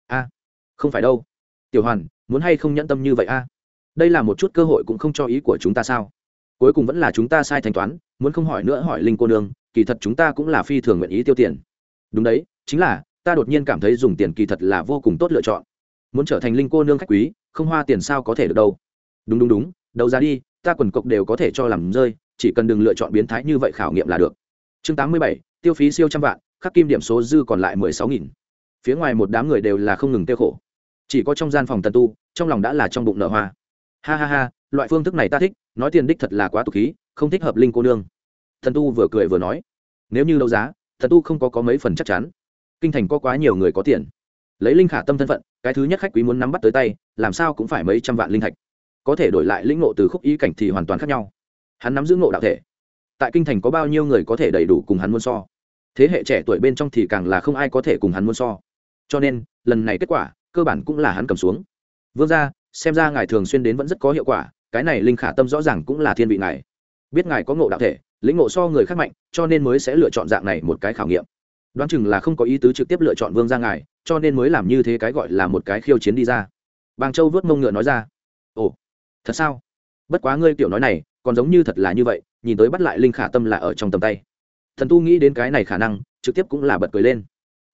Speaker 1: A, không phải đâu. Tiểu hoàn, muốn hay không nhẫn tâm như vậy a? Đây là một chút cơ hội cũng không cho ý của chúng ta sao? Cuối cùng vẫn là chúng ta sai thanh toán, muốn không hỏi nữa hỏi linh cô nương, kỳ thật chúng ta cũng là phi thường nguyện ý tiêu tiền. Đúng đấy, chính là, ta đột nhiên cảm thấy dùng tiền kỳ thật là vô cùng tốt lựa chọn. Muốn trở thành linh cô nương khách quý, không hoa tiền sao có thể được đâu. Đúng đúng đúng, đầu ra đi, ta quần cộc đều có thể cho làm rơi, chỉ cần đừng lựa chọn biến thái như vậy khảo nghiệm là được. Chương tám mươi bảy, tiêu phí siêu trăm vạn, khắc kim điểm số dư còn lại mười sáu nghìn. Phía ngoài một đám người đều là không ngừng tiêu khổ. Chỉ có trong gian phòng tần tu, trong lòng đã là trong bụng nợ hoa ha ha ha, loại phương thức này ta thích, nói tiền đích thật là quá tục khí, không thích hợp linh cô nương. Thần tu vừa cười vừa nói, nếu như đấu giá, thần tu không có có mấy phần chắc chắn. Kinh thành có quá nhiều người có tiền. Lấy linh khả tâm thân phận, cái thứ nhất khách quý muốn nắm bắt tới tay, làm sao cũng phải mấy trăm vạn linh thạch. Có thể đổi lại lĩnh ngộ từ khúc ý cảnh thì hoàn toàn khác nhau. Hắn nắm giữ ngộ đạo thể. Tại kinh thành có bao nhiêu người có thể đầy đủ cùng hắn muốn so? Thế hệ trẻ tuổi bên trong thì càng là không ai có thể cùng hắn muốn so. Cho nên, lần này kết quả, cơ bản cũng là hắn cầm xuống. Vương ra xem ra ngài thường xuyên đến vẫn rất có hiệu quả, cái này linh khả tâm rõ ràng cũng là thiên vị ngài. Biết ngài có ngộ đạo thể, lĩnh ngộ so người khác mạnh, cho nên mới sẽ lựa chọn dạng này một cái khảo nghiệm. Đoán chừng là không có ý tứ trực tiếp lựa chọn vương ra ngài, cho nên mới làm như thế cái gọi là một cái khiêu chiến đi ra. Bàng châu vớt mông ngựa nói ra. Ồ, thật sao? Bất quá ngươi kiểu nói này, còn giống như thật là như vậy, nhìn tới bắt lại linh khả tâm là ở trong tầm tay. Thần tu nghĩ đến cái này khả năng, trực tiếp cũng là bật cười lên.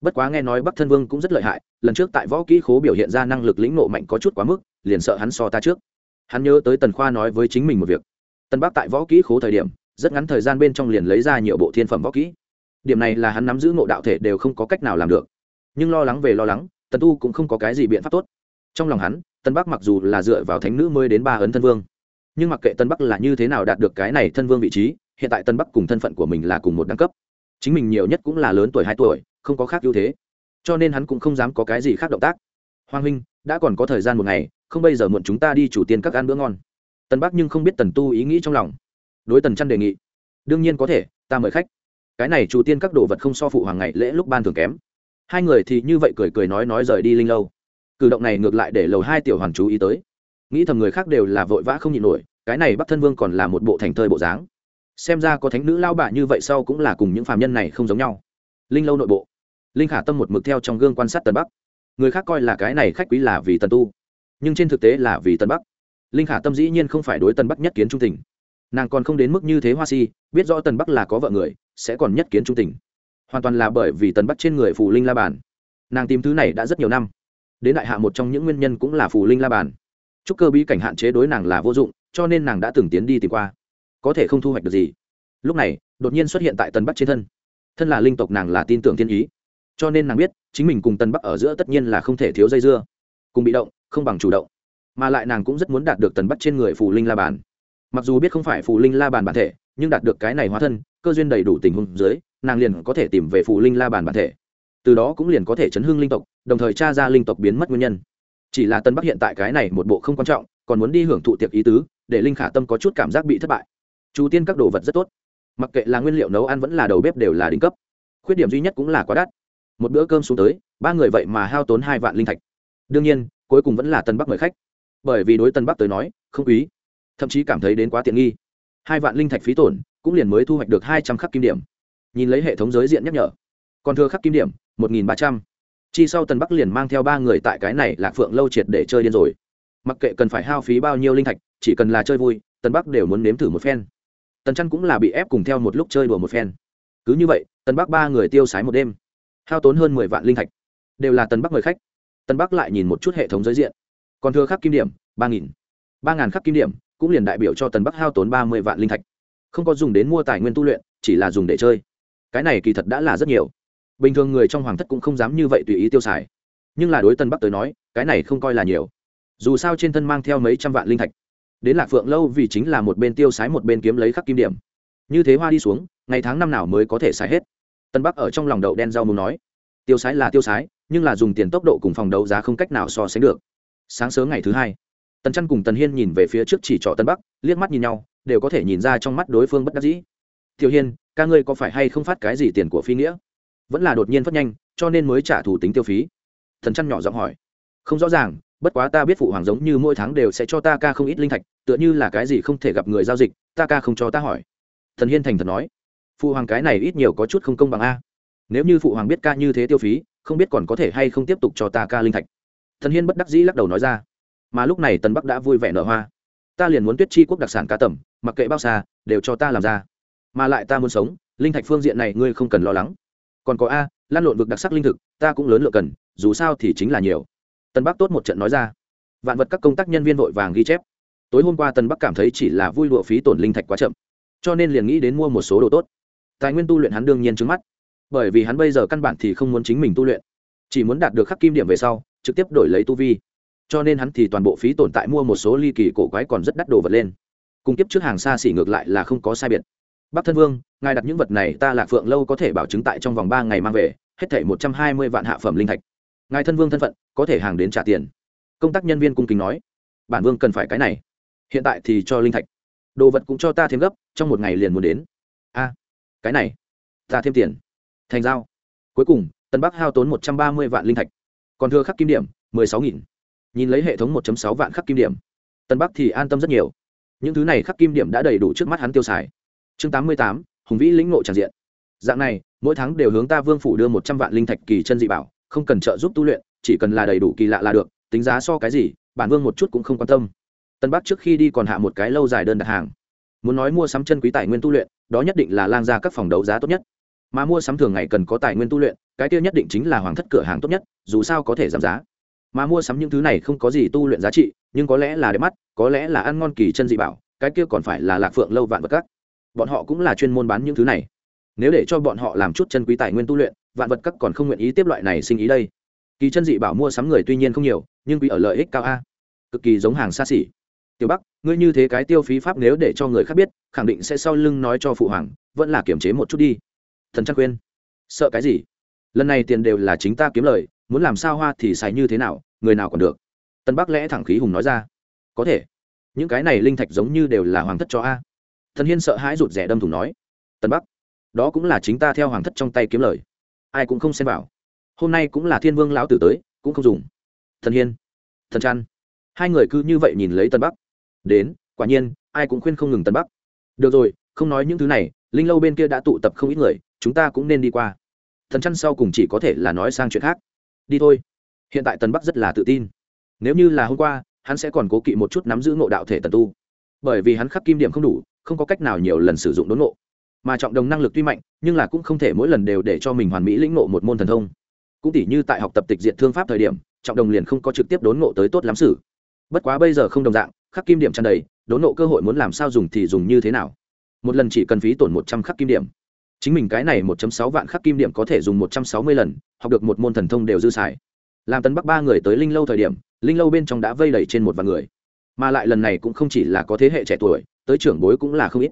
Speaker 1: Bất quá nghe nói bắc thân vương cũng rất lợi hại, lần trước tại võ kỹ khố biểu hiện ra năng lực lĩnh nộ mạnh có chút quá mức liền sợ hắn so ta trước. Hắn nhớ tới tần khoa nói với chính mình một việc. Tân bắc tại võ kỹ khố thời điểm, rất ngắn thời gian bên trong liền lấy ra nhiều bộ thiên phẩm võ kỹ. Điểm này là hắn nắm giữ ngộ đạo thể đều không có cách nào làm được. Nhưng lo lắng về lo lắng, tần tu cũng không có cái gì biện pháp tốt. Trong lòng hắn tân bắc mặc dù là dựa vào thánh nữ mới đến ba ấn thân vương, nhưng mặc kệ tân bắc là như thế nào đạt được cái này thân vương vị trí, hiện tại tân bắc cùng thân phận của mình là cùng một đẳng cấp. Chính mình nhiều nhất cũng là lớn tuổi hai tuổi, không có khác ưu thế. Cho nên hắn cũng không dám có cái gì khác động tác. Hoàng huynh, đã còn có thời gian một ngày không bây giờ muộn chúng ta đi chủ tiên các ăn bữa ngon. Tần bắc nhưng không biết tần tu ý nghĩ trong lòng. Đối tần chăn đề nghị, đương nhiên có thể, ta mời khách. Cái này chủ tiên các đồ vật không so phụ hoàng ngày lễ lúc ban thường kém. Hai người thì như vậy cười cười nói nói rời đi linh lâu. Cử động này ngược lại để lầu hai tiểu hoàn chú ý tới. Nghĩ thầm người khác đều là vội vã không nhịn nổi, cái này bắc thân vương còn là một bộ thành thơi bộ dáng. Xem ra có thánh nữ lao bạ như vậy sau cũng là cùng những phàm nhân này không giống nhau. Linh lâu nội bộ, linh khả tâm một mực theo trong gương quan sát tần bắc. Người khác coi là cái này khách quý là vì tần tu nhưng trên thực tế là vì tân bắc. Linh khả tâm dĩ nhiên không phải đối tân bắc nhất kiến trung tình. Nàng còn không đến mức như thế hoa si, biết rõ tần bắc là có vợ người, sẽ còn nhất kiến trung tình. Hoàn toàn là bởi vì tần bắc trên người phù linh la bàn. Nàng tìm thứ này đã rất nhiều năm. Đến đại hạ một trong những nguyên nhân cũng là phù linh la bàn. Chúc cơ bí cảnh hạn chế đối nàng là vô dụng, cho nên nàng đã từng tiến đi tìm qua. Có thể không thu hoạch được gì. Lúc này, đột nhiên xuất hiện tại tần bắc trên thân. Thân là linh tộc nàng là tin tưởng thiên ý. Cho nên nàng biết, chính mình cùng tần bắc ở giữa tất nhiên là không thể thiếu dây dưa. Cùng bị động không bằng chủ động. Mà lại nàng cũng rất muốn đạt được tần bắt trên người phù linh la bàn. Mặc dù biết không phải phù linh la bàn bản thể, nhưng đạt được cái này hóa thân, cơ duyên đầy đủ tình huống dưới, nàng liền có thể tìm về phù linh la bàn bản thể. Từ đó cũng liền có thể chấn hưng linh tộc, đồng thời tra ra linh tộc biến mất nguyên nhân. Chỉ là tân bắc hiện tại cái này một bộ không quan trọng, còn muốn đi hưởng thụ tiệc ý tứ, để linh khả tâm có chút cảm giác bị thất bại. Chú tiên các đồ vật rất tốt. Mặc kệ là nguyên liệu nấu ăn vẫn là đầu bếp đều là đỉnh cấp. Khuyết điểm duy nhất cũng là quá đắt. Một bữa cơm xuống tới, ba người vậy mà hao tốn hai vạn linh thạch. Đương nhiên cuối cùng vẫn là tân bắc mời khách. Bởi vì đối tân bắc tới nói, không quý, thậm chí cảm thấy đến quá tiện nghi. Hai vạn linh thạch phí tổn, cũng liền mới thu hoạch được hai trăm khắc kim điểm. Nhìn lấy hệ thống giới diện nhắc nhở, còn thừa khắc kim điểm, một nghìn ba trăm. Chi sau tần bắc liền mang theo ba người tại cái này lạc phượng lâu triệt để chơi điên rồi. Mặc kệ cần phải hao phí bao nhiêu linh thạch, chỉ cần là chơi vui tần bắc đều muốn nếm thử một phen. Tần chăn cũng là bị ép cùng theo một lúc chơi đùa một phen. Cứ như vậy tần bắc ba người tiêu sái một đêm. Hao tốn hơn mười vạn linh thạch. Đều là tần bắc mời khách tần bắc lại nhìn một chút hệ thống giới diện. Còn thừa khắc kim điểm, ba nghìn. Ba ngàn khắc kim điểm, cũng liền đại biểu cho tần bắc hao tốn ba mươi vạn linh thạch. Không có dùng đến mua tài nguyên tu luyện, chỉ là dùng để chơi. Cái này kỳ thật đã là rất nhiều. Bình thường người trong hoàng thất cũng không dám như vậy tùy ý tiêu xài. Nhưng là đối tân bắc tới nói, cái này không coi là nhiều. Dù sao trên thân mang theo mấy trăm vạn linh thạch. Đến lạc phượng lâu vì chính là một bên tiêu sái một bên kiếm lấy khắc kim điểm. Như thế hoa đi xuống, ngày tháng năm nào mới có thể xài hết. Tân bắc ở trong lòng đậu đen rau muốn nói. Tiêu sái là tiêu sái nhưng là dùng tiền tốc độ cùng phòng đấu giá không cách nào so sánh được. Sáng sớm ngày thứ hai, tần chăn cùng tần hiên nhìn về phía trước chỉ trỏ tân bắc, liếc mắt nhìn nhau, đều có thể nhìn ra trong mắt đối phương bất đắc dĩ. Tiểu hiên, ca ngươi có phải hay không phát cái gì tiền của phi nghĩa? Vẫn là đột nhiên phát nhanh, cho nên mới trả thủ tính tiêu phí. Thần chăn nhỏ giọng hỏi. Không rõ ràng, bất quá ta biết phụ hoàng giống như mỗi tháng đều sẽ cho ta ca không ít linh thạch, tựa như là cái gì không thể gặp người giao dịch, ta ca không cho ta hỏi. Thần hiên thành thật nói. Phụ hoàng cái này ít nhiều có chút không công bằng a. Nếu như phụ hoàng biết ca như thế tiêu phí không biết còn có thể hay không tiếp tục cho ta ca linh thạch. Thần hiên bất đắc dĩ lắc đầu nói ra. Mà lúc này tần bắc đã vui vẻ nở hoa. Ta liền muốn tuyết chi quốc đặc sản cá tẩm mặc kệ bao xa, đều cho ta làm ra. Mà lại ta muốn sống, linh thạch phương diện này ngươi không cần lo lắng. Còn có a, lan lộn vực đặc sắc linh thực, ta cũng lớn lượng cần, dù sao thì chính là nhiều. Tân bắc tốt một trận nói ra. Vạn vật các công tác nhân viên vội vàng ghi chép. Tối hôm qua tân bắc cảm thấy chỉ là vui lụa phí tổn linh thạch quá chậm, cho nên liền nghĩ đến mua một số đồ tốt. Tài nguyên tu luyện hắn đương nhiên trứng mắt bởi vì hắn bây giờ căn bản thì không muốn chính mình tu luyện. Chỉ muốn đạt được khắc kim điểm về sau, trực tiếp đổi lấy tu vi. Cho nên hắn thì toàn bộ phí tồn tại mua một số ly kỳ cổ quái còn rất đắt đồ vật lên. Cùng tiếp trước hàng xa xỉ ngược lại là không có sai biệt. Bắc thân vương, ngài đặt những vật này ta lạc phượng lâu có thể bảo chứng tại trong vòng ba ngày mang về, hết thể một trăm hai mươi vạn hạ phẩm linh thạch. Ngài thân vương thân phận, có thể hàng đến trả tiền. Công tác nhân viên cung kính nói, bản vương cần phải cái này. Hiện tại thì cho linh thạch. Đồ vật cũng cho ta thêm gấp, trong một ngày liền muốn đến. A, cái này, ta thêm tiền thành giao. Cuối cùng, tân bắc hao tốn một trăm ba mươi vạn linh thạch. Còn thưa khắc kim điểm, mười sáu nghìn. Nhìn lấy hệ thống một sáu vạn khắc kim điểm, tân bắc thì an tâm rất nhiều. Những thứ này khắc kim điểm đã đầy đủ trước mắt hắn tiêu xài. Chương tám mươi tám, hùng vĩ lĩnh ngộ tràn diện. Dạng này, mỗi tháng đều hướng ta vương phủ đưa một trăm vạn linh thạch kỳ chân dị bảo, không cần trợ giúp tu luyện, chỉ cần là đầy đủ kỳ lạ là được, tính giá so cái gì, bản vương một chút cũng không quan tâm. Tân bắc trước khi đi còn hạ một cái lâu dài đơn đặt hàng. Muốn nói mua sắm chân quý tài nguyên tu luyện, đó nhất định là lang ra các phòng đấu giá tốt nhất mà mua sắm thường ngày cần có tài nguyên tu luyện, cái tiêu nhất định chính là hoàng thất cửa hàng tốt nhất, dù sao có thể giảm giá. Mà mua sắm những thứ này không có gì tu luyện giá trị, nhưng có lẽ là đẹp mắt, có lẽ là ăn ngon kỳ chân dị bảo, cái kia còn phải là lạc phượng lâu vạn vật các. Bọn họ cũng là chuyên môn bán những thứ này. Nếu để cho bọn họ làm chút chân quý tài nguyên tu luyện, vạn vật các còn không nguyện ý tiếp loại này sinh ý đây. Kỳ chân dị bảo mua sắm người tuy nhiên không nhiều, nhưng quý ở lợi ích cao a. Cực kỳ giống hàng xa xỉ. Tiểu bắc, ngươi như thế cái tiêu phí pháp nếu để cho người khác biết, khẳng định sẽ sau lưng nói cho phụ hoàng, vẫn là kiềm chế một chút đi thần chắc khuyên. Sợ cái gì? Lần này tiền đều là chính ta kiếm lời, muốn làm sao hoa thì xài như thế nào, người nào còn được? Tân bắc lẽ thẳng khí hùng nói ra. Có thể. Những cái này linh thạch giống như đều là hoàng thất cho a. Thần hiên sợ hãi rụt rẻ đâm thủng nói. Tân bắc, đó cũng là chính ta theo hoàng thất trong tay kiếm lời. Ai cũng không xem vào. Hôm nay cũng là thiên vương lão tử tới, cũng không dùng. Thần hiên, thần trăn. Hai người cứ như vậy nhìn lấy tân bắc. Đến, quả nhiên, ai cũng khuyên không ngừng tân bắc. Được rồi, không nói những thứ này linh lâu bên kia đã tụ tập không ít người, chúng ta cũng nên đi qua. Thần chăn sau cùng chỉ có thể là nói sang chuyện khác. Đi thôi. Hiện tại tần bắc rất là tự tin. Nếu như là hôm qua, hắn sẽ còn cố kỵ một chút nắm giữ ngộ đạo thể tần tu. Bởi vì hắn khắc kim điểm không đủ, không có cách nào nhiều lần sử dụng đốn ngộ. Mà trọng đồng năng lực tuy mạnh, nhưng là cũng không thể mỗi lần đều để cho mình hoàn mỹ lĩnh ngộ một môn thần thông. Cũng tỉ như tại học tập tịch diện thương pháp thời điểm, trọng đồng liền không có trực tiếp đốn ngộ tới tốt lắm sử bất quá bây giờ không đồng dạng, khắc kim điểm tràn đầy, đốn ngộ cơ hội muốn làm sao dùng thì dùng như thế nào một lần chỉ cần phí tổn một trăm khắc kim điểm. Chính mình cái này 1 sáu vạn khắc kim điểm có thể dùng một trăm sáu mươi lần, học được một môn thần thông đều dư xài. Làm tấn bắc ba người tới linh lâu thời điểm, linh lâu bên trong đã vây đầy trên một vạn người. Mà lại lần này cũng không chỉ là có thế hệ trẻ tuổi, tới trưởng bối cũng là không ít.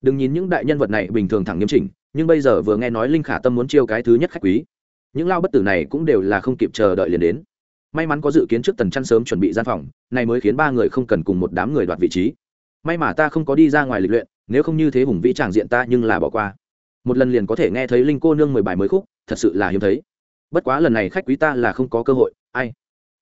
Speaker 1: Đừng nhìn những đại nhân vật này bình thường thẳng nghiêm chỉnh, nhưng bây giờ vừa nghe nói linh khả tâm muốn chiêu cái thứ nhất khách quý, những lao bất tử này cũng đều là không kịp chờ đợi liền đến. May mắn có dự kiến trước tần chăn sớm chuẩn bị gian phòng, này mới khiến ba người không cần cùng một đám người đoạt vị trí. May mà ta không có đi ra ngoài lịch luyện nếu không như thế hùng vĩ tràng diện ta nhưng là bỏ qua. Một lần liền có thể nghe thấy linh cô nương mười bài mới khúc, thật sự là hiếm thấy. Bất quá lần này khách quý ta là không có cơ hội, ai?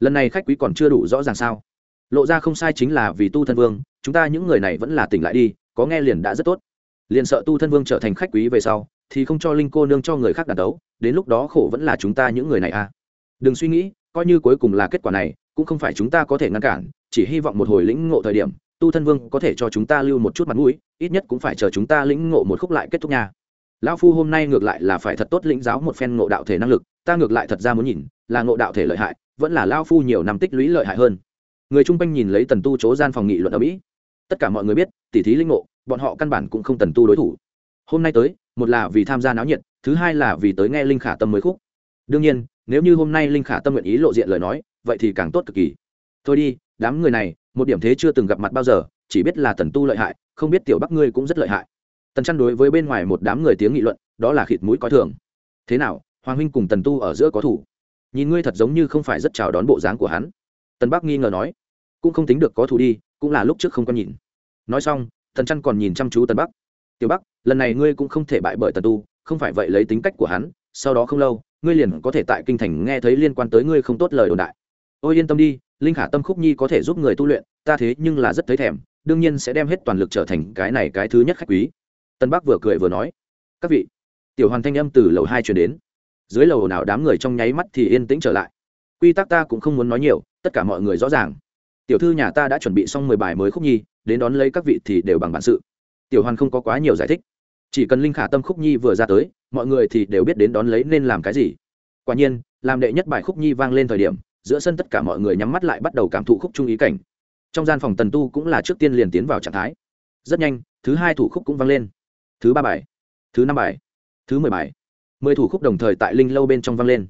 Speaker 1: Lần này khách quý còn chưa đủ rõ ràng sao? Lộ ra không sai chính là vì tu thân vương, chúng ta những người này vẫn là tỉnh lại đi, có nghe liền đã rất tốt. Liền sợ tu thân vương trở thành khách quý về sau, thì không cho linh cô nương cho người khác đàn đấu, đến lúc đó khổ vẫn là chúng ta những người này à? Đừng suy nghĩ, coi như cuối cùng là kết quả này, cũng không phải chúng ta có thể ngăn cản, chỉ hy vọng một hồi lĩnh ngộ thời điểm tu thân vương có thể cho chúng ta lưu một chút mặt mũi, ít nhất cũng phải chờ chúng ta lĩnh ngộ một khúc lại kết thúc nha. Lão phu hôm nay ngược lại là phải thật tốt lĩnh giáo một phen ngộ đạo thể năng lực, ta ngược lại thật ra muốn nhìn, là ngộ đạo thể lợi hại, vẫn là lao phu nhiều năm tích lũy lợi hại hơn. Người chung quanh nhìn lấy tần tu chỗ gian phòng nghị luận ở mỹ. Tất cả mọi người biết, tỉ thí linh ngộ, bọn họ căn bản cũng không tần tu đối thủ. Hôm nay tới, một là vì tham gia náo nhiệt, thứ hai là vì tới nghe linh khả tâm mới khúc. Đương nhiên, nếu như hôm nay linh khả tâm nguyện ý lộ diện lời nói, vậy thì càng tốt cực kỳ. Thôi đi đám người này, một điểm thế chưa từng gặp mặt bao giờ, chỉ biết là tần tu lợi hại, không biết tiểu bắc ngươi cũng rất lợi hại. Tần chăn đối với bên ngoài một đám người tiếng nghị luận, đó là khịt mũi coi thường. Thế nào, hoàng huynh cùng tần tu ở giữa có thủ? Nhìn ngươi thật giống như không phải rất chào đón bộ dáng của hắn. Tần bắc nghi ngờ nói, cũng không tính được có thủ đi, cũng là lúc trước không có nhìn. Nói xong, tần chăn còn nhìn chăm chú tần bắc. Tiểu bắc, lần này ngươi cũng không thể bại bởi tần tu, không phải vậy lấy tính cách của hắn, sau đó không lâu, ngươi liền có thể tại kinh thành nghe thấy liên quan tới ngươi không tốt lời đồn đại. Ôi yên tâm đi linh khả tâm khúc nhi có thể giúp người tu luyện, ta thế nhưng là rất thấy thèm, đương nhiên sẽ đem hết toàn lực trở thành cái này cái thứ nhất khách quý. Tân bắc vừa cười vừa nói, các vị. Tiểu hoàn thanh âm từ lầu hai chuyển đến. Dưới lầu nào đám người trong nháy mắt thì yên tĩnh trở lại. Quy tắc ta cũng không muốn nói nhiều, tất cả mọi người rõ ràng. Tiểu thư nhà ta đã chuẩn bị xong mười bài mới khúc nhi, đến đón lấy các vị thì đều bằng bản sự. Tiểu hoàn không có quá nhiều giải thích. Chỉ cần linh khả tâm khúc nhi vừa ra tới, mọi người thì đều biết đến đón lấy nên làm cái gì. Quả nhiên, làm đệ nhất bài khúc nhi vang lên thời điểm giữa sân tất cả mọi người nhắm mắt lại bắt đầu cảm thụ khúc trung ý cảnh. Trong gian phòng tần tu cũng là trước tiên liền tiến vào trạng thái. Rất nhanh, thứ hai thủ khúc cũng vang lên. Thứ ba bài, thứ năm bài, thứ mười bài. Mười thủ khúc đồng thời tại linh lâu bên trong vang lên.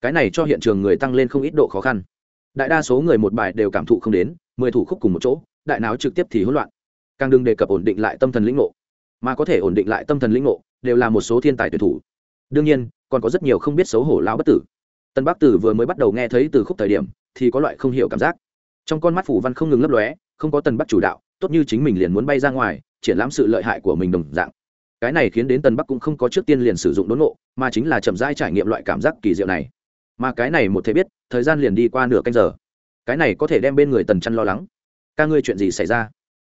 Speaker 1: Cái này cho hiện trường người tăng lên không ít độ khó khăn. Đại đa số người một bài đều cảm thụ không đến, mười thủ khúc cùng một chỗ, đại não trực tiếp thì hỗn loạn. Càng đừng đề cập ổn định lại tâm thần lĩnh ngộ, mà có thể ổn định lại tâm thần lĩnh ngộ, đều là một số thiên tài tuyển thủ. Đương nhiên, còn có rất nhiều không biết xấu hổ lão bất tử tân bắc tử vừa mới bắt đầu nghe thấy từ khúc thời điểm, thì có loại không hiểu cảm giác. Trong con mắt phủ văn không ngừng lấp lóe, không có tần bắc chủ đạo, tốt như chính mình liền muốn bay ra ngoài, triển lãm sự lợi hại của mình đồng dạng. Cái này khiến đến tần bắc cũng không có trước tiên liền sử dụng đốn ngộ, mà chính là chậm rãi trải nghiệm loại cảm giác kỳ diệu này. Mà cái này một thể biết, thời gian liền đi qua nửa canh giờ. Cái này có thể đem bên người tần chăn lo lắng. Ca ngươi chuyện gì xảy ra?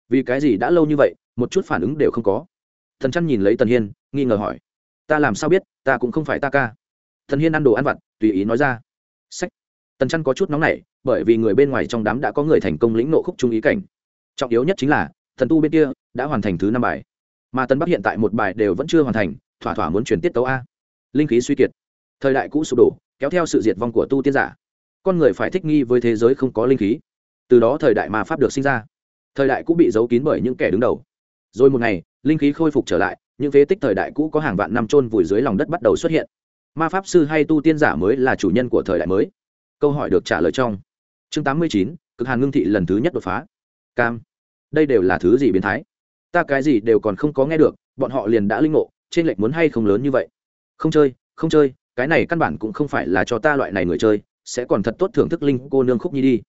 Speaker 1: Vì cái gì đã lâu như vậy, một chút phản ứng đều không có. Thần chăn nhìn lấy tần hiên, nghi ngờ hỏi. Ta làm sao biết, ta cũng không phải ta ca thần hiên ăn đồ ăn vặt, tùy ý nói ra. Sách. Tần chăn có chút nóng nảy, bởi vì người bên ngoài trong đám đã có người thành công lĩnh nộ khúc trung ý cảnh. Trọng yếu nhất chính là, thần tu bên kia đã hoàn thành thứ năm bài. Mà tân bắc hiện tại một bài đều vẫn chưa hoàn thành, thỏa thỏa muốn chuyển tiết tấu a. Linh khí suy kiệt. Thời đại cũ sụp đổ, kéo theo sự diệt vong của tu tiên giả. Con người phải thích nghi với thế giới không có linh khí. Từ đó thời đại mà pháp được sinh ra. Thời đại cũ bị giấu kín bởi những kẻ đứng đầu. Rồi một ngày, linh khí khôi phục trở lại, những phế tích thời đại cũ có hàng vạn năm trôn vùi dưới lòng đất bắt đầu xuất hiện ma pháp sư hay tu tiên giả mới là chủ nhân của thời đại mới? Câu hỏi được trả lời trong chương tám mươi chín, cực hàn ngưng thị lần thứ nhất đột phá. Cam, đây đều là thứ gì biến thái? Ta cái gì đều còn không có nghe được, bọn họ liền đã linh ngộ, trên lệnh muốn hay không lớn như vậy? Không chơi không chơi, cái này căn bản cũng không phải là cho ta loại này người chơi, sẽ còn thật tốt thưởng thức linh cô nương khúc nhi đi.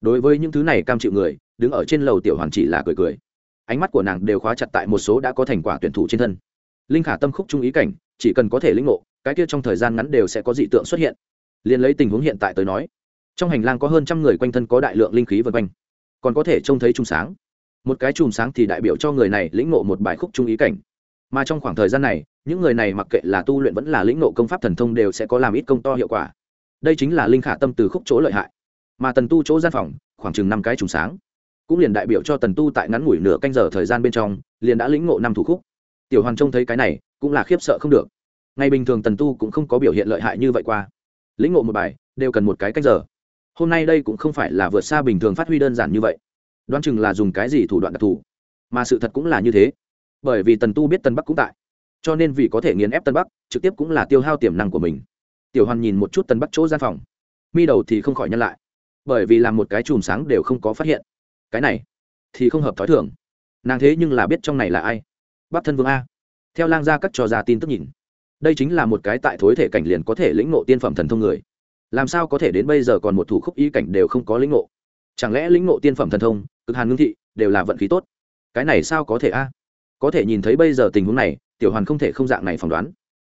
Speaker 1: Đối với những thứ này cam chịu người, đứng ở trên lầu tiểu hoàn chỉ là cười cười. Ánh mắt của nàng đều khóa chặt tại một số đã có thành quả tuyển thủ trên thân. Linh khả tâm khúc trung ý cảnh, chỉ cần có thể lĩnh ngộ cái kia trong thời gian ngắn đều sẽ có dị tượng xuất hiện. Liền lấy tình huống hiện tại tới nói, trong hành lang có hơn trăm người quanh thân có đại lượng linh khí vân quanh, còn có thể trông thấy chùm sáng. Một cái chùm sáng thì đại biểu cho người này lĩnh ngộ một bài khúc trung ý cảnh. Mà trong khoảng thời gian này, những người này mặc kệ là tu luyện vẫn là lĩnh ngộ công pháp thần thông đều sẽ có làm ít công to hiệu quả. Đây chính là linh khả tâm từ khúc chỗ lợi hại. Mà tần tu chỗ gian phòng, khoảng chừng năm cái chùm sáng, cũng liền đại biểu cho tần tu tại ngắn ngủi nửa canh giờ thời gian bên trong, liền đã lĩnh ngộ năm thủ khúc. Tiểu hoàn trông thấy cái này, cũng là khiếp sợ không được ngày bình thường tần tu cũng không có biểu hiện lợi hại như vậy qua. Lĩnh ngộ một bài, đều cần một cái cách giờ. Hôm nay đây cũng không phải là vượt xa bình thường phát huy đơn giản như vậy. Đoán chừng là dùng cái gì thủ đoạn đặc thù. Mà sự thật cũng là như thế. Bởi vì tần tu biết tân bắc cũng tại. Cho nên vì có thể nghiền ép tân bắc, trực tiếp cũng là tiêu hao tiềm năng của mình. Tiểu hoàn nhìn một chút tân bắc chỗ gian phòng. Mi đầu thì không khỏi nhân lại. Bởi vì làm một cái chùm sáng đều không có phát hiện. Cái này thì không hợp t h ó i thường. Nàng thế nhưng là biết trong này là ai? Bắc thân vương a. Theo lang gia cắt trò ra tin tức nhìn đây chính là một cái tại thối thể cảnh liền có thể lĩnh ngộ tiên phẩm thần thông người. Làm sao có thể đến bây giờ còn một thủ khúc ý cảnh đều không có lĩnh ngộ? Chẳng lẽ lĩnh ngộ tiên phẩm thần thông, cực hàn ngưng thị, đều là vận khí tốt? Cái này sao có thể a? Có thể nhìn thấy bây giờ tình huống này, tiểu hoàn không thể không dạng này phỏng đoán.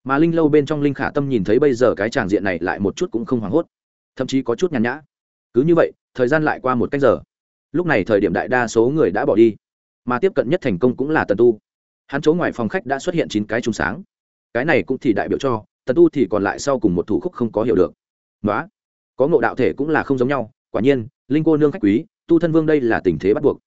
Speaker 1: Mà linh lâu bên trong linh khả tâm nhìn thấy bây giờ cái tràng diện này lại một chút cũng không hoảng hốt. Thậm chí có chút nhàn nhã. Cứ như vậy, thời gian lại qua một cách giờ. Lúc này thời điểm đại đa số người đã bỏ đi. Mà tiếp cận nhất thành công cũng là tần tu. Hắn chỗ ngoài phòng khách đã xuất hiện chín cái trùng sáng cái này cũng thì đại biểu cho, tần tu thì còn lại sau cùng một thủ khúc không có hiểu được. Nói có ngộ đạo thể cũng là không giống nhau, quả nhiên, linh cô nương khách quý, tu thân vương đây là tình thế bắt buộc.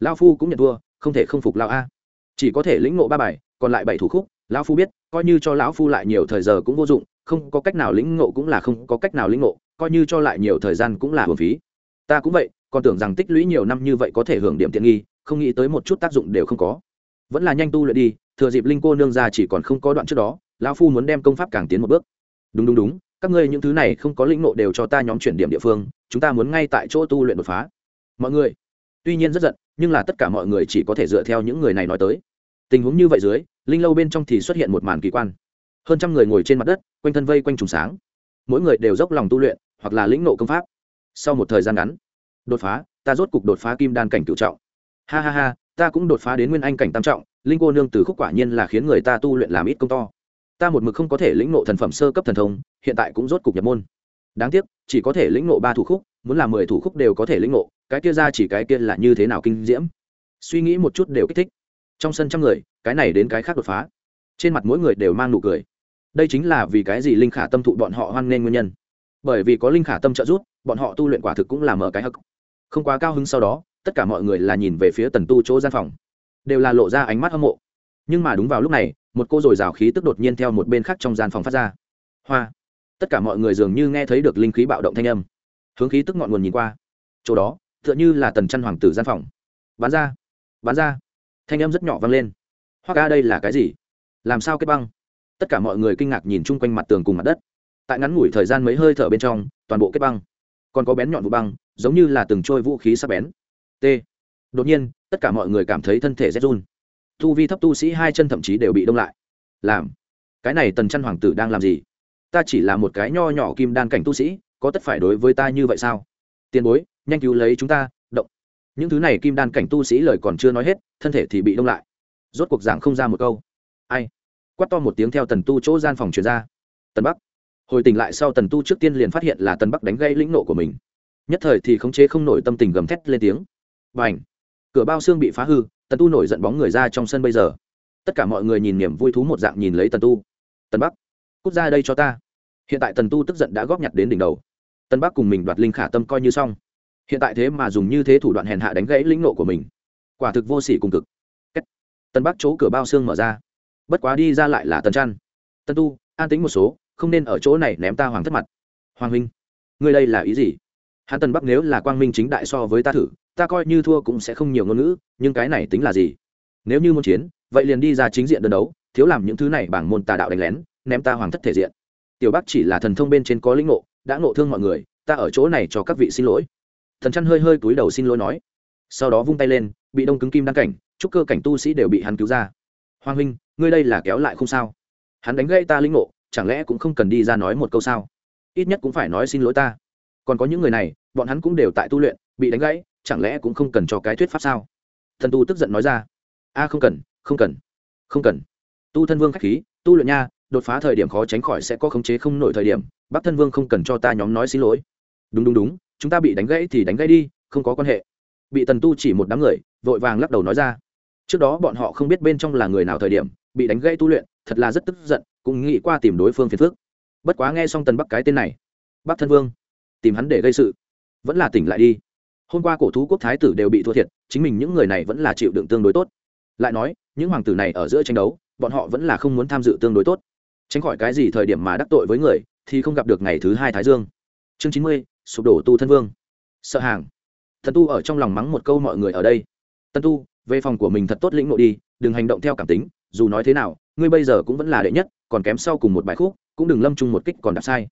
Speaker 1: Lao phu cũng nhận thua, không thể không phục lao a. Chỉ có thể lĩnh ngộ ba bài, còn lại bảy thủ khúc, lão phu biết, coi như cho lão phu lại nhiều thời giờ cũng vô dụng, không có cách nào lĩnh ngộ cũng là không có cách nào lĩnh ngộ, coi như cho lại nhiều thời gian cũng là hưởng phí. Ta cũng vậy, còn tưởng rằng tích lũy nhiều năm như vậy có thể hưởng điểm tiện nghi, không nghĩ tới một chút tác dụng đều không có vẫn là nhanh tu luyện đi, thừa dịp linh cô nương ra chỉ còn không có đoạn trước đó, lão phu muốn đem công pháp càng tiến một bước. Đúng đúng đúng, các ngươi những thứ này không có lĩnh nộ đều cho ta nhóm chuyển điểm địa phương, chúng ta muốn ngay tại chỗ tu luyện đột phá. Mọi người, tuy nhiên rất giận, nhưng là tất cả mọi người chỉ có thể dựa theo những người này nói tới. Tình huống như vậy dưới, linh lâu bên trong thì xuất hiện một màn kỳ quan. Hơn trăm người ngồi trên mặt đất, quanh thân vây quanh trùng sáng. Mỗi người đều dốc lòng tu luyện, hoặc là lĩnh nộ công pháp. Sau một thời gian ngắn, đột phá, ta rốt cục đột phá kim đan cảnh cựu trọng. Ha ha ha ta cũng đột phá đến nguyên anh cảnh tam trọng, linh cô nương từ khúc quả nhiên là khiến người ta tu luyện làm ít công to. Ta một mực không có thể lĩnh nộ thần phẩm sơ cấp thần thông, hiện tại cũng rốt cục nhập môn. Đáng tiếc, chỉ có thể lĩnh nộ ba thủ khúc, muốn làm mười thủ khúc đều có thể lĩnh nộ cái kia ra chỉ cái kia là như thế nào kinh diễm? Suy nghĩ một chút đều kích thích. Trong sân trăm người, cái này đến cái khác đột phá. Trên mặt mỗi người đều mang nụ cười. Đây chính là vì cái gì linh khả tâm thụ bọn họ hoan nghênh nguyên nhân. Bởi vì có linh khả tâm trợ giúp, bọn họ tu luyện quả thực cũng là mở cái hực không quá cao hứng sau đó tất cả mọi người là nhìn về phía tần tu chỗ gian phòng, đều là lộ ra ánh mắt hâm mộ. Nhưng mà đúng vào lúc này, một cô dồi dào khí tức đột nhiên theo một bên khác trong gian phòng phát ra. Hoa! Tất cả mọi người dường như nghe thấy được linh khí bạo động thanh âm. Hướng khí tức ngọn nguồn nhìn qua. Chỗ đó t h ư ợ n h ư là tần chăn hoàng tử gian phòng. Bán ra! Bán ra! Thanh âm rất nhỏ vang lên. Hoa ca đây là cái gì? Làm sao kết băng? Tất cả mọi người kinh ngạc nhìn chung quanh mặt tường cùng mặt đất. Tại ngắn ngủi thời gian mấy hơi thở bên trong, toàn bộ kết băng. Còn có bén nhọn vụ băng, giống như là từng trôi vũ khí sắc bén t. Đột nhiên, tất cả mọi người cảm thấy thân thể rét run. Tu vi thấp tu sĩ hai chân thậm chí đều bị đông lại. Làm. Cái này tần chăn hoàng tử đang làm gì? Ta chỉ là một cái nho nhỏ kim đan cảnh tu sĩ, có tất phải đối với ta như vậy sao? Tiền bối, nhanh cứu lấy chúng ta, động. Những thứ này kim đan cảnh tu sĩ lời còn chưa nói hết, thân thể thì bị đông lại. Rốt cuộc giảng không ra một câu. Ai? Quát to một tiếng theo tần tu chỗ gian phòng truyền ra. Tần bắc. Hồi tỉnh lại sau tần tu trước tiên liền phát hiện là tần bắc đánh gây lĩnh nộ của mình. Nhất thời thì khống chế không nổi tâm tình gầm thét lên tiếng và ảnh. Cửa bao xương bị phá hư, tần tu nổi giận bóng người ra trong sân bây giờ. Tất cả mọi người nhìn niềm vui thú một dạng nhìn lấy tần tu. Tần bắc, cút ra đây cho ta. Hiện tại tần tu tức giận đã góp nhặt đến đỉnh đầu. Tần bắc cùng mình đoạt linh khả tâm coi như xong. Hiện tại thế mà dùng như thế thủ đoạn hèn hạ đánh gãy lĩnh nộ của mình. Quả thực vô sỉ cùng cực. Tần bắc chỗ cửa bao xương mở ra. Bất quá đi ra lại là tần trăn. Tân tu, an tính một số, không nên ở chỗ này ném ta hoàng thất mặt. Hoàng huynh, ngươi đây là ý gì? Hắn tần bắc nếu là quang minh chính đại so với ta thử, ta coi như thua cũng sẽ không nhiều ngôn ngữ, nhưng cái này tính là gì? Nếu như muốn chiến, vậy liền đi ra chính diện đơn đấu, thiếu làm những thứ này bằng môn tà đạo đánh lén, ném ta hoàng thất thể diện. Tiểu bắc chỉ là thần thông bên trên có lĩnh ngộ, đã ngộ thương mọi người, ta ở chỗ này cho các vị xin lỗi. Thần chăn hơi hơi túi đầu xin lỗi nói. Sau đó vung tay lên, bị đông cứng kim đăng cảnh, chúc cơ cảnh tu sĩ đều bị hắn cứu ra. Hoàng huynh, ngươi đây là kéo lại không sao. Hắn đánh gây ta linh ngộ, chẳng lẽ cũng không cần đi ra nói một câu sao? Ít nhất cũng phải nói xin lỗi ta còn có những người này, bọn hắn cũng đều tại tu luyện, bị đánh gãy, chẳng lẽ cũng không cần cho cái thuyết pháp sao? Thần tu tức giận nói ra. A, không cần không cần không cần. Tu thân vương k h á c h khí, tu luyện nha, đột phá thời điểm khó tránh khỏi sẽ có khống chế không nổi thời điểm, bắc thân vương không cần cho ta nhóm nói xin lỗi. Đúng đúng đúng, chúng ta bị đánh gãy thì đánh gãy đi, không có quan hệ. Bị tần tu chỉ một đám người, vội vàng lắc đầu nói ra. Trước đó bọn họ không biết bên trong là người nào thời điểm, bị đánh gãy tu luyện, thật là rất tức giận, cũng nghĩ qua tìm đối phương phiền phước bất quá nghe xong tần bắc cái tên này, bắc thân vương tìm hắn để gây sự. Vẫn là tỉnh lại đi. Hôm qua cổ thú quốc thái tử đều bị thua thiệt, chính mình những người này vẫn là chịu đựng tương đối tốt. Lại nói, những hoàng tử này ở giữa tranh đấu, bọn họ vẫn là không muốn tham dự tương đối tốt. Tránh khỏi cái gì thời điểm mà đắc tội với người, thì không gặp được ngày thứ hai thái dương. Chương chín mươi, sụp đổ tu thân vương. Sợ hàng. Thần tu ở trong lòng mắng một câu mọi người ở đây. Tân tu, về phòng của mình thật tốt lĩnh nội đi, đừng hành động theo cảm tính, dù nói thế nào, ngươi bây giờ cũng vẫn là đệ nhất, còn kém sau cùng một bài khúc, cũng đừng lâm chung một kích còn đạp sai.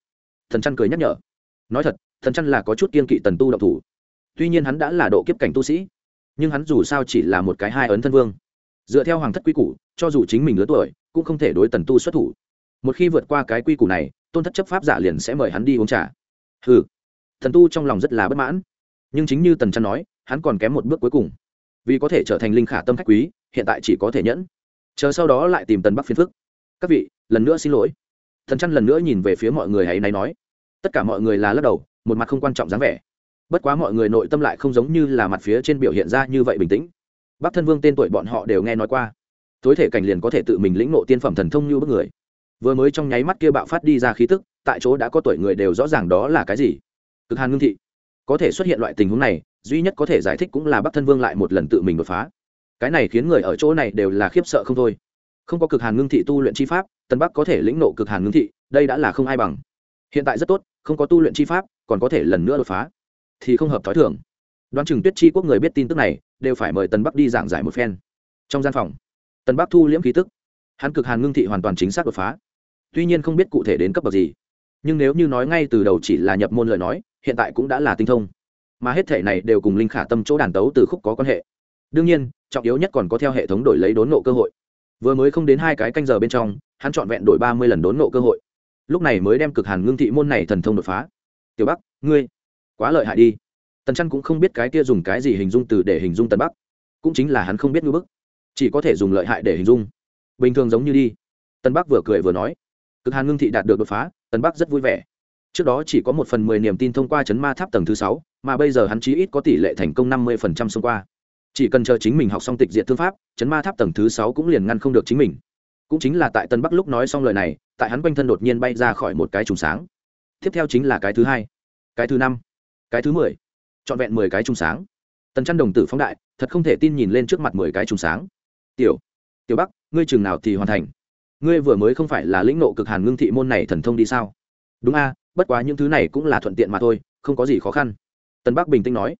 Speaker 1: Thần chăn cười nhắc nhở nói thật, thần chăn là có chút kiên kỵ tần tu động thủ. Tuy nhiên hắn đã là độ kiếp cảnh tu sĩ, nhưng hắn dù sao chỉ là một cái hai ấn thân vương. Dựa theo hoàng thất quy củ, cho dù chính mình lứa tuổi, cũng không thể đối tần tu xuất thủ. Một khi vượt qua cái quy củ này, tôn thất chấp pháp giả liền sẽ mời hắn đi uống trà. Ừ thần tu trong lòng rất là bất mãn. Nhưng chính như tần chăn nói, hắn còn kém một bước cuối cùng. Vì có thể trở thành linh khả tâm khách quý, hiện tại chỉ có thể nhẫn. Chờ sau đó lại tìm tần bắc phiên phức. Các vị, lần nữa xin lỗi. Thần chăn lần nữa nhìn về phía mọi người hãy này nói tất cả mọi người là lắc đầu, một mặt không quan trọng dáng vẻ. Bất quá mọi người nội tâm lại không giống như là mặt phía trên biểu hiện ra như vậy bình tĩnh. Bắc thân vương tên tuổi bọn họ đều nghe nói qua. Tối thể cảnh liền có thể tự mình lĩnh nộ tiên phẩm thần thông như bức người. Vừa mới trong nháy mắt kia bạo phát đi ra khí tức, tại chỗ đã có tuổi người đều rõ ràng đó là cái gì. Cực hàn ngưng thị. Có thể xuất hiện loại tình huống này, duy nhất có thể giải thích cũng là bắc thân vương lại một lần tự mình đột phá. Cái này khiến người ở chỗ này đều là khiếp sợ không thôi. Không có cực hàn ngưng thị tu luyện chi pháp, tân bắc có thể lĩnh nộ cực hàn ngưng thị, đây đã là không ai bằng hiện tại rất tốt, không có tu luyện chi pháp, còn có thể lần nữa đột phá. Thì không hợp t h ó i thường. Đoán chừng tuyết chi quốc người biết tin tức này, đều phải mời tân bắc đi giảng giải một phen. Trong gian phòng tân bắc thu liễm khí tức. Hắn cực hàn ngưng thị hoàn toàn chính xác đột phá. Tuy nhiên không biết cụ thể đến cấp bậc gì. Nhưng nếu như nói ngay từ đầu chỉ là nhập môn lời nói, hiện tại cũng đã là tinh thông. Mà hết thể này đều cùng linh khả tâm chỗ đàn tấu từ khúc có quan hệ. Đương nhiên, trọng yếu nhất còn có theo hệ thống đổi lấy đốn nộ cơ hội. Vừa mới không đến hai cái canh giờ bên trong, hắn trọn vẹn đổi ba mươi lần đốn nộ cơ hội lúc này mới đem cực hàn ngưng thị môn này thần thông đột phá. Tiểu bắc, ngươi, quá lợi hại đi. Tần chăn cũng không biết cái kia dùng cái gì hình dung từ để hình dung tần bắc. Cũng chính là hắn không biết ngưỡng bức. Chỉ có thể dùng lợi hại để hình dung. Bình thường giống như đi. Tân bắc vừa cười vừa nói. Cực hàn ngưng thị đạt được đột phá tân bắc rất vui vẻ. Trước đó chỉ có một phần mười niềm tin thông qua chấn ma tháp tầng thứ sáu, mà bây giờ hắn chí ít có tỷ lệ thành công năm mươi phần trăm xông qua. Chỉ cần chờ chính mình học xong tịch diện thương pháp, chấn ma tháp tầng thứ sáu cũng liền ngăn không được chính mình cũng chính là tại tân bắc lúc nói xong lời này, tại hắn quanh thân đột nhiên bay ra khỏi một cái trùng sáng. Tiếp theo chính là cái thứ hai, cái thứ năm, cái thứ mười, trọn vẹn mười cái trùng sáng. Tần chăn đồng tử phóng đại, thật không thể tin nhìn lên trước mặt mười cái trùng sáng. Tiểu tiểu bắc, ngươi chừng nào thì hoàn thành? Ngươi vừa mới không phải là lĩnh nộ cực hàn ngưng thị môn này thần thông đi sao? Đúng a, bất quá những thứ này cũng là thuận tiện mà thôi, không có gì khó khăn. Tân bắc bình tĩnh nói.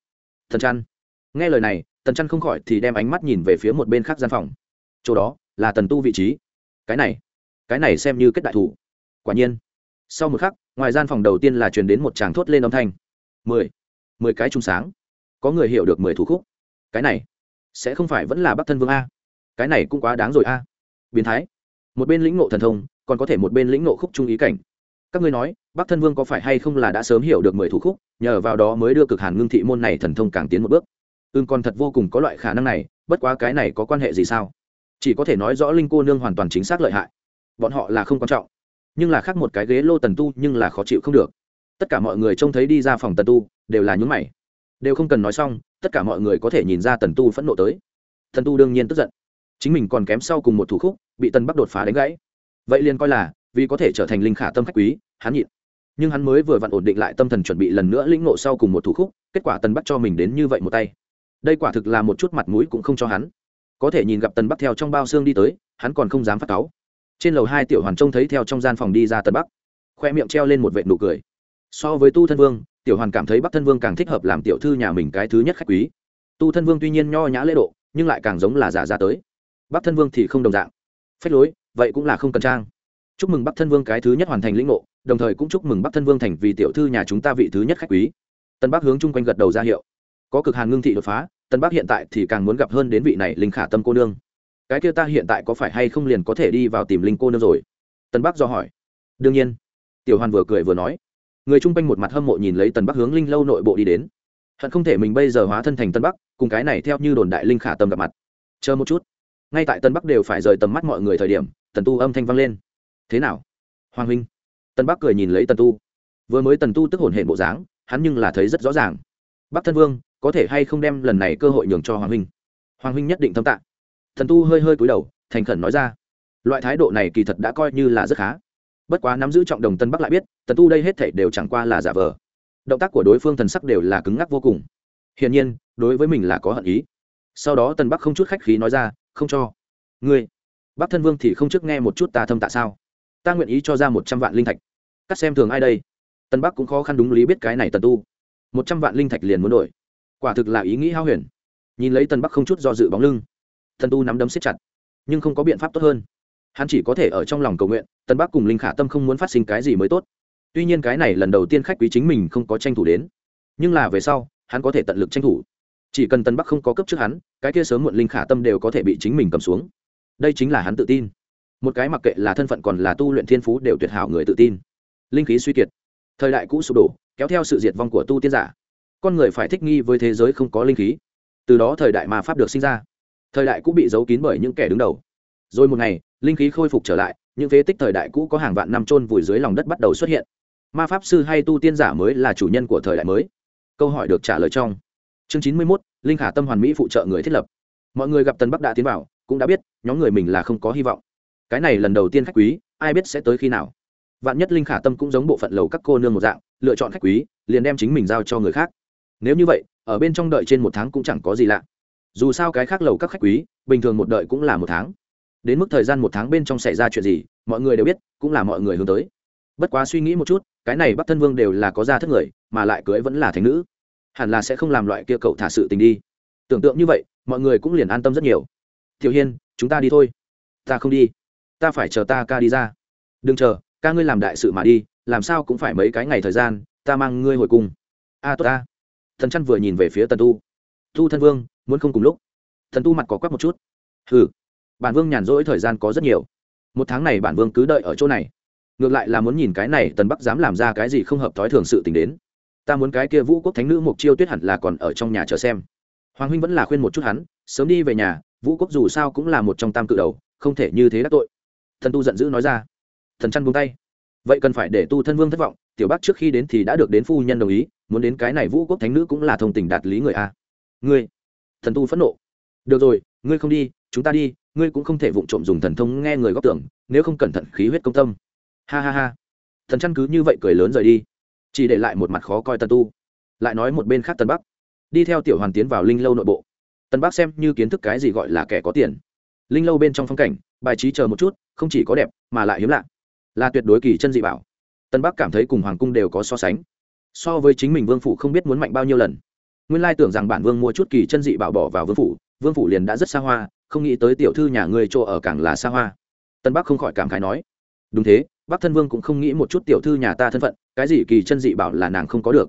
Speaker 1: Thần chăn nghe lời này, tần chăn không khỏi thì đem ánh mắt nhìn về phía một bên khác gian phòng. Chỗ đó là tần tu vị trí cái này cái này xem như kết đại thủ. Quả nhiên, sau một khắc, ngoài gian phòng đầu tiên là truyền đến một tràng thốt lên âm thanh. Mười mười cái chung sáng. Có người hiểu được mười thủ khúc. Cái này, sẽ không phải vẫn là bắc thân vương a? Cái này cũng quá đáng rồi a. Biến thái. Một bên lĩnh ngộ thần thông, còn có thể một bên lĩnh ngộ khúc trung ý cảnh. Các ngươi nói, bắc thân vương có phải hay không là đã sớm hiểu được mười thủ khúc, nhờ vào đó mới đưa cực hàn ngưng thị môn này thần thông càng tiến một bước? Ưm còn thật vô cùng có loại khả năng này, bất quá cái này có quan hệ gì sao? Chỉ có thể nói rõ linh cô nương hoàn toàn chính xác lợi hại. Bọn họ là không quan trọng. Nhưng là khác một cái ghế lô tần tu nhưng là khó chịu không được. Tất cả mọi người trông thấy đi ra phòng tần tu, đều là nhúng mày. Đều không cần nói xong, tất cả mọi người có thể nhìn ra tần tu phẫn nộ tới. Tần tu đương nhiên tức giận. Chính mình còn kém sau cùng một thủ khúc, bị tần bắc đột phá đánh gãy. Vậy liền coi là, vì có thể trở thành linh khả tâm khách quý, hắn nhịn. Nhưng hắn mới vừa vặn ổn định lại tâm thần chuẩn bị lần nữa lĩnh nộ sau cùng một thủ khúc, kết quả tần bắc cho mình đến như vậy một tay. Đây quả thực là một chút mặt mũi cũng không cho hắn có thể nhìn gặp tần bắc theo trong bao xương đi tới, hắn còn không dám phát cáu. Trên lầu hai tiểu hoàn trông thấy theo trong gian phòng đi ra tần bắc, khoe miệng treo lên một vệ nụ cười. So với tu thân vương, tiểu hoàn cảm thấy bắc thân vương càng thích hợp làm tiểu thư nhà mình cái thứ nhất khách quý. Tu thân vương tuy nhiên nho nhã lễ độ, nhưng lại càng giống là giả ra tới. Bắc thân vương thì không đồng dạng. Phách lối, vậy cũng là không cần trang. Chúc mừng bắc thân vương cái thứ nhất hoàn thành lĩnh ngộ, đồng thời cũng chúc mừng bắc thân vương thành vì tiểu thư nhà chúng ta vị thứ nhất khách quý. Tân bắc hướng chung quanh gật đầu ra hiệu. Có cực hàn ngưng thị đột phá tân bắc hiện tại thì càng muốn gặp hơn đến vị này linh khả tâm cô nương. Cái kia ta hiện tại có phải hay không liền có thể đi vào tìm linh cô nương rồi? Tân bắc do hỏi. Đương nhiên. Tiểu hoàn vừa cười vừa nói. Người chung quanh một mặt hâm mộ nhìn lấy tần bắc hướng linh lâu nội bộ đi đến. Hận không thể mình bây giờ hóa thân thành tân bắc, cùng cái này theo như đồn đại linh khả tâm gặp mặt. Chờ một chút. Ngay tại tân bắc đều phải rời tầm mắt mọi người thời điểm, tần tu âm thanh vang lên. Thế nào? Hoàng huynh. Tân bắc cười nhìn lấy tần tu. Vừa mới tần tu tức hồn hệ bộ dáng, hắn nhưng là thấy rất rõ ràng. Bắc thân vương có thể hay không đem lần này cơ hội nhường cho hoàng huynh? Hoàng huynh nhất định thâm tạng thần tu hơi hơi cúi đầu, thành khẩn nói ra. Loại thái độ này kỳ thật đã coi như là rất khá. Bất quá nắm giữ trọng đồng tân bắc lại biết tần tu đây hết thể đều chẳng qua là giả vờ. Động tác của đối phương thần sắc đều là cứng ngắc vô cùng. Hiển nhiên, đối với mình là có hận ý. Sau đó tần bắc không chút khách khí nói ra, không cho. Ngươi, bắc thân vương thì không trước nghe một chút ta thâm tạ sao? Ta nguyện ý cho ra một trăm vạn linh thạch. Cắt xem thường ai đây. Tân bắc cũng khó khăn đúng lý biết cái này tần tu. Một trăm vạn linh thạch liền muốn đổi quả thực là ý nghĩ hao huyền. Nhìn lấy tần bắc không chút do dự bóng lưng, thần tu nắm đấm siết chặt, nhưng không có biện pháp tốt hơn. Hắn chỉ có thể ở trong lòng cầu nguyện, tần bắc cùng linh khả tâm không muốn phát sinh cái gì mới tốt. Tuy nhiên cái này lần đầu tiên khách quý chính mình không có tranh thủ đến, nhưng là về sau, hắn có thể tận lực tranh thủ. Chỉ cần tần bắc không có cấp trước hắn, cái kia sớm muộn linh khả tâm đều có thể bị chính mình cầm xuống. Đây chính là hắn tự tin. Một cái mặc kệ là thân phận còn là tu luyện thiên phú đều tuyệt hảo người tự tin. Linh khí suy kiệt. Thời đại cũ sụp đổ, kéo theo sự diệt vong của tu tiên giả con người phải thích nghi với thế giới không có linh khí. Từ đó thời đại ma pháp được sinh ra. Thời đại cũ bị giấu kín bởi những kẻ đứng đầu. Rồi một ngày, linh khí khôi phục trở lại, những phế tích thời đại cũ có hàng vạn năm trôn vùi dưới lòng đất bắt đầu xuất hiện. Ma pháp sư hay tu tiên giả mới là chủ nhân của thời đại mới. Câu hỏi được trả lời trong chương chín mươi mốt, linh khả tâm hoàn mỹ phụ trợ người thiết lập. Mọi người gặp tân bắc đã tiến vào, cũng đã biết, nhóm người mình là không có hy vọng. Cái này lần đầu tiên khách quý, ai biết sẽ tới khi nào. Vạn nhất linh khả tâm cũng giống bộ phận lầu các cô nương một dạng, lựa chọn khách quý, liền đem chính mình giao cho người khác nếu như vậy, ở bên trong đợi trên một tháng cũng chẳng có gì lạ. Dù sao cái khác lầu các khách quý, bình thường một đợi cũng là một tháng. Đến mức thời gian một tháng bên trong xảy ra chuyện gì, mọi người đều biết, cũng là mọi người hướng tới. Bất quá suy nghĩ một chút, cái này bắc thân vương đều là có gia thất người, mà lại cưới vẫn là thành nữ. Hẳn là sẽ không làm loại kia cậu thả sự tình đi. Tưởng tượng như vậy, mọi người cũng liền an tâm rất nhiều. Tiểu hiên, chúng ta đi thôi. Ta không đi. Ta phải chờ ta ca đi ra. Đừng chờ, ca ngươi làm đại sự mà đi, làm sao cũng phải mấy cái ngày thời gian, ta mang ngươi hồi cùng. A, tốt ta thần chăn vừa nhìn về phía tần tu. Tu thân vương, muốn không cùng lúc? Thần tu mặt có quắc một chút. Hừ, bản vương nhàn rỗi thời gian có rất nhiều. Một tháng này bản vương cứ đợi ở chỗ này. Ngược lại là muốn nhìn cái này tần bắc dám làm ra cái gì không hợp thói thường sự t ì n h đến. Ta muốn cái kia vũ quốc thánh nữ mục chiêu tuyết hẳn là còn ở trong nhà chờ xem. Hoàng huynh vẫn là khuyên một chút hắn, sớm đi về nhà, vũ quốc dù sao cũng là một trong tam cự đầu, không thể như thế đắc tội. Thần tu giận dữ nói ra. Thần chăn buông tay. Vậy cần phải để tu thân vương thất vọng tiểu bắc trước khi đến thì đã được đến phu nhân đồng ý, muốn đến cái này vũ quốc thánh nữ cũng là thông tình đạt lý người a. Ngươi, thần tu phẫn nộ. Được rồi, ngươi không đi, chúng ta đi, ngươi cũng không thể vụng trộm dùng thần thông nghe người góp tưởng, nếu không cẩn thận khí huyết công tâm. Ha ha ha. Thần chăn cứ như vậy cười lớn rời đi. Chỉ để lại một mặt khó coi Tần tu. Lại nói một bên khác Tần bắc đi theo tiểu hoàn tiến vào linh lâu nội bộ. Tần bắc xem như kiến thức cái gì gọi là kẻ có tiền. Linh lâu bên trong phong cảnh, bài trí chờ một chút, không chỉ có đẹp, mà lại hiếm lạ. Là tuyệt đối kỳ chân dị bảo tân bắc cảm thấy cùng hoàng cung đều có so sánh. So với chính mình vương phủ không biết muốn mạnh bao nhiêu lần. Nguyên lai tưởng rằng bản vương mua chút kỳ chân dị bảo bỏ vào vương phủ vương phủ liền đã rất xa hoa, không nghĩ tới tiểu thư nhà ngươi chỗ ở càng là xa hoa. Tân bắc không khỏi cảm khái nói, đúng thế, bắc thân vương cũng không nghĩ một chút tiểu thư nhà ta thân phận, cái gì kỳ chân dị bảo là nàng không có được.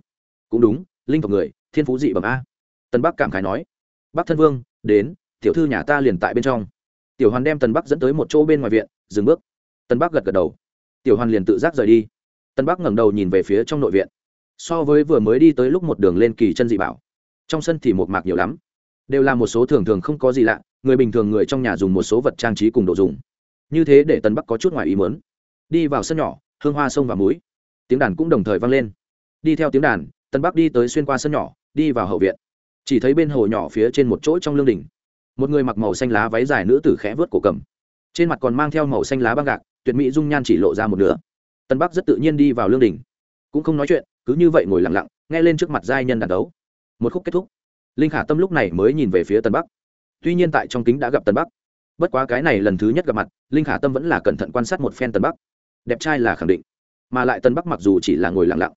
Speaker 1: Cũng đúng, linh tộc người, thiên phú dị bẩm a. Tân bắc cảm khái nói, bắc thân vương, đến, tiểu thư nhà ta liền tại bên trong. Tiểu hoàn đem tần bắc dẫn tới một chỗ bên ngoài viện, dừng bước. Tân bắc gật gật đầu. Tiểu hoàn liền tự giác rời đi tân bắc ngẩng đầu nhìn về phía trong nội viện. So với vừa mới đi tới lúc một đường lên kỳ chân dị bảo, trong sân thì một mạc nhiều lắm. Đều là một số thường thường không có gì lạ, người bình thường người trong nhà dùng một số vật trang trí cùng đồ dùng. Như thế để tân bắc có chút ngoài ý muốn. Đi vào sân nhỏ, hương hoa sông và muối. Tiếng đàn cũng đồng thời vang lên. Đi theo tiếng đàn, tân bắc đi tới xuyên qua sân nhỏ, đi vào hậu viện. Chỉ thấy bên hồ nhỏ phía trên một chỗ trong lương đình một người mặc màu xanh lá váy dài nữ tử khẽ vớt cổ cầm. Trên mặt còn mang theo màu xanh lá băng gạc, tuyệt mỹ dung nhan chỉ lộ ra một nửa tân bắc rất tự nhiên đi vào lương đình. Cũng không nói chuyện, cứ như vậy ngồi lặng lặng, nghe lên trước mặt giai nhân đàn đấu. Một khúc kết thúc. Linh khả tâm lúc này mới nhìn về phía tân bắc. Tuy nhiên tại trong kính đã gặp tân bắc. Bất quá cái này lần thứ nhất gặp mặt, linh khả tâm vẫn là cẩn thận quan sát một phen tân bắc. Đẹp trai là khẳng định. Mà lại tân bắc mặc dù chỉ là ngồi lặng lặng,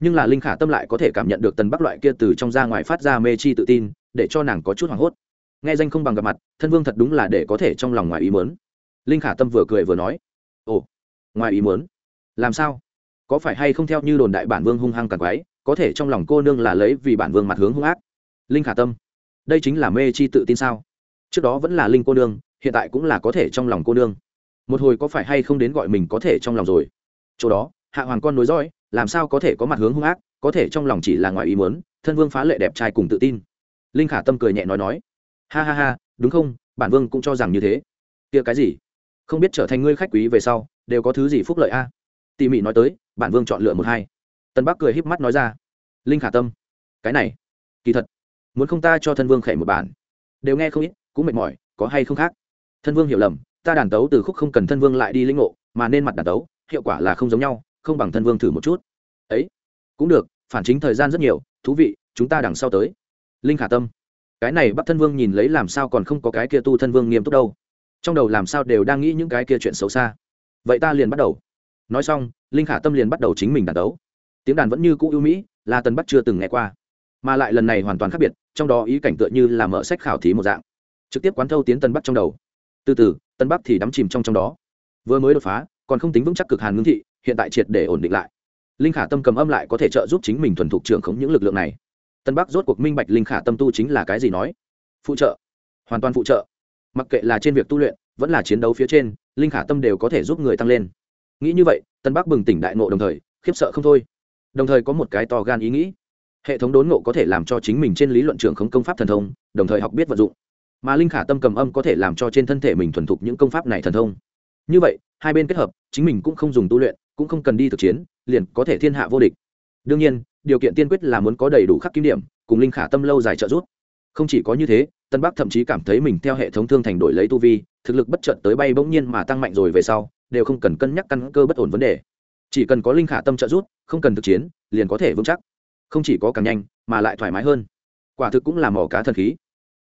Speaker 1: nhưng là linh khả tâm lại có thể cảm nhận được tân bắc loại kia từ trong ra ngoài phát ra mê chi tự tin, để cho nàng có chút hoảng hốt. Nghe danh không bằng gặp mặt, thân vương thật đúng là để có thể trong lòng ngoài ý mớn linh khả tâm vừa cười vừa nói, ồ, ngoài ý muốn làm sao? Có phải hay không theo như đồn đại bản vương hung hăng càng quái, có thể trong lòng cô nương là lấy vì bản vương mặt hướng hung ác? Linh khả tâm, đây chính là mê chi tự tin sao? Trước đó vẫn là linh cô nương, hiện tại cũng là có thể trong lòng cô nương. Một hồi có phải hay không đến gọi mình có thể trong lòng rồi? Chỗ đó, hạ hoàng con nối dõi, làm sao có thể có mặt hướng hung ác, có thể trong lòng chỉ là ngoài ý muốn, thân vương phá lệ đẹp trai cùng tự tin. Linh khả tâm cười nhẹ nói nói, ha ha ha, đúng không? Bản vương cũng cho rằng như thế. Kia cái gì? Không biết trở thành ngươi khách quý về sau, đều có thứ gì phúc lợi a? à? Tỉ mỉ nói tới, bản vương chọn lựa một hai. Tân bắc cười híp mắt nói ra, linh khả tâm, cái này, kỳ thật, muốn không ta cho thân vương khệ một bản, đều nghe không ít, cũng mệt mỏi, có hay không khác? Thân vương hiểu lầm, ta đàn tấu từ khúc không cần thân vương lại đi linh ngộ, mà nên mặt đàn tấu, hiệu quả là không giống nhau, không bằng thân vương thử một chút. Ấy, cũng được, phản chính thời gian rất nhiều, thú vị, chúng ta đằng sau tới. Linh khả tâm, cái này bắt thân vương nhìn lấy làm sao còn không có cái kia tu thân vương nghiêm túc đâu. Trong đầu làm sao đều đang nghĩ những cái kia chuyện xấu xa. Vậy ta liền bắt đầu nói xong linh khả tâm liền bắt đầu chính mình đàn đấu, tiếng đàn vẫn như cũ ưu mỹ là tân bắc chưa từng nghe qua. Mà lại lần này hoàn toàn khác biệt trong đó ý cảnh tựa như là mở sách khảo thí một dạng. Trực tiếp quán thâu tiến tân bắc trong đầu. Từ từ tân bắc thì đắm chìm trong trong đó. Vừa mới đột phá còn không tính vững chắc cực hàn ngưng thị hiện tại triệt để ổn định lại. Linh khả tâm cầm âm lại có thể trợ giúp chính mình thuần thục trưởng khống những lực lượng này. Tân bắc rốt cuộc minh bạch linh khả tâm tu chính là cái gì nói. Phụ trợ. Hoàn toàn phụ trợ. Mặc kệ là trên việc tu luyện vẫn là chiến đấu phía trên linh khả tâm đều có thể giúp người tăng lên nghĩ như vậy, tân bắc bừng tỉnh đại ngộ đồng thời, khiếp sợ không thôi. Đồng thời có một cái to gan ý nghĩ. Hệ thống đốn ngộ có thể làm cho chính mình trên lý luận trưởng khống công pháp thần thông, đồng thời học biết vận dụng. Mà linh khả tâm cầm âm có thể làm cho trên thân thể mình thuần thục những công pháp này thần thông. Như vậy, hai bên kết hợp, chính mình cũng không dùng tu luyện, cũng không cần đi thực chiến, liền có thể thiên hạ vô địch. Đương nhiên, điều kiện tiên quyết là muốn có đầy đủ khắc kim điểm, cùng linh khả tâm lâu dài trợ giúp. Không chỉ có như thế, tân bắc thậm chí cảm thấy mình theo hệ thống thương thành đổi lấy tu vi, thực lực bất chợt tới bay bỗng nhiên mà tăng mạnh rồi về sau đều không cần cân nhắc căn cơ bất ổn vấn đề. Chỉ cần có linh khả tâm trợ giúp, không cần thực chiến, liền có thể vững chắc. Không chỉ có càng nhanh, mà lại thoải mái hơn. Quả thực cũng là mỏ cá thần khí.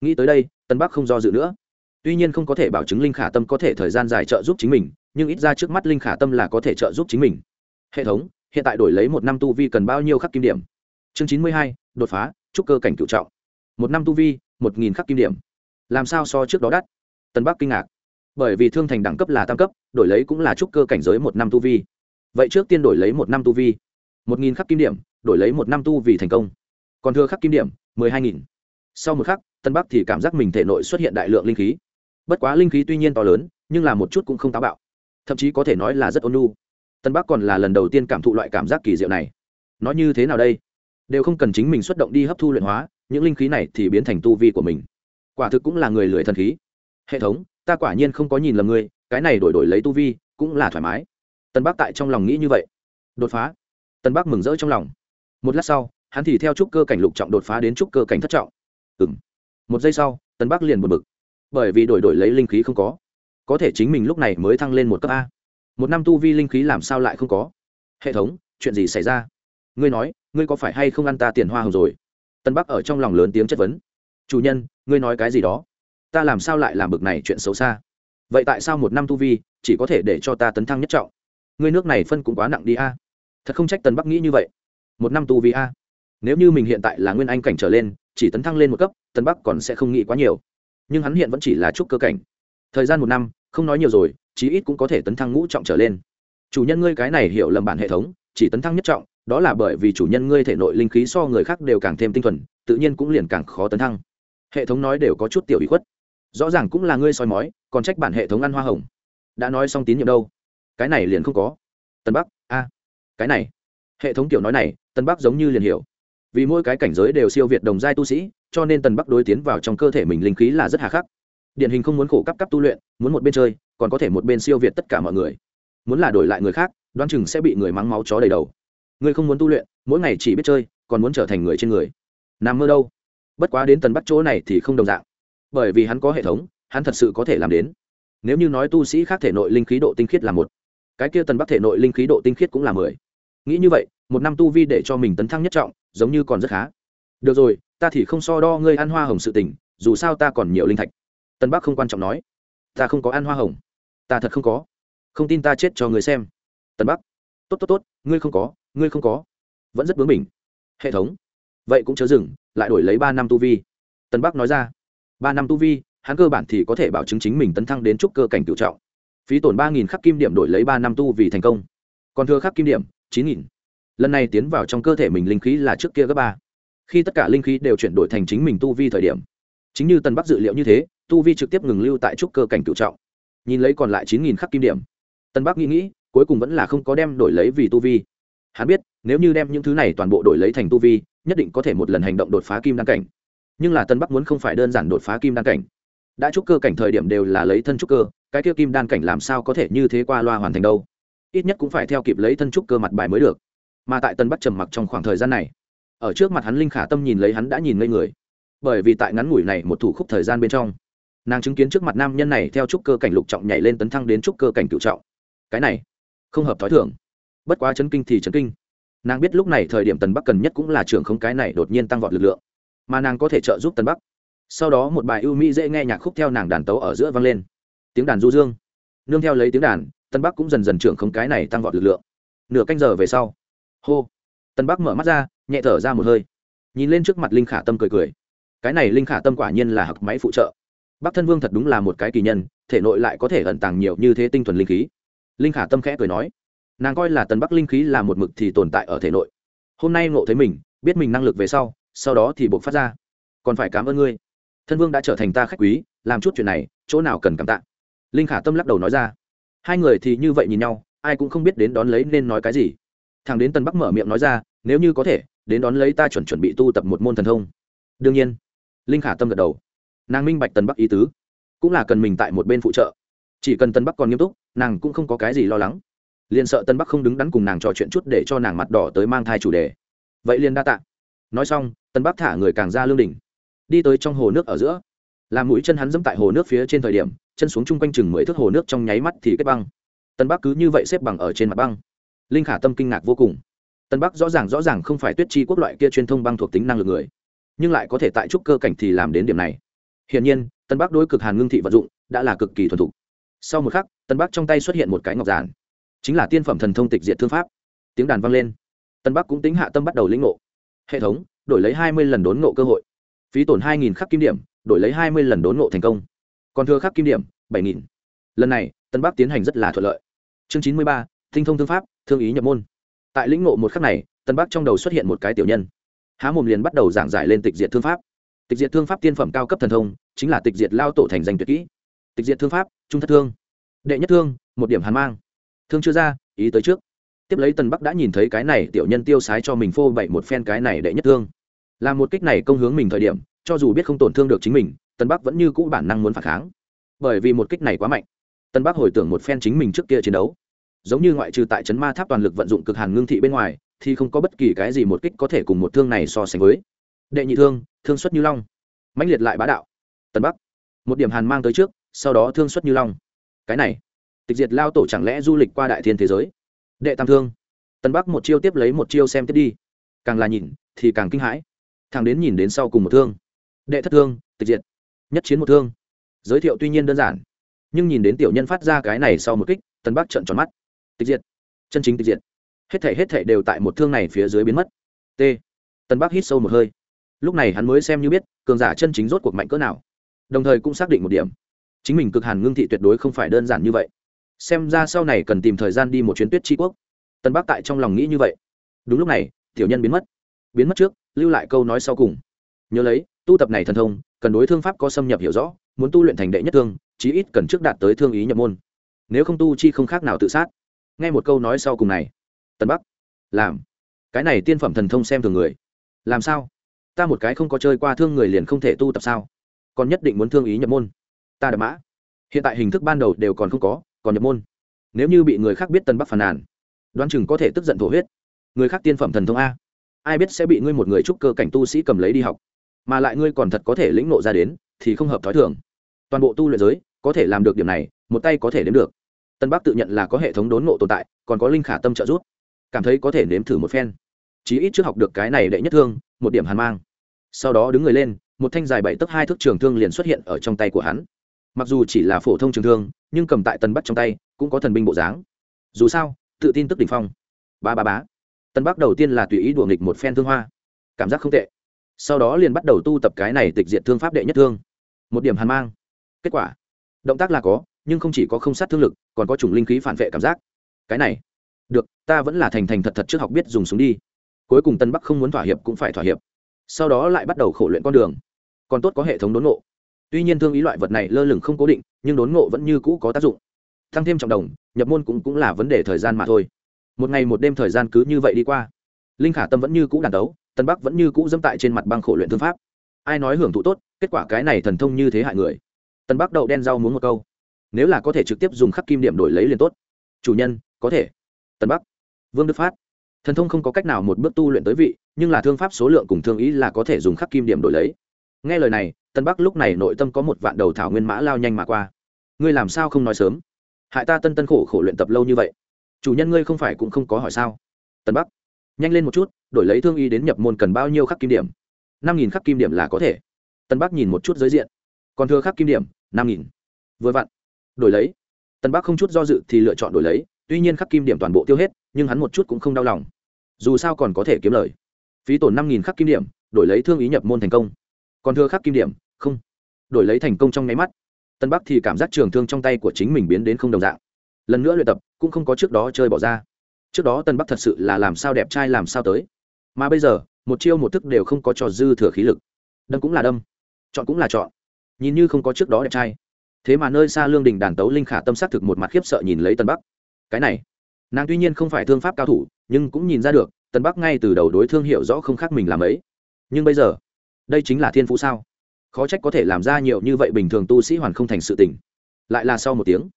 Speaker 1: Nghĩ tới đây, tân bắc không do dự nữa. Tuy nhiên không có thể bảo chứng linh khả tâm có thể thời gian dài trợ giúp chính mình, nhưng ít ra trước mắt linh khả tâm là có thể trợ giúp chính mình. Hệ thống, hiện tại đổi lấy một năm tu vi cần bao nhiêu khắc kim điểm? Chương chín mươi hai, đột phá trúc cơ cảnh cựu trọng. Một năm tu vi, một nghìn khắc kim điểm. Làm sao so trước đó đắt? Tân bắc kinh ngạc. Bởi vì thương thành đẳng cấp là tam cấp đổi lấy cũng là trúc cơ cảnh giới một năm tu vi. Vậy trước tiên đổi lấy một năm tu vi. Một nghìn khắc kim điểm, đổi lấy một năm tu vì thành công. Còn thưa khắc kim điểm, mười hai nghìn. Sau một khắc, tân bắc thì cảm giác mình thể nội xuất hiện đại lượng linh khí. Bất quá linh khí tuy nhiên to lớn, nhưng là một chút cũng không táo bạo. Thậm chí có thể nói là rất ôn nhu. Tân bắc còn là lần đầu tiên cảm thụ loại cảm giác kỳ diệu này. Nói như thế nào đây? Đều không cần chính mình xuất động đi hấp thu luyện hóa, những linh khí này thì biến thành tu vi của mình. Quả thực cũng là người lười thần khí. Hệ thống ta quả nhiên không có nhìn lầm ngươi, cái này đổi đổi lấy tu vi, cũng là thoải mái. Tân bắc tại trong lòng nghĩ như vậy. Đột phá. Tân bắc mừng rỡ trong lòng. Một lát sau, hắn thì theo trúc cơ cảnh lục trọng đột phá đến trúc cơ cảnh thất trọng. Ừ m một giây sau tân bắc liền buồn bực. Bởi vì đổi đổi lấy linh khí không có. Có thể chính mình lúc này mới thăng lên một cấp a. Một năm tu vi linh khí làm sao lại không có? Hệ thống, chuyện gì xảy ra? Ngươi nói, ngươi có phải hay không ăn ta tiền hoa hồng rồi? Tân bắc ở trong lòng lớn tiếng chất vấn. Chủ nhân, ngươi nói cái gì đó? Ta làm sao lại làm bực này chuyện xấu xa? Vậy tại sao một năm tu vi chỉ có thể để cho ta tấn thăng nhất trọng? Ngươi nước này phân cũng quá nặng đi a. Thật không trách Tần bắc nghĩ như vậy. Một năm tu vi a. Nếu như mình hiện tại là nguyên anh cảnh trở lên, chỉ tấn thăng lên một cấp, Tần bắc còn sẽ không nghĩ quá nhiều. Nhưng hắn hiện vẫn chỉ là trúc cơ cảnh. Thời gian một năm, không nói nhiều rồi, chí ít cũng có thể tấn thăng ngũ trọng trở lên. Chủ nhân ngươi cái này hiểu lầm bản hệ thống, chỉ tấn thăng nhất trọng, đó là bởi vì chủ nhân ngươi thể nội linh khí so người khác đều càng thêm tinh thuần, tự nhiên cũng liền càng khó tấn thăng. Hệ thống nói đều có chút tiểu ý khuất rõ ràng cũng là ngươi soi mói, còn trách bản hệ thống ăn hoa hồng. Đã nói xong tín nhiệm đâu? Cái này liền không có. Tân bắc, a, cái này. Hệ thống tiểu nói này, tân bắc giống như liền hiểu. Vì mỗi cái cảnh giới đều siêu việt đồng giai tu sĩ, cho nên tần bắc đối tiến vào trong cơ thể mình linh khí là rất hà khắc. Điển hình không muốn khổ cấp cấp tu luyện, muốn một bên chơi, còn có thể một bên siêu việt tất cả mọi người. Muốn là đổi lại người khác, đoán chừng sẽ bị người mắng máu chó đầy đầu. Ngươi không muốn tu luyện, mỗi ngày chỉ biết chơi, còn muốn trở thành người trên người. Nằm mơ đâu? Bất quá đến tần bắc chỗ này thì không đồng dạng bởi vì hắn có hệ thống, hắn thật sự có thể làm đến. Nếu như nói tu sĩ khác thể nội linh khí độ tinh khiết là một, cái kia tần bắc thể nội linh khí độ tinh khiết cũng là mười. Nghĩ như vậy, một năm tu vi để cho mình tấn thăng nhất trọng, giống như còn rất khá. Được rồi, ta thì không so đo ngươi ăn hoa hồng sự tình, dù sao ta còn nhiều linh thạch. Tân bắc không quan trọng nói. Ta không có ăn hoa hồng. Ta thật không có. Không tin ta chết cho người xem. Tân bắc. Tốt tốt tốt, ngươi không có, ngươi không có. Vẫn rất bướng mình hệ thống. Vậy cũng chớ dừng, lại đổi lấy ba năm tu vi. Tân bắc nói ra ba năm tu vi, hắn cơ bản thì có thể bảo chứng chính mình tấn thăng đến trúc cơ cảnh cựu trọng. Phí tổn ba nghìn khắc kim điểm đổi lấy ba năm tu vì thành công. Còn thừa khắc kim điểm, chín nghìn. Lần này tiến vào trong cơ thể mình linh khí là trước kia gấp ba. Khi tất cả linh khí đều chuyển đổi thành chính mình tu vi thời điểm, chính như tân bắc dự liệu như thế, tu vi trực tiếp ngừng lưu tại trúc cơ cảnh cựu trọng. Nhìn lấy còn lại chín nghìn khắc kim điểm tân bắc nghĩ nghĩ, cuối cùng vẫn là không có đem đổi lấy vì tu vi. Hắn biết, nếu như đem những thứ này toàn bộ đổi lấy thành tu vi, nhất định có thể một lần hành động đột phá kim đăng cảnh nhưng là tân bắc muốn không phải đơn giản đột phá kim đan cảnh. Đã trúc cơ cảnh thời điểm đều là lấy thân trúc cơ, cái kia kim đan cảnh làm sao có thể như thế qua loa hoàn thành đâu? Ít nhất cũng phải theo kịp lấy thân trúc cơ mặt bài mới được. Mà tại tân bắc trầm mặc trong khoảng thời gian này, ở trước mặt hắn linh khả tâm nhìn lấy hắn đã nhìn ngây người. Bởi vì tại ngắn ngủi này một thủ khúc thời gian bên trong, nàng chứng kiến trước mặt nam nhân này theo trúc cơ cảnh lục trọng nhảy lên tấn thăng đến trúc cơ cảnh cựu trọng. Cái này, không hợp t h ó i thưởng bất quá chấn kinh thì chấn kinh. Nàng biết lúc này thời điểm tần bắc cần nhất cũng là trưởng không cái này đột nhiên tăng vọt lực lượng mà nàng có thể trợ giúp Tân bắc. Sau đó một bài ưu mỹ dễ nghe nhạc khúc theo nàng đàn tấu ở giữa vang lên. Tiếng đàn du dương. Nương theo lấy tiếng đàn, tân bắc cũng dần dần trưởng không cái này tăng vọt lực lượng. Nửa canh giờ về sau, hô, tân bắc mở mắt ra, nhẹ thở ra một hơi. Nhìn lên trước mặt linh khả tâm cười cười. Cái này linh khả tâm quả nhiên là hặc máy phụ trợ. Bắc thân vương thật đúng là một cái kỳ nhân, thể nội lại có thể ẩn tàng nhiều như thế tinh thuần linh khí. Linh khả tâm khẽ cười nói, nàng coi là tần bắc linh khí là một mực thì tồn tại ở thể nội. Hôm nay ngộ thấy mình, biết mình năng lực về sau sau đó thì buộc phát ra. Còn phải cảm ơn ngươi. Thân vương đã trở thành ta khách quý, làm chút chuyện này, chỗ nào cần cảm tạ? Linh khả tâm lắc đầu nói ra. Hai người thì như vậy nhìn nhau, ai cũng không biết đến đón lấy nên nói cái gì. Thằng đến tân bắc mở miệng nói ra, nếu như có thể, đến đón lấy ta chuẩn chuẩn bị tu tập một môn thần thông. Đương nhiên. Linh khả tâm gật đầu. Nàng minh bạch tân bắc ý tứ. Cũng là cần mình tại một bên phụ trợ. Chỉ cần tân bắc còn nghiêm túc, nàng cũng không có cái gì lo lắng. Liền sợ tân bắc không đứng đắn cùng nàng trò chuyện chút để cho nàng mặt đỏ tới mang thai chủ đề. Vậy liền đa tạ. Nói xong tân bắc thả người càng ra lương đỉnh, đi tới trong hồ nước ở giữa. Làm mũi chân hắn dẫm tại hồ nước phía trên thời điểm, chân xuống chung quanh chừng mười thước hồ nước trong nháy mắt thì kết băng. Tân bắc cứ như vậy xếp bằng ở trên mặt băng. Linh khả tâm kinh ngạc vô cùng. Tân bắc rõ ràng rõ ràng không phải tuyết chi quốc loại kia truyền thông băng thuộc tính năng lực người, nhưng lại có thể tại trúc cơ cảnh thì làm đến điểm này. Hiển nhiên tân bắc đối cực hàn ngưng thị vận dụng đã là cực kỳ thuần thục. Sau một khắc tân bắc trong tay xuất hiện một cái ngọc giản. Chính là tiên phẩm thần thông tịch diệt thương pháp. Tiếng đàn vang lên. Tân bắc cũng tính hạ tâm bắt đầu lĩnh ngộ. Hệ thống đổi lấy hai mươi lần đốn ngộ cơ hội. Phí tổn hai nghìn khắc kim điểm, đổi lấy hai mươi lần đốn ngộ thành công. Còn thừa khắc kim điểm, bảy nghìn. Lần này, tân bắc tiến hành rất là thuận lợi. Chương chín mươi ba, tinh thông thương pháp, thương ý nhập môn. Tại lĩnh ngộ một khắc này, tân bắc trong đầu xuất hiện một cái tiểu nhân. Há mồm liền bắt đầu giảng giải lên tịch diệt thương pháp. Tịch diệt thương pháp tiên phẩm cao cấp thần thông, chính là tịch diệt lao tổ thành danh tuyệt kỹ. Tịch diệt thương pháp, trung thất thương, đệ nhất thương, một điểm hàn mang. Thương chưa ra, ý tới trước tiếp lấy tần bắc đã nhìn thấy cái này tiểu nhân tiêu sái cho mình phô bậy một phen cái này đệ nhất thương. Là một kích này công hướng mình thời điểm, cho dù biết không tổn thương được chính mình tần bắc vẫn như cũ bản năng muốn phản kháng. Bởi vì một kích này quá mạnh. Tân bắc hồi tưởng một phen chính mình trước kia chiến đấu. Giống như ngoại trừ tại trấn ma tháp toàn lực vận dụng cực hàn ngưng thị bên ngoài, thì không có bất kỳ cái gì một kích có thể cùng một thương này so sánh với. Đệ nhị thương thương xuất như long. Mãnh liệt lại bá đạo. Tân bắc, một điểm hàn mang tới trước, sau đó thương xuất như long. Cái này, tịch diệt lao tổ chẳng lẽ du lịch qua đại thiên thế giới? Đệ tam thương. Tân bắc một chiêu tiếp lấy một chiêu xem tiếp đi. Càng là nhìn, thì càng kinh hãi. Thằng đến nhìn đến sau cùng một thương. Đệ thất thương, tịch diệt. Nhất chiến một thương. Giới thiệu tuy nhiên đơn giản, nhưng nhìn đến tiểu nhân phát ra cái này sau một kích tân bắc trợn tròn mắt. Tịch diệt. Chân chính tịch diệt. Hết thể hết thể đều tại một thương này phía dưới biến mất. T. Tân bắc hít sâu một hơi. Lúc này hắn mới xem như biết, cường giả chân chính rốt cuộc mạnh cỡ nào. Đồng thời cũng xác định một điểm. Chính mình cực hàn ngưng thị tuyệt đối không phải đơn giản như vậy xem ra sau này cần tìm thời gian đi một chuyến tuyết tri quốc. Tân bắc tại trong lòng nghĩ như vậy. Đúng lúc này, tiểu nhân biến mất. Biến mất trước, lưu lại câu nói sau cùng. Nhớ lấy, tu tập này thần thông, cần đối thương pháp có xâm nhập hiểu rõ, muốn tu luyện thành đệ nhất thương, chí ít cần trước đạt tới thương ý nhập môn. Nếu không tu chi không khác nào tự sát. Nghe một câu nói sau cùng này, tân bắc, làm. Cái này tiên phẩm thần thông xem thường người. Làm sao? Ta một cái không có chơi qua thương người liền không thể tu tập sao? Còn nhất định muốn thương ý nhập môn. Ta đã mã. Hiện tại hình thức ban đầu đều còn không có còn nhập môn. Nếu như bị người khác biết tân bắc phàn nàn, đoán chừng có thể tức giận thổ huyết. Người khác tiên phẩm thần thông a. Ai biết sẽ bị ngươi một người trúc cơ cảnh tu sĩ cầm lấy đi học. Mà lại ngươi còn thật có thể lĩnh nộ ra đến, thì không hợp thói thường. Toàn bộ tu luyện giới, có thể làm được điểm này, một tay có thể đếm được. Tân bắc tự nhận là có hệ thống đốn nộ tồn tại, còn có linh khả tâm trợ giúp. Cảm thấy có thể nếm thử một phen. Chí ít trước học được cái này đệ nhất thương, một điểm hàn mang. Sau đó đứng người lên, một thanh dài bảy tấc hai thước trường thương liền xuất hiện ở trong tay của hắn mặc dù chỉ là phổ thông trường thương, nhưng cầm tại tần bắc trong tay, cũng có thần binh bộ dáng. Dù sao, tự tin tức đ ỉ n h phong. Ba ba bá tân bắc đầu tiên là tùy ý đùa nghịch một phen thương hoa. Cảm giác không tệ. Sau đó liền bắt đầu tu tập cái này tịch diện thương pháp đệ nhất thương. Một điểm hàn mang. Kết quả, động tác là có, nhưng không chỉ có không sát thương lực, còn có chủng linh khí phản vệ cảm giác. Cái này, được, ta vẫn là thành thành thật thật trước học biết dùng súng đi. Cuối cùng tân bắc không muốn thỏa hiệp cũng phải thỏa hiệp. Sau đó lại bắt đầu khổ luyện con đường. Còn tốt có hệ thống đốn ngộ tuy nhiên thương ý loại vật này lơ lửng không cố định, nhưng đốn ngộ vẫn như cũ có tác dụng. Tăng thêm trọng đồng, nhập môn cũng cũng là vấn đề thời gian mà thôi. Một ngày một đêm thời gian cứ như vậy đi qua. Linh khả tâm vẫn như cũ đàn đấu, tân bắc vẫn như cũ dẫm tại trên mặt băng khổ luyện thương pháp. Ai nói hưởng thụ tốt, kết quả cái này thần thông như thế hại người. Tân bắc đậu đen rau muốn một câu. Nếu là có thể trực tiếp dùng khắc kim điểm đổi lấy liền tốt. Chủ nhân, có thể. Tân bắc. Vương đức phát. Thần thông không có cách nào một bước tu luyện tới vị, nhưng là thương pháp số lượng cùng thương ý là có thể dùng khắc kim điểm đổi lấy. Nghe lời này tân bắc lúc này nội tâm có một vạn đầu thảo nguyên mã lao nhanh mà qua. Ngươi làm sao không nói sớm? Hại ta tân tân khổ khổ luyện tập lâu như vậy. Chủ nhân ngươi không phải cũng không có hỏi sao? Tân bắc, nhanh lên một chút, đổi lấy thương y đến nhập môn cần bao nhiêu khắc kim điểm? Năm nghìn khắc kim điểm là có thể. Tân bắc nhìn một chút giới diện. Còn thừa khắc kim điểm, năm nghìn. Vừa vặn, đổi lấy. Tân bắc không chút do dự thì lựa chọn đổi lấy. Tuy nhiên khắc kim điểm toàn bộ tiêu hết, nhưng hắn một chút cũng không đau lòng. Dù sao còn có thể kiếm lời. Phí tổn năm nghìn khắc kim điểm, đổi lấy thương ý nhập môn thành công. Còn thừa khắc kim điểm không. Đổi lấy thành công trong nháy mắt, tân bắc thì cảm giác trường thương trong tay của chính mình biến đến không đồng dạng. Lần nữa luyện tập, cũng không có trước đó chơi bỏ ra. Trước đó tân bắc thật sự là làm sao đẹp trai làm sao tới. Mà bây giờ, một chiêu một thức đều không có trò dư thừa khí lực. Đâm cũng là đâm, chọn cũng là chọn. Nhìn như không có trước đó đẹp trai. Thế mà nơi xa lương đình đàn tấu linh khả tâm xác thực một mặt khiếp sợ nhìn lấy tân bắc. Cái này, nàng tuy nhiên không phải thương pháp cao thủ, nhưng cũng nhìn ra được, tân bắc ngay từ đầu đối thương hiểu rõ không khác mình làm ấy. Nhưng bây giờ, đây chính là thiên phú sao? Khó trách có thể làm ra nhiều như vậy bình thường tu sĩ hoàn không thành sự tình. Lại là sau một tiếng,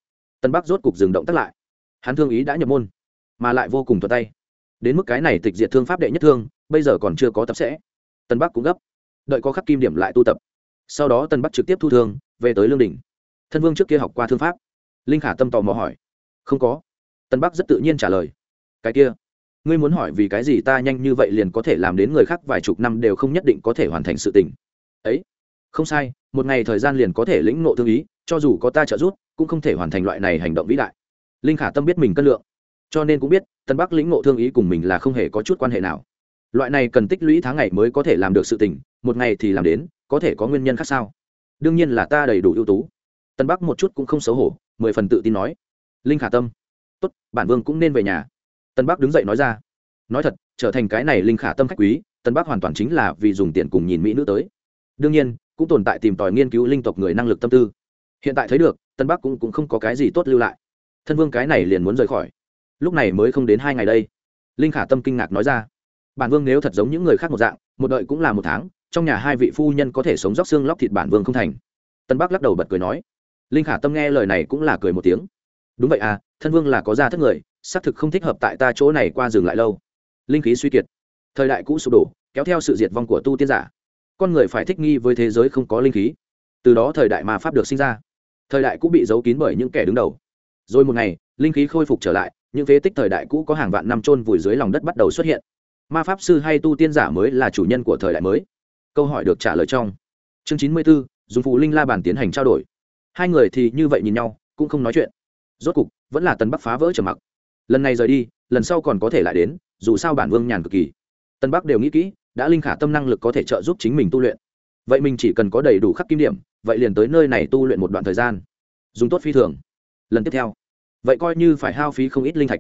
Speaker 1: tân bắc rốt cục dừng động tắt lại. Hắn thương ý đã nhập môn, mà lại vô cùng thuật tay. Đến mức cái này tịch diệt thương pháp đệ nhất thương, bây giờ còn chưa có tập sẽ. Tân bắc cũng gấp, đợi có khắc kim điểm lại tu tập. Sau đó tân bắc trực tiếp thu thương, về tới lương đình thân vương trước kia học qua thương pháp. Linh khả tâm tò mò hỏi, không có. Tân bắc rất tự nhiên trả lời, cái kia, ngươi muốn hỏi vì cái gì ta nhanh như vậy liền có thể làm đến người khác vài chục năm đều không nhất định có thể hoàn thành sự tình. Ấy không sai, một ngày thời gian liền có thể lĩnh nộ thương ý, cho dù có ta trợ giúp, cũng không thể hoàn thành loại này hành động vĩ đại. Linh khả tâm biết mình cân lượng, cho nên cũng biết tân bắc lĩnh nộ thương ý cùng mình là không hề có chút quan hệ nào. Loại này cần tích lũy tháng ngày mới có thể làm được sự tình, một ngày thì làm đến, có thể có nguyên nhân khác sao? Đương nhiên là ta đầy đủ ưu tú. Tân bắc một chút cũng không xấu hổ, mười phần tự tin nói. Linh khả tâm, tốt, bản vương cũng nên về nhà. Tân bắc đứng dậy nói ra. Nói thật, trở thành cái này linh khả tâm khách quý tân bắc hoàn toàn chính là vì dùng tiền cùng nhìn mỹ nữ tới đương nhiên cũng tồn tại tìm tòi nghiên cứu linh tộc người năng lực tâm tư. Hiện tại thấy được tân bắc cũng, cũng không có cái gì tốt lưu lại. Thân vương cái này liền muốn rời khỏi. Lúc này mới không đến hai ngày đây. Linh khả tâm kinh ngạc nói ra. Bản vương nếu thật giống những người khác một dạng một đợi cũng là một tháng trong nhà hai vị phu nhân có thể sống róc xương lóc thịt bản vương không thành. Tân bắc lắc đầu bật cười nói. Linh khả tâm nghe lời này cũng là cười một tiếng. Đúng vậy à thân vương là có gia thất người xác thực không thích hợp tại ta chỗ này qua dừng lại lâu. Linh khí suy kiệt. Thời đại cũ sụp đổ kéo theo sự diệt vong của tu tiên giả con người phải thích nghi với thế giới không có linh khí. Từ đó thời đại ma pháp được sinh ra. Thời đại cũ bị giấu kín bởi những kẻ đứng đầu. Rồi một ngày, linh khí khôi phục trở lại, những phế tích thời đại cũ có hàng vạn năm trôn vùi dưới lòng đất bắt đầu xuất hiện. Ma pháp sư hay tu tiên giả mới là chủ nhân của thời đại mới. Câu hỏi được trả lời trong chương chín mươi b ố dùng phụ linh la bàn tiến hành trao đổi. Hai người thì như vậy nhìn nhau, cũng không nói chuyện. Rốt cục, vẫn là tần bắc phá vỡ trở mặc. Lần này rời đi, lần sau còn có thể lại đến, dù sao bản vương nhàn cực kỳ. Tân bắc đều nghĩ kỹ đã linh khả tâm năng lực có thể trợ giúp chính mình tu luyện. Vậy mình chỉ cần có đầy đủ khắc kim điểm, vậy liền tới nơi này tu luyện một đoạn thời gian. Dùng tốt phi thường. Lần tiếp theo. Vậy coi như phải hao phí không ít linh thạch.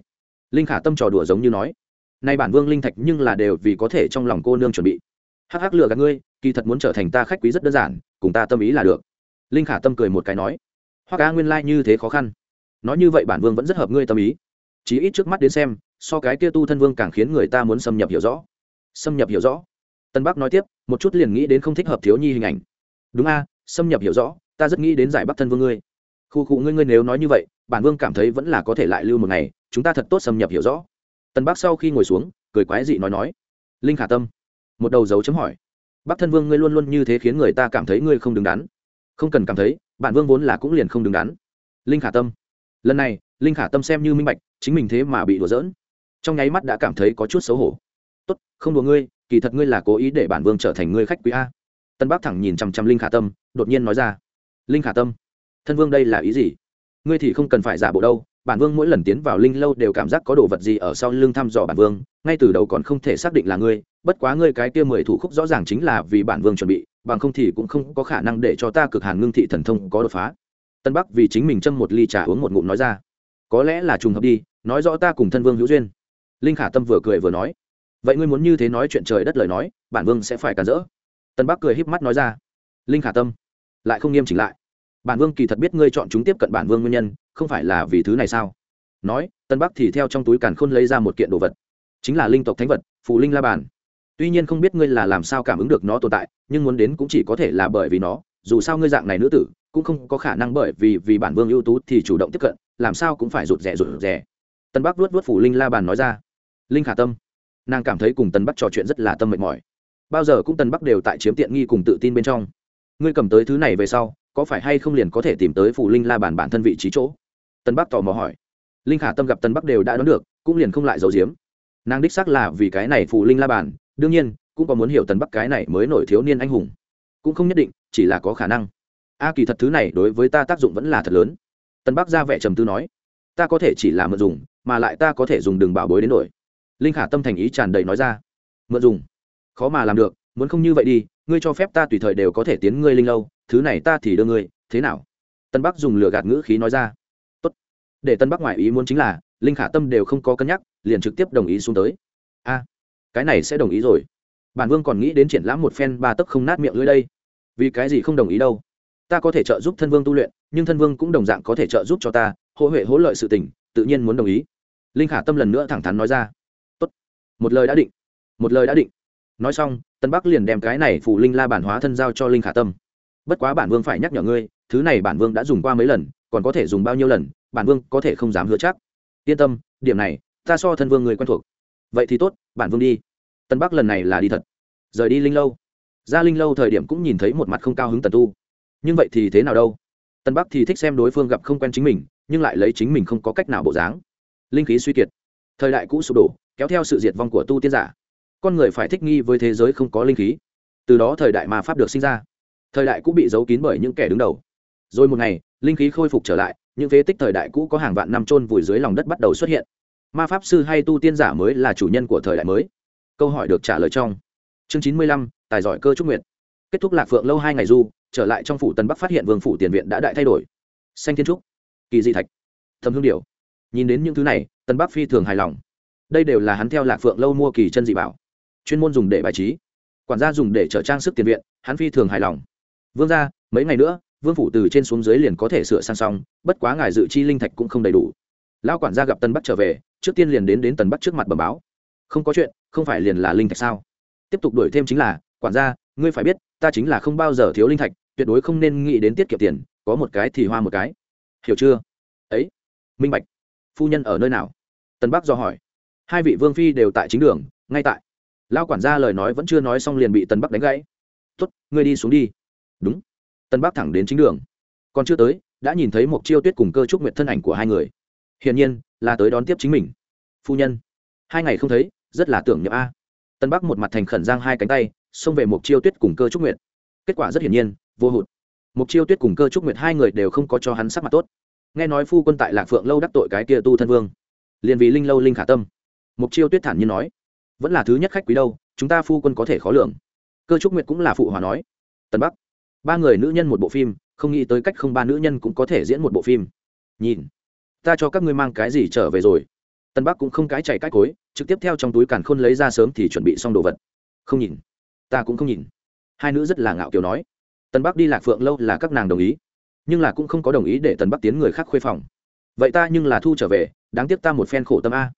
Speaker 1: Linh khả tâm trò đùa giống như nói. Nay bản vương linh thạch nhưng là đều vì có thể trong lòng cô nương chuẩn bị. Hắc hắc lừa gạt ngươi, kỳ thật muốn trở thành ta khách quý rất đơn giản, cùng ta tâm ý là được. Linh khả tâm cười một cái nói. Hoa ca nguyên lai、like、như thế khó khăn. Nói như vậy bản vương vẫn rất hợp ngươi tâm ý. Chí ít trước mắt đến xem, so cái kia tu thân vương càng khiến người ta muốn xâm nhập hiểu rõ xâm nhập hiểu rõ. Tân bắc nói tiếp, một chút liền nghĩ đến không thích hợp thiếu nhi hình ảnh. Đúng a, xâm nhập hiểu rõ, ta rất nghĩ đến giải bắc thân vương ngươi. Khu cụ ngươi ngươi nếu nói như vậy, bản vương cảm thấy vẫn là có thể lại lưu một ngày, chúng ta thật tốt xâm nhập hiểu rõ. Tân bắc sau khi ngồi xuống, cười quái dị nói nói. Linh khả tâm, một đầu dấu chấm hỏi. Bắc thân vương ngươi luôn luôn như thế khiến người ta cảm thấy ngươi không đứng đắn. Không cần cảm thấy, bản vương vốn là cũng liền không đứng đắn. Linh khả tâm, lần này, linh khả tâm xem như minh bạch, chính mình thế mà bị đùa giỡn. Trong nháy mắt đã cảm thấy có chút xấu hổ tốt, không đùa ngươi, kỳ thật ngươi là cố ý để bản vương trở thành ngươi khách quý a. Tân bắc thẳng nhìn chằm chằm linh khả tâm, đột nhiên nói ra, linh khả tâm, thân vương đây là ý gì? Ngươi thì không cần phải giả bộ đâu, bản vương mỗi lần tiến vào linh lâu đều cảm giác có đồ vật gì ở sau lưng thăm dò bản vương, ngay từ đầu còn không thể xác định là ngươi, bất quá ngươi cái kia mười thủ khúc rõ ràng chính là vì bản vương chuẩn bị, bằng không thì cũng không có khả năng để cho ta cực hàn ngưng thị thần thông có đột phá. Tân bắc vì chính mình châm một ly trà uống một ngụm nói ra, có lẽ là trùng hợp đi, nói rõ ta cùng thân vương hữu duyên. Linh khả tâm vừa cười vừa nói vậy ngươi muốn như thế nói chuyện trời đất lời nói, bản vương sẽ phải cản rỡ. Tân bắc cười híp mắt nói ra. Linh khả tâm, lại không nghiêm chỉnh lại. Bản vương kỳ thật biết ngươi chọn chúng tiếp cận bản vương nguyên nhân, không phải là vì thứ này sao? Nói, tân bắc thì theo trong túi càn khôn lấy ra một kiện đồ vật. Chính là linh tộc thánh vật, phù linh la bàn. Tuy nhiên không biết ngươi là làm sao cảm ứng được nó tồn tại, nhưng muốn đến cũng chỉ có thể là bởi vì nó. Dù sao ngươi dạng này nữ tử, cũng không có khả năng bởi vì vì bản vương ưu tú thì chủ động tiếp cận, làm sao cũng phải rụt rè rụt rè. Tân bắc luốt luốt phủ linh la bàn nói ra. Linh khả tâm nàng cảm thấy cùng tân bắc trò chuyện rất là tâm mệt mỏi. Bao giờ cũng tân bắc đều tại chiếm tiện nghi cùng tự tin bên trong. Ngươi cầm tới thứ này về sau, có phải hay không liền có thể tìm tới phủ linh la bàn bản thân vị trí chỗ? Tân bắc tò mò hỏi. Linh khả tâm gặp tân bắc đều đã đoán được, cũng liền không lại giấu giếm. Nàng đích xác là vì cái này phủ linh la bàn đương nhiên, cũng có muốn hiểu tân bắc cái này mới nổi thiếu niên anh hùng. Cũng không nhất định, chỉ là có khả năng. A kỳ thật thứ này đối với ta tác dụng vẫn là thật lớn. Tân bắc ra vẻ trầm tư nói. Ta có thể chỉ là mượn dùng, mà lại ta có thể dùng đường bảo bối đến đổi linh khả tâm thành ý tràn đầy nói ra. Mượn dùng. Khó mà làm được, muốn không như vậy đi, ngươi cho phép ta tùy thời đều có thể tiến ngươi linh lâu, thứ này ta thì đưa ngươi, thế nào? Tân bắc dùng lửa gạt ngữ khí nói ra. Tốt. để tân bắc ngoại ý muốn chính là, linh khả tâm đều không có cân nhắc, liền trực tiếp đồng ý xuống tới. A, cái này sẽ đồng ý rồi. Bản vương còn nghĩ đến triển lãm một phen ba tấc không nát miệng lưỡi đây. Vì cái gì không đồng ý đâu? Ta có thể trợ giúp thân vương tu luyện, nhưng thân vương cũng đồng dạng có thể trợ giúp cho ta, hỗ huệ hỗ lợi sự tình, tự nhiên muốn đồng ý. Linh khả tâm lần nữa thẳng thắn nói ra một lời đã định, một lời đã định. Nói xong, tân bắc liền đem cái này phủ linh la bản hóa thân giao cho linh khả tâm. Bất quá bản vương phải nhắc nhở ngươi, thứ này bản vương đã dùng qua mấy lần, còn có thể dùng bao nhiêu lần, bản vương có thể không dám hứa chắc. Yên tâm, điểm này, ta so thân vương người quen thuộc. Vậy thì tốt, bản vương đi. Tân bắc lần này là đi thật. Rời đi linh lâu. Ra linh lâu thời điểm cũng nhìn thấy một mặt không cao hứng tần tu. Nhưng vậy thì thế nào đâu? Tân bắc thì thích xem đối phương gặp không quen chính mình, nhưng lại lấy chính mình không có cách nào bộ dáng. Linh khí suy kiệt. Thời đại cũ sụp đổ kéo theo sự diệt vong của tu tiên giả. Con người phải thích nghi với thế giới không có linh khí. Từ đó thời đại mà pháp được sinh ra. Thời đại cũ bị giấu kín bởi những kẻ đứng đầu. Rồi một ngày, linh khí khôi phục trở lại, những phế tích thời đại cũ có hàng vạn năm trôn vùi dưới lòng đất bắt đầu xuất hiện. Ma pháp sư hay tu tiên giả mới là chủ nhân của thời đại mới. Câu hỏi được trả lời trong chương chín mươi lăm, tài giỏi cơ trúc nguyện kết thúc lạc phượng lâu hai ngày du, trở lại trong phủ tân bắc phát hiện vương phủ tiền viện đã đại thay đổi. Xanh thiên trúc, kỳ dị thạch thầm hương điểu. Nhìn đến những thứ này, tân bắc phi thường hài lòng đây đều là hắn theo lạc phượng lâu mua kỳ chân dị bảo. Chuyên môn dùng để bài trí. Quản gia dùng để chở trang sức tiền viện, hắn phi thường hài lòng. Vương ra mấy ngày nữa, vương phủ từ trên xuống dưới liền có thể sửa sang xong, bất quá ngài dự chi linh thạch cũng không đầy đủ. Lão quản gia gặp tân bắc trở về, trước tiên liền đến đến tần bắc trước mặt bẩm báo. Không có chuyện, không phải liền là linh thạch sao? Tiếp tục đuổi thêm chính là, quản gia, ngươi phải biết, ta chính là không bao giờ thiếu linh thạch, tuyệt đối không nên nghĩ đến tiết kiệm tiền, có một cái thì hoa một cái. Hiểu chưa? Ấy, minh bạch. Phu nhân ở nơi nào? Tân bắc do hỏi hai vị vương phi đều tại chính đường, ngay tại. Lao quản gia lời nói vẫn chưa nói xong liền bị tân bắc đánh gãy. Tuất ngươi đi xuống đi. Đúng. Tân bắc thẳng đến chính đường. Còn chưa tới, đã nhìn thấy một chiêu tuyết cùng cơ trúc nguyện thân ảnh của hai người. Hiển nhiên, là tới đón tiếp chính mình. Phu nhân. Hai ngày không thấy, rất là tưởng nhậm a. Tân bắc một mặt thành khẩn giang hai cánh tay, xông về một chiêu tuyết cùng cơ trúc nguyện kết quả rất hiển nhiên, vô hụt. Mục chiêu tuyết cùng cơ trúc nguyệt hai người đều không có cho hắn sắc mặt tốt. Nghe nói phu quân tại lạc phượng lâu đắc tội cái kia tu thân vương, liền vì linh lâu linh khả tâm mục chiêu tuyết thản nhiên nói, vẫn là thứ nhất khách quý đâu, chúng ta phu quân có thể khó lường. Cơ trúc nguyệt cũng là phụ hòa nói tân bắc, ba người nữ nhân một bộ phim, không nghĩ tới cách không ba nữ nhân cũng có thể diễn một bộ phim. Nhìn, ta cho các ngươi mang cái gì trở về rồi. Tân bắc cũng không cái chạy cái cối, trực tiếp theo trong túi càn khôn lấy ra sớm thì chuẩn bị xong đồ vật. Không nhìn, ta cũng không nhìn. Hai nữ rất là ngạo kiều nói. Tần bắc đi lạc phượng lâu là các nàng đồng ý, nhưng là cũng không có đồng ý để tần bắc tiến người khác khuê phòng. Vậy ta nhưng là thu trở về, đáng tiếc ta một phen khổ tâm a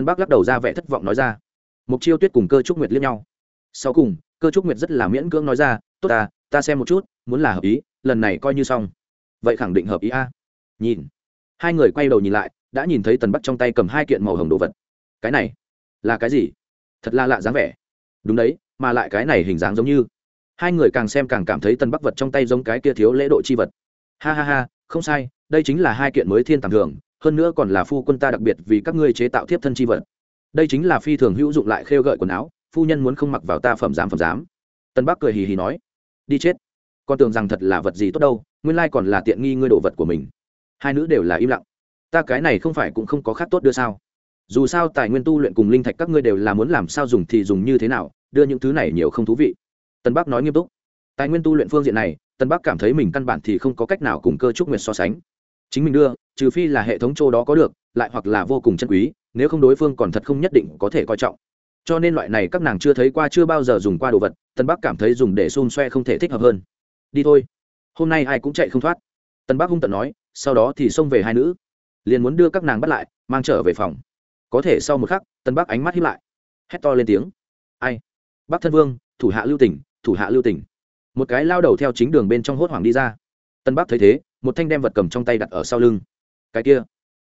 Speaker 1: tần bắc lắc đầu ra vẻ thất vọng nói ra mục chiêu tuyết cùng cơ trúc nguyệt liếc nhau. Sau cùng, cơ trúc nguyệt rất là miễn cưỡng nói ra, tốt ta ta xem một chút, muốn là hợp ý, lần này coi như xong. Vậy khẳng định hợp ý a. Nhìn, hai người quay đầu nhìn lại, đã nhìn thấy tần bắc trong tay cầm hai kiện màu hồng đồ vật. Cái này, là cái gì? Thật là lạ dáng vẻ. Đúng đấy, mà lại cái này hình dáng giống như. Hai người càng xem càng cảm thấy Tần bắc vật trong tay giống cái kia thiếu lễ độ chi vật. Ha ha ha, không sai, đây chính là hai kiện mới thiên tàng thường hơn nữa còn là phu quân ta đặc biệt vì các ngươi chế tạo thiếp thân chi vật. Đây chính là phi thường hữu dụng lại khêu gợi quần áo, phu nhân muốn không mặc vào ta phẩm giám phẩm giám. Tân bắc cười hì hì nói, đi chết, con tưởng rằng thật là vật gì tốt đâu, nguyên lai còn là tiện nghi ngươi đồ vật của mình. Hai nữ đều là im lặng, ta cái này không phải cũng không có khác tốt đưa sao? Dù sao tài nguyên tu luyện cùng linh thạch các ngươi đều là muốn làm sao dùng thì dùng như thế nào, đưa những thứ này nhiều không thú vị. Tân bắc nói nghiêm túc, tài nguyên tu luyện phương diện này, tân bắc cảm thấy mình căn bản thì không có cách nào cùng cơ trúc nguyệt so sánh chính mình đưa, trừ phi là hệ thống châu đó có được, lại hoặc là vô cùng chân quý, nếu không đối phương còn thật không nhất định có thể coi trọng. Cho nên loại này các nàng chưa thấy qua, chưa bao giờ dùng qua đồ vật tân bắc cảm thấy dùng để xun xoe không thể thích hợp hơn. Đi thôi. Hôm nay ai cũng chạy không thoát. Tân bắc hung tận nói, sau đó thì xông về hai nữ. Liền muốn đưa các nàng bắt lại, mang trở về phòng. Có thể sau một khắc tân bắc ánh mắt hiếp lại. Hét to lên tiếng. Ai? Bắc thân vương, thủ hạ lưu tỉnh thủ hạ lưu tỉnh một cái lao đầu theo chính đường bên trong hốt hoảng đi ra. Tân bắc thấy thế một thanh đem vật cầm trong tay đặt ở sau lưng. Cái kia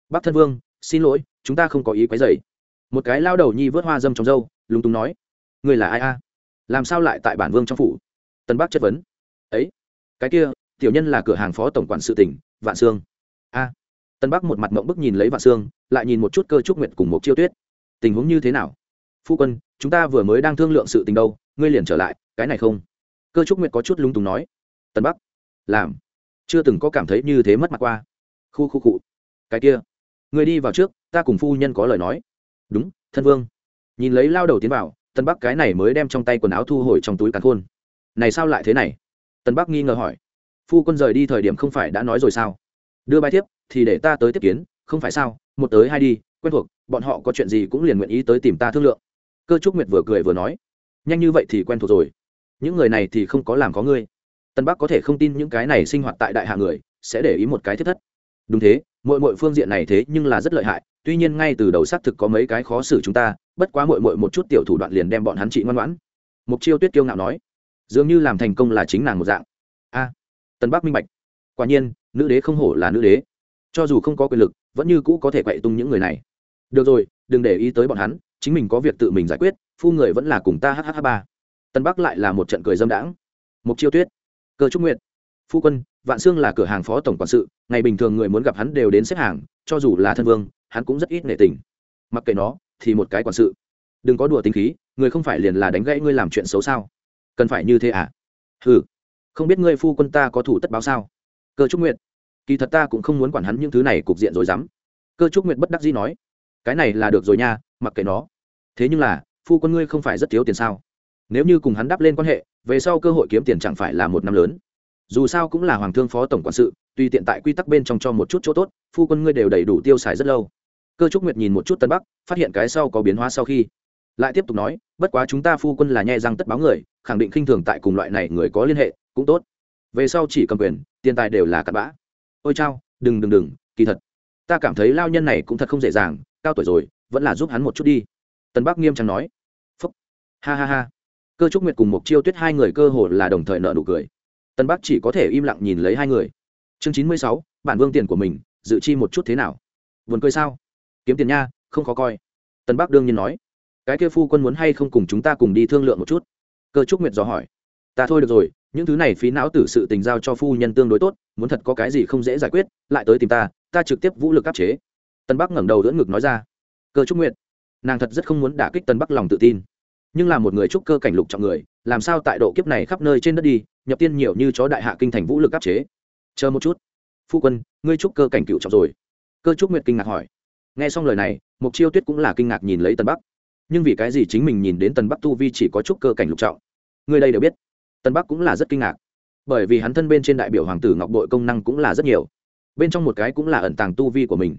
Speaker 1: bắc thân vương, xin lỗi, chúng ta không có ý quấy dày một cái lao đầu nhi vớt hoa dâm trong dâu lúng túng nói, người là ai a? Làm sao lại tại bản vương trong phủ? Tân bắc chất vấn. Ấy, cái kia, tiểu nhân là cửa hàng phó tổng quản sự tỉnh, vạn sương. A. Tân bắc một mặt mộng bức nhìn lấy vạn sương, lại nhìn một chút cơ trúc nguyệt cùng một chiêu tuyết. Tình huống như thế nào? Phu quân, chúng ta vừa mới đang thương lượng sự tình đâu, ngươi liền trở lại, cái này không? Cơ trúc nguyệt có chút lung túng nói. Tân bắc làm chưa từng có cảm thấy như thế mất mặt qua. Khu khu cụ cái kia. Người đi vào trước, ta cùng phu nhân có lời nói. Đúng, thân vương. Nhìn lấy lao đầu tiến vào, tân bắc cái này mới đem trong tay quần áo thu hồi trong túi càn khôn. Này sao lại thế này? Tân bắc nghi ngờ hỏi. Phu quân rời đi thời điểm không phải đã nói rồi sao? Đưa bài thiếp, thì để ta tới tiếp kiến, không phải sao? Một tới hai đi, quen thuộc, bọn họ có chuyện gì cũng liền nguyện ý tới tìm ta thương lượng. Cơ trúc nguyệt vừa cười vừa nói. Nhanh như vậy thì quen thuộc rồi. Những người này thì không có làm có ngươi tân bắc có thể không tin những cái này sinh hoạt tại đại hạ người, sẽ để ý một cái thiết thất. Đúng thế mỗi mỗi phương diện này thế nhưng là rất lợi hại, tuy nhiên ngay từ đầu xác thực có mấy cái khó xử chúng ta, bất quá mỗi mỗi một chút tiểu thủ đoạn liền đem bọn hắn trị ngoan ngoãn. Mục chiêu tuyết kiêu ngạo nói, dường như làm thành công là chính nàng một dạng. A, tân bắc minh bạch. Quả nhiên, nữ đế không hổ là nữ đế. Cho dù không có quyền lực, vẫn như cũ có thể quậy tung những người này. Được rồi, đừng để ý tới bọn hắn, chính mình có việc tự mình giải quyết, phu người vẫn là cùng ta hh ba. Tân bắc lại là một trận cười dâm đãng. Mục chiêu tuyết cơ trúc nguyện phu quân, vạn sương là cửa hàng phó tổng quản sự, ngày bình thường người muốn gặp hắn đều đến xếp hàng, cho dù là thân vương, hắn cũng rất ít nể tình. Mặc kệ nó, thì một cái quản sự. Đừng có đùa tính khí, người không phải liền là đánh gãy ngươi làm chuyện xấu sao? Cần phải như thế à? Ừ không biết ngươi phu quân ta có thủ tất báo sao? Cơ trúc nguyện kỳ thật ta cũng không muốn quản hắn những thứ này cục diện rồi dám cơ trúc nguyện bất đắc dĩ nói. Cái này là được rồi nha, mặc kệ nó. Thế nhưng là, phu quân ngươi không phải rất thiếu tiền sao? Nếu như cùng hắn đắp lên quan hệ về sau cơ hội kiếm tiền chẳng phải là một năm lớn. Dù sao cũng là hoàng thương phó tổng quản sự, tuy tiện tại quy tắc bên trong cho một chút chỗ tốt, phu quân ngươi đều đầy đủ tiêu xài rất lâu. Cơ trúc nguyệt nhìn một chút tân bắc, phát hiện cái sau có biến hóa sau khi, lại tiếp tục nói, bất quá chúng ta phu quân là nhẹ răng tất báo người, khẳng định khinh thường tại cùng loại này người có liên hệ, cũng tốt. Về sau chỉ cầm quyền, tiền tài đều là cặn bã. Ôi chao, đừng đừng đừng, kỳ thật, ta cảm thấy lao nhân này cũng thật không dễ dàng, cao tuổi rồi, vẫn là giúp hắn một chút đi. Tân bắc nghiêm trang nói. Phúc. Ha ha ha cơ trúc nguyệt cùng mục chiêu tuyết hai người cơ hồ là đồng thời nợ nụ cười. Tân bắc chỉ có thể im lặng nhìn lấy hai người. Chương chín mươi sáu, bản vương tiền của mình, dự chi một chút thế nào? Vườn cười sao? Kiếm tiền nha, không khó coi. Tân bắc đương nhiên nói. Cái kia phu quân muốn hay không cùng chúng ta cùng đi thương lượng một chút? Cơ trúc nguyệt dò hỏi. Ta thôi được rồi, những thứ này phí não tử sự tình giao cho phu nhân tương đối tốt, muốn thật có cái gì không dễ giải quyết, lại tới tìm ta ta trực tiếp vũ lực áp chế. Tân bắc ngẩng đầu đỡ ngực nói ra. Cơ trúc nguyệt, nàng thật rất không muốn đả kích tân bắc lòng tự tin nhưng là một người trúc cơ cảnh lục trọng người, làm sao tại độ kiếp này khắp nơi trên đất đi, nhập tiên nhiều như chó đại hạ kinh thành vũ lực áp chế. Chờ một chút. Phu quân, ngươi trúc cơ cảnh cựu trọng rồi. Cơ trúc nguyệt kinh ngạc hỏi. Nghe xong lời này mục chiêu tuyết cũng là kinh ngạc nhìn lấy tân bắc. Nhưng vì cái gì chính mình nhìn đến tân bắc tu vi chỉ có trúc cơ cảnh lục trọng? Người đây đều biết. Tân bắc cũng là rất kinh ngạc. Bởi vì hắn thân bên trên đại biểu hoàng tử ngọc đội công năng cũng là rất nhiều. Bên trong một cái cũng là ẩn tàng tu vi của mình.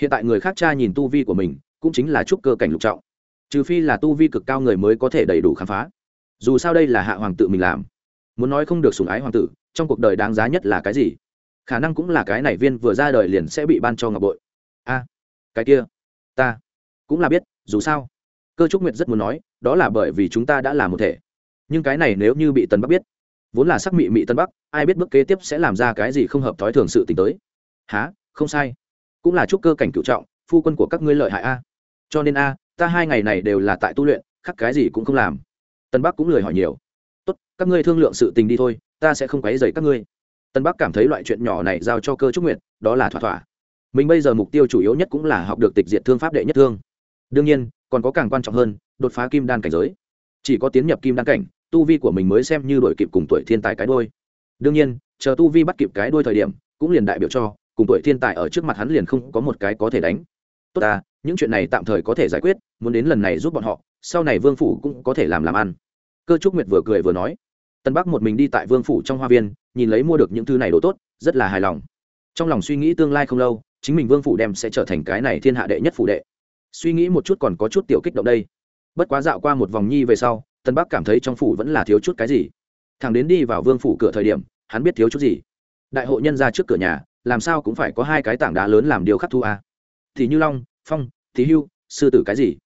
Speaker 1: Hiện tại người khác cha nhìn tu vi của mình, cũng chính là trúc cơ cảnh lục trọng trừ phi là tu vi cực cao người mới có thể đầy đủ khám phá. Dù sao đây là hạ hoàng tự mình làm. Muốn nói không được sùng ái hoàng tử, trong cuộc đời đáng giá nhất là cái gì? Khả năng cũng là cái này viên vừa ra đời liền sẽ bị ban cho ngọc bội. A, cái kia, ta cũng là biết, dù sao, cơ trúc nguyệt rất muốn nói, đó là bởi vì chúng ta đã là một thể. Nhưng cái này nếu như bị tân bắc biết, vốn là sắc mị mị tân bắc, ai biết bước kế tiếp sẽ làm ra cái gì không hợp thói thường sự t ì n h tới. Há không sai. Cũng là chúc cơ cảnh cựu trọng, phu quân của các ngươi lợi hại a. Cho nên a ta hai ngày này đều là tại tu luyện khắc cái gì cũng không làm. Tân bắc cũng lười hỏi nhiều. Tốt, các ngươi thương lượng sự tình đi thôi, ta sẽ không quấy dày các ngươi. Tân bắc cảm thấy loại chuyện nhỏ này giao cho cơ trúc nguyện đó là thỏa thỏa. Mình bây giờ mục tiêu chủ yếu nhất cũng là học được tịch diệt thương pháp đệ nhất thương. Đương nhiên, còn có càng quan trọng hơn, đột phá kim đan cảnh giới. Chỉ có tiến nhập kim đan cảnh, tu vi của mình mới xem như đổi kịp cùng tuổi thiên tài cái đôi đương nhiên, chờ tu vi bắt kịp cái đôi thời điểm, cũng liền đại biểu cho, cùng tuổi thiên tài ở trước mặt hắn liền không có một cái có thể đánh. Tốt ta những chuyện này tạm thời có thể giải quyết, muốn đến lần này giúp bọn họ, sau này vương phủ cũng có thể làm làm ăn. Cơ trúc nguyệt vừa cười vừa nói. Tân bắc một mình đi tại vương phủ trong hoa viên, nhìn lấy mua được những thứ này đồ tốt, rất là hài lòng. Trong lòng suy nghĩ tương lai không lâu, chính mình vương phủ đem sẽ trở thành cái này thiên hạ đệ nhất phủ đệ. Suy nghĩ một chút còn có chút tiểu kích động đây. Bất quá dạo qua một vòng nhi về sau tân bắc cảm thấy trong phủ vẫn là thiếu chút cái gì. Thằng đến đi vào vương phủ cửa thời điểm, hắn biết thiếu chút gì. Đại hội nhân ra trước cửa nhà, làm sao cũng phải có hai cái tảng đá lớn làm điều khắc thu à. thì như long phong, thí hưu, sư tử cái gì?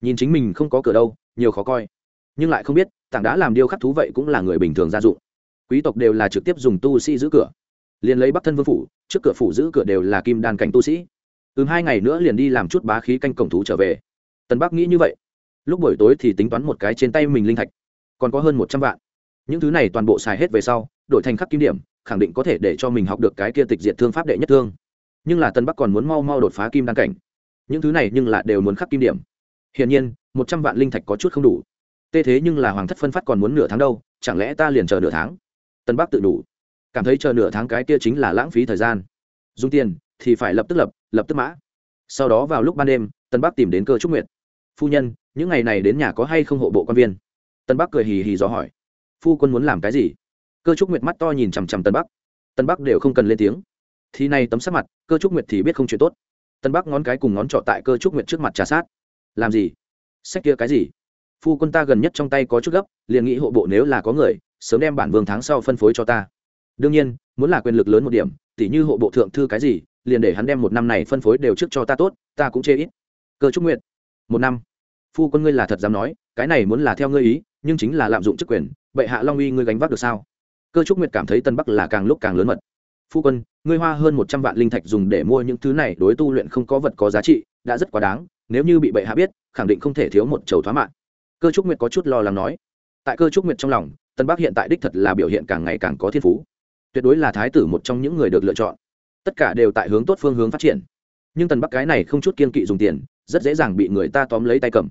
Speaker 1: Nhìn chính mình không có cửa đâu, nhiều khó coi. Nhưng lại không biết, tảng đá làm điêu khắc thú vậy cũng là người bình thường gia dụng. Quý tộc đều là trực tiếp dùng tu sĩ giữ cửa. Liền lấy bắc thân vương phủ, trước cửa phủ giữ cửa đều là kim đan cảnh tu sĩ. Ừm, hai ngày nữa liền đi làm chút bá khí canh cổng thú trở về. Tần bắc nghĩ như vậy. Lúc buổi tối thì tính toán một cái trên tay mình linh thạch, còn có hơn một trăm vạn. Những thứ này toàn bộ xài hết về sau, đổi thành khắc kim điểm, khẳng định có thể để cho mình học được cái kia tịch diệt thương pháp đệ nhất thương. Nhưng là tân bắc còn muốn mau mau đột phá kim đan cảnh những thứ này nhưng là đều muốn khắc kim điểm. Hiển nhiên, một trăm vạn linh thạch có chút không đủ. Tê thế nhưng là hoàng thất phân phát còn muốn nửa tháng đâu, chẳng lẽ ta liền chờ nửa tháng? Tân bắc tự đủ. Cảm thấy chờ nửa tháng cái kia chính là lãng phí thời gian. Dùng tiền, thì phải lập tức lập lập tức mã. Sau đó vào lúc ban đêm, tân bắc tìm đến cơ trúc nguyệt. Phu nhân, những ngày này đến nhà có hay không hộ bộ quan viên? Tân bắc cười hì hì dò hỏi. Phu quân muốn làm cái gì? Cơ trúc nguyệt mắt to nhìn chằm chằm tân bắc. Tân bắc đều không cần lên tiếng. Thì này tấm sắc mặt, cơ trúc nguyệt thì biết không chuyện tốt tân bắc ngón cái cùng ngón trọ tại cơ trúc nguyện trước mặt trà sát. Làm gì? Sách kia cái gì? Phu quân ta gần nhất trong tay có chút gấp, liền nghĩ hộ bộ nếu là có người, sớm đem bản vương tháng sau phân phối cho ta. Đương nhiên, muốn là quyền lực lớn một điểm, tỉ như hộ bộ thượng thư cái gì, liền để hắn đem một năm này phân phối đều trước cho ta tốt, ta cũng chê ít. Cơ trúc nguyện một năm. Phu quân ngươi là thật dám nói, cái này muốn là theo ngươi ý, nhưng chính là lạm dụng chức quyền, bệ hạ long uy ngươi gánh vác được sao? Cơ trúc nguyệt cảm thấy tân bắc là càng lúc càng lớn mật phu quân, ngươi hoa hơn một trăm vạn linh thạch dùng để mua những thứ này, đối tu luyện không có vật có giá trị, đã rất quá đáng. Nếu như bị bệ hạ biết, khẳng định không thể thiếu một chầu thoá mạng. Cơ trúc nguyệt có chút lo lắng nói. Tại cơ trúc nguyệt trong lòng, tân bắc hiện tại đích thật là biểu hiện càng ngày càng có thiên phú. Tuyệt đối là thái tử một trong những người được lựa chọn. Tất cả đều tại hướng tốt phương hướng phát triển. Nhưng tần bắc cái này không chút kiên kỵ dùng tiền, rất dễ dàng bị người ta tóm lấy tay cầm.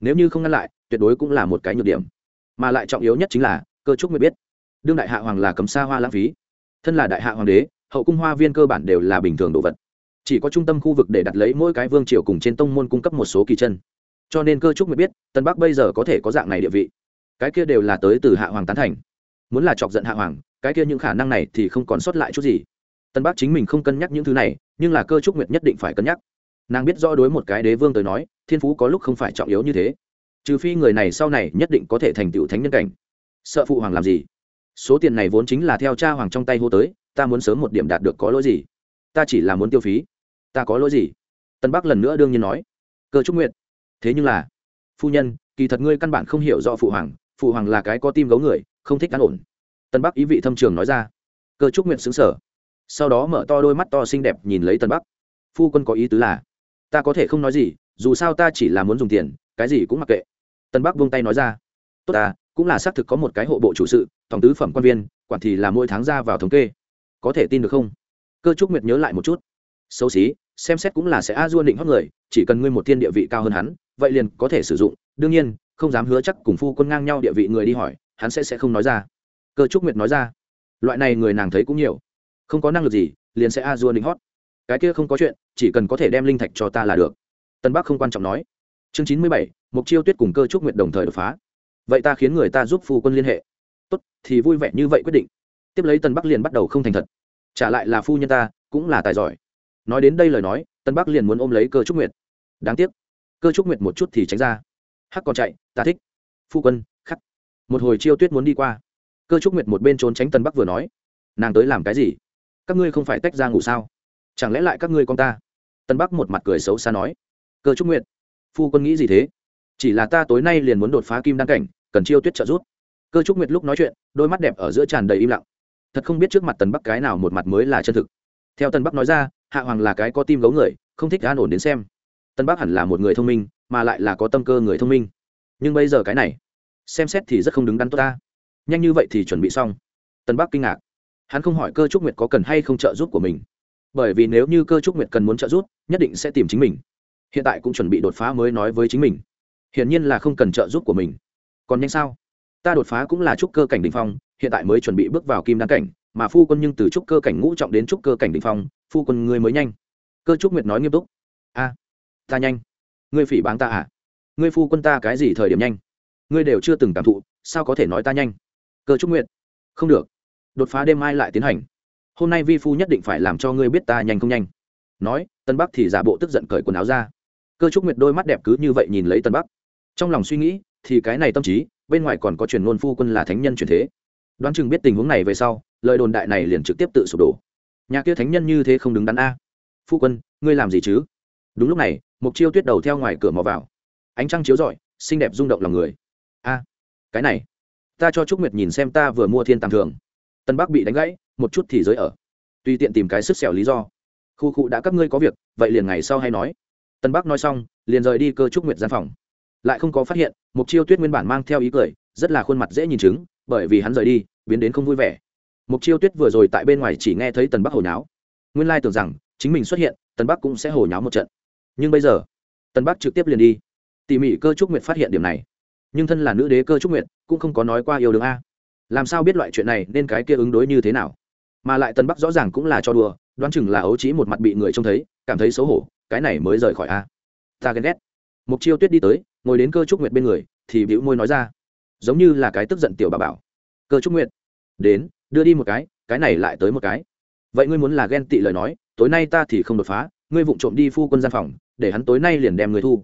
Speaker 1: Nếu như không ngăn lại, tuyệt đối cũng là một cái nhược điểm. Mà lại trọng yếu nhất chính là, cơ trúc nguyệt biết, đương đại hạ hoàng là cấm xa hoa lãng phí thân là đại hạ hoàng đế, hậu cung hoa viên cơ bản đều là bình thường đồ vật. Chỉ có trung tâm khu vực để đặt lấy mỗi cái vương triều cùng trên tông môn cung cấp một số kỳ chân. Cho nên cơ trúc mới biết, tân bắc bây giờ có thể có dạng này địa vị. Cái kia đều là tới từ hạ hoàng tán thành. Muốn là chọc giận hạ hoàng, cái kia những khả năng này thì không còn sót lại chút gì. Tân bắc chính mình không cân nhắc những thứ này, nhưng là cơ trúc nguyệt nhất định phải cân nhắc. Nàng biết rõ đối một cái đế vương tới nói, thiên phú có lúc không phải trọng yếu như thế. Trừ phi người này sau này nhất định có thể thành tựu thánh nhân cảnh. Sợ phụ hoàng làm gì? Số tiền này vốn chính là theo cha hoàng trong tay hô tới, ta muốn sớm một điểm đạt được có lỗi gì? Ta chỉ là muốn tiêu phí. Ta có lỗi gì? Tân bắc lần nữa đương nhiên nói. Cơ trúc nguyện thế nhưng là, phu nhân, kỳ thật ngươi căn bản không hiểu rõ phụ hoàng. Phụ hoàng là cái có tim gấu người, không thích ăn ổn. Tân bắc ý vị thâm trường nói ra. Cơ trúc nguyện xứng sở sau đó mở to đôi mắt to xinh đẹp nhìn lấy tân bắc. Phu quân có ý tứ là, ta có thể không nói gì, dù sao ta chỉ là muốn dùng tiền, cái gì cũng mặc kệ. Tân bắc vung tay nói ra. Tốt ta cũng là xác thực có một cái hộ bộ chủ sự, tổng tứ phẩm quan viên, quản thì là mỗi tháng ra vào thống kê. Có thể tin được không? Cơ trúc nguyệt nhớ lại một chút. Xấu xí, xem xét cũng là sẽ a dua định hót người, chỉ cần ngươi một thiên địa vị cao hơn hắn, vậy liền có thể sử dụng. Đương nhiên, không dám hứa chắc cùng phu quân ngang nhau địa vị người đi hỏi, hắn sẽ sẽ không nói ra. Cơ trúc nguyệt nói ra. Loại này người nàng thấy cũng nhiều. Không có năng lực gì, liền sẽ a dua định hót. Cái kia không có chuyện, chỉ cần có thể đem linh thạch cho ta là được. Tân bắc không quan trọng nói. Chương chín mươi bảy mục chiêu tuyết cùng cơ trúc nguyệt đồng thời đột phá vậy ta khiến người ta giúp phu quân liên hệ. Tốt, thì vui vẻ như vậy quyết định. Tiếp lấy tân bắc liền bắt đầu không thành thật. Trả lại là phu nhân ta, cũng là tài giỏi. Nói đến đây lời nói tân bắc liền muốn ôm lấy cơ trúc nguyệt. Đáng tiếc, cơ trúc nguyệt một chút thì tránh ra. Hắc còn chạy, ta thích. Phu quân, khắc. Một hồi chiêu tuyết muốn đi qua. Cơ trúc nguyệt một bên trốn tránh tân bắc vừa nói. Nàng tới làm cái gì? Các ngươi không phải tách ra ngủ sao? Chẳng lẽ lại các ngươi con ta? Tân bắc một mặt cười xấu xa nói. Cơ trúc nguyệt, phu quân nghĩ gì thế? Chỉ là ta tối nay liền muốn đột phá kim đăng cảnh, cần chiêu tuyết trợ giúp. Cơ trúc nguyệt lúc nói chuyện, đôi mắt đẹp ở giữa tràn đầy im lặng. Thật không biết trước mặt tần bắc cái nào một mặt mới là chân thực. Theo tần bắc nói ra, hạ hoàng là cái có tim gấu người, không thích an ổn đến xem. Tân bắc hẳn là một người thông minh, mà lại là có tâm cơ người thông minh. Nhưng bây giờ cái này, xem xét thì rất không đứng đắn tốt ta. Nhanh như vậy thì chuẩn bị xong. Tân bắc kinh ngạc. Hắn không hỏi cơ trúc nguyệt có cần hay không trợ giúp của mình. Bởi vì nếu như cơ trúc nguyệt cần muốn trợ giúp, nhất định sẽ tìm chính mình. Hiện tại cũng chuẩn bị đột phá mới nói với chính mình hiển nhiên là không cần trợ giúp của mình. Còn nhanh sao? Ta đột phá cũng là trúc cơ cảnh đ ỉ n h phong, hiện tại mới chuẩn bị bước vào kim đăng cảnh, mà phu quân nhưng từ trúc cơ cảnh ngũ trọng đến trúc cơ cảnh đ ỉ n h phong, phu quân ngươi mới nhanh. Cơ trúc nguyệt nói nghiêm túc. A, ta nhanh. Ngươi phỉ báng ta à? Ngươi phu quân ta cái gì thời điểm nhanh? Ngươi đều chưa từng cảm thụ, sao có thể nói ta nhanh? Cơ trúc nguyệt. Không được. Đột phá đêm mai lại tiến hành. Hôm nay vi phu nhất định phải làm cho ngươi biết ta nhanh không nhanh. Nói, tân bắc thì giả bộ tức giận cởi quần áo ra. Cơ trúc nguyệt đôi mắt đẹp cứ như vậy nhìn lấy tân bắc trong lòng suy nghĩ, thì cái này tâm trí, bên ngoài còn có truyền ngôn phu quân là thánh nhân truyền thế. Đoán chừng biết tình huống này về sau, lời đồn đại này liền trực tiếp tự sụp đổ. Nhà kia thánh nhân như thế không đứng đắn a. Phu quân, ngươi làm gì chứ? Đúng lúc này mục chiêu tuyết đầu theo ngoài cửa mò vào. Ánh trăng chiếu rọi, xinh đẹp rung động lòng người. A, cái này, ta cho trúc nguyệt nhìn xem ta vừa mua thiên tàng thường. Tân bắc bị đánh gãy, một chút thì giới ở. Tùy tiện tìm cái sức xẻo lý do. Khu khu đã các ngươi có việc, vậy liền ngày sau hay nói. Tân bắc nói xong, liền rời đi cơ trúc nguyệt gian phòng lại không có phát hiện mục chiêu tuyết nguyên bản mang theo ý cười, rất là khuôn mặt dễ nhìn chứng, bởi vì hắn rời đi, biến đến không vui vẻ. Mục chiêu tuyết vừa rồi tại bên ngoài chỉ nghe thấy tần bắc hồi nháo nguyên lai tưởng rằng, chính mình xuất hiện, tần bắc cũng sẽ hồi nháo một trận. Nhưng bây giờ, tần bắc trực tiếp liền đi. Tỉ mỉ cơ trúc nguyệt phát hiện điểm này. Nhưng thân là nữ đế cơ trúc nguyệt, cũng không có nói qua yêu đương a. Làm sao biết loại chuyện này, nên cái kia ứng đối như thế nào? Mà lại tần bắc rõ ràng cũng là cho đùa, đoán chừng là ấu trí một mặt bị người trông thấy, cảm thấy xấu hổ, cái này mới rời khỏi a. Ta ghen ghét. Mục chiêu tuyết đi tới ngồi đến cơ trúc nguyệt bên người, thì bĩu môi nói ra. Giống như là cái tức giận tiểu bà bảo. Cơ trúc nguyệt, đến, đưa đi một cái cái này lại tới một cái. Vậy ngươi muốn là ghen tị lời nói, tối nay ta thì không đột phá, ngươi vụng trộm đi phu quân gian phòng, để hắn tối nay liền đem người thu.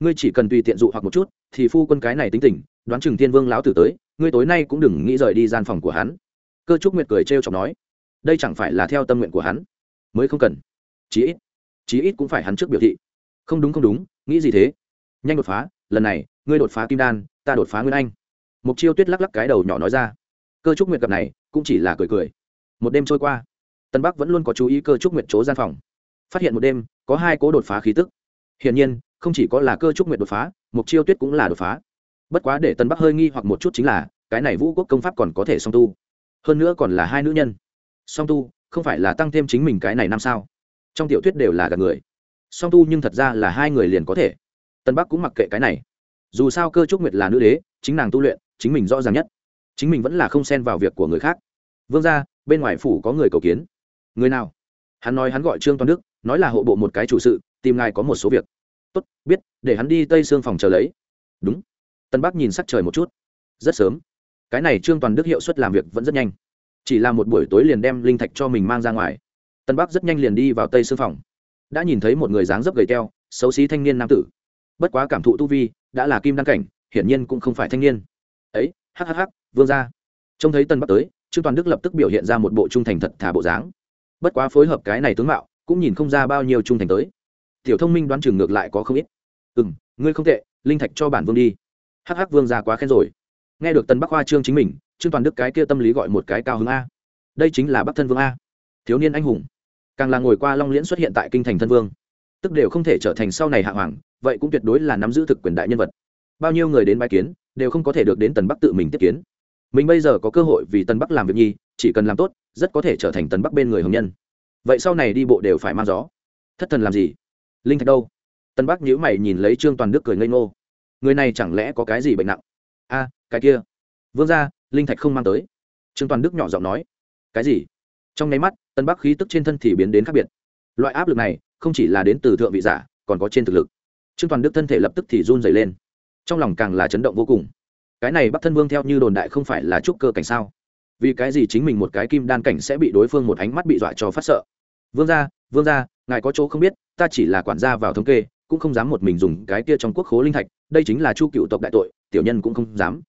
Speaker 1: Ngươi chỉ cần tùy tiện dụ hoặc một chút, thì phu quân cái này tính tình, đoán chừng thiên vương lão tử tới, ngươi tối nay cũng đừng nghĩ rời đi gian phòng của hắn. Cơ trúc nguyệt cười trêu chọc nói, đây chẳng phải là theo tâm nguyện của hắn? Mới không cần. Chí ít chí ít cũng phải hắn trước biểu thị. Không đúng không đúng, nghĩ gì thế? Nhanh đột phá lần này, ngươi đột phá kim đan, ta đột phá nguyên anh. Mục chiêu tuyết lắc lắc cái đầu nhỏ nói ra. Cơ trúc nguyệt gặp này, cũng chỉ là cười cười. Một đêm trôi qua, tân bắc vẫn luôn có chú ý cơ trúc nguyệt chỗ gian phòng. Phát hiện một đêm, có hai cố đột phá khí tức. Hiển nhiên, không chỉ có là cơ trúc nguyệt đột phá mục chiêu tuyết cũng là đột phá. Bất quá để tân bắc hơi nghi hoặc một chút chính là, cái này vũ quốc công pháp còn có thể song tu. Hơn nữa còn là hai nữ nhân. Song tu, không phải là tăng thêm chính mình cái này năm sao. Trong tiểu thuyết đều là gạt người. Song tu nhưng thật ra là hai người liền có thể tân bắc cũng mặc kệ cái này. Dù sao cơ trúc nguyệt là nữ đế, chính nàng tu luyện, chính mình rõ ràng nhất. Chính mình vẫn là không xen vào việc của người khác. Vương ra bên ngoài phủ có người cầu kiến. Người nào? Hắn nói hắn gọi trương toàn đức, nói là hộ bộ một cái chủ sự, tìm ngài có một số việc. Tốt, biết, để hắn đi tây xương phòng chờ lấy. Đúng. Tân bắc nhìn sắc trời một chút. Rất sớm. Cái này trương toàn đức hiệu suất làm việc vẫn rất nhanh. Chỉ là một buổi tối liền đem linh thạch cho mình mang ra ngoài. Tân bắc rất nhanh liền đi vào tây xương phòng. Đã nhìn thấy một người dáng dấp gầy teo, xấu xí thanh niên nam tử bất quá cảm thụ tu vi, đã là kim đăng cảnh, hiển nhiên cũng không phải thanh niên. Ấy hhh vương ra trông thấy tân bắc tới, trương toàn đức lập tức biểu hiện ra một bộ trung thành thật thả bộ dáng. Bất quá phối hợp cái này tướng mạo, cũng nhìn không ra bao nhiêu trung thành tới. Tiểu thông minh đoán chừng ngược lại có không ít. Ừ m ngươi không tệ, linh thạch cho bản vương đi. Hh vương ra quá khen rồi. Nghe được tân bắc hoa trương chính mình, trương toàn đức cái kia tâm lý gọi một cái cao hứng a. Đây chính là bắc thân vương a. Thiếu niên anh hùng. Càng là ngồi qua long liễn xuất hiện tại kinh thành thân vương. Tức đều không thể trở thành sau này hạ hoàng vậy cũng tuyệt đối là nắm giữ thực quyền đại nhân vật. Bao nhiêu người đến bài kiến, đều không có thể được đến tần bắc tự mình tiếp kiến. Mình bây giờ có cơ hội vì tần bắc làm việc nhi, chỉ cần làm tốt, rất có thể trở thành tần bắc bên người hồng nhân. Vậy sau này đi bộ đều phải mang gió. Thất thần làm gì? Linh thạch đâu? Tân bắc nhữ mày nhìn lấy trương toàn đức cười ngây ngô. Người này chẳng lẽ có cái gì bệnh nặng? A, cái kia. Vương ra linh thạch không mang tới. Trương toàn đức nhỏ giọng nói. Cái gì? Trong nháy mắt tân bắc khí tức trên thân thì biến đến khác biệt. Loại áp lực này, không chỉ là đến từ thượng vị giả, còn có trên thực lực trương toàn đức thân thể lập tức thì run dày lên. Trong lòng càng là chấn động vô cùng. Cái này bắc thân vương theo như đồn đại không phải là trúc cơ cảnh sao? Vì cái gì chính mình một cái kim đan cảnh sẽ bị đối phương một ánh mắt bị dọa cho phát sợ? Vương gia vương gia, ngài có chỗ không biết, ta chỉ là quản gia vào thống kê, cũng không dám một mình dùng cái kia trong quốc khố linh thạch, đây chính là chu cựu tộc đại tội, tiểu nhân cũng không dám.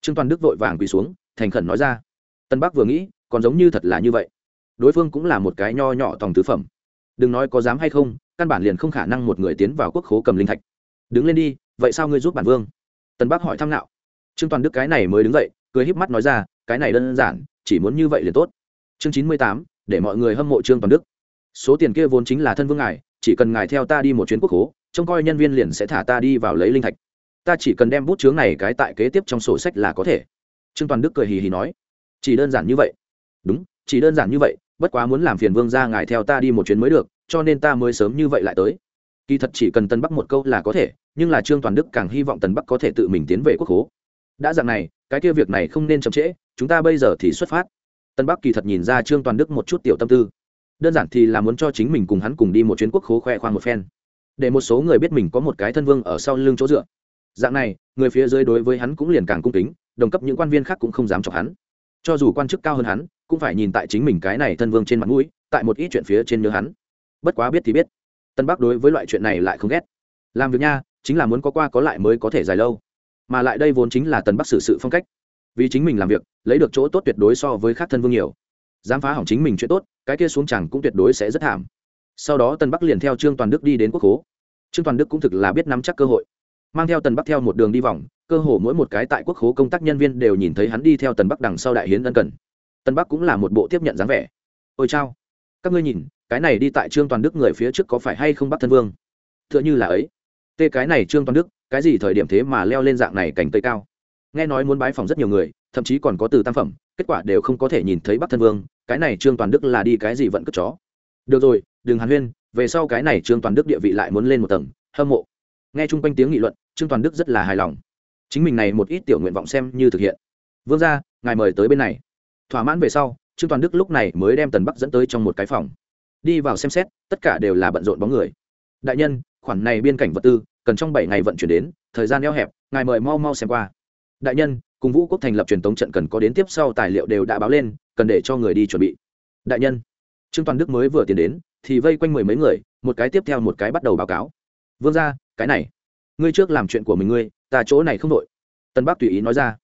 Speaker 1: Trương toàn đức vội vàng quỳ xuống, thành khẩn nói ra. Tân bắc vừa nghĩ, còn giống như thật là như vậy. Đối phương cũng là một cái nho nhỏ tòng tứ phẩm. Đừng nói có dám hay không căn bản liền không khả năng một người tiến vào quốc khố cầm linh thạch. Đứng lên đi, vậy sao ngươi giúp bản vương? Tần bắc hỏi thăm nạo. Trương toàn đức cái này mới đứng dậy, cười híp mắt nói ra, cái này đơn giản, chỉ muốn như vậy liền tốt. Chương chín mươi tám, để mọi người hâm mộ trương toàn đức. Số tiền kia vốn chính là thân vương ngài, chỉ cần ngài theo ta đi một chuyến quốc hố trông coi nhân viên liền sẽ thả ta đi vào lấy linh thạch. Ta chỉ cần đem bút chướng này cái tại kế tiếp trong sổ sách là có thể. Trương toàn đức cười hì hì nói. Chỉ đơn giản như vậy. Đúng, chỉ đơn giản như vậy bất quá muốn làm phiền vương ra ngài theo ta đi một chuyến mới được, cho nên ta mới sớm như vậy lại tới. Kỳ thật chỉ cần tân bắc một câu là có thể, nhưng là trương toàn đức càng hy vọng tân bắc có thể tự mình tiến về quốc hố đã dạng này, cái kia việc này không nên chậm trễ, chúng ta bây giờ thì xuất phát. Tân bắc kỳ thật nhìn ra trương toàn đức một chút tiểu tâm tư. Đơn giản thì là muốn cho chính mình cùng hắn cùng đi một chuyến quốc khố khoe khoang một phen. Để một số người biết mình có một cái thân vương ở sau lưng chỗ dựa. Dạng này, người phía dưới đối với hắn cũng liền càng cung kính, đồng cấp những quan viên khác cũng không dám chọc hắn. Cho dù quan chức cao hơn hắn cũng phải nhìn tại chính mình cái này thân vương trên mặt mũi, tại một ít chuyện phía trên nhớ hắn. Bất quá biết thì biết. Tân bắc đối với loại chuyện này lại không ghét. Làm việc nha, chính là muốn có qua có lại mới có thể dài lâu. Mà lại đây vốn chính là tần bắc xử sự phong cách. Vì chính mình làm việc, lấy được chỗ tốt tuyệt đối so với khác thân vương nhiều. Dám phá hỏng chính mình chuyện tốt, cái kia xuống chẳng cũng tuyệt đối sẽ rất thảm. Sau đó tần bắc liền theo trương toàn đức đi đến quốc hố trương toàn đức cũng thực là biết nắm chắc cơ hội. Mang theo tần bắc theo một đường đi vòng, cơ hồ mỗi một cái tại quốc hố công tác nhân viên đều nhìn thấy hắn đi theo tần bắc đằng sau đại hiến ân cần. Tân bắc cũng là một bộ tiếp nhận dáng vẻ. Ôi chao, các ngươi nhìn, cái này đi tại trương toàn đức người phía trước có phải hay không bắc thân vương? T h ư ợ n h ư là ấy. Tê cái này trương toàn đức, cái gì thời điểm thế mà leo lên dạng này cành cây cao? Nghe nói muốn bái phòng rất nhiều người, thậm chí còn có từ tam phẩm, kết quả đều không có thể nhìn thấy bắc thân vương, cái này trương toàn đức là đi cái gì vẫn cất chó? Được rồi, đừng hàn huyên, về sau cái này trương toàn đức địa vị lại muốn lên một tầng, hâm mộ. Nghe chung quanh tiếng nghị luận, trương toàn đức rất là hài lòng. Chính mình này một ít tiểu nguyện vọng xem như thực hiện. Vương ra ngài mời tới bên này thỏa mãn về sau, trương toàn đức lúc này mới đem tần bắc dẫn tới trong một cái phòng. Đi vào xem xét, tất cả đều là bận rộn bóng người. Đại nhân, khoản này biên cảnh vật tư, cần trong bảy ngày vận chuyển đến, thời gian eo hẹp, ngài mời mau mau xem qua. Đại nhân, cùng vũ quốc thành lập truyền thống trận cần có đến tiếp sau tài liệu đều đã báo lên, cần để cho người đi chuẩn bị. Đại nhân, trương toàn đức mới vừa tiến đến, thì vây quanh mười mấy người, một cái tiếp theo một cái bắt đầu báo cáo. Vương ra cái này, ngươi trước làm chuyện của mình ngươi, ta chỗ này không đội tân bắc tùy ý nói ra.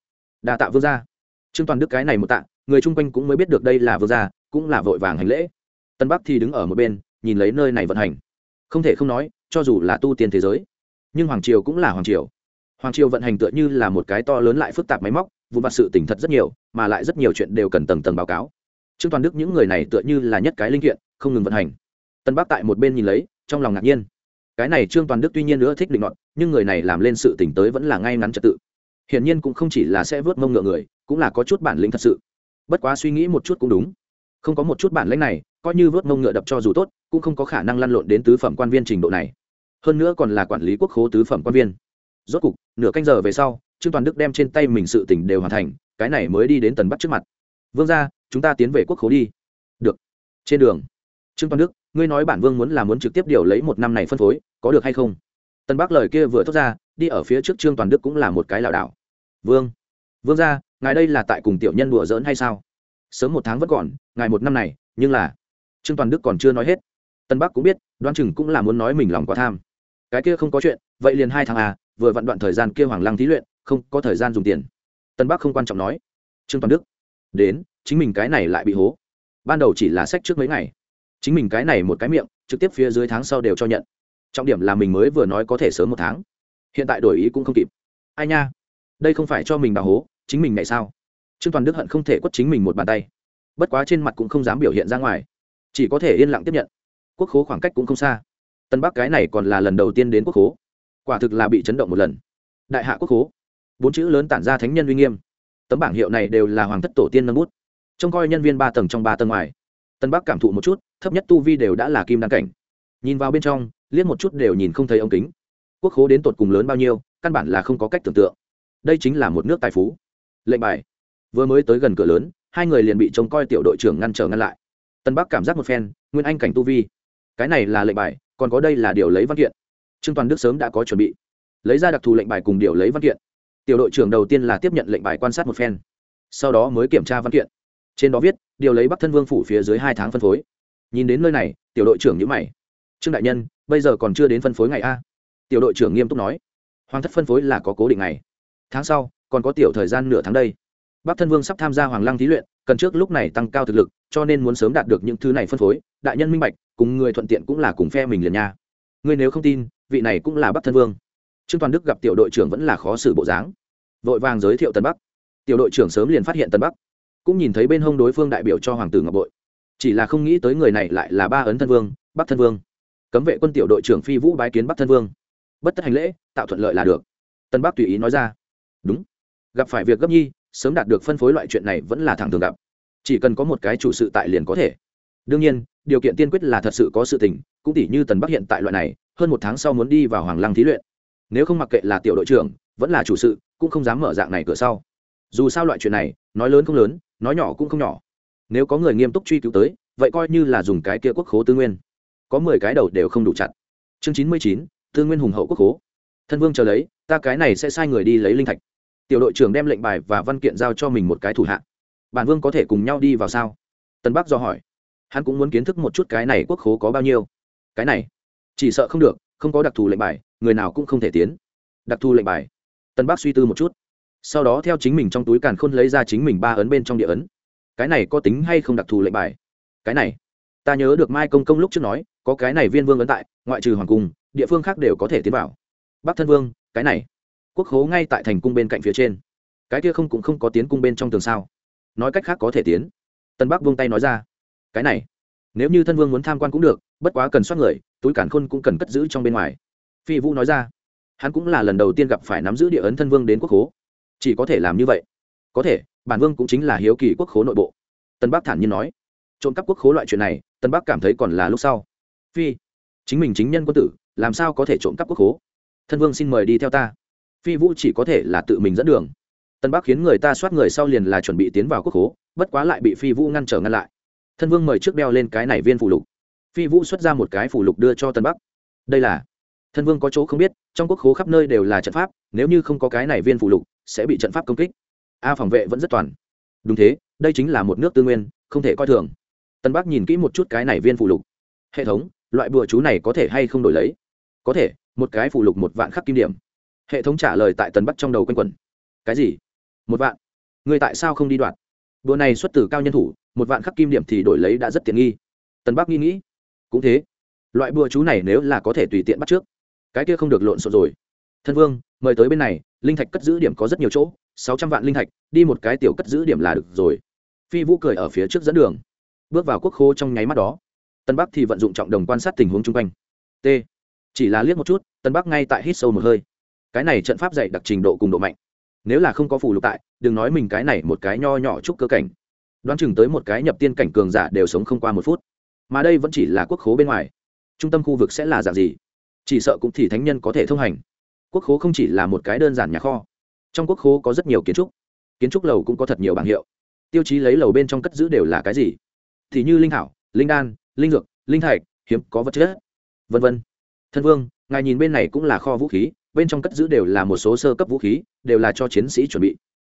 Speaker 1: Đà tạ vương ra trương toàn đức cái này một tạ người chung quanh cũng mới biết được đây là vương gia, cũng là vội vàng hành lễ. Tân bắc thì đứng ở một bên, nhìn lấy nơi này vận hành. Không thể không nói, cho dù là tu tiên thế giới, nhưng hoàng triều cũng là hoàng triều. Hoàng triều vận hành tựa như là một cái to lớn lại phức tạp máy móc vụ mặt sự tỉnh thật rất nhiều, mà lại rất nhiều chuyện đều cần tầng tầng báo cáo. Trương toàn đức những người này tựa như là nhất cái linh kiện, không ngừng vận hành. Tân bắc tại một bên nhìn lấy, trong lòng ngạc nhiên. Cái này trương toàn đức tuy nhiên nữa thích định luận nhưng người này làm lên sự tỉnh tới vẫn là ngay ngắn trật tự. Hiển nhiên cũng không chỉ là sẽ vớt mông ngựa người, cũng là có chút bản lĩnh thật sự bất quá suy nghĩ một chút cũng đúng. Không có một chút bản lãnh này, coi như vớt mông ngựa đập cho dù tốt, cũng không có khả năng lăn lộn đến tứ phẩm quan viên trình độ này. Hơn nữa còn là quản lý quốc khố tứ phẩm quan viên. Rốt cục, nửa canh giờ về sau, trương toàn đức đem trên tay mình sự tỉnh đều hoàn thành, cái này mới đi đến tần bắc trước mặt. Vương ra chúng ta tiến về quốc khố đi. Được. Trên đường. Trương toàn đức, ngươi nói bản vương muốn là muốn trực tiếp điều lấy một năm này phân phối, có được hay không? Tần bắc lời kia vừa thốt ra, đi ở phía trước trương toàn đức cũng là một cái lảo đảo. Vương vương ra ngài đây là tại cùng tiểu nhân đùa giỡn hay sao? Sớm một tháng vẫn còn, ngài một năm này, nhưng là trương toàn đức còn chưa nói hết. Tân bắc cũng biết đoan chừng cũng là muốn nói mình lòng quá tham. Cái kia không có chuyện, vậy liền hai tháng à vừa vặn đoạn thời gian kia hoàng lăng thí luyện, không có thời gian dùng tiền. Tân bắc không quan trọng nói. Trương toàn đức, đến, chính mình cái này lại bị hố. Ban đầu chỉ là sách trước mấy ngày. Chính mình cái này một cái miệng, trực tiếp phía dưới tháng sau đều cho nhận. Trọng điểm là mình mới vừa nói có thể sớm một tháng. Hiện tại đổi ý cũng không kịp. Ai nha, đây không phải cho mình bà hố chính mình này sao? Trương toàn đức hận không thể quất chính mình một bàn tay. Bất quá trên mặt cũng không dám biểu hiện ra ngoài. Chỉ có thể yên lặng tiếp nhận. Quốc khố khoảng cách cũng không xa. Tân bắc cái này còn là lần đầu tiên đến quốc khố. Quả thực là bị chấn động một lần. Đại hạ quốc khố. Bốn chữ lớn tản ra thánh nhân uy nghiêm. Tấm bảng hiệu này đều là hoàng thất tổ tiên nâng bút. Trông coi nhân viên ba tầng trong ba tầng ngoài. Tân bắc cảm thụ một chút, thấp nhất tu vi đều đã là kim đăng cảnh. Nhìn vào bên trong, liếc một chút đều nhìn không thấy ống kính. Quốc khố đến tột cùng lớn bao nhiêu, căn bản là không có cách tưởng tượng. Đây chính là một nước tài phú lệnh bài. Vừa mới tới gần cửa lớn, hai người liền bị trông coi tiểu đội trưởng ngăn trở ngăn lại. Tân bắc cảm giác một phen, nguyên anh cảnh tu vi. Cái này là lệnh bài, còn có đây là điều lấy văn kiện. Trương toàn đức sớm đã có chuẩn bị. Lấy ra đặc thù lệnh bài cùng điều lấy văn kiện. Tiểu đội trưởng đầu tiên là tiếp nhận lệnh bài quan sát một phen. Sau đó mới kiểm tra văn kiện. Trên đó viết, điều lấy bắc thân vương phủ phía dưới hai tháng phân phối. Nhìn đến nơi này, tiểu đội trưởng nhữ mày. Trương đại nhân, bây giờ còn chưa đến phân phối ngày a. Tiểu đội trưởng nghiêm túc nói. Hoàng thất phân phối là có cố định ngày. Tháng sau còn có tiểu thời gian nửa tháng đây. Bắc thân vương sắp tham gia hoàng lăng thí luyện, cần trước lúc này tăng cao thực lực, cho nên muốn sớm đạt được những thứ này phân phối, đại nhân minh bạch, cùng người thuận tiện cũng là cùng phe mình liền nha. Ngươi nếu không tin, vị này cũng là bắc thân vương. Trương toàn đức gặp tiểu đội trưởng vẫn là khó xử bộ dáng. Vội vàng giới thiệu tân bắc. Tiểu đội trưởng sớm liền phát hiện tân bắc. Cũng nhìn thấy bên hông đối phương đại biểu cho hoàng tử ngọc bội. Chỉ là không nghĩ tới người này lại là ba ấn thân vương, bắc thân vương. Cấm vệ quân tiểu đội trưởng phi vũ bái kiến bắc thân vương. Bất tất hành lễ, tạo thuận lợi là được. Tân bắc tùy ý nói ra. Đúng gặp phải việc gấp nhi, sớm đạt được phân phối loại chuyện này vẫn là thẳng thường gặp. Chỉ cần có một cái chủ sự tại liền có thể. Đương nhiên, điều kiện tiên quyết là thật sự có sự tình, cũng tỷ như tần bắc hiện tại loại này, hơn một tháng sau muốn đi vào hoàng lăng thí luyện. Nếu không mặc kệ là tiểu đội trưởng, vẫn là chủ sự, cũng không dám mở dạng này cửa sau. Dù sao loại chuyện này, nói lớn không lớn, nói nhỏ cũng không nhỏ. Nếu có người nghiêm túc truy cứu tới, vậy coi như là dùng cái kia quốc khố tư nguyên. Có mười cái đầu đều không đủ chặt. Chương chín mươi chín, tư nguyên hùng hậu quốc khố. Thân vương chờ lấy, ta cái này sẽ sai người đi lấy linh thạch tiểu đội trưởng đem lệnh bài và văn kiện giao cho mình một cái thủ hạ. Bản vương có thể cùng nhau đi vào sao? Tân bắc do hỏi. Hắn cũng muốn kiến thức một chút cái này quốc khố có bao nhiêu. Cái này, chỉ sợ không được, không có đặc thù lệnh bài, người nào cũng không thể tiến. Đặc thù lệnh bài. Tân bắc suy tư một chút. Sau đó theo chính mình trong túi càn khôn lấy ra chính mình ba ấn bên trong địa ấn. Cái này có tính hay không đặc thù lệnh bài? Cái này, ta nhớ được mai công công lúc trước nói, có cái này viên vương ấn tại, ngoại trừ hoàng cung, địa phương khác đều có thể tiến vào. Bắc thân vương, cái này quốc khố ngay tại thành cung bên cạnh phía trên. Cái kia không cũng không có tiến cung bên trong tường sao? Nói cách khác có thể tiến. Tân bắc vung tay nói ra. Cái này, nếu như thân vương muốn tham quan cũng được, bất quá cần soát người, túi cản khôn cũng cần cất giữ trong bên ngoài. Phi vũ nói ra. Hắn cũng là lần đầu tiên gặp phải nắm giữ địa ấn thân vương đến quốc khố. Chỉ có thể làm như vậy. Có thể, bản vương cũng chính là hiếu kỳ quốc khố nội bộ. Tân bắc thản nhiên nói. Trộm cắp quốc khố loại chuyện này, tân bắc cảm thấy còn là lúc sau. Phi, chính mình chính nhân quân tử, làm sao có thể trộm cắp quốc khố? Thân vương xin mời đi theo ta phi vũ chỉ có thể là tự mình dẫn đường. Tân bắc khiến người ta soát người sau liền là chuẩn bị tiến vào quốc hố bất quá lại bị phi vũ ngăn trở ngăn lại. Thân vương mời trước đeo lên cái này viên phủ lục. Phi vũ xuất ra một cái phủ lục đưa cho tân bắc. Đây là, thân vương có chỗ không biết, trong quốc hố khắp nơi đều là trận pháp, nếu như không có cái này viên phủ lục, sẽ bị trận pháp công kích. A phòng vệ vẫn rất toàn. Đúng thế, đây chính là một nước tư nguyên, không thể coi thường. Tân bắc nhìn kỹ một chút cái này viên phủ lục. Hệ thống, loại bùa chú này có thể hay không đổi lấy? Có thể, một cái phủ lục một vạn khắc kim điểm hệ thống trả lời tại tần bắc trong đầu quanh quẩn. Cái gì? Một vạn. Người tại sao không đi đoạt? Đùa này xuất từ cao nhân thủ, một vạn khắc kim điểm thì đổi lấy đã rất tiện nghi. Tần bắc nghĩ nghĩ. Cũng thế. Loại bùa chú này nếu là có thể tùy tiện bắt trước, cái kia không được lộn xộn rồi. Thân vương, mời tới bên này, linh thạch cất giữ điểm có rất nhiều chỗ, sáu trăm vạn linh thạch, đi một cái tiểu cất giữ điểm là được rồi. Phi vũ cười ở phía trước dẫn đường. Bước vào quốc khô trong nháy mắt đó tân bắc thì vận dụng trọng đồng quan sát tình huống chung quanh. T. Chỉ là liếc một chút tân bắc ngay tại hít sâu một hơi cái này trận pháp dạy đặc trình độ cùng độ mạnh. Nếu là không có phù lục tại, đừng nói mình cái này một cái nho nhỏ chút cơ cảnh. Đoán chừng tới một cái nhập tiên cảnh cường giả đều sống không qua một phút. Mà đây vẫn chỉ là quốc khố bên ngoài. Trung tâm khu vực sẽ là dạng gì? Chỉ sợ cũng thì thánh nhân có thể thông hành. Quốc khố không chỉ là một cái đơn giản nhà kho. Trong quốc khố có rất nhiều kiến trúc. Kiến trúc lầu cũng có thật nhiều bảng hiệu. Tiêu chí lấy lầu bên trong cất giữ đều là cái gì? Thì như linh thảo, linh đan, linh dược, linh thạch, hiếm có vật chất. Vân vân. Thân vương, ngài nhìn bên này cũng là kho vũ khí bên trong cất giữ đều là một số sơ cấp vũ khí, đều là cho chiến sĩ chuẩn bị.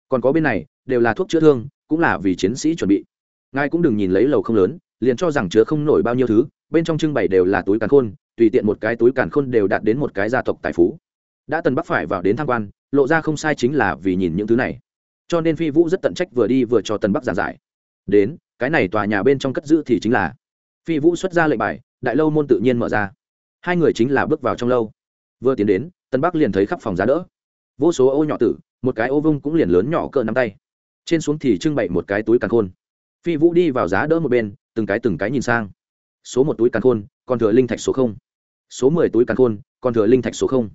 Speaker 1: Còn có bên này, đều là thuốc chữa thương, cũng là vì chiến sĩ chuẩn bị. Ngài cũng đừng nhìn lấy lầu không lớn, liền cho rằng chứa không nổi bao nhiêu thứ, bên trong trưng bày đều là túi càn khôn, tùy tiện một cái túi càn khôn đều đạt đến một cái gia tộc tài phú. Đã tần bắc phải vào đến tham quan, lộ ra không sai chính là vì nhìn những thứ này. Cho nên phi vũ rất tận trách vừa đi vừa cho tần bắc giảng giải. Đến, cái này tòa nhà bên trong cất giữ thì chính là. Phi vũ xuất ra lệnh bài, đại lâu môn tự nhiên mở ra. Hai người chính là bước vào trong lâu vừa tiến đến, tân bắc liền thấy khắp phòng giá đỡ. Vô số ô nhỏ tử, một cái ô vung cũng liền lớn nhỏ cỡ nắm tay. Trên xuống thì trưng bày một cái túi càn khôn. Phi vũ đi vào giá đỡ một bên, từng cái từng cái nhìn sang. Số một túi càn khôn, còn thừa linh thạch số không. Số mười túi càn khôn, còn thừa linh thạch số không.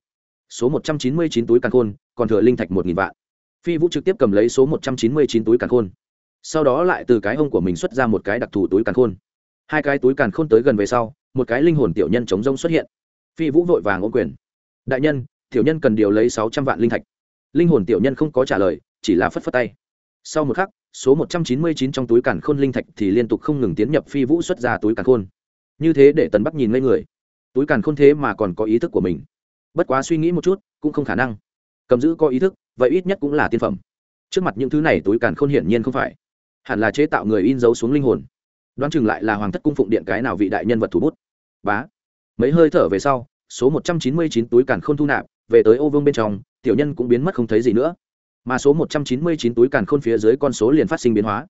Speaker 1: Số một trăm chín mươi chín túi càn khôn, còn thừa linh thạch một nghìn vạn. Phi vũ trực tiếp cầm lấy số một trăm chín mươi chín túi càn khôn. Sau đó lại từ cái hông của mình xuất ra một cái đặc thù túi càn khôn. Hai cái túi càn khôn tới gần về sau, một cái linh hồn tiểu nhân chống rông xuất hiện. Phi vũ vội vàng ô quyền đại nhân, tiểu nhân cần điều lấy sáu trăm vạn linh thạch. Linh hồn tiểu nhân không có trả lời, chỉ là phất phất tay. Sau một khắc, số một trăm chín mươi chín trong túi càn khôn linh thạch thì liên tục không ngừng tiến nhập phi vũ xuất ra túi càn khôn. Như thế để tần bắc nhìn ngây người. Túi càn khôn thế mà còn có ý thức của mình. Bất quá suy nghĩ một chút, cũng không khả năng. Cầm giữ có ý thức, vậy ít nhất cũng là tiên phẩm. Trước mặt những thứ này túi càn khôn hiển nhiên không phải. Hẳn là chế tạo người in dấu xuống linh hồn. Đoán chừng lại là hoàng thất cung phụng điện cái nào vị đại nhân vật thủ bút. Bá. Mấy hơi thở về sau số một trăm chín mươi chín túi càn khôn thu nạp, về tới ô vương bên trong, tiểu nhân cũng biến mất không thấy gì nữa. Mà số một trăm chín mươi chín túi càn khôn phía dưới con số liền phát sinh biến hóa.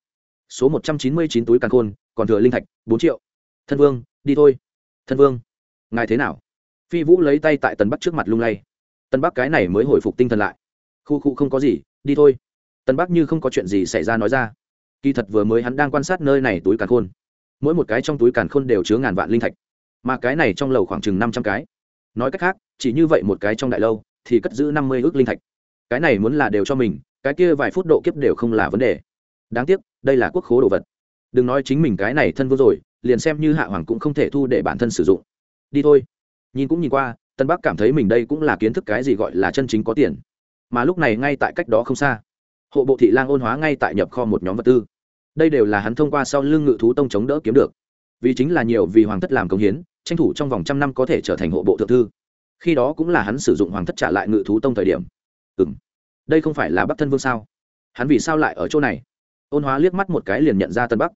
Speaker 1: Số một trăm chín mươi chín túi càn khôn, còn thừa linh thạch, bốn triệu. Thân vương, đi thôi. Thân vương, ngài thế nào? Phi vũ lấy tay tại tần bắc trước mặt lung lay. Tân bắc cái này mới hồi phục tinh thần lại. Khu khu không có gì, đi thôi. Tân bắc như không có chuyện gì xảy ra nói ra. Kỳ thật vừa mới hắn đang quan sát nơi này túi càn khôn. Mỗi một cái trong túi càn khôn đều chứa ngàn vạn linh thạch. Mà cái này trong lầu khoảng chừng năm trăm cái nói cách khác, chỉ như vậy một cái trong đại lâu, thì cất giữ năm mươi ước linh thạch. Cái này muốn là đều cho mình, cái kia vài phút độ kiếp đều không là vấn đề. Đáng tiếc, đây là quốc khố đồ vật. Đừng nói chính mình cái này thân vô rồi, liền xem như hạ hoàng cũng không thể thu để bản thân sử dụng. Đi thôi. Nhìn cũng nhìn qua, tân bắc cảm thấy mình đây cũng là kiến thức cái gì gọi là chân chính có tiền. Mà lúc này ngay tại cách đó không xa, hộ bộ thị lang ôn hóa ngay tại nhập kho một nhóm vật tư. Đây đều là hắn thông qua sau lưng ngự thú tông chống đỡ kiếm được. Vì chính là nhiều vì hoàng thất làm công hiến tranh thủ trong vòng trăm năm có thể trở thành hộ bộ thượng thư. Khi đó cũng là hắn sử dụng hoàng thất trả lại ngự thú tông thời điểm. Ừ m đây không phải là bắc thân vương sao? Hắn vì sao lại ở chỗ này? Ôn hóa liếc mắt một cái liền nhận ra tân bắc.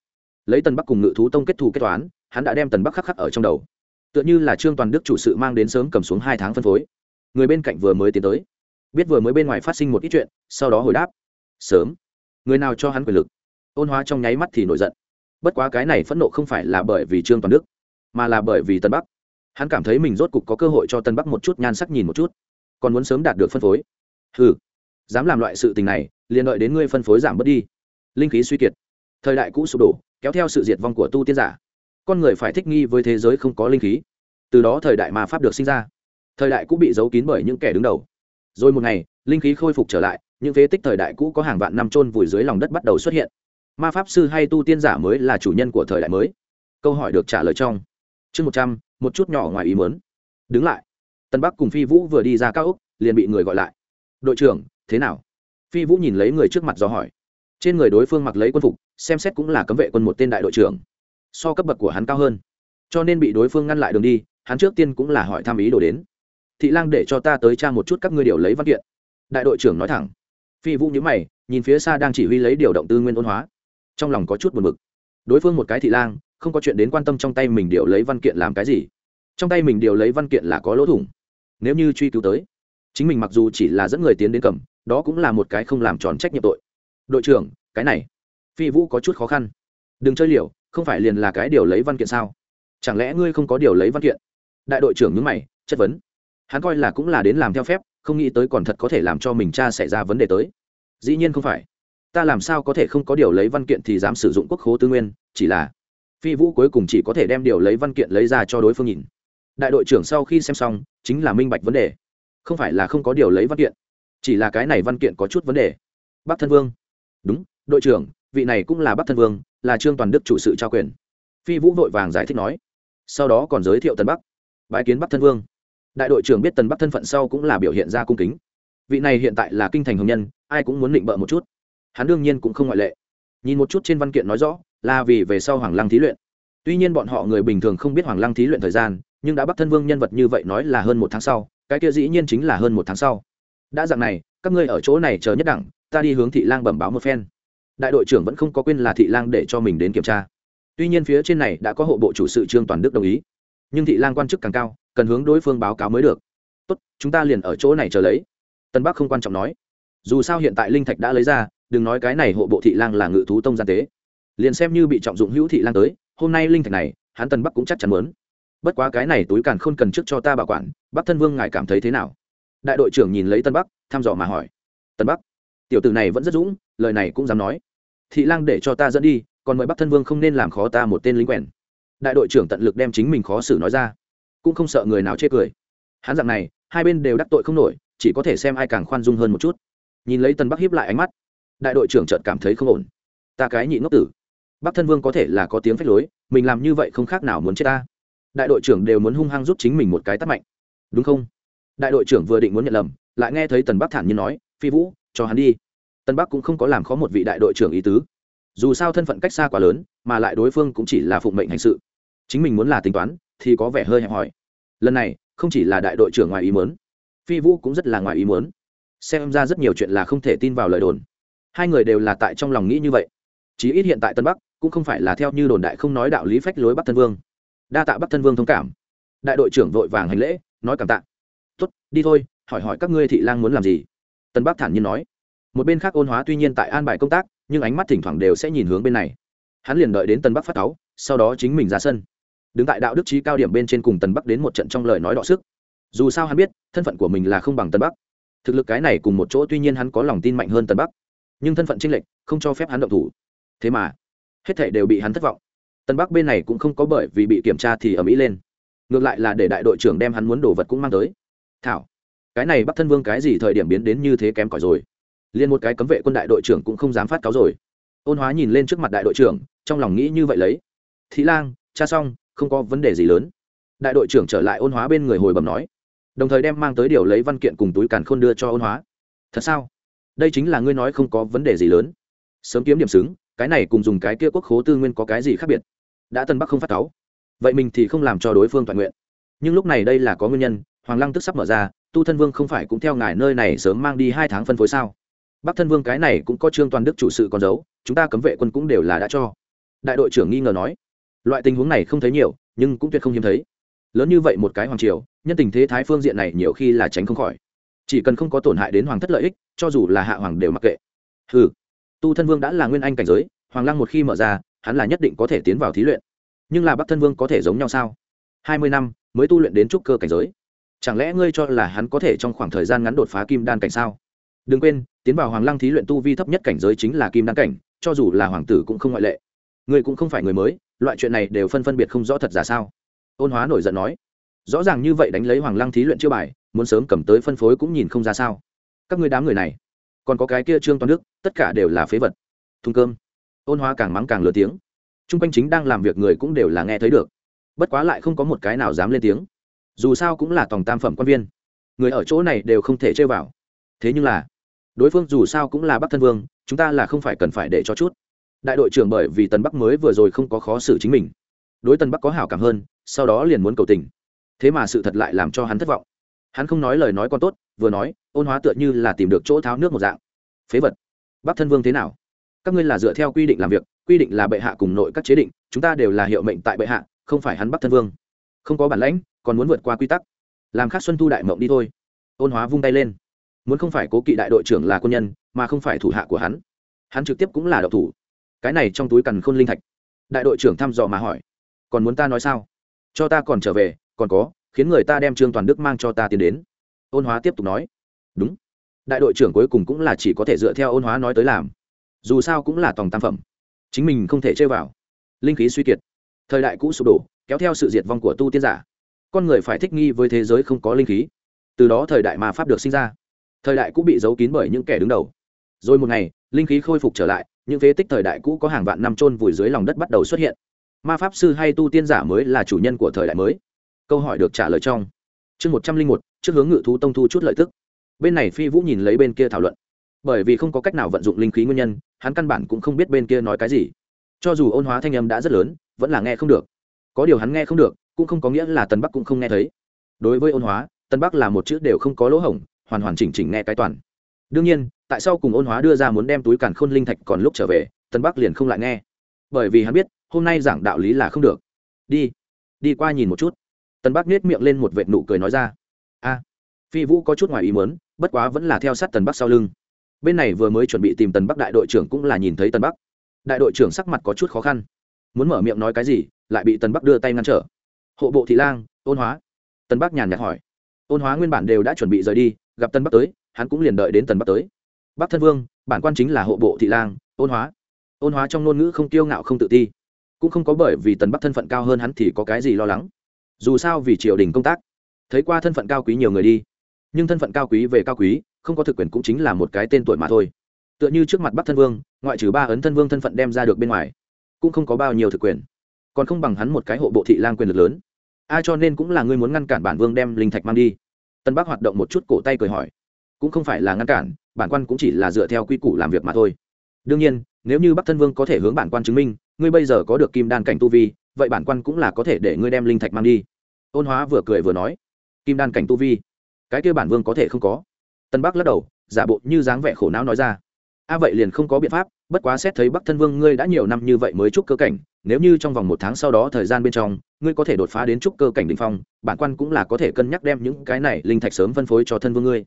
Speaker 1: Lấy tân bắc cùng ngự thú tông kết thù kết toán, hắn đã đem tân bắc khắc khắc ở trong đầu. Tựa như là trương toàn đức chủ sự mang đến sớm cầm xuống hai tháng phân phối. Người bên cạnh vừa mới tiến tới, biết vừa mới bên ngoài phát sinh một ít chuyện, sau đó hồi đáp. Sớm. Người nào cho hắn quyền lực? Ôn hóa trong nháy mắt thì nổi giận. Bất quá cái này phẫn nộ không phải là bởi vì trương toàn đức mà là bởi vì tân bắc. Hắn cảm thấy mình rốt cục có cơ hội cho tân bắc một chút nhan sắc nhìn một chút. Còn muốn sớm đạt được phân phối. Ừ dám làm loại sự tình này, liền đợi đến ngươi phân phối giảm bớt đi. Linh khí suy kiệt. Thời đại cũ sụp đổ, kéo theo sự diệt vong của tu tiên giả. Con người phải thích nghi với thế giới không có linh khí. Từ đó thời đại mà pháp được sinh ra. Thời đại cũ bị giấu kín bởi những kẻ đứng đầu. Rồi một ngày, linh khí khôi phục trở lại, những phế tích thời đại cũ có hàng vạn năm trôn vùi dưới lòng đất bắt đầu xuất hiện. Ma pháp sư hay tu tiên giả mới là chủ nhân của thời đại mới? Câu hỏi được trả lời trong chương một trăm, một chút nhỏ ngoài ý muốn. Đứng lại. Tân bắc cùng phi vũ vừa đi ra cao úc liền bị người gọi lại. Đội trưởng, thế nào? Phi vũ nhìn lấy người trước mặt do hỏi. Trên người đối phương mặc lấy quân phục, xem xét cũng là cấm vệ quân một tên đại đội trưởng. So cấp bậc của hắn cao hơn. Cho nên bị đối phương ngăn lại đường đi, hắn trước tiên cũng là hỏi thăm ý đồ đến. Thị lang để cho ta tới tra một chút các ngươi điều lấy văn kiện. Đại đội trưởng nói thẳng. Phi vũ nhữ mày, nhìn phía xa đang chỉ huy lấy điều động tư nguyên ôn hóa. Trong lòng có chút buồn b ự c đối phương một cái thị lang không có chuyện đến quan tâm trong tay mình điều lấy văn kiện làm cái gì. Trong tay mình điều lấy văn kiện là có lỗ thủng. Nếu như truy cứu tới, chính mình mặc dù chỉ là dẫn người tiến đến cầm, đó cũng là một cái không làm tròn trách nhiệm tội. Đội trưởng, cái này, phi vũ có chút khó khăn. Đừng chơi liều, không phải liền là cái điều lấy văn kiện sao? Chẳng lẽ ngươi không có điều lấy văn kiện? Đại đội trưởng nhớ mày, chất vấn. Hắn coi là cũng là đến làm theo phép, không nghĩ tới còn thật có thể làm cho mình cha xảy ra vấn đề tới. Dĩ nhiên không phải. Ta làm sao có thể không có điều lấy văn kiện thì dám sử dụng quốc khố tư nguyên, chỉ là phi vũ cuối cùng chỉ có thể đem điều lấy văn kiện lấy ra cho đối phương nhìn. Đại đội trưởng sau khi xem xong, chính là minh bạch vấn đề. Không phải là không có điều lấy văn kiện, chỉ là cái này văn kiện có chút vấn đề. Bắc thân vương. Đúng, đội trưởng, vị này cũng là bắc thân vương, là trương toàn đức chủ sự trao quyền. Phi vũ vội vàng giải thích nói. Sau đó còn giới thiệu tân bắc. Bãi kiến bắc thân vương. Đại đội trưởng biết tần bắc thân phận sau cũng là biểu hiện ra cung kính. Vị này hiện tại là kinh thành hồng nhân, ai cũng muốn định bợ một chút. Hắn đương nhiên cũng không ngoại lệ. Nhìn một chút trên văn kiện nói rõ là vì về sau hoàng lăng thí luyện. Tuy nhiên bọn họ người bình thường không biết hoàng lăng thí luyện thời gian, nhưng đã bắt thân vương nhân vật như vậy nói là hơn một tháng sau, cái kia dĩ nhiên chính là hơn một tháng sau. Đã dạng này, các ngươi ở chỗ này chờ nhất đẳng, ta đi hướng thị lang bẩm báo một phen. Đại đội trưởng vẫn không có quên là thị lang để cho mình đến kiểm tra. Tuy nhiên phía trên này đã có hộ bộ chủ sự trương toàn đức đồng ý. Nhưng thị lang quan chức càng cao, cần hướng đối phương báo cáo mới được. Tốt, chúng ta liền ở chỗ này chờ lấy. Tân bắc không quan trọng nói. Dù sao hiện tại linh thạch đã lấy ra, đừng nói cái này hộ bộ thị lang là ngự thú tông gian tế liền xem như bị trọng dụng hữu thị lang tới, hôm nay linh thạch này, hắn tân bắc cũng chắc chắn muốn. Bất quá cái này túi càn khôn cần trước cho ta bảo quản, bắc thân vương ngài cảm thấy thế nào? Đại đội trưởng nhìn lấy tân bắc, thăm dò mà hỏi. Tân bắc, tiểu tử này vẫn rất dũng, lời này cũng dám nói. Thị lang để cho ta dẫn đi, còn mời bắc thân vương không nên làm khó ta một tên lính quèn. Đại đội trưởng tận lực đem chính mình khó xử nói ra. Cũng không sợ người nào chê cười. Hắn dạng này, hai bên đều đắc tội không nổi, chỉ có thể xem ai càng khoan dung hơn một chút. Nhìn lấy tân bắc hiếp lại ánh mắt, đại đội trưởng chợt cảm thấy không ổn. Ta cái nhị ngốc tử bắc thân vương có thể là có tiếng phách lối, mình làm như vậy không khác nào muốn chết ta. Đại đội trưởng đều muốn hung hăng giúp chính mình một cái tắt mạnh. Đúng không? Đại đội trưởng vừa định muốn nhận lầm, lại nghe thấy tần bắc thản nhiên nói, phi vũ, cho hắn đi. Tân bắc cũng không có làm khó một vị đại đội trưởng ý tứ. Dù sao thân phận cách xa quá lớn, mà lại đối phương cũng chỉ là phụng mệnh hành sự. Chính mình muốn là tính toán, thì có vẻ hơi hẹp hòi. Lần này, không chỉ là đại đội trưởng ngoài ý muốn, phi vũ cũng rất là ngoài ý muốn. Xem ra rất nhiều chuyện là không thể tin vào lời đồn. Hai người đều là tại trong lòng nghĩ như vậy. Chí ít hiện tại tân bắc cũng không phải là theo như đồn đại không nói đạo lý phách lối bắc thân vương. Đa tạ bắc thân vương thông cảm. Đại đội trưởng vội vàng hành lễ, nói cảm tạ. Tuất đi thôi, hỏi hỏi các ngươi thị lang muốn làm gì? Tân bắc thản nhiên nói. Một bên khác ôn hóa tuy nhiên tại an bài công tác, nhưng ánh mắt thỉnh thoảng đều sẽ nhìn hướng bên này. Hắn liền đợi đến tân bắc phát cáu, sau đó chính mình ra sân. Đứng tại đạo đức trí cao điểm bên trên cùng tần bắc đến một trận trong lời nói đọ sức. Dù sao hắn biết, thân phận của mình là không bằng tân bắc. Thực lực cái này cùng một chỗ tuy nhiên hắn có lòng tin mạnh hơn tân bắc. Nhưng thân phận chênh lệch, không cho phép hắn động thủ. Thế mà hết thể đều bị hắn thất vọng. Tân bắc bên này cũng không có bởi vì bị kiểm tra thì ở mỹ lên. Ngược lại là để đại đội trưởng đem hắn muốn đồ vật cũng mang tới. Thảo, cái này bắc thân vương cái gì thời điểm biến đến như thế kém cỏi rồi? Liền một cái cấm vệ quân đại đội trưởng cũng không dám phát cáo rồi. Ôn hóa nhìn lên trước mặt đại đội trưởng, trong lòng nghĩ như vậy lấy. Thị lang, cha xong, không có vấn đề gì lớn. Đại đội trưởng trở lại ôn hóa bên người hồi bẩm nói. Đồng thời đem mang tới điều lấy văn kiện cùng túi càn khôn đưa cho ôn hóa. Thật sao? Đây chính là ngươi nói không có vấn đề gì lớn. Sớm kiếm điểm xứng cái này cùng dùng cái kia quốc khố tư nguyên có cái gì khác biệt? Đã tân bắc không phát cáu, vậy mình thì không làm cho đối phương toàn nguyện. Nhưng lúc này đây là có nguyên nhân, hoàng lăng tức sắp mở ra, tu thân vương không phải cũng theo ngài nơi này sớm mang đi hai tháng phân phối sao? Bắc thân vương cái này cũng có trương toàn đức chủ sự còn giấu, chúng ta cấm vệ quân cũng đều là đã cho. Đại đội trưởng nghi ngờ nói, loại tình huống này không thấy nhiều, nhưng cũng tuyệt không hiếm thấy. Lớn như vậy một cái hoàng triều, nhân tình thế thái phương diện này nhiều khi là tránh không khỏi. Chỉ cần không có tổn hại đến hoàng thất lợi ích, cho dù là hạ hoàng đều mặc kệ. Ừ tu thân vương đã là nguyên anh cảnh giới, hoàng lăng một khi mở ra, hắn là nhất định có thể tiến vào thí luyện. Nhưng là bắc thân vương có thể giống nhau sao? Hai mươi năm mới tu luyện đến trúc cơ cảnh giới. Chẳng lẽ ngươi cho là hắn có thể trong khoảng thời gian ngắn đột phá kim đan cảnh sao? Đừng quên, tiến vào hoàng lăng thí luyện tu vi thấp nhất cảnh giới chính là kim đan cảnh, cho dù là hoàng tử cũng không ngoại lệ. Ngươi cũng không phải người mới, loại chuyện này đều phân phân biệt không rõ thật giả sao? Ôn hóa nổi giận nói. Rõ ràng như vậy đánh lấy hoàng lăng thí luyện chưa bài, muốn sớm cầm tới phân phối cũng nhìn không ra sao. Các ngươi đám người này còn có cái kia trương toàn đức, tất cả đều là phế vật. Thùng cơm. Ôn hóa càng mắng càng lớn tiếng. T r u n g quanh chính đang làm việc người cũng đều là nghe thấy được. Bất quá lại không có một cái nào dám lên tiếng. Dù sao cũng là tòng tam phẩm quan viên. Người ở chỗ này đều không thể chơi vào. Thế nhưng là, đối phương dù sao cũng là bắc thân vương, chúng ta là không phải cần phải để cho chút. Đại đội trưởng bởi vì tần bắc mới vừa rồi không có khó xử chính mình. Đối tần bắc có hảo cảm hơn, sau đó liền muốn cầu tình. Thế mà sự thật lại làm cho hắn thất vọng. Hắn không nói lời nói con tốt vừa nói, ôn hóa tựa như là tìm được chỗ tháo nước một dạng. Phế vật. Bắc thân vương thế nào? Các ngươi là dựa theo quy định làm việc, quy định là bệ hạ cùng nội các chế định, chúng ta đều là hiệu mệnh tại bệ hạ, không phải hắn bắc thân vương. Không có bản lãnh, còn muốn vượt qua quy tắc. Làm khác xuân thu đại mộng đi thôi. Ôn hóa vung tay lên. Muốn không phải cố kỵ đại đội trưởng là quân nhân, mà không phải thủ hạ của hắn. Hắn trực tiếp cũng là độc thủ. Cái này trong túi cằn khôn linh thạch. Đại đội trưởng thăm dò mà hỏi. Còn muốn ta nói sao? Cho ta còn trở về, còn có, khiến người ta đem trương toàn đức mang cho ta tiến đến ôn hóa tiếp tục nói, đúng, đại đội trưởng cuối cùng cũng là chỉ có thể dựa theo ôn hóa nói tới làm, dù sao cũng là tòng tam phẩm, chính mình không thể chơi vào. Linh khí suy kiệt, thời đại cũ sụp đổ, kéo theo sự diệt vong của tu tiên giả. Con người phải thích nghi với thế giới không có linh khí. Từ đó thời đại mà pháp được sinh ra. Thời đại cũ bị giấu kín bởi những kẻ đứng đầu. Rồi một ngày, linh khí khôi phục trở lại, những phế tích thời đại cũ có hàng vạn năm trôn vùi dưới lòng đất bắt đầu xuất hiện. Ma pháp sư hay tu tiên giả mới là chủ nhân của thời đại mới. Câu hỏi được trả lời trong chương một trăm linh một trước hướng ngự thú tông thu chút lợi tức. Bên này phi vũ nhìn lấy bên kia thảo luận. Bởi vì không có cách nào vận dụng linh khí nguyên nhân, hắn căn bản cũng không biết bên kia nói cái gì. Cho dù ôn hóa thanh âm đã rất lớn, vẫn là nghe không được. Có điều hắn nghe không được, cũng không có nghĩa là tân bắc cũng không nghe thấy. Đối với ôn hóa tân bắc là một chữ đều không có lỗ hổng, hoàn hoàn chỉnh chỉnh nghe cái toàn. Đương nhiên, tại sao cùng ôn hóa đưa ra muốn đem túi càn khôn linh thạch còn lúc trở về tân bắc liền không lại nghe. Bởi vì hắn biết, hôm nay giảng đạo lý là không được. Đi đi qua nhìn một chút. Tân bắc nết miệng lên một vệt nụ cười nói ra phi vũ có chút ngoài ý muốn, bất quá vẫn là theo sát tần bắc sau lưng. Bên này vừa mới chuẩn bị tìm tần bắc đại đội trưởng cũng là nhìn thấy tần bắc. Đại đội trưởng sắc mặt có chút khó khăn. Muốn mở miệng nói cái gì, lại bị tần bắc đưa tay ngăn trở. Hộ bộ thị lang, ôn hóa. Tần bắc nhàn nhạt hỏi. Ôn hóa nguyên bản đều đã chuẩn bị rời đi, gặp Tần bắc tới, hắn cũng liền đợi đến tần bắc tới. Bắc thân vương, bản quan chính là hộ bộ thị lang, ôn hóa. Ôn hóa trong ngôn ngữ không kiêu ngạo không tự ti. Cũng không có bởi vì tần bắc thân phận cao hơn hắn thì có cái gì lo lắng. Dù sao vì triều đình công tác, thấy qua thân phận cao quý nhiều người đi nhưng thân phận cao quý về cao quý, không có thực quyền cũng chính là một cái tên tuổi mà thôi. Tựa như trước mặt bắc thân vương, ngoại trừ ba ấn thân vương thân phận đem ra được bên ngoài, cũng không có bao nhiêu thực quyền. Còn không bằng hắn một cái hộ bộ thị lang quyền lực lớn. Ai cho nên cũng là ngươi muốn ngăn cản bản vương đem linh thạch mang đi. Tân bắc hoạt động một chút cổ tay cười hỏi. Cũng không phải là ngăn cản, bản quan cũng chỉ là dựa theo quy củ làm việc mà thôi. Đương nhiên, nếu như bắc thân vương có thể hướng bản quan chứng minh, ngươi bây giờ có được kim đan cảnh tu vi, vậy bản quan cũng là có thể để ngươi đem linh thạch mang đi. Ôn hóa vừa cười vừa nói. Kim đan cảnh tu vi? Cái kia bản vương có thể không có. Tân bắc lắc đầu, giả bộ như dáng vẻ khổ não nói ra. A, vậy liền không có biện pháp, bất quá xét thấy bắc thân vương ngươi đã nhiều năm như vậy mới chúc cơ cảnh, nếu như trong vòng một tháng sau đó thời gian bên trong, ngươi có thể đột phá đến chúc cơ cảnh đ ỉ n h phong, bản quan cũng là có thể cân nhắc đem những cái này linh thạch sớm phân phối cho thân vương ngươi.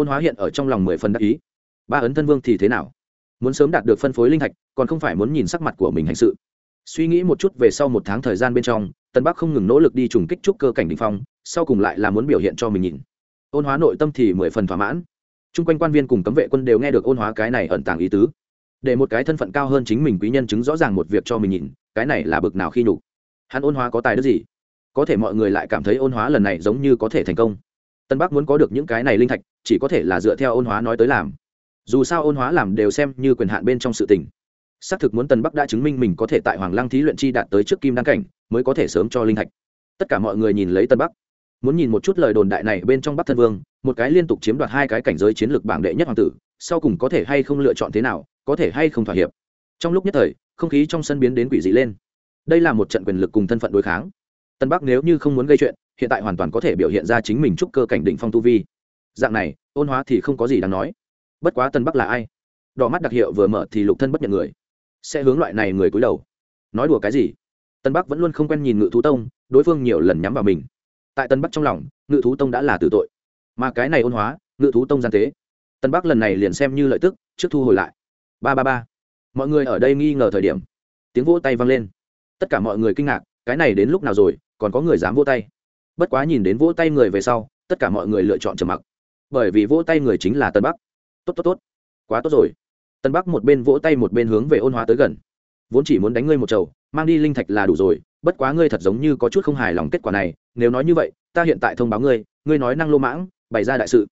Speaker 1: Ôn hóa hiện ở trong lòng mười phần đắc ý. Ba ấn thân vương thì thế nào? Muốn sớm đạt được phân phối linh thạch, còn không phải muốn nhìn sắc mặt của mình hành sự. Suy nghĩ một chút về sau một tháng thời gian bên trong, tân bắc không ngừng nỗ lực đi trùng kích trúc cơ cảnh đ ỉ n h phong, sau cùng lại là muốn biểu hiện cho mình nhìn ôn hóa nội tâm thì mười phần thỏa mãn. Chung quanh quan viên cùng cấm vệ quân đều nghe được ôn hóa cái này ẩn tàng ý tứ. Để một cái thân phận cao hơn chính mình quý nhân chứng rõ ràng một việc cho mình nhìn, cái này là bực nào khi nhục. Hắn ôn hóa có tài đức gì? Có thể mọi người lại cảm thấy ôn hóa lần này giống như có thể thành công. Tân bắc muốn có được những cái này linh thạch, chỉ có thể là dựa theo ôn hóa nói tới làm. Dù sao ôn hóa làm đều xem như quyền hạn bên trong sự tình. Xác thực muốn tân bắc đã chứng minh mình có thể tại hoàng lăng thí luyện chi đạt tới trước kim đăng cảnh, mới có thể sớm cho linh thạch. Tất cả mọi người nhìn lấy tân bắc muốn nhìn một chút lời đồn đại này bên trong bắc thân vương, một cái liên tục chiếm đoạt hai cái cảnh giới chiến lược bảng đệ nhất hoàng tử, sau cùng có thể hay không lựa chọn thế nào, có thể hay không thỏa hiệp. Trong lúc nhất thời, không khí trong sân biến đến quỷ dị lên. Đây là một trận quyền lực cùng thân phận đối kháng. Tân bắc nếu như không muốn gây chuyện, hiện tại hoàn toàn có thể biểu hiện ra chính mình chúc cơ cảnh định phong tu vi. Dạng này, ôn hóa thì không có gì đáng nói. Bất quá tân bắc là ai? Đỏ mắt đặc hiệu vừa mở thì lục thân bất nhận người. Sẽ hướng loại này người cúi đầu. Nói đùa cái gì? Tân bắc vẫn luôn không quen nhìn ngự thú tông, đối phương nhiều lần nhắm vào mình tại tân bắc trong lòng, ngự thú tông đã là tử tội. Mà cái này ôn hóa, ngự thú tông gian tế. Tân bắc lần này liền xem như lợi tức, trước thu hồi lại. Ba ba ba. Mọi người ở đây nghi ngờ thời điểm, tiếng vỗ tay vang lên. Tất cả mọi người kinh ngạc, cái này đến lúc nào rồi, còn có người dám vỗ tay? Bất quá nhìn đến vỗ tay người về sau, tất cả mọi người lựa chọn trầm mặc. Bởi vì vỗ tay người chính là tân bắc. Tốt tốt tốt. Quá tốt rồi. Tân bắc một bên vỗ tay một bên hướng về ôn hóa tới gần. Vốn chỉ muốn đánh ngươi một chầu mang đi linh thạch là đủ rồi, bất quá ngươi thật giống như có chút không hài lòng kết quả này, nếu nói như vậy, ta hiện tại thông báo ngươi ngươi nói năng lô mãng, bày ra đại sự.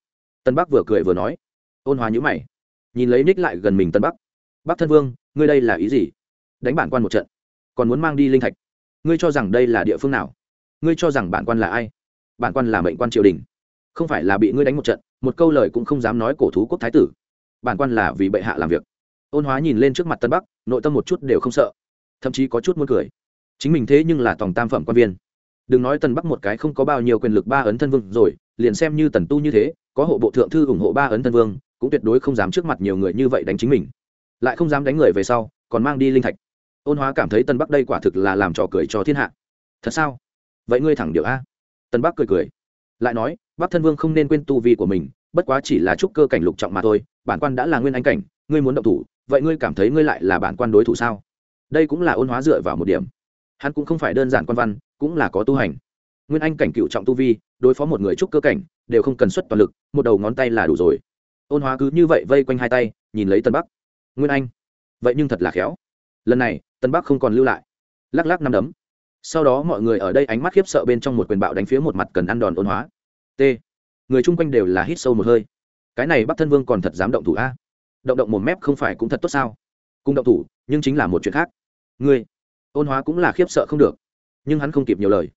Speaker 1: Tân bắc vừa cười vừa nói. Ôn hòa nhữ mày, nhìn lấy ních lại gần mình tân bắc. Bắc thân vương, ngươi đây là ý gì? Đánh bản quan một trận, còn muốn mang đi linh thạch? Ngươi cho rằng đây là địa phương nào? Ngươi cho rằng bản quan là ai? Bản quan là mệnh quan triều đình. Không phải là bị ngươi đánh một trận, một câu lời cũng không dám nói cổ thú quốc thái tử. Bản quan là vì bệ hạ làm việc. Ôn hóa nhìn lên trước mặt tân bắc, nội tâm một chút đều không sợ thậm chí có chút muốn cười. Chính mình thế nhưng là tòng tam phẩm quan viên. Đừng nói tần bắc một cái không có bao nhiêu quyền lực ba ấn thân vương rồi, liền xem như tần tu như thế, có hộ bộ thượng thư ủng hộ ba ấn thân vương, cũng tuyệt đối không dám trước mặt nhiều người như vậy đánh chính mình. Lại không dám đánh người về sau, còn mang đi linh thạch. Ôn hóa cảm thấy tân bắc đây quả thực là làm trò cười cho thiên hạ. Thật sao? Vậy ngươi thẳng điệu a? Tân bắc cười cười. Lại nói, bắc thân vương không nên quên tu vi của mình, bất quá chỉ là chúc cơ cảnh lục trọng mà thôi, bản quan đã là nguyên anh cảnh, ngươi muốn động thủ, vậy ngươi cảm thấy ngươi lại là bản quan đối thủ sao? Đây cũng là ôn hóa dựa vào một điểm. Hắn cũng không phải đơn giản quan văn, cũng là có tu hành. Nguyên anh cảnh cựu trọng tu vi, đối phó một người trúc cơ cảnh, đều không cần xuất toàn lực, một đầu ngón tay là đủ rồi. Ôn hóa cứ như vậy vây quanh hai tay, nhìn lấy tân bắc. Nguyên anh, vậy nhưng thật là khéo. Lần này tân bắc không còn lưu lại. Lắc lắc năm đấm. Sau đó mọi người ở đây ánh mắt khiếp sợ bên trong một quyền bạo đánh phía một mặt cần ăn đòn ôn hóa. T. Người chung quanh đều là hít sâu một hơi. Cái này bắc thân vương còn thật dám động thủ a? Động động một mép không phải cũng thật tốt sao? Cùng động thủ, nhưng chính là một chuyện khác ngươi, ôn hóa cũng là khiếp sợ không được, nhưng hắn không kịp nhiều lời,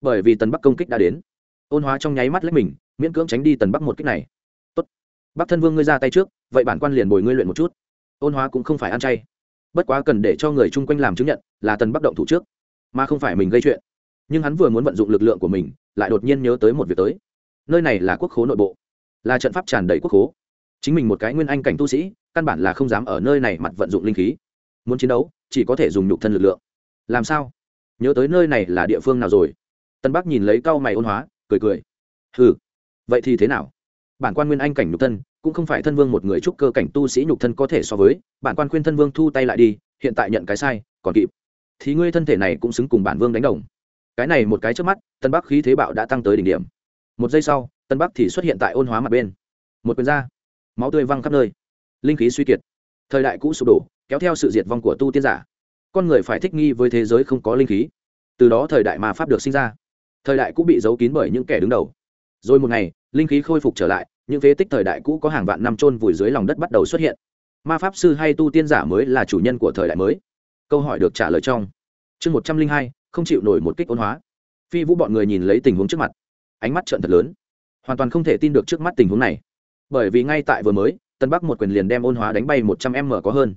Speaker 1: bởi vì tần bắc công kích đã đến. Ôn hóa trong nháy mắt lấy mình, miễn cưỡng tránh đi tần bắc một kích này. Tốt, bắc thân vương ngươi ra tay trước, vậy bản quan liền bồi ngươi luyện một chút. Ôn hóa cũng không phải ăn chay, bất quá cần để cho người chung quanh làm chứng nhận là tần bắc động thủ trước, mà không phải mình gây chuyện. Nhưng hắn vừa muốn vận dụng lực lượng của mình, lại đột nhiên nhớ tới một việc tới. Nơi này là quốc khố nội bộ, là trận pháp tràn đầy quốc khố. Chính mình một cái nguyên anh cảnh tu sĩ, căn bản là không dám ở nơi này mặt vận dụng linh khí. Muốn chiến đấu chỉ có thể dùng nhục thân lực lượng. Làm sao? Nhớ tới nơi này là địa phương nào rồi? Tân bắc nhìn lấy cau mày ôn hóa, cười cười. Ừ vậy thì thế nào? Bản quan nguyên anh cảnh nhục thân, cũng không phải thân vương một người trúc cơ cảnh tu sĩ nhục thân có thể so với. Bản quan khuyên thân vương thu tay lại đi, hiện tại nhận cái sai, còn kịp. Thì ngươi thân thể này cũng xứng cùng bản vương đánh đồng. Cái này một cái trước mắt, tân bắc khí thế bạo đã tăng tới đỉnh điểm. Một giây sau, tân bắc thì xuất hiện tại ôn hóa mặt bên. Một quyền ra, máu tươi văng khắp nơi. Linh khí suy kiệt. Thời đại cũ sụp đổ kéo theo sự diệt vong của tu tiên giả. Con người phải thích nghi với thế giới không có linh khí. Từ đó thời đại mà pháp được sinh ra. Thời đại cũ bị giấu kín bởi những kẻ đứng đầu. Rồi một ngày, linh khí khôi phục trở lại, những phế tích thời đại cũ có hàng vạn năm trôn vùi dưới lòng đất bắt đầu xuất hiện. Ma pháp sư hay tu tiên giả mới là chủ nhân của thời đại mới. Câu hỏi được trả lời trong chương một trăm linh hai, không chịu nổi một kích ôn hóa. Phi vũ bọn người nhìn lấy tình huống trước mặt. Ánh mắt trợn thật lớn. Hoàn toàn không thể tin được trước mắt tình huống này. Bởi vì ngay tại vừa mới, tân bắc một quyền liền đem ôn hóa đánh bay một trăm m có hơn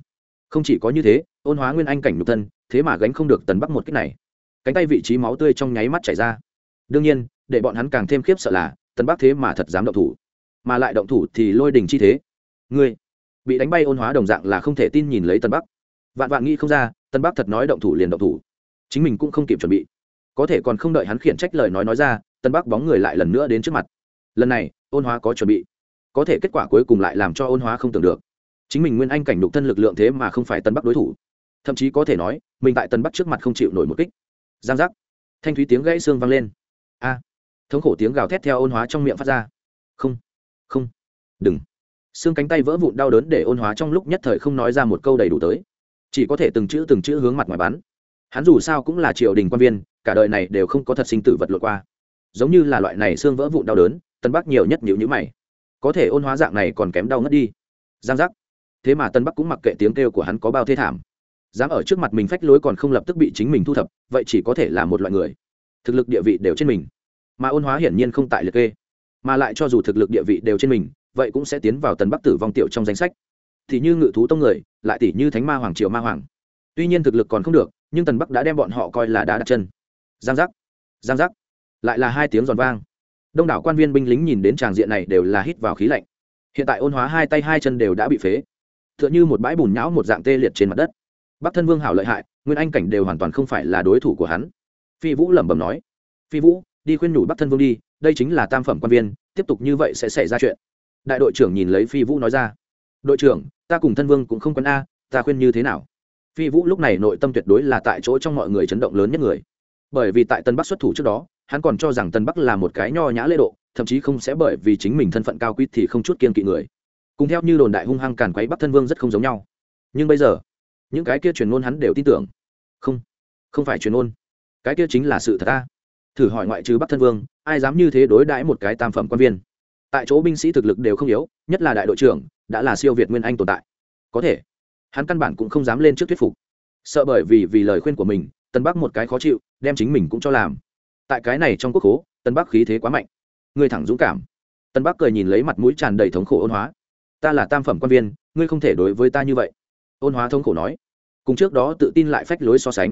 Speaker 1: không chỉ có như thế, ôn hóa nguyên anh cảnh nhục thân, thế mà gánh không được tần bắc một cách này. Cánh tay vị trí máu tươi trong nháy mắt chảy ra. Đương nhiên, để bọn hắn càng thêm khiếp sợ là, tần bắc thế mà thật dám động thủ. Mà lại động thủ thì lôi đình chi thế. Ngươi, bị đánh bay ôn hóa đồng dạng là không thể tin nhìn lấy tần bắc. Vạn vạn nghĩ không ra, tần bắc thật nói động thủ liền động thủ. Chính mình cũng không kịp chuẩn bị. Có thể còn không đợi hắn khiển trách lời nói nói ra tân bắc bóng người lại lần nữa đến trước mặt. Lần này, ôn hóa có chuẩn bị. Có thể kết quả cuối cùng lại làm cho ôn hóa không tưởng được chính mình nguyên anh cảnh đục thân lực lượng thế mà không phải tân bắc đối thủ. Thậm chí có thể nói, mình tại tân bắc trước mặt không chịu nổi một kích. Giang giác. Thanh thúy tiếng gãy xương vang lên. A. Thống khổ tiếng gào thét theo ôn hóa trong miệng phát ra. Không. Không. Đừng. Xương cánh tay vỡ vụn đau đớn để ôn hóa trong lúc nhất thời không nói ra một câu đầy đủ tới. Chỉ có thể từng chữ từng chữ hướng mặt ngoài bắn. Hắn dù sao cũng là triều đình quan viên, cả đời này đều không có thật sinh tử vật lộn qua. Giống như là loại này xương vỡ vụn đau đớn, tân bắc nhiều nhất nhịu nhữ mày. Có thể ôn hóa dạng này còn kém đau ngất đi. Giang giác thế mà tân bắc cũng mặc kệ tiếng kêu của hắn có bao thế thảm dám ở trước mặt mình phách lối còn không lập tức bị chính mình thu thập vậy chỉ có thể là một loại người thực lực địa vị đều trên mình mà ôn hóa hiển nhiên không tại liệt kê mà lại cho dù thực lực địa vị đều trên mình vậy cũng sẽ tiến vào tần bắc tử vong tiểu trong danh sách thì như ngự thú tông người lại tỷ như thánh ma hoàng triều ma hoàng tuy nhiên thực lực còn không được nhưng tần bắc đã đem bọn họ coi là đá đặt chân giang giác giang giác lại là hai tiếng giòn vang đông đảo quan viên binh lính nhìn đến tràng diện này đều là hít vào khí lạnh hiện tại ôn hóa hai tay hai chân đều đã bị phế tựa như một bãi bùn nhão một dạng tê liệt trên mặt đất. Bắc thân vương hảo lợi hại, nguyên anh cảnh đều hoàn toàn không phải là đối thủ của hắn. Phi vũ lẩm bẩm nói, phi vũ, đi khuyên nhủ bắc thân vương đi, đây chính là tam phẩm quan viên, tiếp tục như vậy sẽ xảy ra chuyện. Đại đội trưởng nhìn lấy phi vũ nói ra, đội trưởng, ta cùng thân vương cũng không quân a, ta khuyên như thế nào? Phi vũ lúc này nội tâm tuyệt đối là tại chỗ trong mọi người chấn động lớn nhất người. Bởi vì tại tân bắc xuất thủ trước đó, hắn còn cho rằng tân bắc là một cái nho nhã lễ độ, thậm chí không sẽ bởi vì chính mình thân phận cao quý thì không chút kiên kỵ người cùng theo như đồn đại hung hăng càn quấy bắc thân vương rất không giống nhau. Nhưng bây giờ, những cái kia truyền ngôn hắn đều tin tưởng. Không không phải truyền ngôn. Cái kia chính là sự thật ta thử hỏi ngoại trừ bắc thân vương, ai dám như thế đối đãi một cái tam phẩm quan viên? Tại chỗ binh sĩ thực lực đều không yếu, nhất là đại đội trưởng, đã là siêu việt nguyên anh tồn tại. Có thể, hắn căn bản cũng không dám lên trước thuyết phục. Sợ bởi vì vì lời khuyên của mình tân bắc một cái khó chịu, đem chính mình cũng cho làm. Tại cái này trong quốc hố tân bắc khí thế quá mạnh. Người thẳng dũng cảm. Tân bắc cười nhìn lấy mặt mũi tràn đầy thống khổ ôn hóa ta là tam phẩm quan viên, ngươi không thể đối với ta như vậy. Ôn hóa thống khổ nói. Cùng trước đó tự tin lại phách lối so sánh.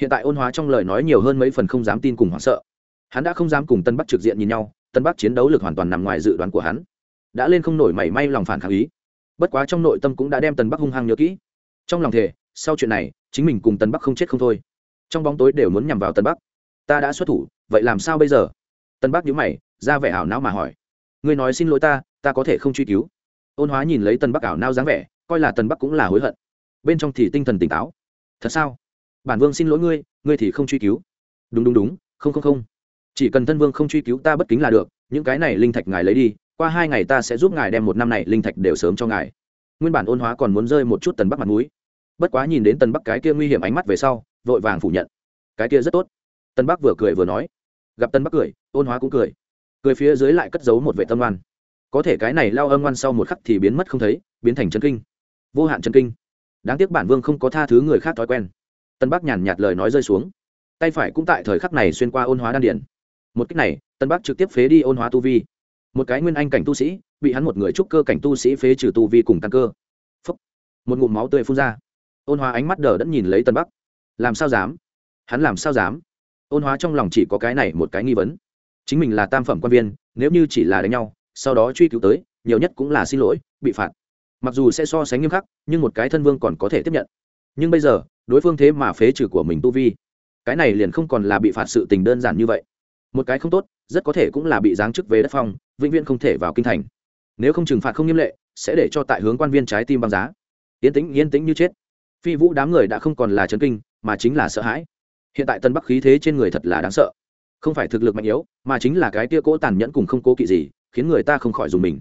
Speaker 1: Hiện tại ôn hóa trong lời nói nhiều hơn mấy phần không dám tin cùng hoảng sợ. Hắn đã không dám cùng tân bắc trực diện nhìn nhau, tân bắc chiến đấu lực hoàn toàn nằm ngoài dự đoán của hắn. Đã lên không nổi mảy may lòng phản kháng ý. Bất quá trong nội tâm cũng đã đem Tân bắc hung hăng nhớ kỹ. Trong lòng thề, sau chuyện này, chính mình cùng Tân bắc không chết không thôi. Trong bóng tối đều muốn nhằm vào Tân bắc. Ta đã xuất thủ, vậy làm sao bây giờ? Tân bắc nhớ mày, ra vẻ ảo não mà hỏi. Ngươi nói xin lỗi ta ta có thể không truy cứu ôn hóa nhìn lấy tần bắc ảo nao dáng vẻ, coi là tần bắc cũng là hối hận. Bên trong thì tinh thần tỉnh táo. Thật sao? Bản vương xin lỗi ngươi ngươi thì không truy cứu. Đúng đúng đúng, không không không. Chỉ cần thân vương không truy cứu ta bất kính là được, những cái này linh thạch ngài lấy đi, qua hai ngày ta sẽ giúp ngài đem một năm này linh thạch đều sớm cho ngài. Nguyên bản ôn hóa còn muốn rơi một chút tần bắc mặt mũi. Bất quá nhìn đến tần bắc cái kia nguy hiểm ánh mắt về sau, vội vàng phủ nhận. Cái kia rất tốt. Tần bắc vừa cười vừa nói. Gặp tần bắc cười, ôn hóa cũng cười. Cười phía dưới lại cất giấu một vệ tâm oan có thể cái này lao âm ngoan sau một khắc thì biến mất không thấy, biến thành chân kinh. Vô hạn chân kinh. Đáng tiếc bản vương không có tha thứ người khác thói quen. Tân bắc nhàn nhạt lời nói rơi xuống. Tay phải cũng tại thời khắc này xuyên qua ôn hóa đan điển một cách này, tân bắc trực tiếp phế đi ôn hóa tu vi. Một cái nguyên anh cảnh tu sĩ, bị hắn một người trúc cơ cảnh tu sĩ phế trừ tu vi cùng tăng cơ. Phúc. một ngụm máu tươi phun ra. Ôn hóa ánh mắt đờ đẫn nhìn lấy tân bắc. Làm sao dám? Hắn làm sao dám? Ôn hóa trong lòng chỉ có cái này một cái nghi vấn. Chính mình là tam phẩm quan viên, nếu như chỉ là đánh nhau sau đó truy cứu tới, nhiều nhất cũng là xin lỗi, bị phạt. Mặc dù sẽ so sánh nghiêm khắc, nhưng một cái thân vương còn có thể tiếp nhận. Nhưng bây giờ, đối phương thế mà phế trừ của mình tu vi. Cái này liền không còn là bị phạt sự tình đơn giản như vậy. Một cái không tốt, rất có thể cũng là bị giáng chức về đất phong, vĩnh viễn không thể vào kinh thành. Nếu không trừng phạt không nghiêm lệ, sẽ để cho tại hướng quan viên trái tim băng giá. Yên tĩnh yên tĩnh như chết. Phi vũ đám người đã không còn là chấn kinh, mà chính là sợ hãi. Hiện tại tân bắc khí thế trên người thật là đáng sợ. Không phải thực lực mạnh yếu, mà chính là cái tia cỗ tàn nhẫn cùng không cố kỵ gì khiến người ta không khỏi dùng mình.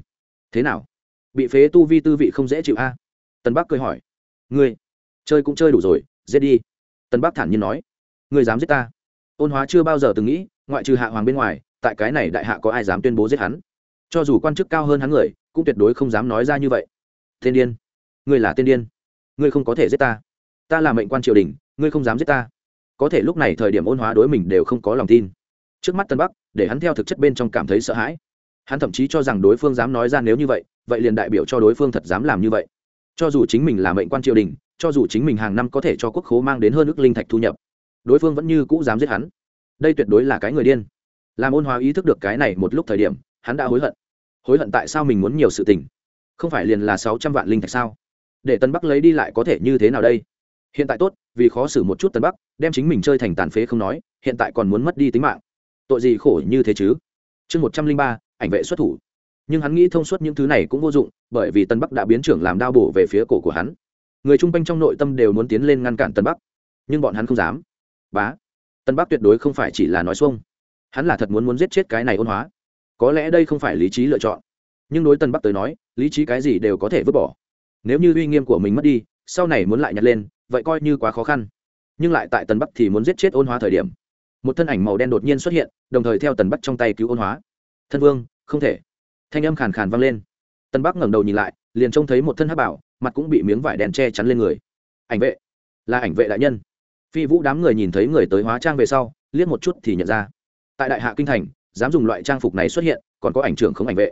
Speaker 1: Thế nào? Bị phế tu vi tư vị không dễ chịu a? Tân bắc cười hỏi. Ngươi, chơi cũng chơi đủ rồi, giết đi. Tân bắc thản nhiên nói. Ngươi dám giết ta? Ôn hóa chưa bao giờ từng nghĩ, ngoại trừ hạ hoàng bên ngoài, tại cái này đại hạ có ai dám tuyên bố giết hắn? Cho dù quan chức cao hơn hắn người, cũng tuyệt đối không dám nói ra như vậy. Thiên điên, ngươi là tiên điên. Ngươi không có thể giết ta. Ta là mệnh quan triều đình, ngươi không dám giết ta. Có thể lúc này thời điểm ôn hóa đối mình đều không có lòng tin. Trước mắt tân bắc, để hắn theo thực chất bên trong cảm thấy sợ hãi hắn thậm chí cho rằng đối phương dám nói ra nếu như vậy vậy liền đại biểu cho đối phương thật dám làm như vậy. Cho dù chính mình là mệnh quan triều đình, cho dù chính mình hàng năm có thể cho quốc khố mang đến hơn ước linh thạch thu nhập, đối phương vẫn như cũ dám giết hắn. Đây tuyệt đối là cái người điên. Làm ôn hóa ý thức được cái này một lúc thời điểm, hắn đã hối hận. Hối hận tại sao mình muốn nhiều sự tình? Không phải liền là sáu trăm vạn linh thạch sao? Để tân bắc lấy đi lại có thể như thế nào đây? Hiện tại tốt, vì khó xử một chút tân bắc, đem chính mình chơi thành tàn phế không nói, hiện tại còn muốn mất đi tính mạng. Tội gì khổ như thế chứ? Chương một trăm linh ba ảnh vệ xuất thủ. Nhưng hắn nghĩ thông suốt những thứ này cũng vô dụng, bởi vì tân bắc đã biến trưởng làm đao bổ về phía cổ của hắn. Người chung quanh trong nội tâm đều muốn tiến lên ngăn cản tân bắc, nhưng bọn hắn không dám. Bá, tân bắc tuyệt đối không phải chỉ là nói xuông. Hắn là thật muốn muốn giết chết cái này ôn hóa. Có lẽ đây không phải lý trí lựa chọn. Nhưng đối tân bắc tới nói, lý trí cái gì đều có thể vứt bỏ. Nếu như uy nghiêm của mình mất đi, sau này muốn lại nhặt lên, vậy coi như quá khó khăn. Nhưng lại tại tân bắc thì muốn giết chết ôn hóa thời điểm, một thân ảnh màu đen đột nhiên xuất hiện, đồng thời theo tần bắc trong tay cứu ôn hóa thân vương, không thể. Thanh âm khàn khàn vang lên. Tân bắc ngẩng đầu nhìn lại, liền trông thấy một thân hắc bảo, mặt cũng bị miếng vải đèn che chắn lên người. Ảnh vệ, là ảnh vệ đại nhân. Phi vũ đám người nhìn thấy người tới hóa trang về sau, liếc một chút thì nhận ra. Tại đại hạ kinh thành, dám dùng loại trang phục này xuất hiện, còn có ảnh trưởng không ảnh vệ.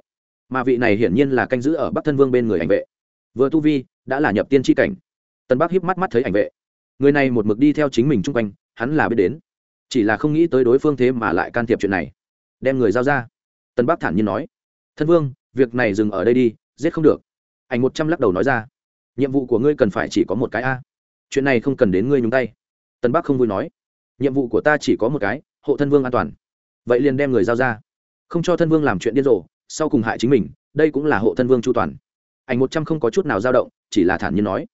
Speaker 1: Mà vị này hiển nhiên là canh giữ ở bắc thân vương bên người ảnh vệ. Vừa tu vi, đã là nhập tiên tri cảnh. Tân bắc híp mắt mắt thấy ảnh vệ. Người này một mực đi theo chính mình chung quanh, hắn là biết đến. Chỉ là không nghĩ tới đối phương thế mà lại can thiệp chuyện này. Đem người giao ra tân bắc thản nhiên nói, thân vương, việc này dừng ở đây đi, giết không được. Ảnh một trăm lắc đầu nói ra, nhiệm vụ của ngươi cần phải chỉ có một cái a. Chuyện này không cần đến ngươi nhúng tay. Tân bắc không vui nói, nhiệm vụ của ta chỉ có một cái, hộ thân vương an toàn. Vậy liền đem người giao ra. Không cho thân vương làm chuyện điên rồ, sau cùng hại chính mình, đây cũng là hộ thân vương chu toàn. Ảnh một trăm không có chút nào dao động, chỉ là thản nhiên nói,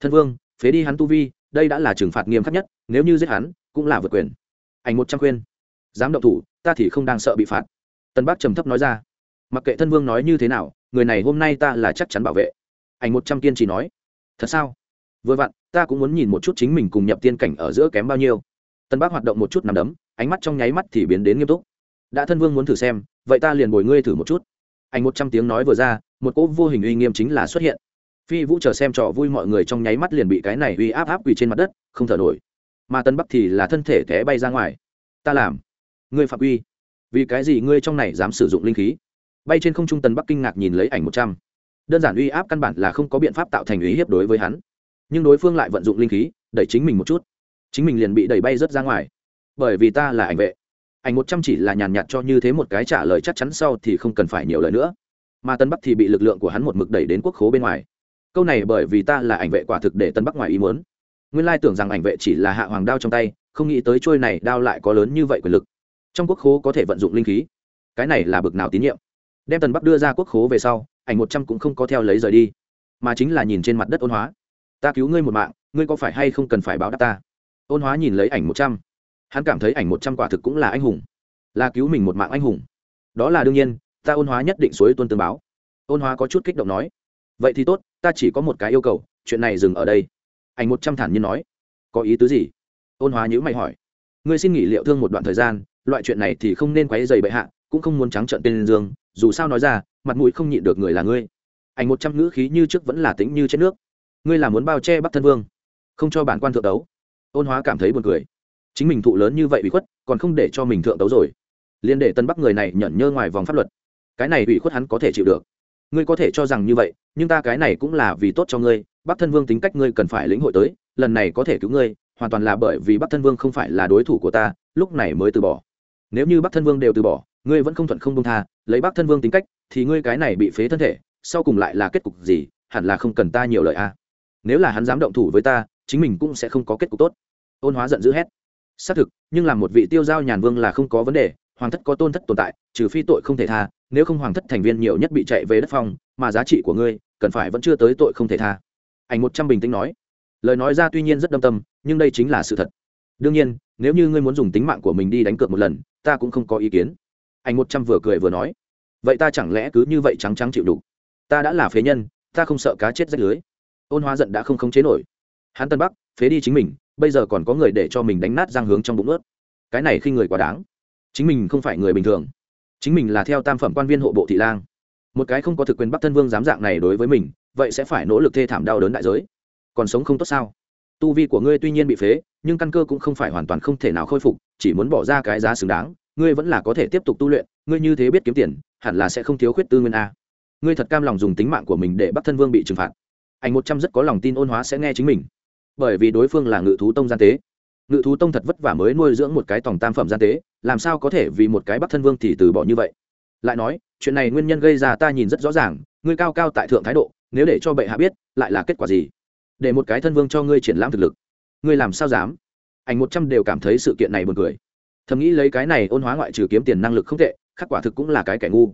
Speaker 1: thân vương, phế đi hắn tu vi, đây đã là trừng phạt nghiêm khắc nhất, nếu như giết hắn, cũng là vượt quyền. Ảnh một trăm khuyên, dám động thủ, ta thì không đang sợ bị phạt tân bắc trầm thấp nói ra. Mặc kệ thân vương nói như thế nào, người này hôm nay ta là chắc chắn bảo vệ. Ảnh một trăm kiên trì nói. Thật sao? Vừa vặn, ta cũng muốn nhìn một chút chính mình cùng nhập tiên cảnh ở giữa kém bao nhiêu. Tân bắc hoạt động một chút nằm đấm, ánh mắt trong nháy mắt thì biến đến nghiêm túc. Đã thân vương muốn thử xem, vậy ta liền bồi ngươi thử một chút. Ảnh một trăm tiếng nói vừa ra, một cỗ vô hình uy nghiêm chính là xuất hiện. Phi vũ chờ xem trò vui mọi người trong nháy mắt liền bị cái này uy áp áp quỳ trên mặt đất, không thở nổi. Mà tân bắc thì là thân thể té bay ra ngoài. Ta làm. Ngươi phạm uy vì cái gì ngươi trong này dám sử dụng linh khí? Bay trên không trung tần bắc kinh ngạc nhìn lấy ảnh một trăm. Đơn giản uy áp căn bản là không có biện pháp tạo thành uy hiếp đối với hắn. Nhưng đối phương lại vận dụng linh khí, đẩy chính mình một chút. Chính mình liền bị đẩy bay rớt ra ngoài. Bởi vì ta là ảnh vệ. Ảnh một trăm chỉ là nhàn nhạt cho như thế một cái trả lời chắc chắn sau thì không cần phải nhiều lời nữa. Mà tân bắc thì bị lực lượng của hắn một mực đẩy đến quốc khố bên ngoài. Câu này bởi vì ta là ảnh vệ quả thực để tân bắc ngoài ý muốn. Nguyên lai tưởng rằng ảnh vệ chỉ là hạ hoàng đao trong tay, không nghĩ tới trôi này đao lại có lớn như vậy quyền lực trong quốc khố có thể vận dụng linh khí. Cái này là bực nào tín nhiệm. Đem tần bắc đưa ra quốc khố về sau, ảnh một trăm cũng không có theo lấy rời đi, mà chính là nhìn trên mặt đất ôn hóa. Ta cứu ngươi một mạng, ngươi có phải hay không cần phải báo đáp ta? Ôn hóa nhìn lấy ảnh một trăm. Hắn cảm thấy ảnh một trăm quả thực cũng là anh hùng. Là cứu mình một mạng anh hùng. Đó là đương nhiên, ta ôn hóa nhất định suối tuân tương báo. Ôn hóa có chút kích động nói. Vậy thì tốt, ta chỉ có một cái yêu cầu, chuyện này dừng ở đây. Ảnh một trăm thản nhiên nói. Có ý tứ gì? Ôn hóa nhữ mày hỏi. Ngươi xin nghỉ liệu thương một đoạn thời gian loại chuyện này thì không nên quấy dày bệ hạ, cũng không muốn trắng trợn tên dương, dù sao nói ra, mặt mũi không nhịn được người là ngươi. Ảnh một trăm ngữ khí như trước vẫn là tính như chết nước. Ngươi là muốn bao che bắc thân vương, không cho bản quan thượng đấu. Ôn hóa cảm thấy buồn cười. Chính mình thụ lớn như vậy bị khuất, còn không để cho mình thượng đấu rồi. Liên để tân bắc người này nhẫn nhơ ngoài vòng pháp luật. Cái này bị khuất hắn có thể chịu được. Ngươi có thể cho rằng như vậy, nhưng ta cái này cũng là vì tốt cho ngươi, bắc thân vương tính cách ngươi cần phải lĩnh hội tới, lần này có thể cứu ngươi, hoàn toàn là bởi vì bắc thân vương không phải là đối thủ của ta, lúc này mới từ bỏ nếu như bắc thân vương đều từ bỏ, ngươi vẫn không thuận không công tha, lấy bắc thân vương tính cách, thì ngươi cái này bị phế thân thể, sau cùng lại là kết cục gì, hẳn là không cần ta nhiều lời a. À. nếu là hắn dám động thủ với ta, chính mình cũng sẽ không có kết cục tốt. Ôn hóa giận dữ hét. Xác thực, nhưng làm một vị tiêu giao nhàn vương là không có vấn đề, hoàng thất có tôn thất tồn tại, trừ phi tội không thể tha, nếu không hoàng thất thành viên nhiều nhất bị chạy về đất phong, mà giá trị của ngươi, cần phải vẫn chưa tới tội không thể tha. Ảnh một trăm bình tĩnh nói. Lời nói ra tuy nhiên rất đâm tâm, nhưng đây chính là sự thật. Đương nhiên nếu như ngươi muốn dùng tính mạng của mình đi đánh cược một lần, ta cũng không có ý kiến. Anh một trăm vừa cười vừa nói. Vậy ta chẳng lẽ cứ như vậy trắng trắng chịu đủ? Ta đã là phế nhân, ta không sợ cá chết rách lưới. Ôn hóa giận đã không khống chế nổi. Hắn tân bắc, phế đi chính mình, bây giờ còn có người để cho mình đánh nát giang hướng trong bụng ướt. Cái này khi người quá đáng. Chính mình không phải người bình thường. Chính mình là theo tam phẩm quan viên hộ bộ thị lang. Một cái không có thực quyền bắc thân vương dám dạng này đối với mình, vậy sẽ phải nỗ lực thê thảm đau đớn đại giới. Còn sống không tốt sao? Tu vi của ngươi tuy nhiên bị phế, nhưng căn cơ cũng không phải hoàn toàn không thể nào khôi phục, chỉ muốn bỏ ra cái giá xứng đáng, ngươi vẫn là có thể tiếp tục tu luyện, ngươi như thế biết kiếm tiền, hẳn là sẽ không thiếu khuyết tư nguyên a. Ngươi thật cam lòng dùng tính mạng của mình để bắt thân vương bị trừng phạt. Anh một trăm rất có lòng tin ôn hóa sẽ nghe chính mình. Bởi vì đối phương là ngự thú tông gian tế. Ngự thú tông thật vất vả mới nuôi dưỡng một cái tòng tam phẩm gian tế, làm sao có thể vì một cái bắt thân vương thì từ bỏ như vậy? Lại nói, chuyện này nguyên nhân gây ra ta nhìn rất rõ ràng, ngươi cao cao tại thượng thái độ, nếu để cho bệ hạ biết, lại là kết quả gì? Để một cái thân vương cho ngươi triển lãm thực lực. Ngươi làm sao dám? Ảnh một trăm đều cảm thấy sự kiện này buồn cười. Thầm nghĩ lấy cái này ôn hóa ngoại trừ kiếm tiền năng lực không tệ, khắc quả thực cũng là cái kẻ ngu.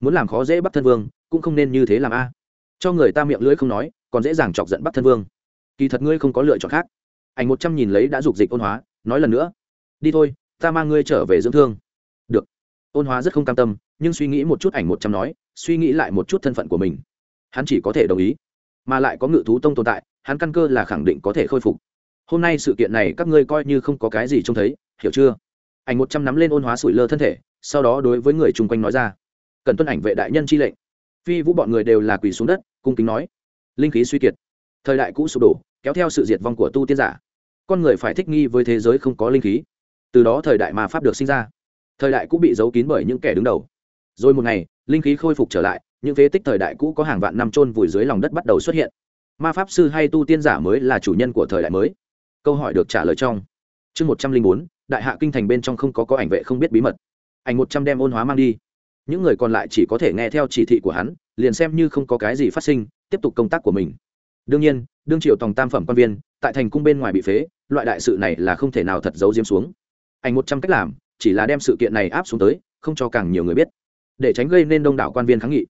Speaker 1: Muốn làm khó dễ bắt thân vương, cũng không nên như thế làm a. Cho người ta miệng lưỡi không nói, còn dễ dàng chọc giận bắt thân vương. Kỳ thật ngươi không có lựa chọn khác. Ảnh một trăm nhìn lấy đã dục dịch ôn hóa, nói lần nữa. Đi thôi, ta mang ngươi trở về dưỡng thương. Được. Ôn hóa rất không cam tâm, nhưng suy nghĩ một chút ảnh một trăm nói, suy nghĩ lại một chút thân phận của mình. Hắn chỉ có thể đồng ý mà lại có ngự thú tông tồn tại, hắn căn cơ là khẳng định có thể khôi phục. Hôm nay sự kiện này các ngươi coi như không có cái gì trông thấy, hiểu chưa? Ảnh một trăm nắm lên ôn hóa sủi lơ thân thể, sau đó đối với người chung quanh nói ra. Cần tuân ảnh vệ đại nhân chi lệnh. Phi vũ bọn người đều là quỳ xuống đất, cung kính nói. Linh khí suy kiệt. Thời đại cũ sụp đổ, kéo theo sự diệt vong của tu tiên giả. Con người phải thích nghi với thế giới không có linh khí. Từ đó thời đại mà pháp được sinh ra. Thời đại cũ bị giấu kín bởi những kẻ đứng đầu. Rồi một ngày, linh khí khôi phục trở lại những phế tích thời đại cũ có hàng vạn năm trôn vùi dưới lòng đất bắt đầu xuất hiện. Ma pháp sư hay tu tiên giả mới là chủ nhân của thời đại mới. Câu hỏi được trả lời trong chương một trăm linh bốn, đại hạ kinh thành bên trong không có có ảnh vệ không biết bí mật. Ảnh một trăm đem ôn hóa mang đi. Những người còn lại chỉ có thể nghe theo chỉ thị của hắn, liền xem như không có cái gì phát sinh, tiếp tục công tác của mình. Đương nhiên, đương triều tòng tam phẩm quan viên, tại thành cung bên ngoài bị phế, loại đại sự này là không thể nào thật giấu diếm xuống. Ảnh một trăm cách làm, chỉ là đem sự kiện này áp xuống tới, không cho càng nhiều người biết. Để tránh gây nên đông đảo quan viên kháng nghị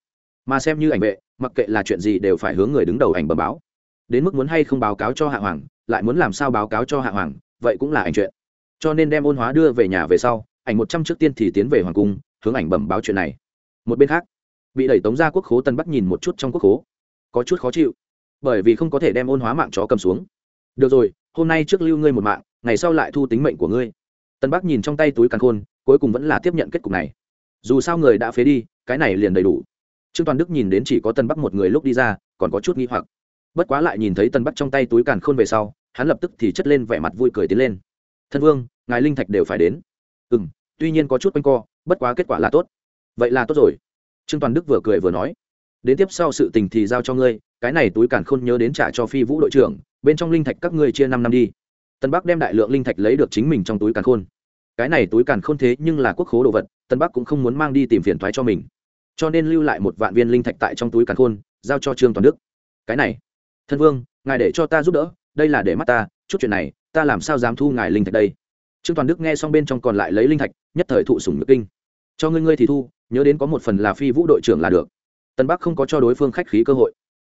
Speaker 1: mà xem như ảnh vệ, mặc kệ là chuyện gì đều phải hướng người đứng đầu ảnh bẩm báo. Đến mức muốn hay không báo cáo cho hạ hoàng, lại muốn làm sao báo cáo cho hạ hoàng, vậy cũng là ảnh chuyện. Cho nên đem ôn hóa đưa về nhà về sau, ảnh một trăm trước tiên thì tiến về hoàng cung, hướng ảnh bẩm báo chuyện này. Một bên khác, bị đẩy tống ra quốc khố tân bắc nhìn một chút trong quốc khố. Có chút khó chịu, bởi vì không có thể đem ôn hóa mạng chó cầm xuống. Được rồi, hôm nay trước lưu ngươi một mạng, ngày sau lại thu tính mệnh của ngươi. Tân bắc nhìn trong tay túi càn khôn, cuối cùng vẫn là tiếp nhận kết cục này. Dù sao người đã phế đi, cái này liền đầy đủ trương toàn đức nhìn đến chỉ có tân bắc một người lúc đi ra, còn có chút nghi hoặc. Bất quá lại nhìn thấy tân bắc trong tay túi càn khôn về sau, hắn lập tức thì chất lên vẻ mặt vui cười tiến lên. Thân vương, ngài linh thạch đều phải đến. Ừ m tuy nhiên có chút quanh co, bất quá kết quả là tốt. Vậy là tốt rồi. Trương toàn đức vừa cười vừa nói. Đến tiếp sau sự tình thì giao cho ngươi, cái này túi càn khôn nhớ đến trả cho phi vũ đội trưởng, bên trong linh thạch các ngươi chia năm năm đi. Tân bắc đem đại lượng linh thạch lấy được chính mình trong túi càn khôn. Cái này túi càn khôn thế nhưng là quốc khố đồ vật, tân bắc cũng không muốn mang đi tìm phiền thoái cho mình cho nên lưu lại một vạn viên linh thạch tại trong túi càn khôn, giao cho trương toàn đức. Cái này, thân vương, ngài để cho ta giúp đỡ, đây là để mắt ta, chút chuyện này, ta làm sao dám thu ngài linh thạch đây? Trương toàn đức nghe xong bên trong còn lại lấy linh thạch, nhất thời thụ sủng nước kinh. Cho ngươi ngươi thì thu, nhớ đến có một phần là phi vũ đội trưởng là được. Tân bắc không có cho đối phương khách khí cơ hội.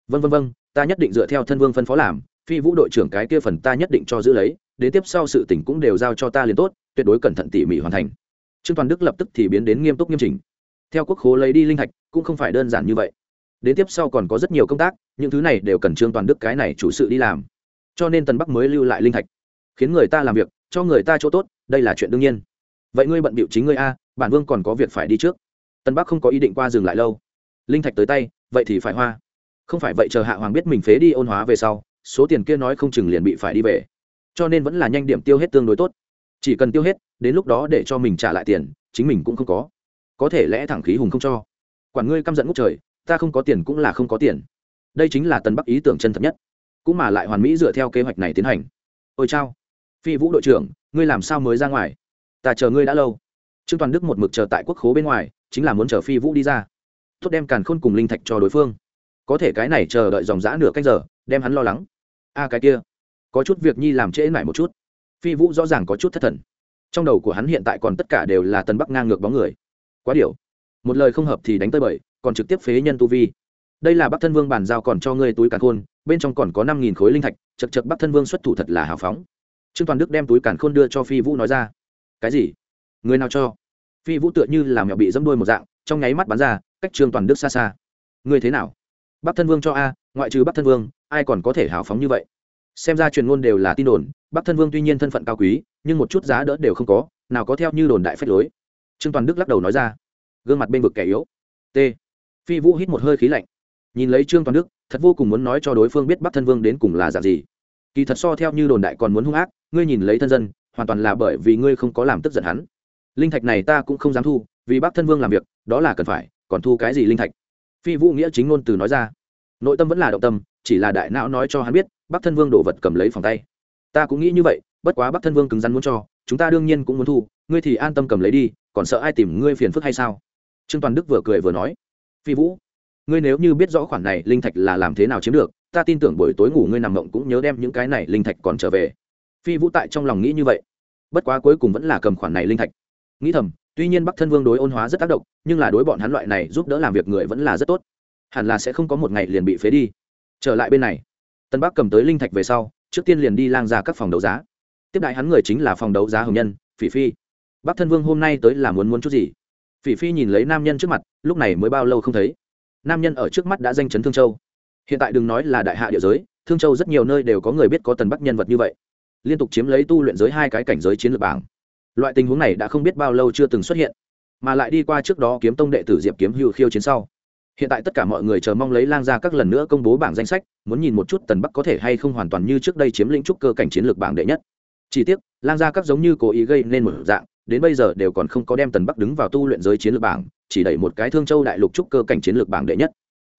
Speaker 1: Vân vân vân ta nhất định dựa theo thân vương phân phó làm, phi vũ đội trưởng cái kia phần ta nhất định cho giữ lấy, đến tiếp sau sự tỉnh cũng đều giao cho ta liền tốt, tuyệt đối cẩn thận tỉ mỉ hoàn thành. Trương toàn đức lập tức thì biến đến nghiêm túc nghiêm chỉnh theo quốc khố lấy đi linh thạch, cũng không phải đơn giản như vậy. Đến tiếp sau còn có rất nhiều công tác, những thứ này đều cần trương toàn đức cái này chủ sự đi làm. Cho nên tân bắc mới lưu lại linh thạch. Khiến người ta làm việc, cho người ta chỗ tốt, đây là chuyện đương nhiên. Vậy ngươi bận bịu chính ngươi a, bản vương còn có việc phải đi trước. Tân bắc không có ý định qua dừng lại lâu. Linh thạch tới tay, vậy thì phải hoa. Không phải vậy chờ hạ hoàng biết mình phế đi ôn hóa về sau, số tiền kia nói không chừng liền bị phải đi về. Cho nên vẫn là nhanh điểm tiêu hết tương đối tốt. Chỉ cần tiêu hết, đến lúc đó để cho mình trả lại tiền, chính mình cũng không có có thể lẽ thẳng khí hùng không cho. Quản ngươi căm giận ngút trời, ta không có tiền cũng là không có tiền. Đây chính là tần bắc ý tưởng chân thật nhất. Cũng mà lại hoàn mỹ dựa theo kế hoạch này tiến hành. Ôi chao. Phi vũ đội trưởng, ngươi làm sao mới ra ngoài? Ta chờ ngươi đã lâu. Trương toàn đức một mực chờ tại quốc khố bên ngoài, chính là muốn chờ phi vũ đi ra. Tốt đem càn khôn cùng linh thạch cho đối phương. Có thể cái này chờ đợi dòng g nửa cách giờ, đem hắn lo lắng. A, cái kia. Có chút việc nhi làm trễ mải một chút. Phi vũ rõ ràng có chút thất thần. Trong đầu của hắn hiện tại còn tất cả đều là tần bắc ngang ngược bóng người quá điệu, một lời không hợp thì đánh tới bời còn trực tiếp phế nhân tu vi. Đây là bắc thân vương bàn giao còn cho ngươi túi càn khôn bên trong còn có năm nghìn khối linh thạch chật chật bắc thân vương xuất thủ thật là hào phóng. Trương toàn đức đem túi càn khôn đưa cho phi vũ nói ra. Cái gì? Người nào cho? Phi vũ tựa như là mẹo bị dẫm đôi một dạng trong nháy mắt bắn ra cách trương toàn đức xa xa. Ngươi thế nào? Bắc thân vương cho a ngoại trừ bắc thân vương ai còn có thể hào phóng như vậy? Xem ra truyền ngôn đều là tin đồn bắc thân vương tuy nhiên thân phận cao quý nhưng một chút giá đỡ đều không có nào có theo như đồn đại phách lối trương toàn đức lắc đầu nói ra gương mặt bên vực kẻ yếu t phi vũ hít một hơi khí lạnh nhìn lấy trương toàn đức thật vô cùng muốn nói cho đối phương biết bắc thân vương đến cùng là dạng gì kỳ thật so theo như đồn đại còn muốn hung ác ngươi nhìn lấy thân dân hoàn toàn là bởi vì ngươi không có làm tức giận hắn linh thạch này ta cũng không dám thu vì bắc thân vương làm việc đó là cần phải còn thu cái gì linh thạch phi vũ nghĩa chính ngôn từ nói ra nội tâm vẫn là động tâm chỉ là đại não nói cho hắn biết bắc thân vương đổ vật cầm lấy phòng tay ta cũng nghĩ như vậy bất quá bắc thân vương cứng rắn muốn cho chúng ta đương nhiên cũng muốn thu ngươi thì an tâm cầm lấy đi còn sợ ai tìm ngươi phiền phức hay sao? Trương toàn đức vừa cười vừa nói, phi vũ, ngươi nếu như biết rõ khoản này, linh thạch là làm thế nào chiếm được, ta tin tưởng buổi tối ngủ ngươi nằm mộng cũng nhớ đem những cái này linh thạch còn trở về. Phi vũ tại trong lòng nghĩ như vậy, bất quá cuối cùng vẫn là cầm khoản này linh thạch. Nghĩ thầm, tuy nhiên bắc thân vương đối ôn hóa rất tác động, nhưng là đối bọn hắn loại này giúp đỡ làm việc người vẫn là rất tốt. Hẳn là sẽ không có một ngày liền bị phế đi. Trở lại bên này, tân bắc cầm tới linh thạch về sau, trước tiên liền đi lang ra các phòng đấu giá. Tiếp đại hắn người chính là phòng đấu giá hồng nhân, phỉ phi bắc thân vương hôm nay tới là muốn muốn chút gì? Phỉ phi nhìn lấy nam nhân trước mặt, lúc này mới bao lâu không thấy. Nam nhân ở trước mắt đã danh chấn thương châu. Hiện tại đừng nói là đại hạ địa giới, thương châu rất nhiều nơi đều có người biết có tần bắc nhân vật như vậy. Liên tục chiếm lấy tu luyện giới hai cái cảnh giới chiến lược bảng. Loại tình huống này đã không biết bao lâu chưa từng xuất hiện, mà lại đi qua trước đó kiếm tông đệ tử diệp kiếm hữu khiêu chiến sau. Hiện tại tất cả mọi người chờ mong lấy lang ra các lần nữa công bố bảng danh sách, muốn nhìn một chút tần bắc có thể hay không hoàn toàn như trước đây chiếm lĩnh trúc cơ cảnh chiến lược bảng đệ nhất. Chỉ tiếc, lang ra các giống như cố ý gây nên một dạng đến bây giờ đều còn không có đem tần bắc đứng vào tu luyện giới chiến lược bảng, chỉ đẩy một cái thương châu đại lục trúc cơ cảnh chiến lược bảng đệ nhất.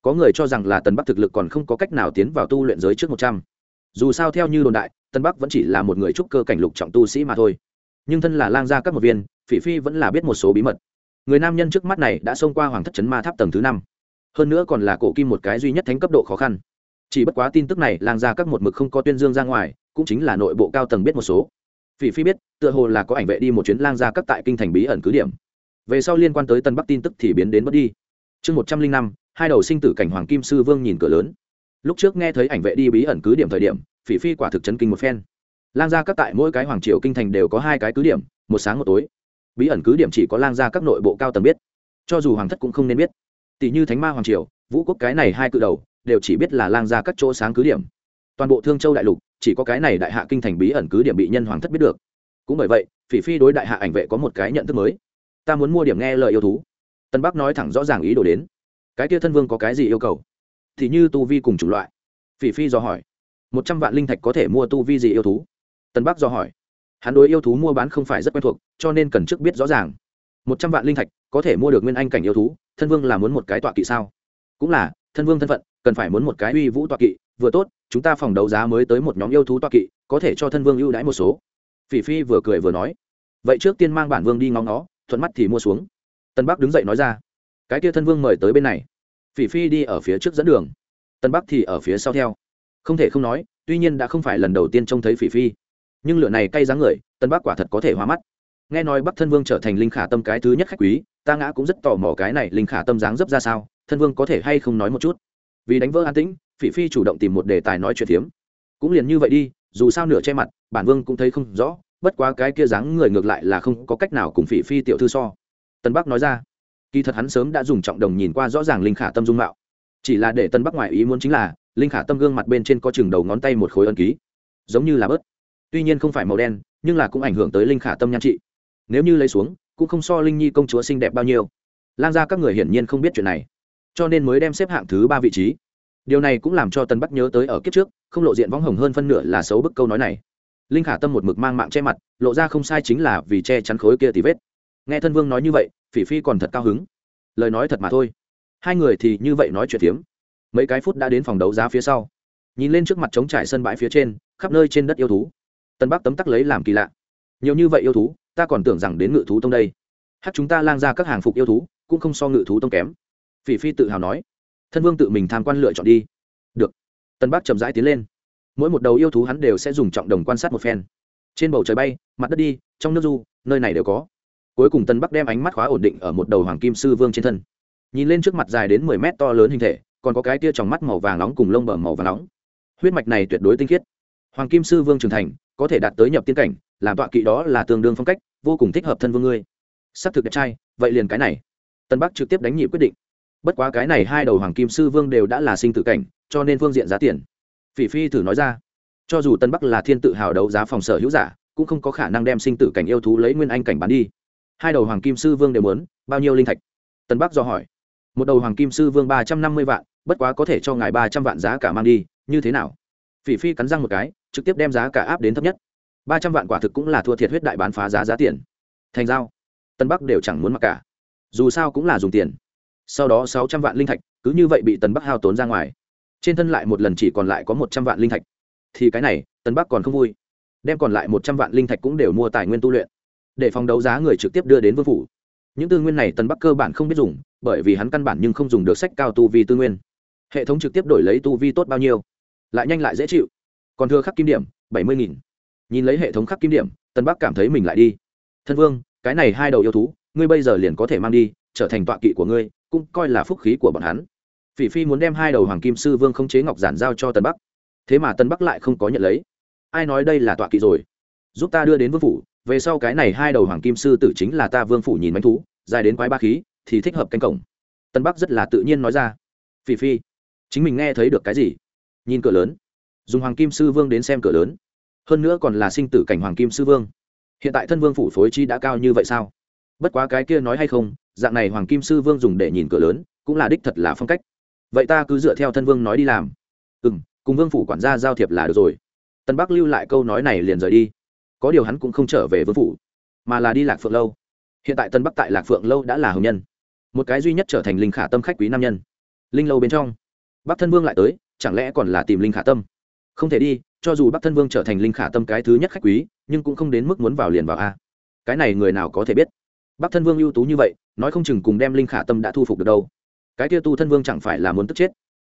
Speaker 1: Có người cho rằng là tần bắc thực lực còn không có cách nào tiến vào tu luyện giới trước một trăm. Dù sao theo như đồn đại, tần bắc vẫn chỉ là một người trúc cơ cảnh lục trọng tu sĩ mà thôi. Nhưng thân là lang gia các một viên, phỉ phi vẫn là biết một số bí mật. Người nam nhân trước mắt này đã xông qua hoàng thất trấn ma tháp tầng thứ năm. Hơn nữa còn là cổ kim một cái duy nhất thánh cấp độ khó khăn. Chỉ bất quá tin tức này, lang gia các một mực không có tuyên dương ra ngoài, cũng chính là nội bộ cao tầng biết một số. Phỉ phi biết, tựa hồ là có ảnh vệ đi một chuyến lang ra các tại kinh thành bí ẩn cứ điểm. Về sau liên quan tới tân bắc tin tức thì biến đến mất đi. Chương một trăm linh năm, hai đầu sinh tử cảnh hoàng kim sư vương nhìn cửa lớn. Lúc trước nghe thấy ảnh vệ đi bí ẩn cứ điểm thời điểm, phỉ phi quả thực chấn kinh một phen. Lang gia các tại mỗi cái hoàng triều kinh thành đều có hai cái cứ điểm, một sáng một tối. Bí ẩn cứ điểm chỉ có lang gia các nội bộ cao tầng biết. Cho dù hoàng thất cũng không nên biết. Tỷ như thánh ma hoàng triều, vũ quốc cái này hai cự đầu, đều chỉ biết là lang gia các chỗ sáng cứ điểm. Toàn bộ thương châu đại lục chỉ có cái này đại hạ kinh thành bí ẩn cứ điểm bị nhân hoàng thất biết được. Cũng bởi vậy, phỉ phi đối đại hạ ảnh vệ có một cái nhận thức mới. Ta muốn mua điểm nghe lời yêu thú. Tân bắc nói thẳng rõ ràng ý đồ đến. Cái kia thân vương có cái gì yêu cầu? Thì như tu vi cùng chủng loại. Phỉ phi do hỏi. Một trăm vạn linh thạch có thể mua tu vi gì yêu thú? Tân bắc do hỏi. Hắn đối yêu thú mua bán không phải rất quen thuộc, cho nên cần trước biết rõ ràng. Một trăm vạn linh thạch có thể mua được nguyên anh cảnh yêu thú, thân vương là muốn một cái tọa kỵ sao? Cũng là, thân vương thân phận, cần phải muốn một cái uy vũ tọa kỵ vừa tốt, chúng ta phòng đấu giá mới tới một nhóm yêu thú toa kỵ, có thể cho thân vương ưu đãi một số. Phỉ phi vừa cười vừa nói. Vậy trước tiên mang bản vương đi ngóng nó thuận mắt thì mua xuống. Tân bắc đứng dậy nói ra. Cái kia thân vương mời tới bên này. Phỉ phi đi ở phía trước dẫn đường. Tân bắc thì ở phía sau theo. Không thể không nói, tuy nhiên đã không phải lần đầu tiên trông thấy phỉ phi. Nhưng lửa này cay dáng người, tân bắc quả thật có thể hóa mắt. Nghe nói bắc thân vương trở thành linh khả tâm cái thứ nhất khách quý, ta ngã cũng rất tò mò cái này linh khả tâm dáng dấp ra sao, thân vương có thể hay không nói một chút. Vì đánh vỡ an tĩnh phỉ phi chủ động tìm một đề tài nói chuyện phiếm. Cũng liền như vậy đi, dù sao nửa che mặt, bản vương cũng thấy không rõ, bất quá cái kia dáng người ngược lại là không có cách nào cùng phỉ phi tiểu thư so. Tân bắc nói ra, kỳ thật hắn sớm đã dùng trọng đồng nhìn qua rõ ràng linh khả tâm dung mạo. Chỉ là để tân bắc ngoại ý muốn chính là, linh khả tâm gương mặt bên trên có chừng đầu ngón tay một khối ân ký. Giống như là bớt. Tuy nhiên không phải màu đen, nhưng là cũng ảnh hưởng tới linh khả tâm nhan trị. Nếu như lấy xuống, cũng không so linh nhi công chúa xinh đẹp bao nhiêu. Lan ra các người hiển nhiên không biết chuyện này. Cho nên mới đem xếp hạng thứ ba vị trí điều này cũng làm cho tân bắc nhớ tới ở kiếp trước, không lộ diện võng hồng hơn phân nửa là xấu bức câu nói này. Linh khả tâm một mực mang mạng che mặt, lộ ra không sai chính là vì che chắn khối kia tí vết. Nghe thân vương nói như vậy, phỉ phi còn thật cao hứng. Lời nói thật mà thôi. Hai người thì như vậy nói chuyện tiếm. mấy cái phút đã đến phòng đấu giá phía sau. Nhìn lên trước mặt trống trải sân bãi phía trên, khắp nơi trên đất yêu thú. Tân bắc tấm tắc lấy làm kỳ lạ. Nhiều như vậy yêu thú, ta còn tưởng rằng đến ngự thú tông đây. Hát chúng ta lang ra các hàng phục yêu thú, cũng không so ngự thú tông kém. Phỉ phi tự hào nói thân vương tự mình tham quan lựa chọn đi. Được. Tân bắc chậm rãi tiến lên. Mỗi một đầu yêu thú hắn đều sẽ dùng trọng đồng quan sát một phen. Trên bầu trời bay, mặt đất đi, trong nước du, nơi này đều có. Cuối cùng tân bắc đem ánh mắt khóa ổn định ở một đầu hoàng kim sư vương trên thân. Nhìn lên trước mặt dài đến mười mét to lớn hình thể, còn có cái tia trong mắt màu vàng nóng cùng lông bờ màu vàng nóng. Huyết mạch này tuyệt đối tinh khiết. Hoàng kim sư vương trưởng thành, có thể đạt tới nhập tiên cảnh, làm tọa kỵ đó là tương đương phong cách, vô cùng thích hợp thân vương ngươi. S ắ c thực đẹp trai, vậy liền cái này. Tân bắc trực tiếp đánh nhị quyết định bất quá cái này hai đầu hoàng kim sư vương đều đã là sinh tử cảnh, cho nên phương diện giá tiền. Phỉ phi thử nói ra. Cho dù tân bắc là thiên tự hào đấu giá phòng sở hữu giả, cũng không có khả năng đem sinh tử cảnh yêu thú lấy nguyên anh cảnh bán đi. Hai đầu hoàng kim sư vương đều muốn, bao nhiêu linh thạch? Tân bắc do hỏi. Một đầu hoàng kim sư vương ba trăm năm mươi vạn, bất quá có thể cho ngài ba trăm vạn giá cả mang đi, như thế nào? Phỉ phi cắn răng một cái, trực tiếp đem giá cả áp đến thấp nhất. ba trăm vạn quả thực cũng là thua thiệt huyết đại bán phá giá giá tiền. Thành giao. Tân bắc đều chẳng muốn mặc cả. Dù sao cũng là dùng tiền sau đó sáu trăm vạn linh thạch, cứ như vậy bị tần bắc hao tốn ra ngoài. Trên thân lại một lần chỉ còn lại có một trăm vạn linh thạch. Thì cái này, tần bắc còn không vui. Đem còn lại một trăm vạn linh thạch cũng đều mua tài nguyên tu luyện, để phòng đấu giá người trực tiếp đưa đến vương phủ. Những tư nguyên này tần bắc cơ bản không biết dùng, bởi vì hắn căn bản nhưng không dùng được sách cao tu vi tư nguyên. Hệ thống trực tiếp đổi lấy tu vi tốt bao nhiêu, lại nhanh lại dễ chịu. Còn thưa khắc kim điểm, bảy mươi nghìn. Nhìn lấy hệ thống khắc kim điểm tân bắc cảm thấy mình lại đi. Thân vương, cái này hai đầu yêu thú, ngươi bây giờ liền có thể mang đi, trở thành tọa kỵ của ngươi cũng coi là phúc khí của bọn hắn. Phỉ phi muốn đem hai đầu hoàng kim sư vương không chế ngọc giản giao cho tân bắc. Thế mà tân bắc lại không có nhận lấy. Ai nói đây là tọa kỵ rồi? Giúp ta đưa đến vương phủ, về sau cái này hai đầu hoàng kim sư tử chính là ta vương phủ nhìn bánh thú, dài đến quái ba khí, thì thích hợp canh cổng. Tân bắc rất là tự nhiên nói ra. Phỉ phi, chính mình nghe thấy được cái gì? Nhìn cửa lớn. Dùng hoàng kim sư vương đến xem cửa lớn. Hơn nữa còn là sinh tử cảnh hoàng kim sư vương. Hiện tại thân vương phủ phối chi đã cao như vậy sao? Bất quá cái kia nói hay không dạng này hoàng kim sư vương dùng để nhìn cửa lớn, cũng là đích thật là phong cách. Vậy ta cứ dựa theo thân vương nói đi làm. Ừ m cùng vương phủ quản gia giao thiệp là được rồi. Tân bắc lưu lại câu nói này liền rời đi. Có điều hắn cũng không trở về vương phủ, mà là đi lạc phượng lâu. Hiện tại tân bắc tại lạc phượng lâu đã là hồng nhân, một cái duy nhất trở thành linh khả tâm khách quý nam nhân. Linh lâu bên trong, bắc thân vương lại tới, chẳng lẽ còn là tìm linh khả tâm? Không thể đi, cho dù bắc thân vương trở thành linh khả tâm cái thứ nhất khách quý, nhưng cũng không đến mức muốn vào liền vào a. Cái này người nào có thể biết? Bắc thân vương ưu tú như vậy, nói không chừng cùng đem linh khả tâm đã thu phục được đâu. Cái kia tu thân vương chẳng phải là muốn tức chết.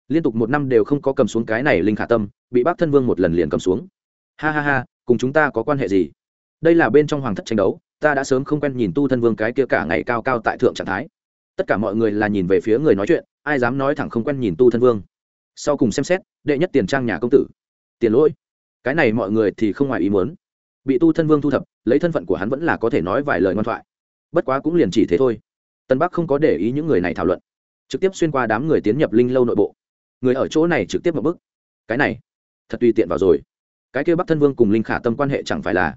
Speaker 1: Liên tục một năm đều không có cầm xuống cái này linh khả tâm, bị bác thân vương một lần liền cầm xuống. Ha ha ha, cùng chúng ta có quan hệ gì? Đây là bên trong hoàng thất tranh đấu, ta đã sớm không quen nhìn tu thân vương cái kia cả ngày cao cao tại thượng trạng thái. Tất cả mọi người là nhìn về phía người nói chuyện, ai dám nói thẳng không quen nhìn tu thân vương. Sau cùng xem xét, đệ nhất tiền trang nhà công tử. Tiền lỗi. Cái này mọi người thì không ngoài ý muốn. Bị tu thân vương thu thập, lấy thân phận của hắn vẫn là có thể nói vài lời ngoan thoại bất quá cũng liền chỉ thế thôi. Tân bắc không có để ý những người này thảo luận, trực tiếp xuyên qua đám người tiến nhập linh lâu nội bộ. Người ở chỗ này trực tiếp một bức cái này, thật tùy tiện vào rồi. Cái kêu bắc thân vương cùng linh khả tâm quan hệ chẳng phải là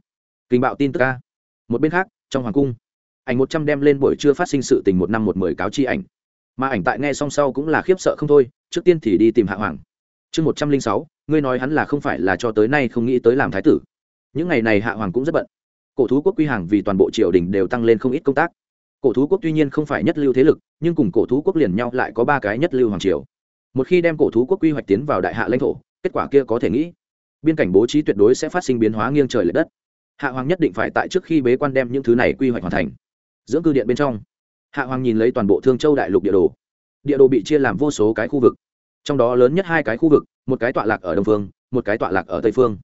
Speaker 1: kinh bạo tin tức ca một bên khác, trong hoàng cung, ảnh một trăm đem lên buổi trưa phát sinh sự tình một năm một mười cáo chi ảnh. Mà ảnh tại nghe song sau cũng là khiếp sợ không thôi, trước tiên thì đi tìm hạ hoàng. Chương một trăm linh sáu, ngươi nói hắn là không phải là cho tới nay không nghĩ tới làm thái tử. Những ngày này hạ hoàng cũng rất bận cổ thú quốc quy hàng vì toàn bộ triều đình đều tăng lên không ít công tác. Cổ thú quốc tuy nhiên không phải nhất lưu thế lực, nhưng cùng cổ thú quốc liền nhau lại có ba cái nhất lưu hoàng triều. Một khi đem cổ thú quốc quy hoạch tiến vào đại hạ lãnh thổ, kết quả kia có thể nghĩ, biên cảnh bố trí tuyệt đối sẽ phát sinh biến hóa nghiêng trời l ệ đất. Hạ hoàng nhất định phải tại trước khi bế quan đem những thứ này quy hoạch hoàn thành. Dưỡng cư điện bên trong, hạ hoàng nhìn lấy toàn bộ thương châu đại lục địa đồ. Địa đồ bị chia làm vô số cái khu vực. Trong đó lớn nhất hai cái khu vực, một cái tọa lạc ở đông phương, một cái tọa lạc ở tây phương.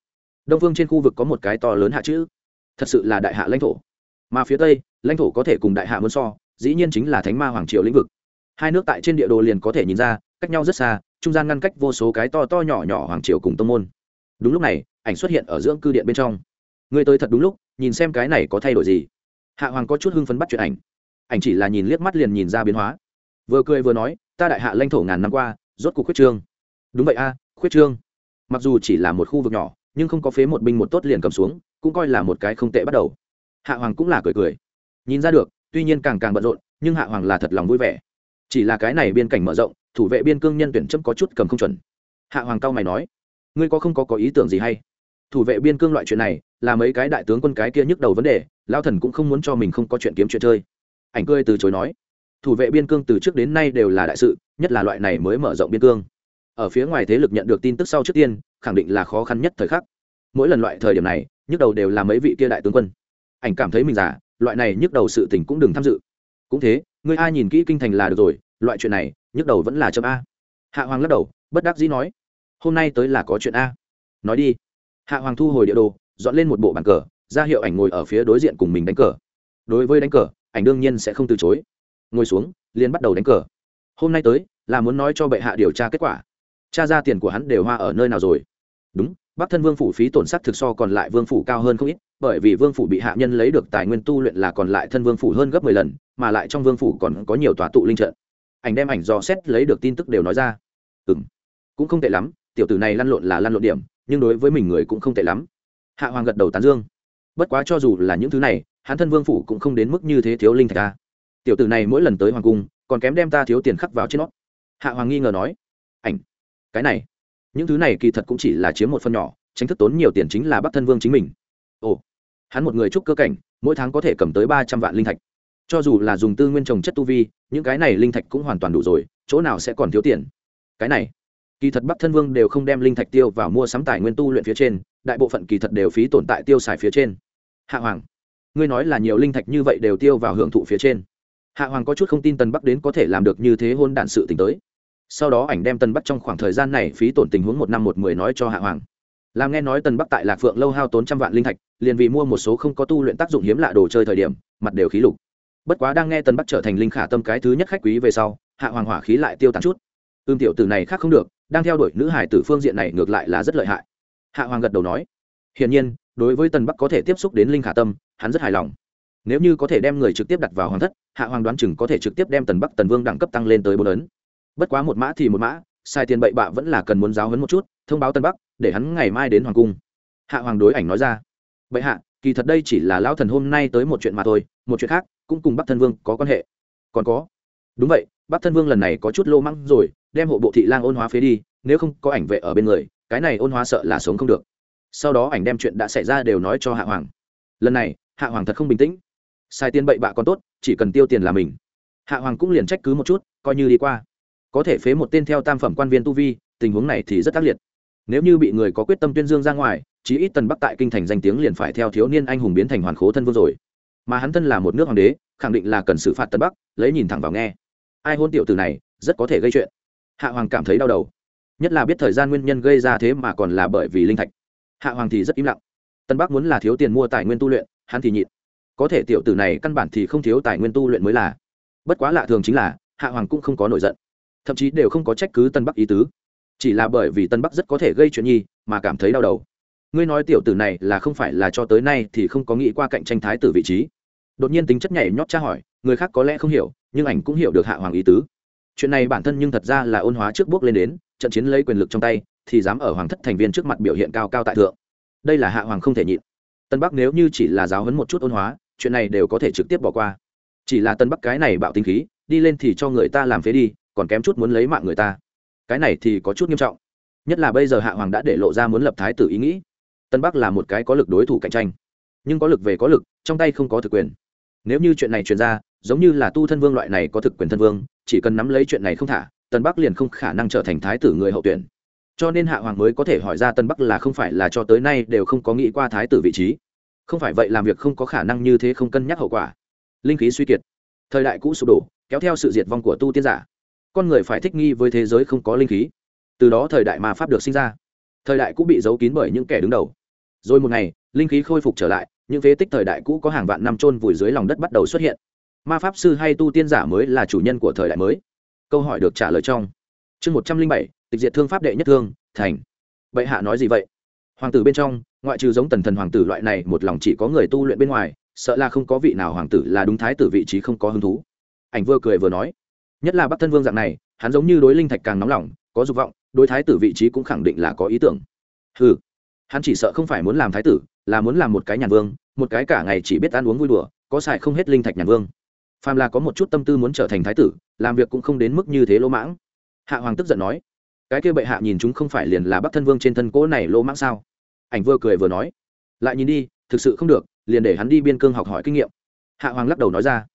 Speaker 1: Đông phương trên khu vực có một cái to lớn hạ chữ thật sự là đại hạ lãnh thổ. Mà phía tây, lãnh thổ có thể cùng đại hạ muốn so, dĩ nhiên chính là thánh ma hoàng triều lĩnh vực. Hai nước tại trên địa đồ liền có thể nhìn ra, cách nhau rất xa, trung gian ngăn cách vô số cái to to nhỏ nhỏ hoàng triều cùng tông môn. Đúng lúc này, ảnh xuất hiện ở dưỡng cư điện bên trong. Ngươi tới thật đúng lúc, nhìn xem cái này có thay đổi gì. Hạ hoàng có chút hưng phấn bắt chuyện ảnh. Ảnh chỉ là nhìn liếc mắt liền nhìn ra biến hóa. Vừa cười vừa nói, ta đại hạ lãnh thổ ngàn năm qua, rốt cuộc khuyết trương. Đúng vậy a, khuyết trương. Mặc dù chỉ là một khu vực nhỏ nhưng không có phế một binh một tốt liền cầm xuống, cũng coi là một cái không tệ bắt đầu. Hạ hoàng cũng là cười cười. Nhìn ra được, tuy nhiên càng càng bận rộn, nhưng hạ hoàng là thật lòng vui vẻ. Chỉ là cái này biên cảnh mở rộng, thủ vệ biên cương nhân tuyển chấm có chút cầm không chuẩn. Hạ hoàng cao mày nói, ngươi có không có có ý tưởng gì hay? Thủ vệ biên cương loại chuyện này, là mấy cái đại tướng quân cái kia nhức đầu vấn đề lao thần cũng không muốn cho mình không có chuyện kiếm chuyện chơi. Ảnh cười từ chối nói, thủ vệ biên cương từ trước đến nay đều là đại sự, nhất là loại này mới mở rộng biên cương ở phía ngoài thế lực nhận được tin tức sau trước tiên, khẳng định là khó khăn nhất thời khắc. Mỗi lần loại thời điểm này, nhức đầu đều là mấy vị kia đại tướng quân. Ảnh cảm thấy mình già, loại này nhức đầu sự tình cũng đừng tham dự. Cũng thế, người ai nhìn kỹ kinh thành là được rồi, loại chuyện này, nhức đầu vẫn là chấm a. Hạ hoàng lắc đầu, bất đắc dĩ nói, hôm nay tới là có chuyện a. Nói đi. Hạ hoàng thu hồi địa đồ, dọn lên một bộ bàn cờ, ra hiệu ảnh ngồi ở phía đối diện cùng mình đánh cờ. Đối với đánh cờ, ảnh đương nhiên sẽ không từ chối. Ngồi xuống, liền bắt đầu đánh cờ. Hôm nay tới, là muốn nói cho bệ hạ điều tra kết quả cha ra tiền của hắn đều hoa ở nơi nào rồi? Đúng, bắc thân vương phủ phí tổn sắc thực so còn lại vương phủ cao hơn không ít, bởi vì vương phủ bị hạ nhân lấy được tài nguyên tu luyện là còn lại thân vương phủ hơn gấp mười lần, mà lại trong vương phủ còn có nhiều tòa tụ linh trận. Ảnh đem ảnh dò xét lấy được tin tức đều nói ra. Ừ m cũng không tệ lắm, tiểu tử này lăn lộn là lăn lộn điểm, nhưng đối với mình người cũng không tệ lắm. Hạ hoàng gật đầu tán dương. Bất quá cho dù là những thứ này, hắn thân vương phủ cũng không đến mức như thế thiếu linh thạch ta tiểu tử này mỗi lần tới hoàng cung, còn kém đem ta thiếu tiền khắc vào trên nó. Hạ hoàng nghi ngờ nói. Ảnh cái này. Những thứ này kỳ thật cũng chỉ là chiếm một phần nhỏ, tránh thức tốn nhiều tiền chính là bắc thân vương chính mình. Ồ, hắn một người trúc cơ cảnh, mỗi tháng có thể cầm tới ba trăm vạn linh thạch. Cho dù là dùng tư nguyên trồng chất tu vi, những cái này linh thạch cũng hoàn toàn đủ rồi, chỗ nào sẽ còn thiếu tiền? Cái này, kỳ thật bắc thân vương đều không đem linh thạch tiêu vào mua sắm tài nguyên tu luyện phía trên, đại bộ phận kỳ thật đều phí tồn tại tiêu xài phía trên. Hạ hoàng, ngươi nói là nhiều linh thạch như vậy đều tiêu vào hưởng thụ phía trên. Hạ hoàng có chút không tin tần bắc đến có thể làm được như thế hôn đạn sự t ì n h tới sau đó ảnh đem tần bắc trong khoảng thời gian này phí tổn tình huống một năm một mười nói cho hạ hoàng. Làm nghe nói tần bắc tại lạc phượng lâu hao tốn trăm vạn linh thạch, liền vì mua một số không có tu luyện tác dụng hiếm lạ đồ chơi thời điểm, mặt đều khí lục. Bất quá đang nghe tần bắc trở thành linh khả tâm cái thứ nhất khách quý về sau, hạ hoàng hỏa khí lại tiêu tán chút. Ưm tiểu tử này khác không được, đang theo đuổi nữ hải tử phương diện này ngược lại là rất lợi hại. Hạ hoàng gật đầu nói, hiển nhiên, đối với tần bắc có thể tiếp xúc đến linh khả tâm, hắn rất hài lòng. Nếu như có thể đem người trực tiếp đặt vào hoàng thất, hạ hoàng đoán chừng có thể trực tiếp đem tần bắc tần vương đẳng cấp tăng lên tới bốn ấn bất quá một mã thì một mã sai tiền bậy bạ vẫn là cần muốn giáo hấn một chút, thông báo tân bắc, để hắn ngày mai đến hoàng cung. Hạ hoàng đối ảnh nói ra. Vậy hạ, kỳ thật đây chỉ là lão thần hôm nay tới một chuyện mà thôi, một chuyện khác, cũng cùng bắc thân vương có quan hệ. Còn có. Đúng vậy, bắc thân vương lần này có chút lô măng rồi, đem hộ bộ thị lang ôn hóa phế đi, nếu không có ảnh vệ ở bên người, cái này ôn hóa sợ là sống không được. Sau đó ảnh đem chuyện đã xảy ra đều nói cho hạ hoàng. Lần này, hạ hoàng thật không bình tĩnh. Sai tiền bậy bạ còn tốt, chỉ cần tiêu tiền là mình. Hạ hoàng cũng liền trách cứ một chút, coi như đi qua có thể phế một tên theo tam phẩm quan viên tu vi, tình huống này thì rất tác liệt. Nếu như bị người có quyết tâm tuyên dương ra ngoài, chí ít tần bắc tại kinh thành danh tiếng liền phải theo thiếu niên anh hùng biến thành hoàn khố thân vương rồi. Mà hắn thân là một nước hoàng đế, khẳng định là cần xử phạt tần bắc, lấy nhìn thẳng vào nghe. Ai hôn tiểu từ này, rất có thể gây chuyện. Hạ hoàng cảm thấy đau đầu. Nhất là biết thời gian nguyên nhân gây ra thế mà còn là bởi vì linh thạch. Hạ hoàng thì rất im lặng. Tân bắc muốn là thiếu tiền mua tài nguyên tu luyện, hắn thì nhịn. Có thể tiểu tử này căn bản thì không thiếu tài nguyên tu luyện mới là. Bất quá lạ thường chính là, hạ hoàng cũng không có nổi giận thậm chí đều không có trách cứ tân bắc ý tứ. Chỉ là bởi vì tân bắc rất có thể gây chuyện nhi, mà cảm thấy đau đầu. Ngươi nói tiểu tử này là không phải là cho tới nay thì không có nghĩ qua cạnh tranh thái tử vị trí. Đột nhiên tính chất nhảy nhót tra hỏi, người khác có lẽ không hiểu, nhưng ảnh cũng hiểu được hạ hoàng ý tứ. Chuyện này bản thân nhưng thật ra là ôn hóa trước bước lên đến, trận chiến lấy quyền lực trong tay, thì dám ở hoàng thất thành viên trước mặt biểu hiện cao cao tại thượng. Đây là hạ hoàng không thể nhịn. Tân bắc nếu như chỉ là giáo hấn một chút ôn hóa, chuyện này đều có thể trực tiếp bỏ qua. Chỉ là tân bắc cái này bạo tinh khí, đi lên thì cho người ta làm phế đi còn kém chút muốn lấy mạng người ta. Cái này thì có chút nghiêm trọng. Nhất là bây giờ hạ hoàng đã để lộ ra muốn lập thái tử ý nghĩ. Tân bắc là một cái có lực đối thủ cạnh tranh. Nhưng có lực về có lực, trong tay không có thực quyền. Nếu như chuyện này truyền ra, giống như là tu thân vương loại này có thực quyền thân vương, chỉ cần nắm lấy chuyện này không thả, tân bắc liền không khả năng trở thành thái tử người hậu tuyển. Cho nên hạ hoàng mới có thể hỏi ra tân bắc là không phải là cho tới nay đều không có nghĩ qua thái tử vị trí. Không phải vậy làm việc không có khả năng như thế không cân nhắc hậu quả. Linh khí suy kiệt. Thời đại cũ sụp đổ, kéo theo sự diệt vong của tu tiên giả con người phải thích nghi với thế giới không có linh khí. Từ đó thời đại ma pháp được sinh ra. Thời đại cũ bị giấu kín bởi những kẻ đứng đầu. Rồi một ngày, linh khí khôi phục trở lại, những phế tích thời đại cũ có hàng vạn năm trôn vùi dưới lòng đất bắt đầu xuất hiện. Ma pháp sư hay tu tiên giả mới là chủ nhân của thời đại mới. Câu hỏi được trả lời trong chương một trăm linh bảy, tịch diệt thương pháp đệ nhất thương, thành. Bệ hạ nói gì vậy? Hoàng tử bên trong, ngoại trừ giống tần thần hoàng tử loại này, một lòng chỉ có người tu luyện bên ngoài, sợ là không có vị nào hoàng tử là đúng thái tử vị trí không có hứng thú. Ảnh vừa cười vừa nói nhất là bắc thân vương dạng này, hắn giống như đối linh thạch càng nóng lòng, có dục vọng, đối thái tử vị trí cũng khẳng định là có ý tưởng. Ừ hắn chỉ sợ không phải muốn làm thái tử, là muốn làm một cái nhàn vương, một cái cả ngày chỉ biết ăn uống vui đùa, có xài không hết linh thạch nhàn vương. Phàm là có một chút tâm tư muốn trở thành thái tử, làm việc cũng không đến mức như thế lỗ mãng. Hạ hoàng tức giận nói, cái kia bệ hạ nhìn chúng không phải liền là bắc thân vương trên thân cỗ này lỗ mãng sao? Ảnh vừa cười vừa nói, lại nhìn đi, thực sự không được, liền để hắn đi biên cương học hỏi kinh nghiệm. Hạ hoàng lắc đầu nói ra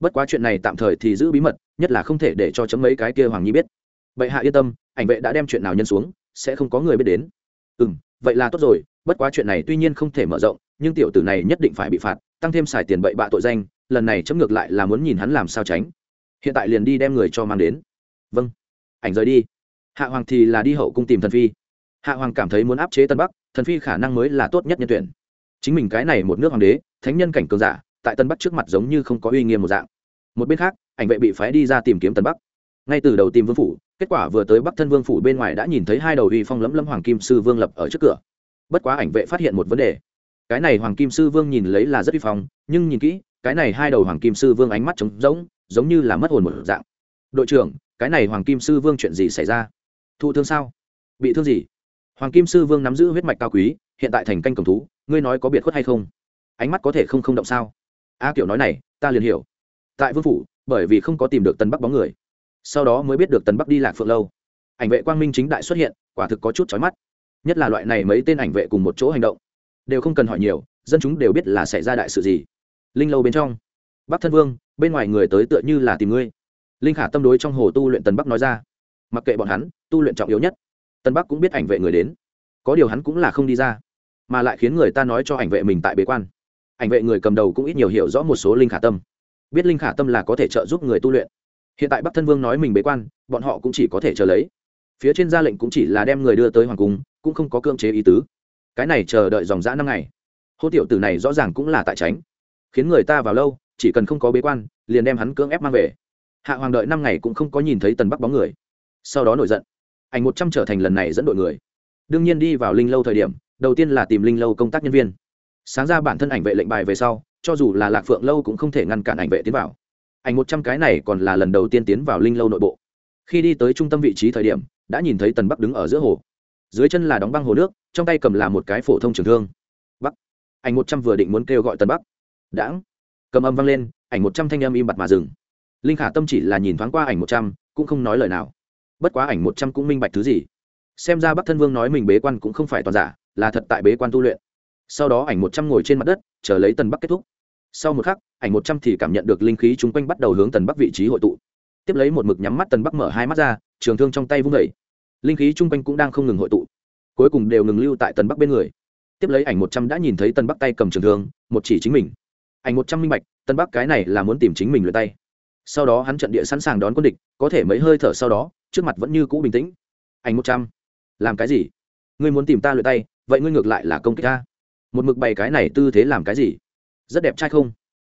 Speaker 1: bất quá chuyện này tạm thời thì giữ bí mật, nhất là không thể để cho chấm mấy cái kia hoàng nhi biết. Bệ hạ yên tâm, ảnh vệ đã đem chuyện nào nhân xuống, sẽ không có người biết đến. Ừ m vậy là tốt rồi, bất quá chuyện này tuy nhiên không thể mở rộng, nhưng tiểu tử này nhất định phải bị phạt, tăng thêm xài tiền bậy bạ tội danh, lần này chấm ngược lại là muốn nhìn hắn làm sao tránh. Hiện tại liền đi đem người cho mang đến. Vâng. Ảnh rời đi. Hạ hoàng thì là đi hậu cung tìm thần phi. Hạ hoàng cảm thấy muốn áp chế tân bắc, thần phi khả năng mới là tốt nhất nhân tuyển. Chính mình cái này một nước hoàng đế, thánh nhân cảnh cường giả tại tân bắc trước mặt giống như không có uy nghiêm một dạng một bên khác ảnh vệ bị phái đi ra tìm kiếm tân bắc ngay từ đầu tìm vương phủ kết quả vừa tới bắc thân vương phủ bên ngoài đã nhìn thấy hai đầu uy phong lẫm lẫm hoàng kim sư vương lập ở trước cửa bất quá ảnh vệ phát hiện một vấn đề cái này hoàng kim sư vương nhìn lấy là rất uy phong nhưng nhìn kỹ cái này hai đầu hoàng kim sư vương ánh mắt trống rỗng giống như là mất hồn một dạng đội trưởng cái này hoàng kim sư vương chuyện gì xảy ra thụ thương sao bị thương gì hoàng kim sư vương nắm giữ huyết mạch cao quý hiện tại thành canh cổng thú ngươi nói có biệt khuất hay không ánh mắt có thể không không động sao a kiểu nói này, ta liền hiểu. Tại vương phủ, bởi vì không có tìm được tân bắc bóng người. Sau đó mới biết được tân bắc đi lạc phượng lâu. Ảnh vệ quang minh chính đại xuất hiện, quả thực có chút chói mắt. Nhất là loại này mấy tên ảnh vệ cùng một chỗ hành động, đều không cần hỏi nhiều, dân chúng đều biết là xảy ra đại sự gì. Linh lâu bên trong, bắc thân vương, bên ngoài người tới tựa như là tìm ngươi. Linh khả tâm đối trong hồ tu luyện tần bắc nói ra. Mặc kệ bọn hắn, tu luyện trọng yếu nhất, tân bắc cũng biết ảnh vệ người đến. Có điều hắn cũng là không đi ra, mà lại khiến người ta nói cho ảnh vệ mình tại bế quan ảnh vệ người cầm đầu cũng ít nhiều hiểu rõ một số linh khả tâm. Biết linh khả tâm là có thể trợ giúp người tu luyện. Hiện tại bắc thân vương nói mình bế quan, bọn họ cũng chỉ có thể chờ lấy. Phía trên ra lệnh cũng chỉ là đem người đưa tới hoàng cung, cũng không có cưỡng chế ý tứ. Cái này chờ đợi dòng dã năm ngày. Hô tiểu tử này rõ ràng cũng là tại tránh. Khiến người ta vào lâu, chỉ cần không có bế quan, liền đem hắn cưỡng ép mang về. Hạ hoàng đợi năm ngày cũng không có nhìn thấy tần bắc bóng người. Sau đó nổi giận. Ảnh một trăm trở thành lần này dẫn đội người. Đương nhiên đi vào linh lâu thời điểm, đầu tiên là tìm linh lâu công tác nhân viên sáng ra bản thân ảnh vệ lệnh bài về sau, cho dù là lạc phượng lâu cũng không thể ngăn cản ảnh vệ tiến vào. Ảnh một trăm cái này còn là lần đầu tiên tiến vào linh lâu nội bộ. Khi đi tới trung tâm vị trí thời điểm, đã nhìn thấy tần bắc đứng ở giữa hồ. Dưới chân là đóng băng hồ nước, trong tay cầm là một cái phổ thông trường thương. Bắc. Ảnh một trăm vừa định muốn kêu gọi tần bắc. Đãng. Cầm âm vang lên, ảnh một trăm thanh âm im bặt mà dừng. Linh khả tâm chỉ là nhìn thoáng qua ảnh một trăm, cũng không nói lời nào. Bất quá ảnh một trăm cũng minh bạch thứ gì. Xem ra bắc thân vương nói mình bế quan cũng không phải toàn giả, là thật tại bế quan tu luyện sau đó ảnh một trăm ngồi trên mặt đất, chờ lấy tần bắc kết thúc. Sau một khắc, ảnh một trăm thì cảm nhận được linh khí chung quanh bắt đầu hướng tần bắc vị trí hội tụ. Tiếp lấy một mực nhắm mắt tần bắc mở hai mắt ra, trường thương trong tay vung vẩy linh khí chung quanh cũng đang không ngừng hội tụ. Cuối cùng đều ngừng lưu tại tần bắc bên người. Tiếp lấy ảnh một trăm đã nhìn thấy tần bắc tay cầm trường thương, một chỉ chính mình. Ảnh một trăm minh bạch, tần bắc cái này là muốn tìm chính mình lượt tay. Sau đó hắn trận địa sẵn sàng đón quân địch, có thể mấy hơi thở sau đó, trước mặt vẫn như cũ bình tĩnh. Ảnh một trăm, làm cái gì? Ngươi muốn tìm ta lượt tay, vậy ngươi ngược lại là công kích ta một mực bày cái này tư thế làm cái gì? Rất đẹp trai không?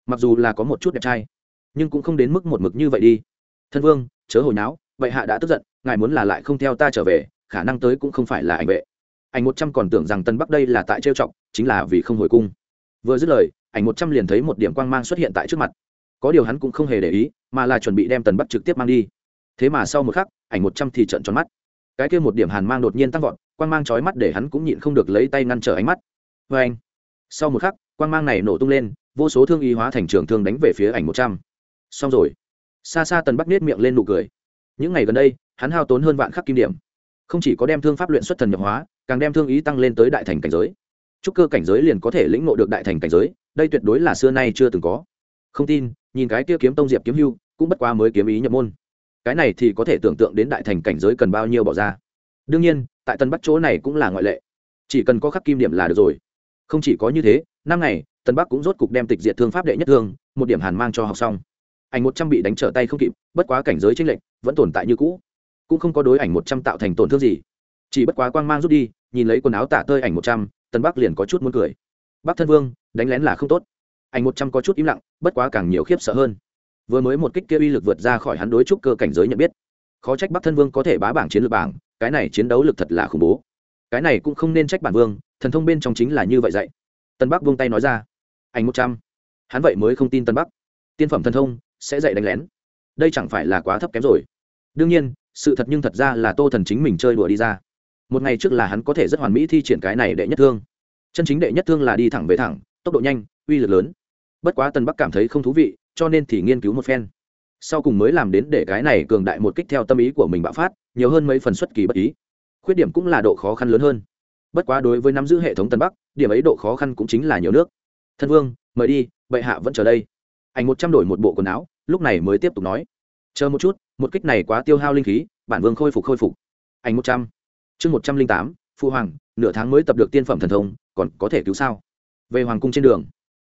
Speaker 1: Mặc dù là có một chút đẹp trai, nhưng cũng không đến mức một mực như vậy đi. Thân vương, chớ hồi náo vậy hạ đã tức giận, ngài muốn là lại không theo ta trở về, khả năng tới cũng không phải là ảnh vệ. Ảnh một trăm còn tưởng rằng tân bắc đây là tại trêu chọc, chính là vì không hồi cung. Vừa dứt lời, ảnh một trăm liền thấy một điểm quang mang xuất hiện tại trước mặt. Có điều hắn cũng không hề để ý, mà là chuẩn bị đem tần bắc trực tiếp mang đi. Thế mà sau một khắc, ảnh một trăm thì trận tròn mắt. Cái kia một điểm hàn mang đột nhiên tăng vọt, quang mang trói mắt để hắn cũng nhịn không được lấy tay ngăn trở ánh mắt vê anh. Sau một khắc, quang mang này nổ tung lên, vô số thương y hóa thành trường thương đánh về phía ảnh một trăm. Xong rồi. Xa xa tần bắc nết miệng lên nụ cười. Những ngày gần đây, hắn hao tốn hơn vạn khắc kim điểm. Không chỉ có đem thương pháp luyện xuất thần nhập hóa, càng đem thương ý tăng lên tới đại thành cảnh giới. Trúc cơ cảnh giới liền có thể lĩnh ngộ được đại thành cảnh giới, đây tuyệt đối là xưa nay chưa từng có. Không tin, nhìn cái kia kiếm tông diệp kiếm hưu, cũng bất quá mới kiếm ý nhập môn. Cái này thì có thể tưởng tượng đến đại thành cảnh giới cần bao nhiêu bỏ ra. Đương nhiên, tại tân bắc chỗ này cũng là ngoại lệ. Chỉ cần có khắc kim điểm là được rồi không chỉ có như thế, năm ngày, tân bắc cũng rốt cục đem tịch diệt thương pháp đệ nhất thương, một điểm hàn mang cho học xong. Ảnh một trăm bị đánh trở tay không kịp, bất quá cảnh giới tranh lệch, vẫn tồn tại như cũ. Cũng không có đối ảnh một trăm tạo thành tổn thương gì. Chỉ bất quá quang mang rút đi, nhìn lấy quần áo tả tơi ảnh một trăm, tân bắc liền có chút muốn cười. Bắc thân vương, đánh lén là không tốt. Ảnh một trăm có chút im lặng, bất quá càng nhiều khiếp sợ hơn. Vừa mới một kích kia uy lực vượt ra khỏi hắn đối trúc cơ cảnh giới nhận biết. Khó trách bắc thân vương có thể bá bảng chiến lược bảng, cái này chiến đấu lực thật là khủng bố cái này cũng không nên trách bản vương, thần thông bên trong chính là như vậy dạy. Tân bắc vung tay nói ra. Ảnh một trăm. Hắn vậy mới không tin tân bắc. Tiên phẩm thần thông sẽ dạy đánh lén. Đây chẳng phải là quá thấp kém rồi. Đương nhiên, sự thật nhưng thật ra là tô thần chính mình chơi đùa đi ra. Một ngày trước là hắn có thể rất hoàn mỹ thi triển cái này đệ nhất thương. Chân chính đệ nhất thương là đi thẳng về thẳng, tốc độ nhanh, uy lực lớn. Bất quá tân bắc cảm thấy không thú vị, cho nên thì nghiên cứu một phen. Sau cùng mới làm đến để cái này cường đại một kích theo tâm ý của mình bạo phát, nhiều hơn mấy phần xuất kỳ bất ý khuyết điểm cũng là độ khó khăn lớn hơn. Bất quá đối với nắm giữ hệ thống tân bắc, điểm ấy độ khó khăn cũng chính là nhiều nước. Thân vương, mời đi, bệ hạ vẫn chờ đây. Ảnh một trăm đổi một bộ quần áo, lúc này mới tiếp tục nói. Chờ một chút, một kích này quá tiêu hao linh khí, bản vương khôi phục khôi phục. Ảnh một trăm. Chương một trăm linh tám, phu hoàng, nửa tháng mới tập được tiên phẩm thần thông, còn có thể cứu sao? Về hoàng cung trên đường.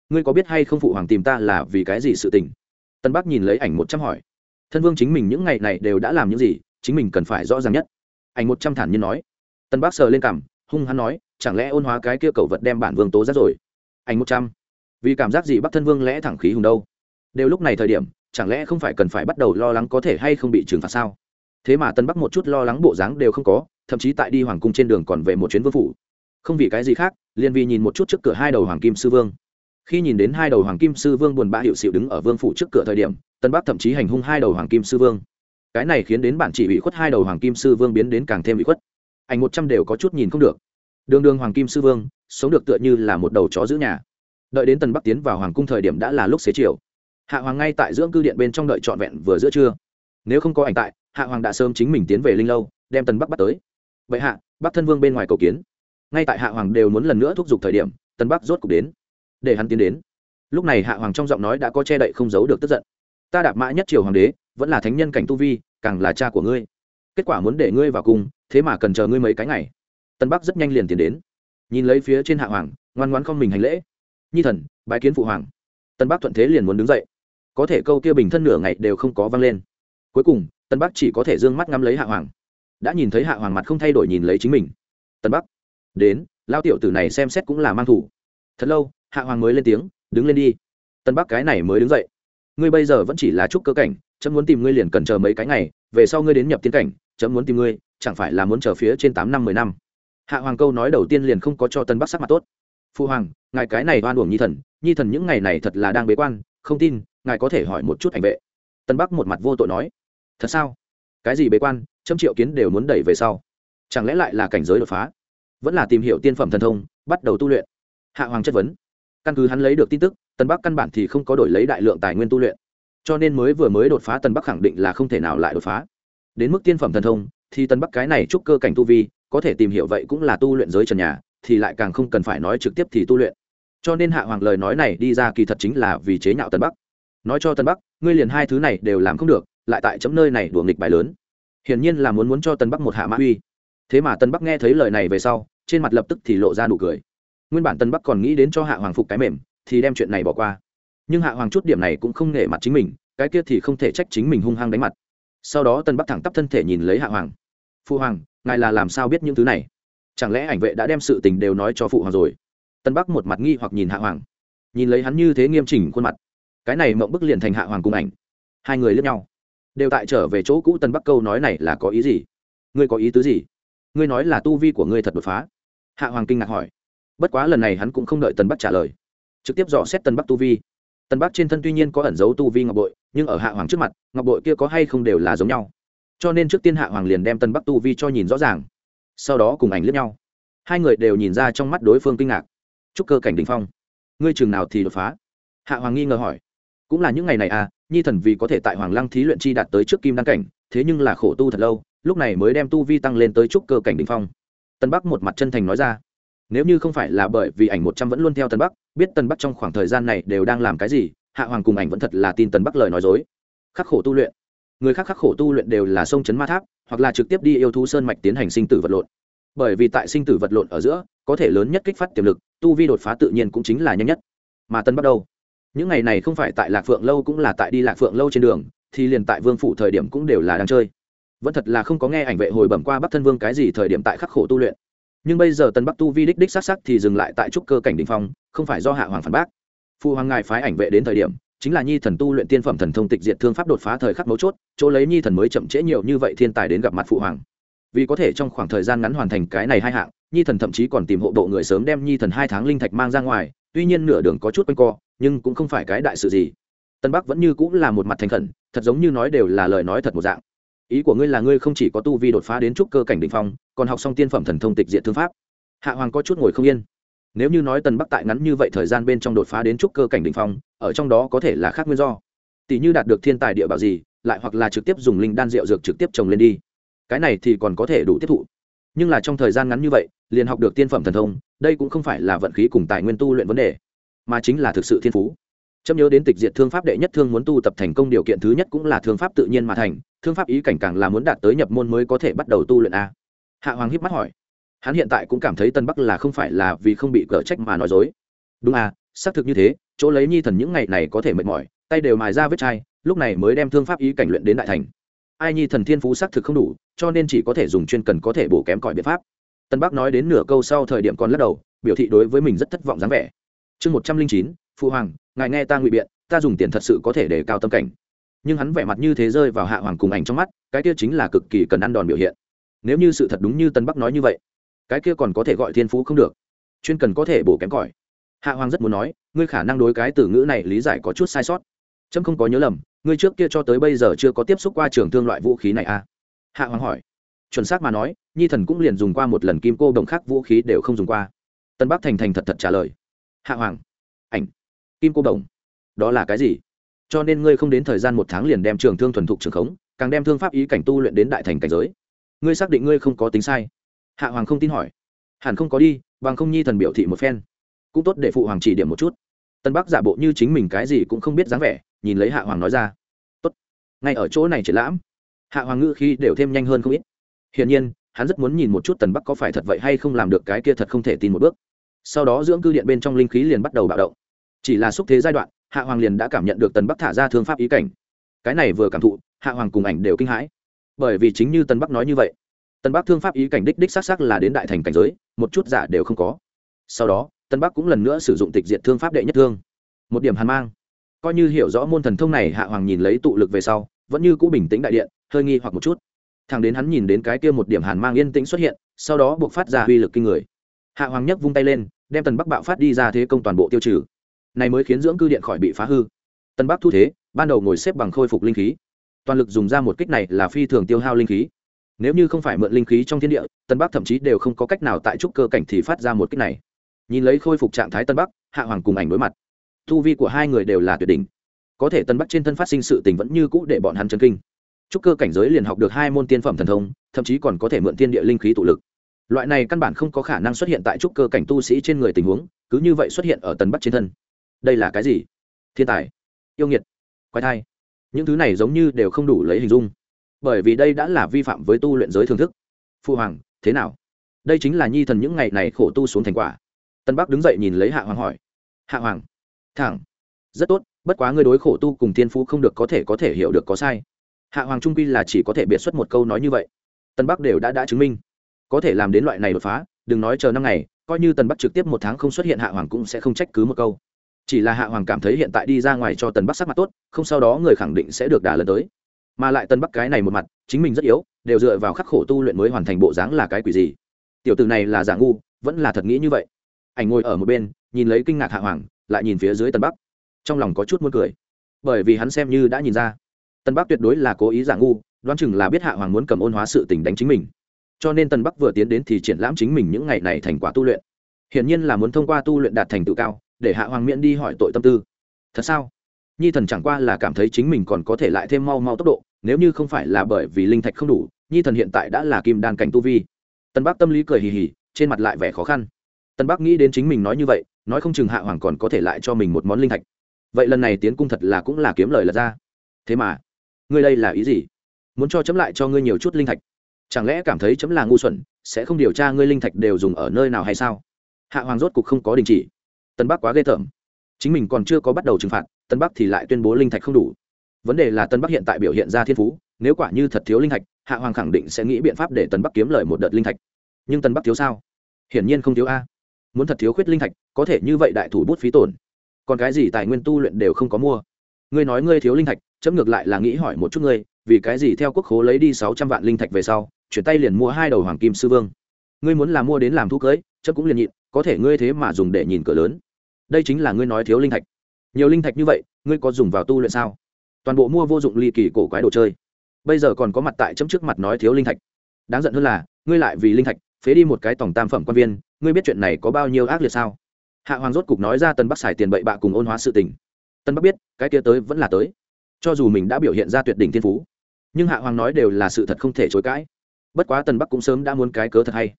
Speaker 1: Ngươi có biết hay không phụ hoàng tìm ta là vì cái gì sự tình? Tân bắc nhìn lấy ảnh một trăm hỏi. Thân vương chính mình những ngày này đều đã làm những gì, chính mình cần phải rõ ràng nhất ảnh một trăm thản nhiên nói. Tân bắc sờ lên cằm hung hắn nói, chẳng lẽ ôn hóa cái kia cầu vật đem bản vương tố giác rồi? Ảnh một trăm. Vì cảm giác gì bắc thân vương lẽ thẳng khí hùng đâu? Đều lúc này thời điểm, chẳng lẽ không phải cần phải bắt đầu lo lắng có thể hay không bị trừng phạt sao? Thế mà tân bắc một chút lo lắng bộ dáng đều không có, thậm chí tại đi hoàng cung trên đường còn về một chuyến vương phủ. Không vì cái gì khác, liền vì nhìn một chút trước cửa hai đầu hoàng kim sư vương. Khi nhìn đến hai đầu hoàng kim sư vương buồn bã hiệu xịu đứng ở vương phủ trước cửa thời điểm, tân bắc thậm chí hành hung hai đầu hoàng kim sư vương cái này khiến đến bản chỉ ủy khuất hai đầu hoàng kim sư vương biến đến càng thêm bị khuất. Ảnh một trăm đều có chút nhìn không được. Đường đường hoàng kim sư vương, sống được tựa như là một đầu chó giữ nhà. Đợi đến tần bắc tiến vào hoàng cung thời điểm đã là lúc xế chiều. Hạ hoàng ngay tại dưỡng cư điện bên trong đợi trọn vẹn vừa giữa trưa. Nếu không có ảnh tại, hạ hoàng đã sớm chính mình tiến về linh lâu, đem tần bắc bắt tới. Vậy hạ, bắc thân vương bên ngoài cầu kiến. Ngay tại hạ hoàng đều muốn lần nữa thúc giục thời điểm, tần bắc rốt cục đến. Để hắn tiến đến. Lúc này hạ hoàng trong giọng nói đã có che đậy không giấu được tức giận ta đạp mã nhất triều hoàng đế, vẫn là thánh nhân cảnh tu vi, càng là cha của ngươi. Kết quả muốn để ngươi vào cung thế mà cần chờ ngươi mấy cái ngày. Tân bắc rất nhanh liền tiến đến. Nhìn lấy phía trên hạ hoàng, ngoan ngoãn không mình hành lễ. Nhi thần, bái kiến phụ hoàng. Tân bắc thuận thế liền muốn đứng dậy. Có thể câu kia bình thân nửa ngày đều không có văng lên. Cuối cùng, tân bắc chỉ có thể d ư ơ n g mắt ngắm lấy hạ hoàng. Đã nhìn thấy hạ hoàng mặt không thay đổi nhìn lấy chính mình. Tân bắc, đến, lao tiểu tử này xem xét cũng là mang thủ. Thật lâu, hạ hoàng mới lên tiếng, đứng lên đi. Tân bắc cái này mới đứng dậy ngươi bây giờ vẫn chỉ là trúc cơ cảnh, chấm muốn tìm ngươi liền cần chờ mấy cái ngày, về sau ngươi đến nhập tiến cảnh, chấm muốn tìm ngươi, chẳng phải là muốn chờ phía trên tám năm, mười năm. Hạ hoàng câu nói đầu tiên liền không có cho tân bắc sắc mặt tốt. Phu hoàng, ngài cái này oan uổng nhi thần nhi thần những ngày này thật là đang bế quan, không tin, ngài có thể hỏi một chút ảnh vệ. Tân bắc một mặt vô tội nói, thật sao? Cái gì bế quan trăm triệu kiến đều muốn đẩy về sau. Chẳng lẽ lại là cảnh giới đột phá? Vẫn là tìm hiểu tiên phẩm thần thông, bắt đầu tu luyện. Hạ hoàng chất vấn. Căn cứ hắn lấy được tin tức tân bắc căn bản thì không có đổi lấy đại lượng tài nguyên tu luyện, cho nên mới vừa mới đột phá tân bắc khẳng định là không thể nào lại đột phá. Đến mức tiên phẩm thần thông, thì tân bắc cái này chúc cơ cảnh tu vi, có thể tìm hiểu vậy cũng là tu luyện giới trần nhà, thì lại càng không cần phải nói trực tiếp thì tu luyện. Cho nên hạ hoàng lời nói này đi ra kỳ thật chính là vì chế nhạo tân bắc. Nói cho tân bắc, ngươi liền hai thứ này đều làm không được, lại tại chấm nơi này đùa nghịch bài lớn. Hiển nhiên là muốn muốn cho tân bắc một hạ mã uy. Thế mà tân bắc nghe thấy lời này về sau, trên mặt lập tức thì lộ ra nụ cười. Nguyên bản tân bắc còn nghĩ đến cho hạ hoàng phục cái mềm thì đem chuyện này bỏ qua. Nhưng hạ hoàng chút điểm này cũng không nể mặt chính mình, cái kia thì không thể trách chính mình hung hăng đánh mặt. Sau đó tân bắc thẳng tắp thân thể nhìn lấy hạ hoàng. Phu hoàng, ngài là làm sao biết những thứ này? Chẳng lẽ ảnh vệ đã đem sự tình đều nói cho phụ hoàng rồi? Tân bắc một mặt nghi hoặc nhìn hạ hoàng. Nhìn lấy hắn như thế nghiêm chỉnh khuôn mặt, cái này mộng bức liền thành hạ hoàng cùng ảnh. Hai người lướt nhau, đều tại trở về chỗ cũ tân bắc câu nói này là có ý gì? Ngươi có ý tứ gì? Ngươi nói là tu vi của ngươi thật đột phá. Hạ hoàng kinh ngạc hỏi. Bất quá lần này hắn cũng không đợi tân bắc trả lời trực tiếp dò xét tân bắc tu vi. Tân bắc trên thân tuy nhiên có ẩn dấu tu vi ngọc bội, nhưng ở hạ hoàng trước mặt, ngọc bội kia có hay không đều là giống nhau. Cho nên trước tiên hạ hoàng liền đem tân bắc tu vi cho nhìn rõ ràng, sau đó cùng ảnh lướt nhau. Hai người đều nhìn ra trong mắt đối phương kinh ngạc. Chúc cơ cảnh đình phong. Ngươi chừng nào thì đột phá? Hạ hoàng nghi ngờ hỏi. Cũng là những ngày này à nhi thần vì có thể tại hoàng lăng thí luyện chi đạt tới trước kim đăng cảnh, thế nhưng là khổ tu thật lâu, lúc này mới đem tu vi tăng lên tới trúc cơ cảnh đình phong. Tân bắc một mặt chân thành nói ra nếu như không phải là bởi vì ảnh một trăm vẫn luôn theo tân bắc, biết tân bắc trong khoảng thời gian này đều đang làm cái gì, hạ hoàng cùng ảnh vẫn thật là tin tân bắc lời nói dối. Khắc khổ tu luyện. Người khác khắc khổ tu luyện đều là sông chấn ma tháp, hoặc là trực tiếp đi yêu thú sơn mạch tiến hành sinh tử vật lộn. Bởi vì tại sinh tử vật lộn ở giữa, có thể lớn nhất kích phát tiềm lực, tu vi đột phá tự nhiên cũng chính là nhanh nhất. Mà tân bắt đầu những ngày này không phải tại lạc phượng lâu cũng là tại đi lạc phượng lâu trên đường, thì liền tại vương phủ thời điểm cũng đều là đang chơi. Vẫn thật là không có nghe ảnh vệ hồi bẩm qua bắc thân vương cái gì thời điểm tại khắc khổ tu luyện nhưng bây giờ tân bắc tu vi đích đích sắc sắc thì dừng lại tại trúc cơ cảnh đình phong, không phải do hạ hoàng phản bác. Phụ hoàng ngài phái ảnh vệ đến thời điểm, chính là nhi thần tu luyện tiên phẩm thần thông tịch diệt thương pháp đột phá thời khắc mấu chốt, chỗ lấy nhi thần mới chậm trễ nhiều như vậy thiên tài đến gặp mặt phụ hoàng. Vì có thể trong khoảng thời gian ngắn hoàn thành cái này hai hạng, nhi thần thậm chí còn tìm hộ bộ người sớm đem nhi thần hai tháng linh thạch mang ra ngoài, tuy nhiên nửa đường có chút quanh co, nhưng cũng không phải cái đại sự gì. Tân bắc vẫn như cũng là một mặt thành khẩn, thật giống như nói đều là lời nói thật một dạng. Ý của ngươi là ngươi không chỉ có tu vi đột phá đến trúc cơ cảnh đ ỉ n h phong còn học xong tiên phẩm thần thông tịch diện thương pháp. Hạ hoàng có chút ngồi không yên. Nếu như nói tần bắc tại ngắn như vậy thời gian bên trong đột phá đến trúc cơ cảnh đ ỉ n h phong, ở trong đó có thể là khác nguyên do. Tỷ như đạt được thiên tài địa bảo gì, lại hoặc là trực tiếp dùng linh đan rượu dược trực tiếp trồng lên đi. Cái này thì còn có thể đủ tiếp thụ. Nhưng là trong thời gian ngắn như vậy, liền học được tiên phẩm thần thông, đây cũng không phải là vận khí cùng tài nguyên tu luyện vấn đề, mà chính là thực sự thiên phú. Chấm nhớ đến tịch diệt thương pháp đệ nhất thương muốn tu tập thành công điều kiện thứ nhất cũng là thương pháp tự nhiên mà thành, thương pháp ý cảnh càng là muốn đạt tới nhập môn mới có thể bắt đầu tu luyện a hạ hoàng hiếp mắt hỏi. Hắn hiện tại cũng cảm thấy tân bắc là không phải là vì không bị cờ trách mà nói dối. Đúng à xác thực như thế, chỗ lấy nhi thần những ngày này có thể mệt mỏi, tay đều mài ra vết chai, lúc này mới đem thương pháp ý cảnh luyện đến đại thành. Ai nhi thần thiên phú xác thực không đủ, cho nên chỉ có thể dùng chuyên cần có thể bổ kém cỏi biện pháp. Tân bắc nói đến nửa câu sau thời điểm còn lắc đầu, biểu thị đối với mình rất thất vọng dáng vẻ. Chương một trăm linh chín, phụ hoàng, ngài nghe ta ngụy biện, ta dùng tiền thật sự có thể để cao tâm cảnh. Nhưng hắn vẻ mặt như thế rơi vào hạ hoàng cùng ảnh trong mắt, cái kia chính là cực kỳ cần ăn đòn biểu hiện nếu như sự thật đúng như tân bắc nói như vậy cái kia còn có thể gọi thiên phú không được chuyên cần có thể bổ kém cỏi hạ hoàng rất muốn nói ngươi khả năng đối cái từ ngữ này lý giải có chút sai sót trâm không có nhớ lầm ngươi trước kia cho tới bây giờ chưa có tiếp xúc qua trường thương loại vũ khí này à? hạ hoàng hỏi chuẩn xác mà nói nhi thần cũng liền dùng qua một lần kim cô đồng khác vũ khí đều không dùng qua tân bắc thành thành thật thật trả lời hạ hoàng ảnh kim cô đồng đó là cái gì cho nên ngươi không đến thời gian một tháng liền đem trường thương thuần thục trường khống càng đem thương pháp ý cảnh tu luyện đến đại thành cảnh giới ngươi xác định ngươi không có tính sai? Hạ hoàng không tin hỏi. Hẳn không có đi, bằng không nhi thần biểu thị một phen. Cũng tốt để phụ hoàng chỉ điểm một chút. Tân bắc giả bộ như chính mình cái gì cũng không biết dáng vẻ, nhìn lấy hạ hoàng nói ra. Tốt. Ngay ở chỗ này triển lãm, hạ hoàng ngữ khi đều thêm nhanh hơn không ít. Hiển nhiên, hắn rất muốn nhìn một chút tần bắc có phải thật vậy hay không làm được cái kia thật không thể tin một bước. Sau đó dưỡng cư điện bên trong linh khí liền bắt đầu bạo động. Chỉ là xúc thế giai đoạn, hạ hoàng liền đã cảm nhận được tần bắc thả ra thương pháp ý cảnh. Cái này vừa cảm thụ, hạ hoàng cùng ảnh đều kinh hãi bởi vì chính như tân bắc nói như vậy tân bắc thương pháp ý cảnh đích đích xác xác là đến đại thành cảnh giới một chút giả đều không có sau đó tân bắc cũng lần nữa sử dụng tịch diệt thương pháp đệ nhất thương một điểm hàn mang coi như hiểu rõ môn thần thông này hạ hoàng nhìn lấy tụ lực về sau vẫn như cũ bình tĩnh đại điện hơi nghi hoặc một chút thằng đến hắn nhìn đến cái kia một điểm hàn mang yên tĩnh xuất hiện sau đó buộc phát ra uy lực kinh người hạ hoàng nhấc vung tay lên đem tần bắc bạo phát đi ra thế công toàn bộ tiêu trừ này mới khiến dưỡng cư điện khỏi bị phá hư tân bắc thu thế ban đầu ngồi xếp bằng khôi phục linh khí toàn lực dùng ra một kích này là phi thường tiêu hao linh khí. Nếu như không phải mượn linh khí trong thiên địa, tân bắc thậm chí đều không có cách nào tại trúc cơ cảnh thì phát ra một kích này. Nhìn lấy khôi phục trạng thái tân bắc, hạ hoàng cùng ảnh đối mặt. Thu vi của hai người đều là tuyệt đỉnh. Có thể tân bắc trên thân phát sinh sự tình vẫn như cũ để bọn hắn chân kinh. Trúc cơ cảnh giới liền học được hai môn tiên phẩm thần thông, thậm chí còn có thể mượn tiên địa linh khí tụ lực. Loại này căn bản không có khả năng xuất hiện tại trúc cơ cảnh tu sĩ trên người tình huống, cứ như vậy xuất hiện ở tân bắc trên thân. Đây là cái gì? Thiên tài. Yêu nghiệt. Quái thai những thứ này giống như đều không đủ lấy hình dung. Bởi vì đây đã là vi phạm với tu luyện giới thưởng thức. Phu hoàng, thế nào? Đây chính là nhi thần những ngày này khổ tu xuống thành quả. Tân bắc đứng dậy nhìn lấy hạ hoàng hỏi. Hạ hoàng, thẳng. Rất tốt, bất quá ngươi đối khổ tu cùng thiên phú không được có thể có thể hiểu được có sai. Hạ hoàng trung quy là chỉ có thể biệt xuất một câu nói như vậy. Tân bắc đều đã đã chứng minh. Có thể làm đến loại này đột phá, đừng nói chờ năm ngày, coi như tần bắc trực tiếp một tháng không xuất hiện hạ hoàng cũng sẽ không trách cứ một câu chỉ là hạ hoàng cảm thấy hiện tại đi ra ngoài cho tần bắc sắc mặt tốt, không sau đó người khẳng định sẽ được đà lần tới. Mà lại tần bắc cái này một mặt, chính mình rất yếu, đều dựa vào khắc khổ tu luyện mới hoàn thành bộ dáng là cái quỷ gì. Tiểu từ này là giả ngu, vẫn là thật nghĩ như vậy. Ảnh ngồi ở một bên, nhìn lấy kinh ngạc hạ hoàng, lại nhìn phía dưới tần bắc. Trong lòng có chút muốn cười. Bởi vì hắn xem như đã nhìn ra, tần bắc tuyệt đối là cố ý giả ngu, đoán chừng là biết hạ hoàng muốn cầm ôn hóa sự tình đánh chính mình. Cho nên tần bắc vừa tiến đến thì triển lãm chính mình những ngày này thành quả tu luyện. Hiển nhiên là muốn thông qua tu luyện đạt thành tựu cao để hạ hoàng miễn đi hỏi tội tâm tư. Thật sao? Nhi thần chẳng qua là cảm thấy chính mình còn có thể lại thêm mau mau tốc độ, nếu như không phải là bởi vì linh thạch không đủ, nhi thần hiện tại đã là kim đan cảnh tu vi. Tân bắc tâm lý cười hì hì, trên mặt lại vẻ khó khăn. Tân bắc nghĩ đến chính mình nói như vậy, nói không chừng hạ hoàng còn có thể lại cho mình một món linh thạch. Vậy lần này tiến cung thật là cũng là kiếm lời lật ra. Thế mà, ngươi đây là ý gì? Muốn cho chấm lại cho ngươi nhiều chút linh thạch. Chẳng lẽ cảm thấy chấm là ngu xuẩn, sẽ không điều tra ngươi linh thạch đều dùng ở nơi nào hay sao? Hạ hoàng rốt cục không có đình chỉ tân bắc quá ghê tởm. Chính mình còn chưa có bắt đầu trừng phạt, tân bắc thì lại tuyên bố linh thạch không đủ. Vấn đề là tân bắc hiện tại biểu hiện ra thiên phú, nếu quả như thật thiếu linh thạch, hạ hoàng khẳng định sẽ nghĩ biện pháp để tân bắc kiếm lời một đợt linh thạch. Nhưng tân bắc thiếu sao? Hiển nhiên không thiếu a. Muốn thật thiếu khuyết linh thạch, có thể như vậy đại thủ bút phí tổn. Còn cái gì tài nguyên tu luyện đều không có mua. Ngươi nói ngươi thiếu linh thạch, chấm ngược lại là nghĩ hỏi một chút ngươi, vì cái gì theo quốc khố lấy đi sáu trăm vạn linh thạch về sau, chuyển tay liền mua hai đầu hoàng kim sư vương? Ngươi muốn là mua đến làm thu cưới, chấm cũng liền nhịn có thể ngươi thế mà dùng để nhìn cửa lớn. Đây chính là ngươi nói thiếu linh thạch. Nhiều linh thạch như vậy, ngươi có dùng vào tu luyện sao? Toàn bộ mua vô dụng ly kỳ cổ quái đồ chơi. Bây giờ còn có mặt tại chấm trước mặt nói thiếu linh thạch. Đáng giận hơn là, ngươi lại vì linh thạch, phế đi một cái tổng tam phẩm quan viên, ngươi biết chuyện này có bao nhiêu ác liệt sao? Hạ hoàng rốt cục nói ra tân bắc xài tiền bậy bạ cùng ôn hóa sự tình. Tân bắc biết, cái kia tới vẫn là tới. Cho dù mình đã biểu hiện ra tuyệt đỉnh thiên phú, nhưng hạ hoàng nói đều là sự thật không thể chối cãi. Bất quá tân bắc cũng sớm đã muốn cái cớ thật hay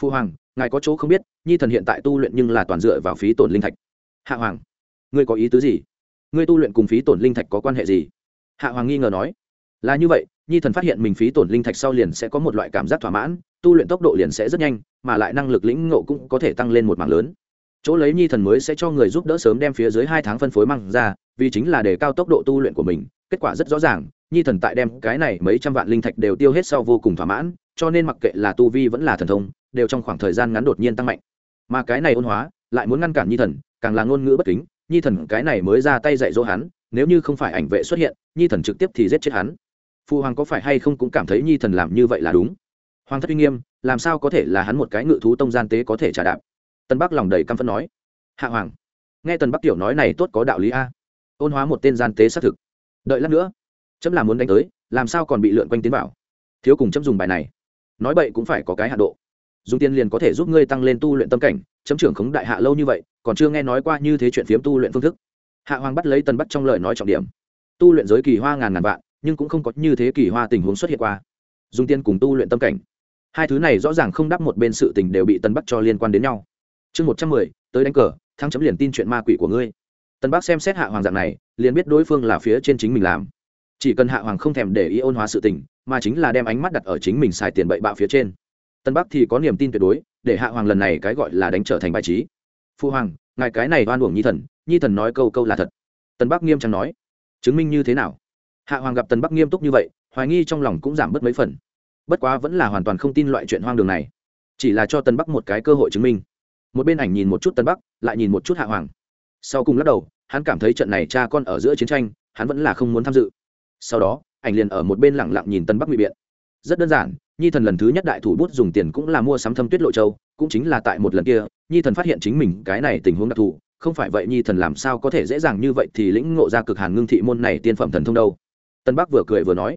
Speaker 1: phu hoàng, ngài có chỗ không biết, nhi thần hiện tại tu luyện nhưng là toàn dựa vào phí tổn linh thạch. Hạ hoàng, ngươi có ý tứ gì? Ngươi tu luyện cùng phí tổn linh thạch có quan hệ gì? Hạ hoàng nghi ngờ nói. Là như vậy, nhi thần phát hiện mình phí tổn linh thạch sau liền sẽ có một loại cảm giác thỏa mãn, tu luyện tốc độ liền sẽ rất nhanh, mà lại năng lực lĩnh ngộ cũng có thể tăng lên một mảng lớn. Chỗ lấy nhi thần mới sẽ cho người giúp đỡ sớm đem phía dưới hai tháng phân phối măng ra, vì chính là để cao tốc độ tu luyện của mình, kết quả rất rõ ràng, nhi thần tại đem cái này mấy trăm vạn linh thạch đều tiêu hết sau vô cùng thỏa mãn, cho nên mặc kệ là tu vi vẫn là thần thông đều trong khoảng thời gian ngắn đột nhiên tăng mạnh. Mà cái này ôn hóa, lại muốn ngăn cản nhi thần, càng là ngôn ngữ bất kính, nhi thần cái này mới ra tay dạy dỗ hắn, nếu như không phải ảnh vệ xuất hiện, nhi thần trực tiếp thì giết chết hắn. Phụ hoàng có phải hay không cũng cảm thấy nhi thần làm như vậy là đúng? Hoàng thất uy nghiêm, làm sao có thể là hắn một cái ngự thú tông gian tế có thể trả đạp? Tân bắc lòng đầy căm phẫn nói. Hạ hoàng, nghe tần bắc tiểu nói này tốt có đạo lý a. Ôn hóa một tên gian tế xác thực. Đợi lát nữa, chấm là muốn đánh tới, làm sao còn bị lượn quanh tiến vào? Thiếu cùng chấm dùng bài này. Nói bậy cũng phải có cái hạ độ dùng tiền liền có thể giúp ngươi tăng lên tu luyện tâm cảnh, chấm trưởng khống đại hạ lâu như vậy, còn chưa nghe nói qua như thế chuyện phiếm tu luyện phương thức. Hạ hoàng bắt lấy tần bắt trong lời nói trọng điểm. Tu luyện giới kỳ hoa ngàn ngàn vạn, nhưng cũng không có như thế kỳ hoa tình huống xuất hiện qua. Dùng tiền cùng tu luyện tâm cảnh. Hai thứ này rõ ràng không đắp một bên sự tình đều bị tân bắc cho liên quan đến nhau. Chương một trăm mười, tới đánh cờ, thắng chấm liền tin chuyện ma quỷ của ngươi. Tân bắc xem xét hạ hoàng dạng này, liền biết đối phương là phía trên chính mình làm. Chỉ cần hạ hoàng không thèm để ý ôn hóa sự tình, mà chính là đem ánh mắt đặt ở chính mình xài tiền bậy bạo phía trên tân bắc thì có niềm tin tuyệt đối, để hạ hoàng lần này cái gọi là đánh trở thành bài trí. Phu hoàng, ngài cái này oan uổng nhi thần nhi thần nói câu câu là thật. Tân bắc nghiêm trang nói. Chứng minh như thế nào? Hạ hoàng gặp tân bắc nghiêm túc như vậy, hoài nghi trong lòng cũng giảm bớt mấy phần. Bất quá vẫn là hoàn toàn không tin loại chuyện hoang đường này. Chỉ là cho tân bắc một cái cơ hội chứng minh. Một bên ảnh nhìn một chút tân bắc, lại nhìn một chút hạ hoàng. Sau cùng lắc đầu, hắn cảm thấy trận này cha con ở giữa chiến tranh, hắn vẫn là không muốn tham dự. Sau đó, ảnh liền ở một bên lẳng lặng nhìn tân bắc bị biện. Rất đơn giản nhi thần lần thứ nhất đại thủ bút dùng tiền cũng là mua sắm thâm tuyết lộ châu, cũng chính là tại một lần kia, nhi thần phát hiện chính mình cái này tình huống đặc thù, không phải vậy nhi thần làm sao có thể dễ dàng như vậy thì lĩnh ngộ ra cực hàn ngưng thị môn này tiên phẩm thần thông đâu. Tân bắc vừa cười vừa nói,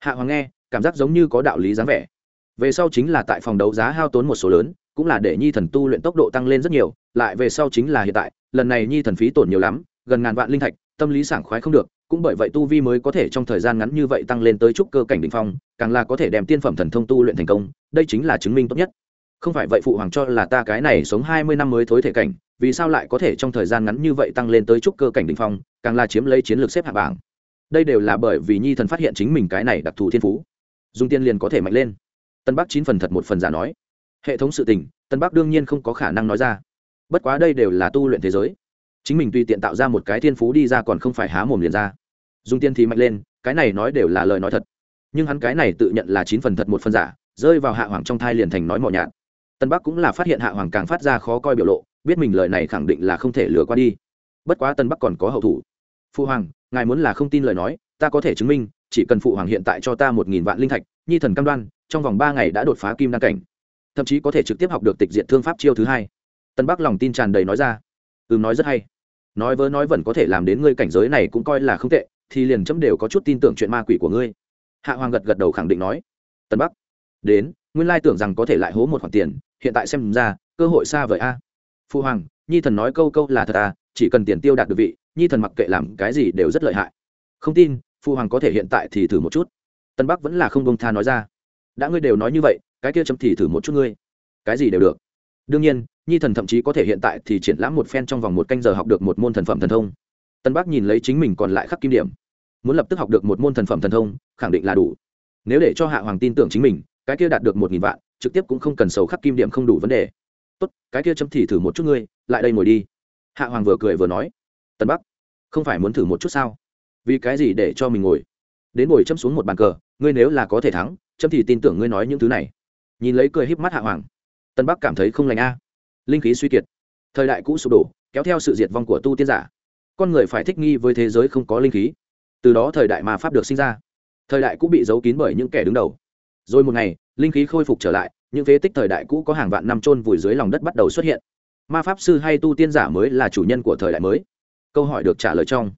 Speaker 1: hạ hoàng nghe, cảm giác giống như có đạo lý dáng vẻ. Về sau chính là tại phòng đấu giá hao tốn một số lớn, cũng là để nhi thần tu luyện tốc độ tăng lên rất nhiều, lại về sau chính là hiện tại, lần này nhi thần phí tổn nhiều lắm, gần ngàn vạn linh thạch, tâm lý sảng khoái không được, cũng bởi vậy tu vi mới có thể trong thời gian ngắn như vậy tăng lên tới trúc cơ cảnh đỉnh phong càng là có thể đem tiên phẩm thần thông tu luyện thành công, đây chính là chứng minh tốt nhất. Không phải vậy phụ hoàng cho là ta cái này sống hai mươi năm mới thối thể cảnh, vì sao lại có thể trong thời gian ngắn như vậy tăng lên tới trúc cơ cảnh đỉnh phong, càng là chiếm lấy chiến lược xếp hạ bảng. Đây đều là bởi vì nhi thần phát hiện chính mình cái này đặc thù thiên phú. Dùng tiên liền có thể mạnh lên. Tân bắc chín phần thật một phần giả nói. Hệ thống sự tình, tân bắc đương nhiên không có khả năng nói ra. Bất quá đây đều là tu luyện thế giới. Chính mình tùy tiện tạo ra một cái thiên phú đi ra còn không phải há mồm liền ra. Dùng tiên thì mạnh lên, cái này nói đều là lời nói thật nhưng hắn cái này tự nhận là chín phần thật một phần giả, rơi vào hạ hoàng trong thai liền thành nói mò nhạt. Tân bắc cũng là phát hiện hạ hoàng càng phát ra khó coi biểu lộ, biết mình lời này khẳng định là không thể lừa qua đi. Bất quá tân bắc còn có hậu thủ. Phụ hoàng, ngài muốn là không tin lời nói, ta có thể chứng minh, chỉ cần phụ hoàng hiện tại cho ta một nghìn vạn linh thạch, nhi thần cam đoan, trong vòng ba ngày đã đột phá kim đăng cảnh. Thậm chí có thể trực tiếp học được tịch diện thương pháp chiêu thứ hai. Tân bắc lòng tin tràn đầy nói ra. Ừ nói rất hay. Nói vớ nói vẫn có thể làm đến ngươi cảnh giới này cũng coi là không tệ, thì liền chấm đều có chút tin tưởng chuyện ma quỷ của ngươi hạ hoàng gật gật đầu khẳng định nói tân bắc, đến, nguyên lai tưởng rằng có thể lại hố một khoản tiền, hiện tại xem ra, cơ hội xa vời a. Phu hoàng, nhi thần nói câu câu là thật à chỉ cần tiền tiêu đạt được vị, nhi thần mặc kệ làm cái gì đều rất lợi hại. Không tin, Phu hoàng có thể hiện tại thì thử một chút. Tân bắc vẫn là không bông tha nói ra, đã ngươi đều nói như vậy, cái kia chấm thì thử một chút ngươi, cái gì đều được. Đương nhiên, nhi thần thậm chí có thể hiện tại thì triển lãm một phen trong vòng một canh giờ học được một môn thần phẩm thần thông. Tân bắc nhìn lấy chính mình còn lại khắc kim điểm muốn lập tức học được một môn thần phẩm thần thông, khẳng định là đủ. Nếu để cho hạ hoàng tin tưởng chính mình, cái kia đạt được một nghìn vạn, trực tiếp cũng không cần sầu khắc kim điểm không đủ vấn đề. Tốt, cái kia chấm thì thử một chút ngươi, lại đây ngồi đi. Hạ hoàng vừa cười vừa nói. Tân bắc, không phải muốn thử một chút sao? Vì cái gì để cho mình ngồi? Đến ngồi chấm xuống một bàn cờ, ngươi nếu là có thể thắng, chấm thì tin tưởng ngươi nói những thứ này. Nhìn lấy cười híp mắt hạ hoàng. Tân bắc cảm thấy không lành a. Linh khí suy kiệt. Thời đại cũ sụp đổ, kéo theo sự diệt vong của tu tiên giả. Con người phải thích nghi với thế giới không có linh khí từ đó thời đại ma pháp được sinh ra. Thời đại cũ bị giấu kín bởi những kẻ đứng đầu. Rồi một ngày, linh khí khôi phục trở lại, những phế tích thời đại cũ có hàng vạn năm trôn vùi dưới lòng đất bắt đầu xuất hiện. Ma pháp sư hay tu tiên giả mới là chủ nhân của thời đại mới. Câu hỏi được trả lời trong.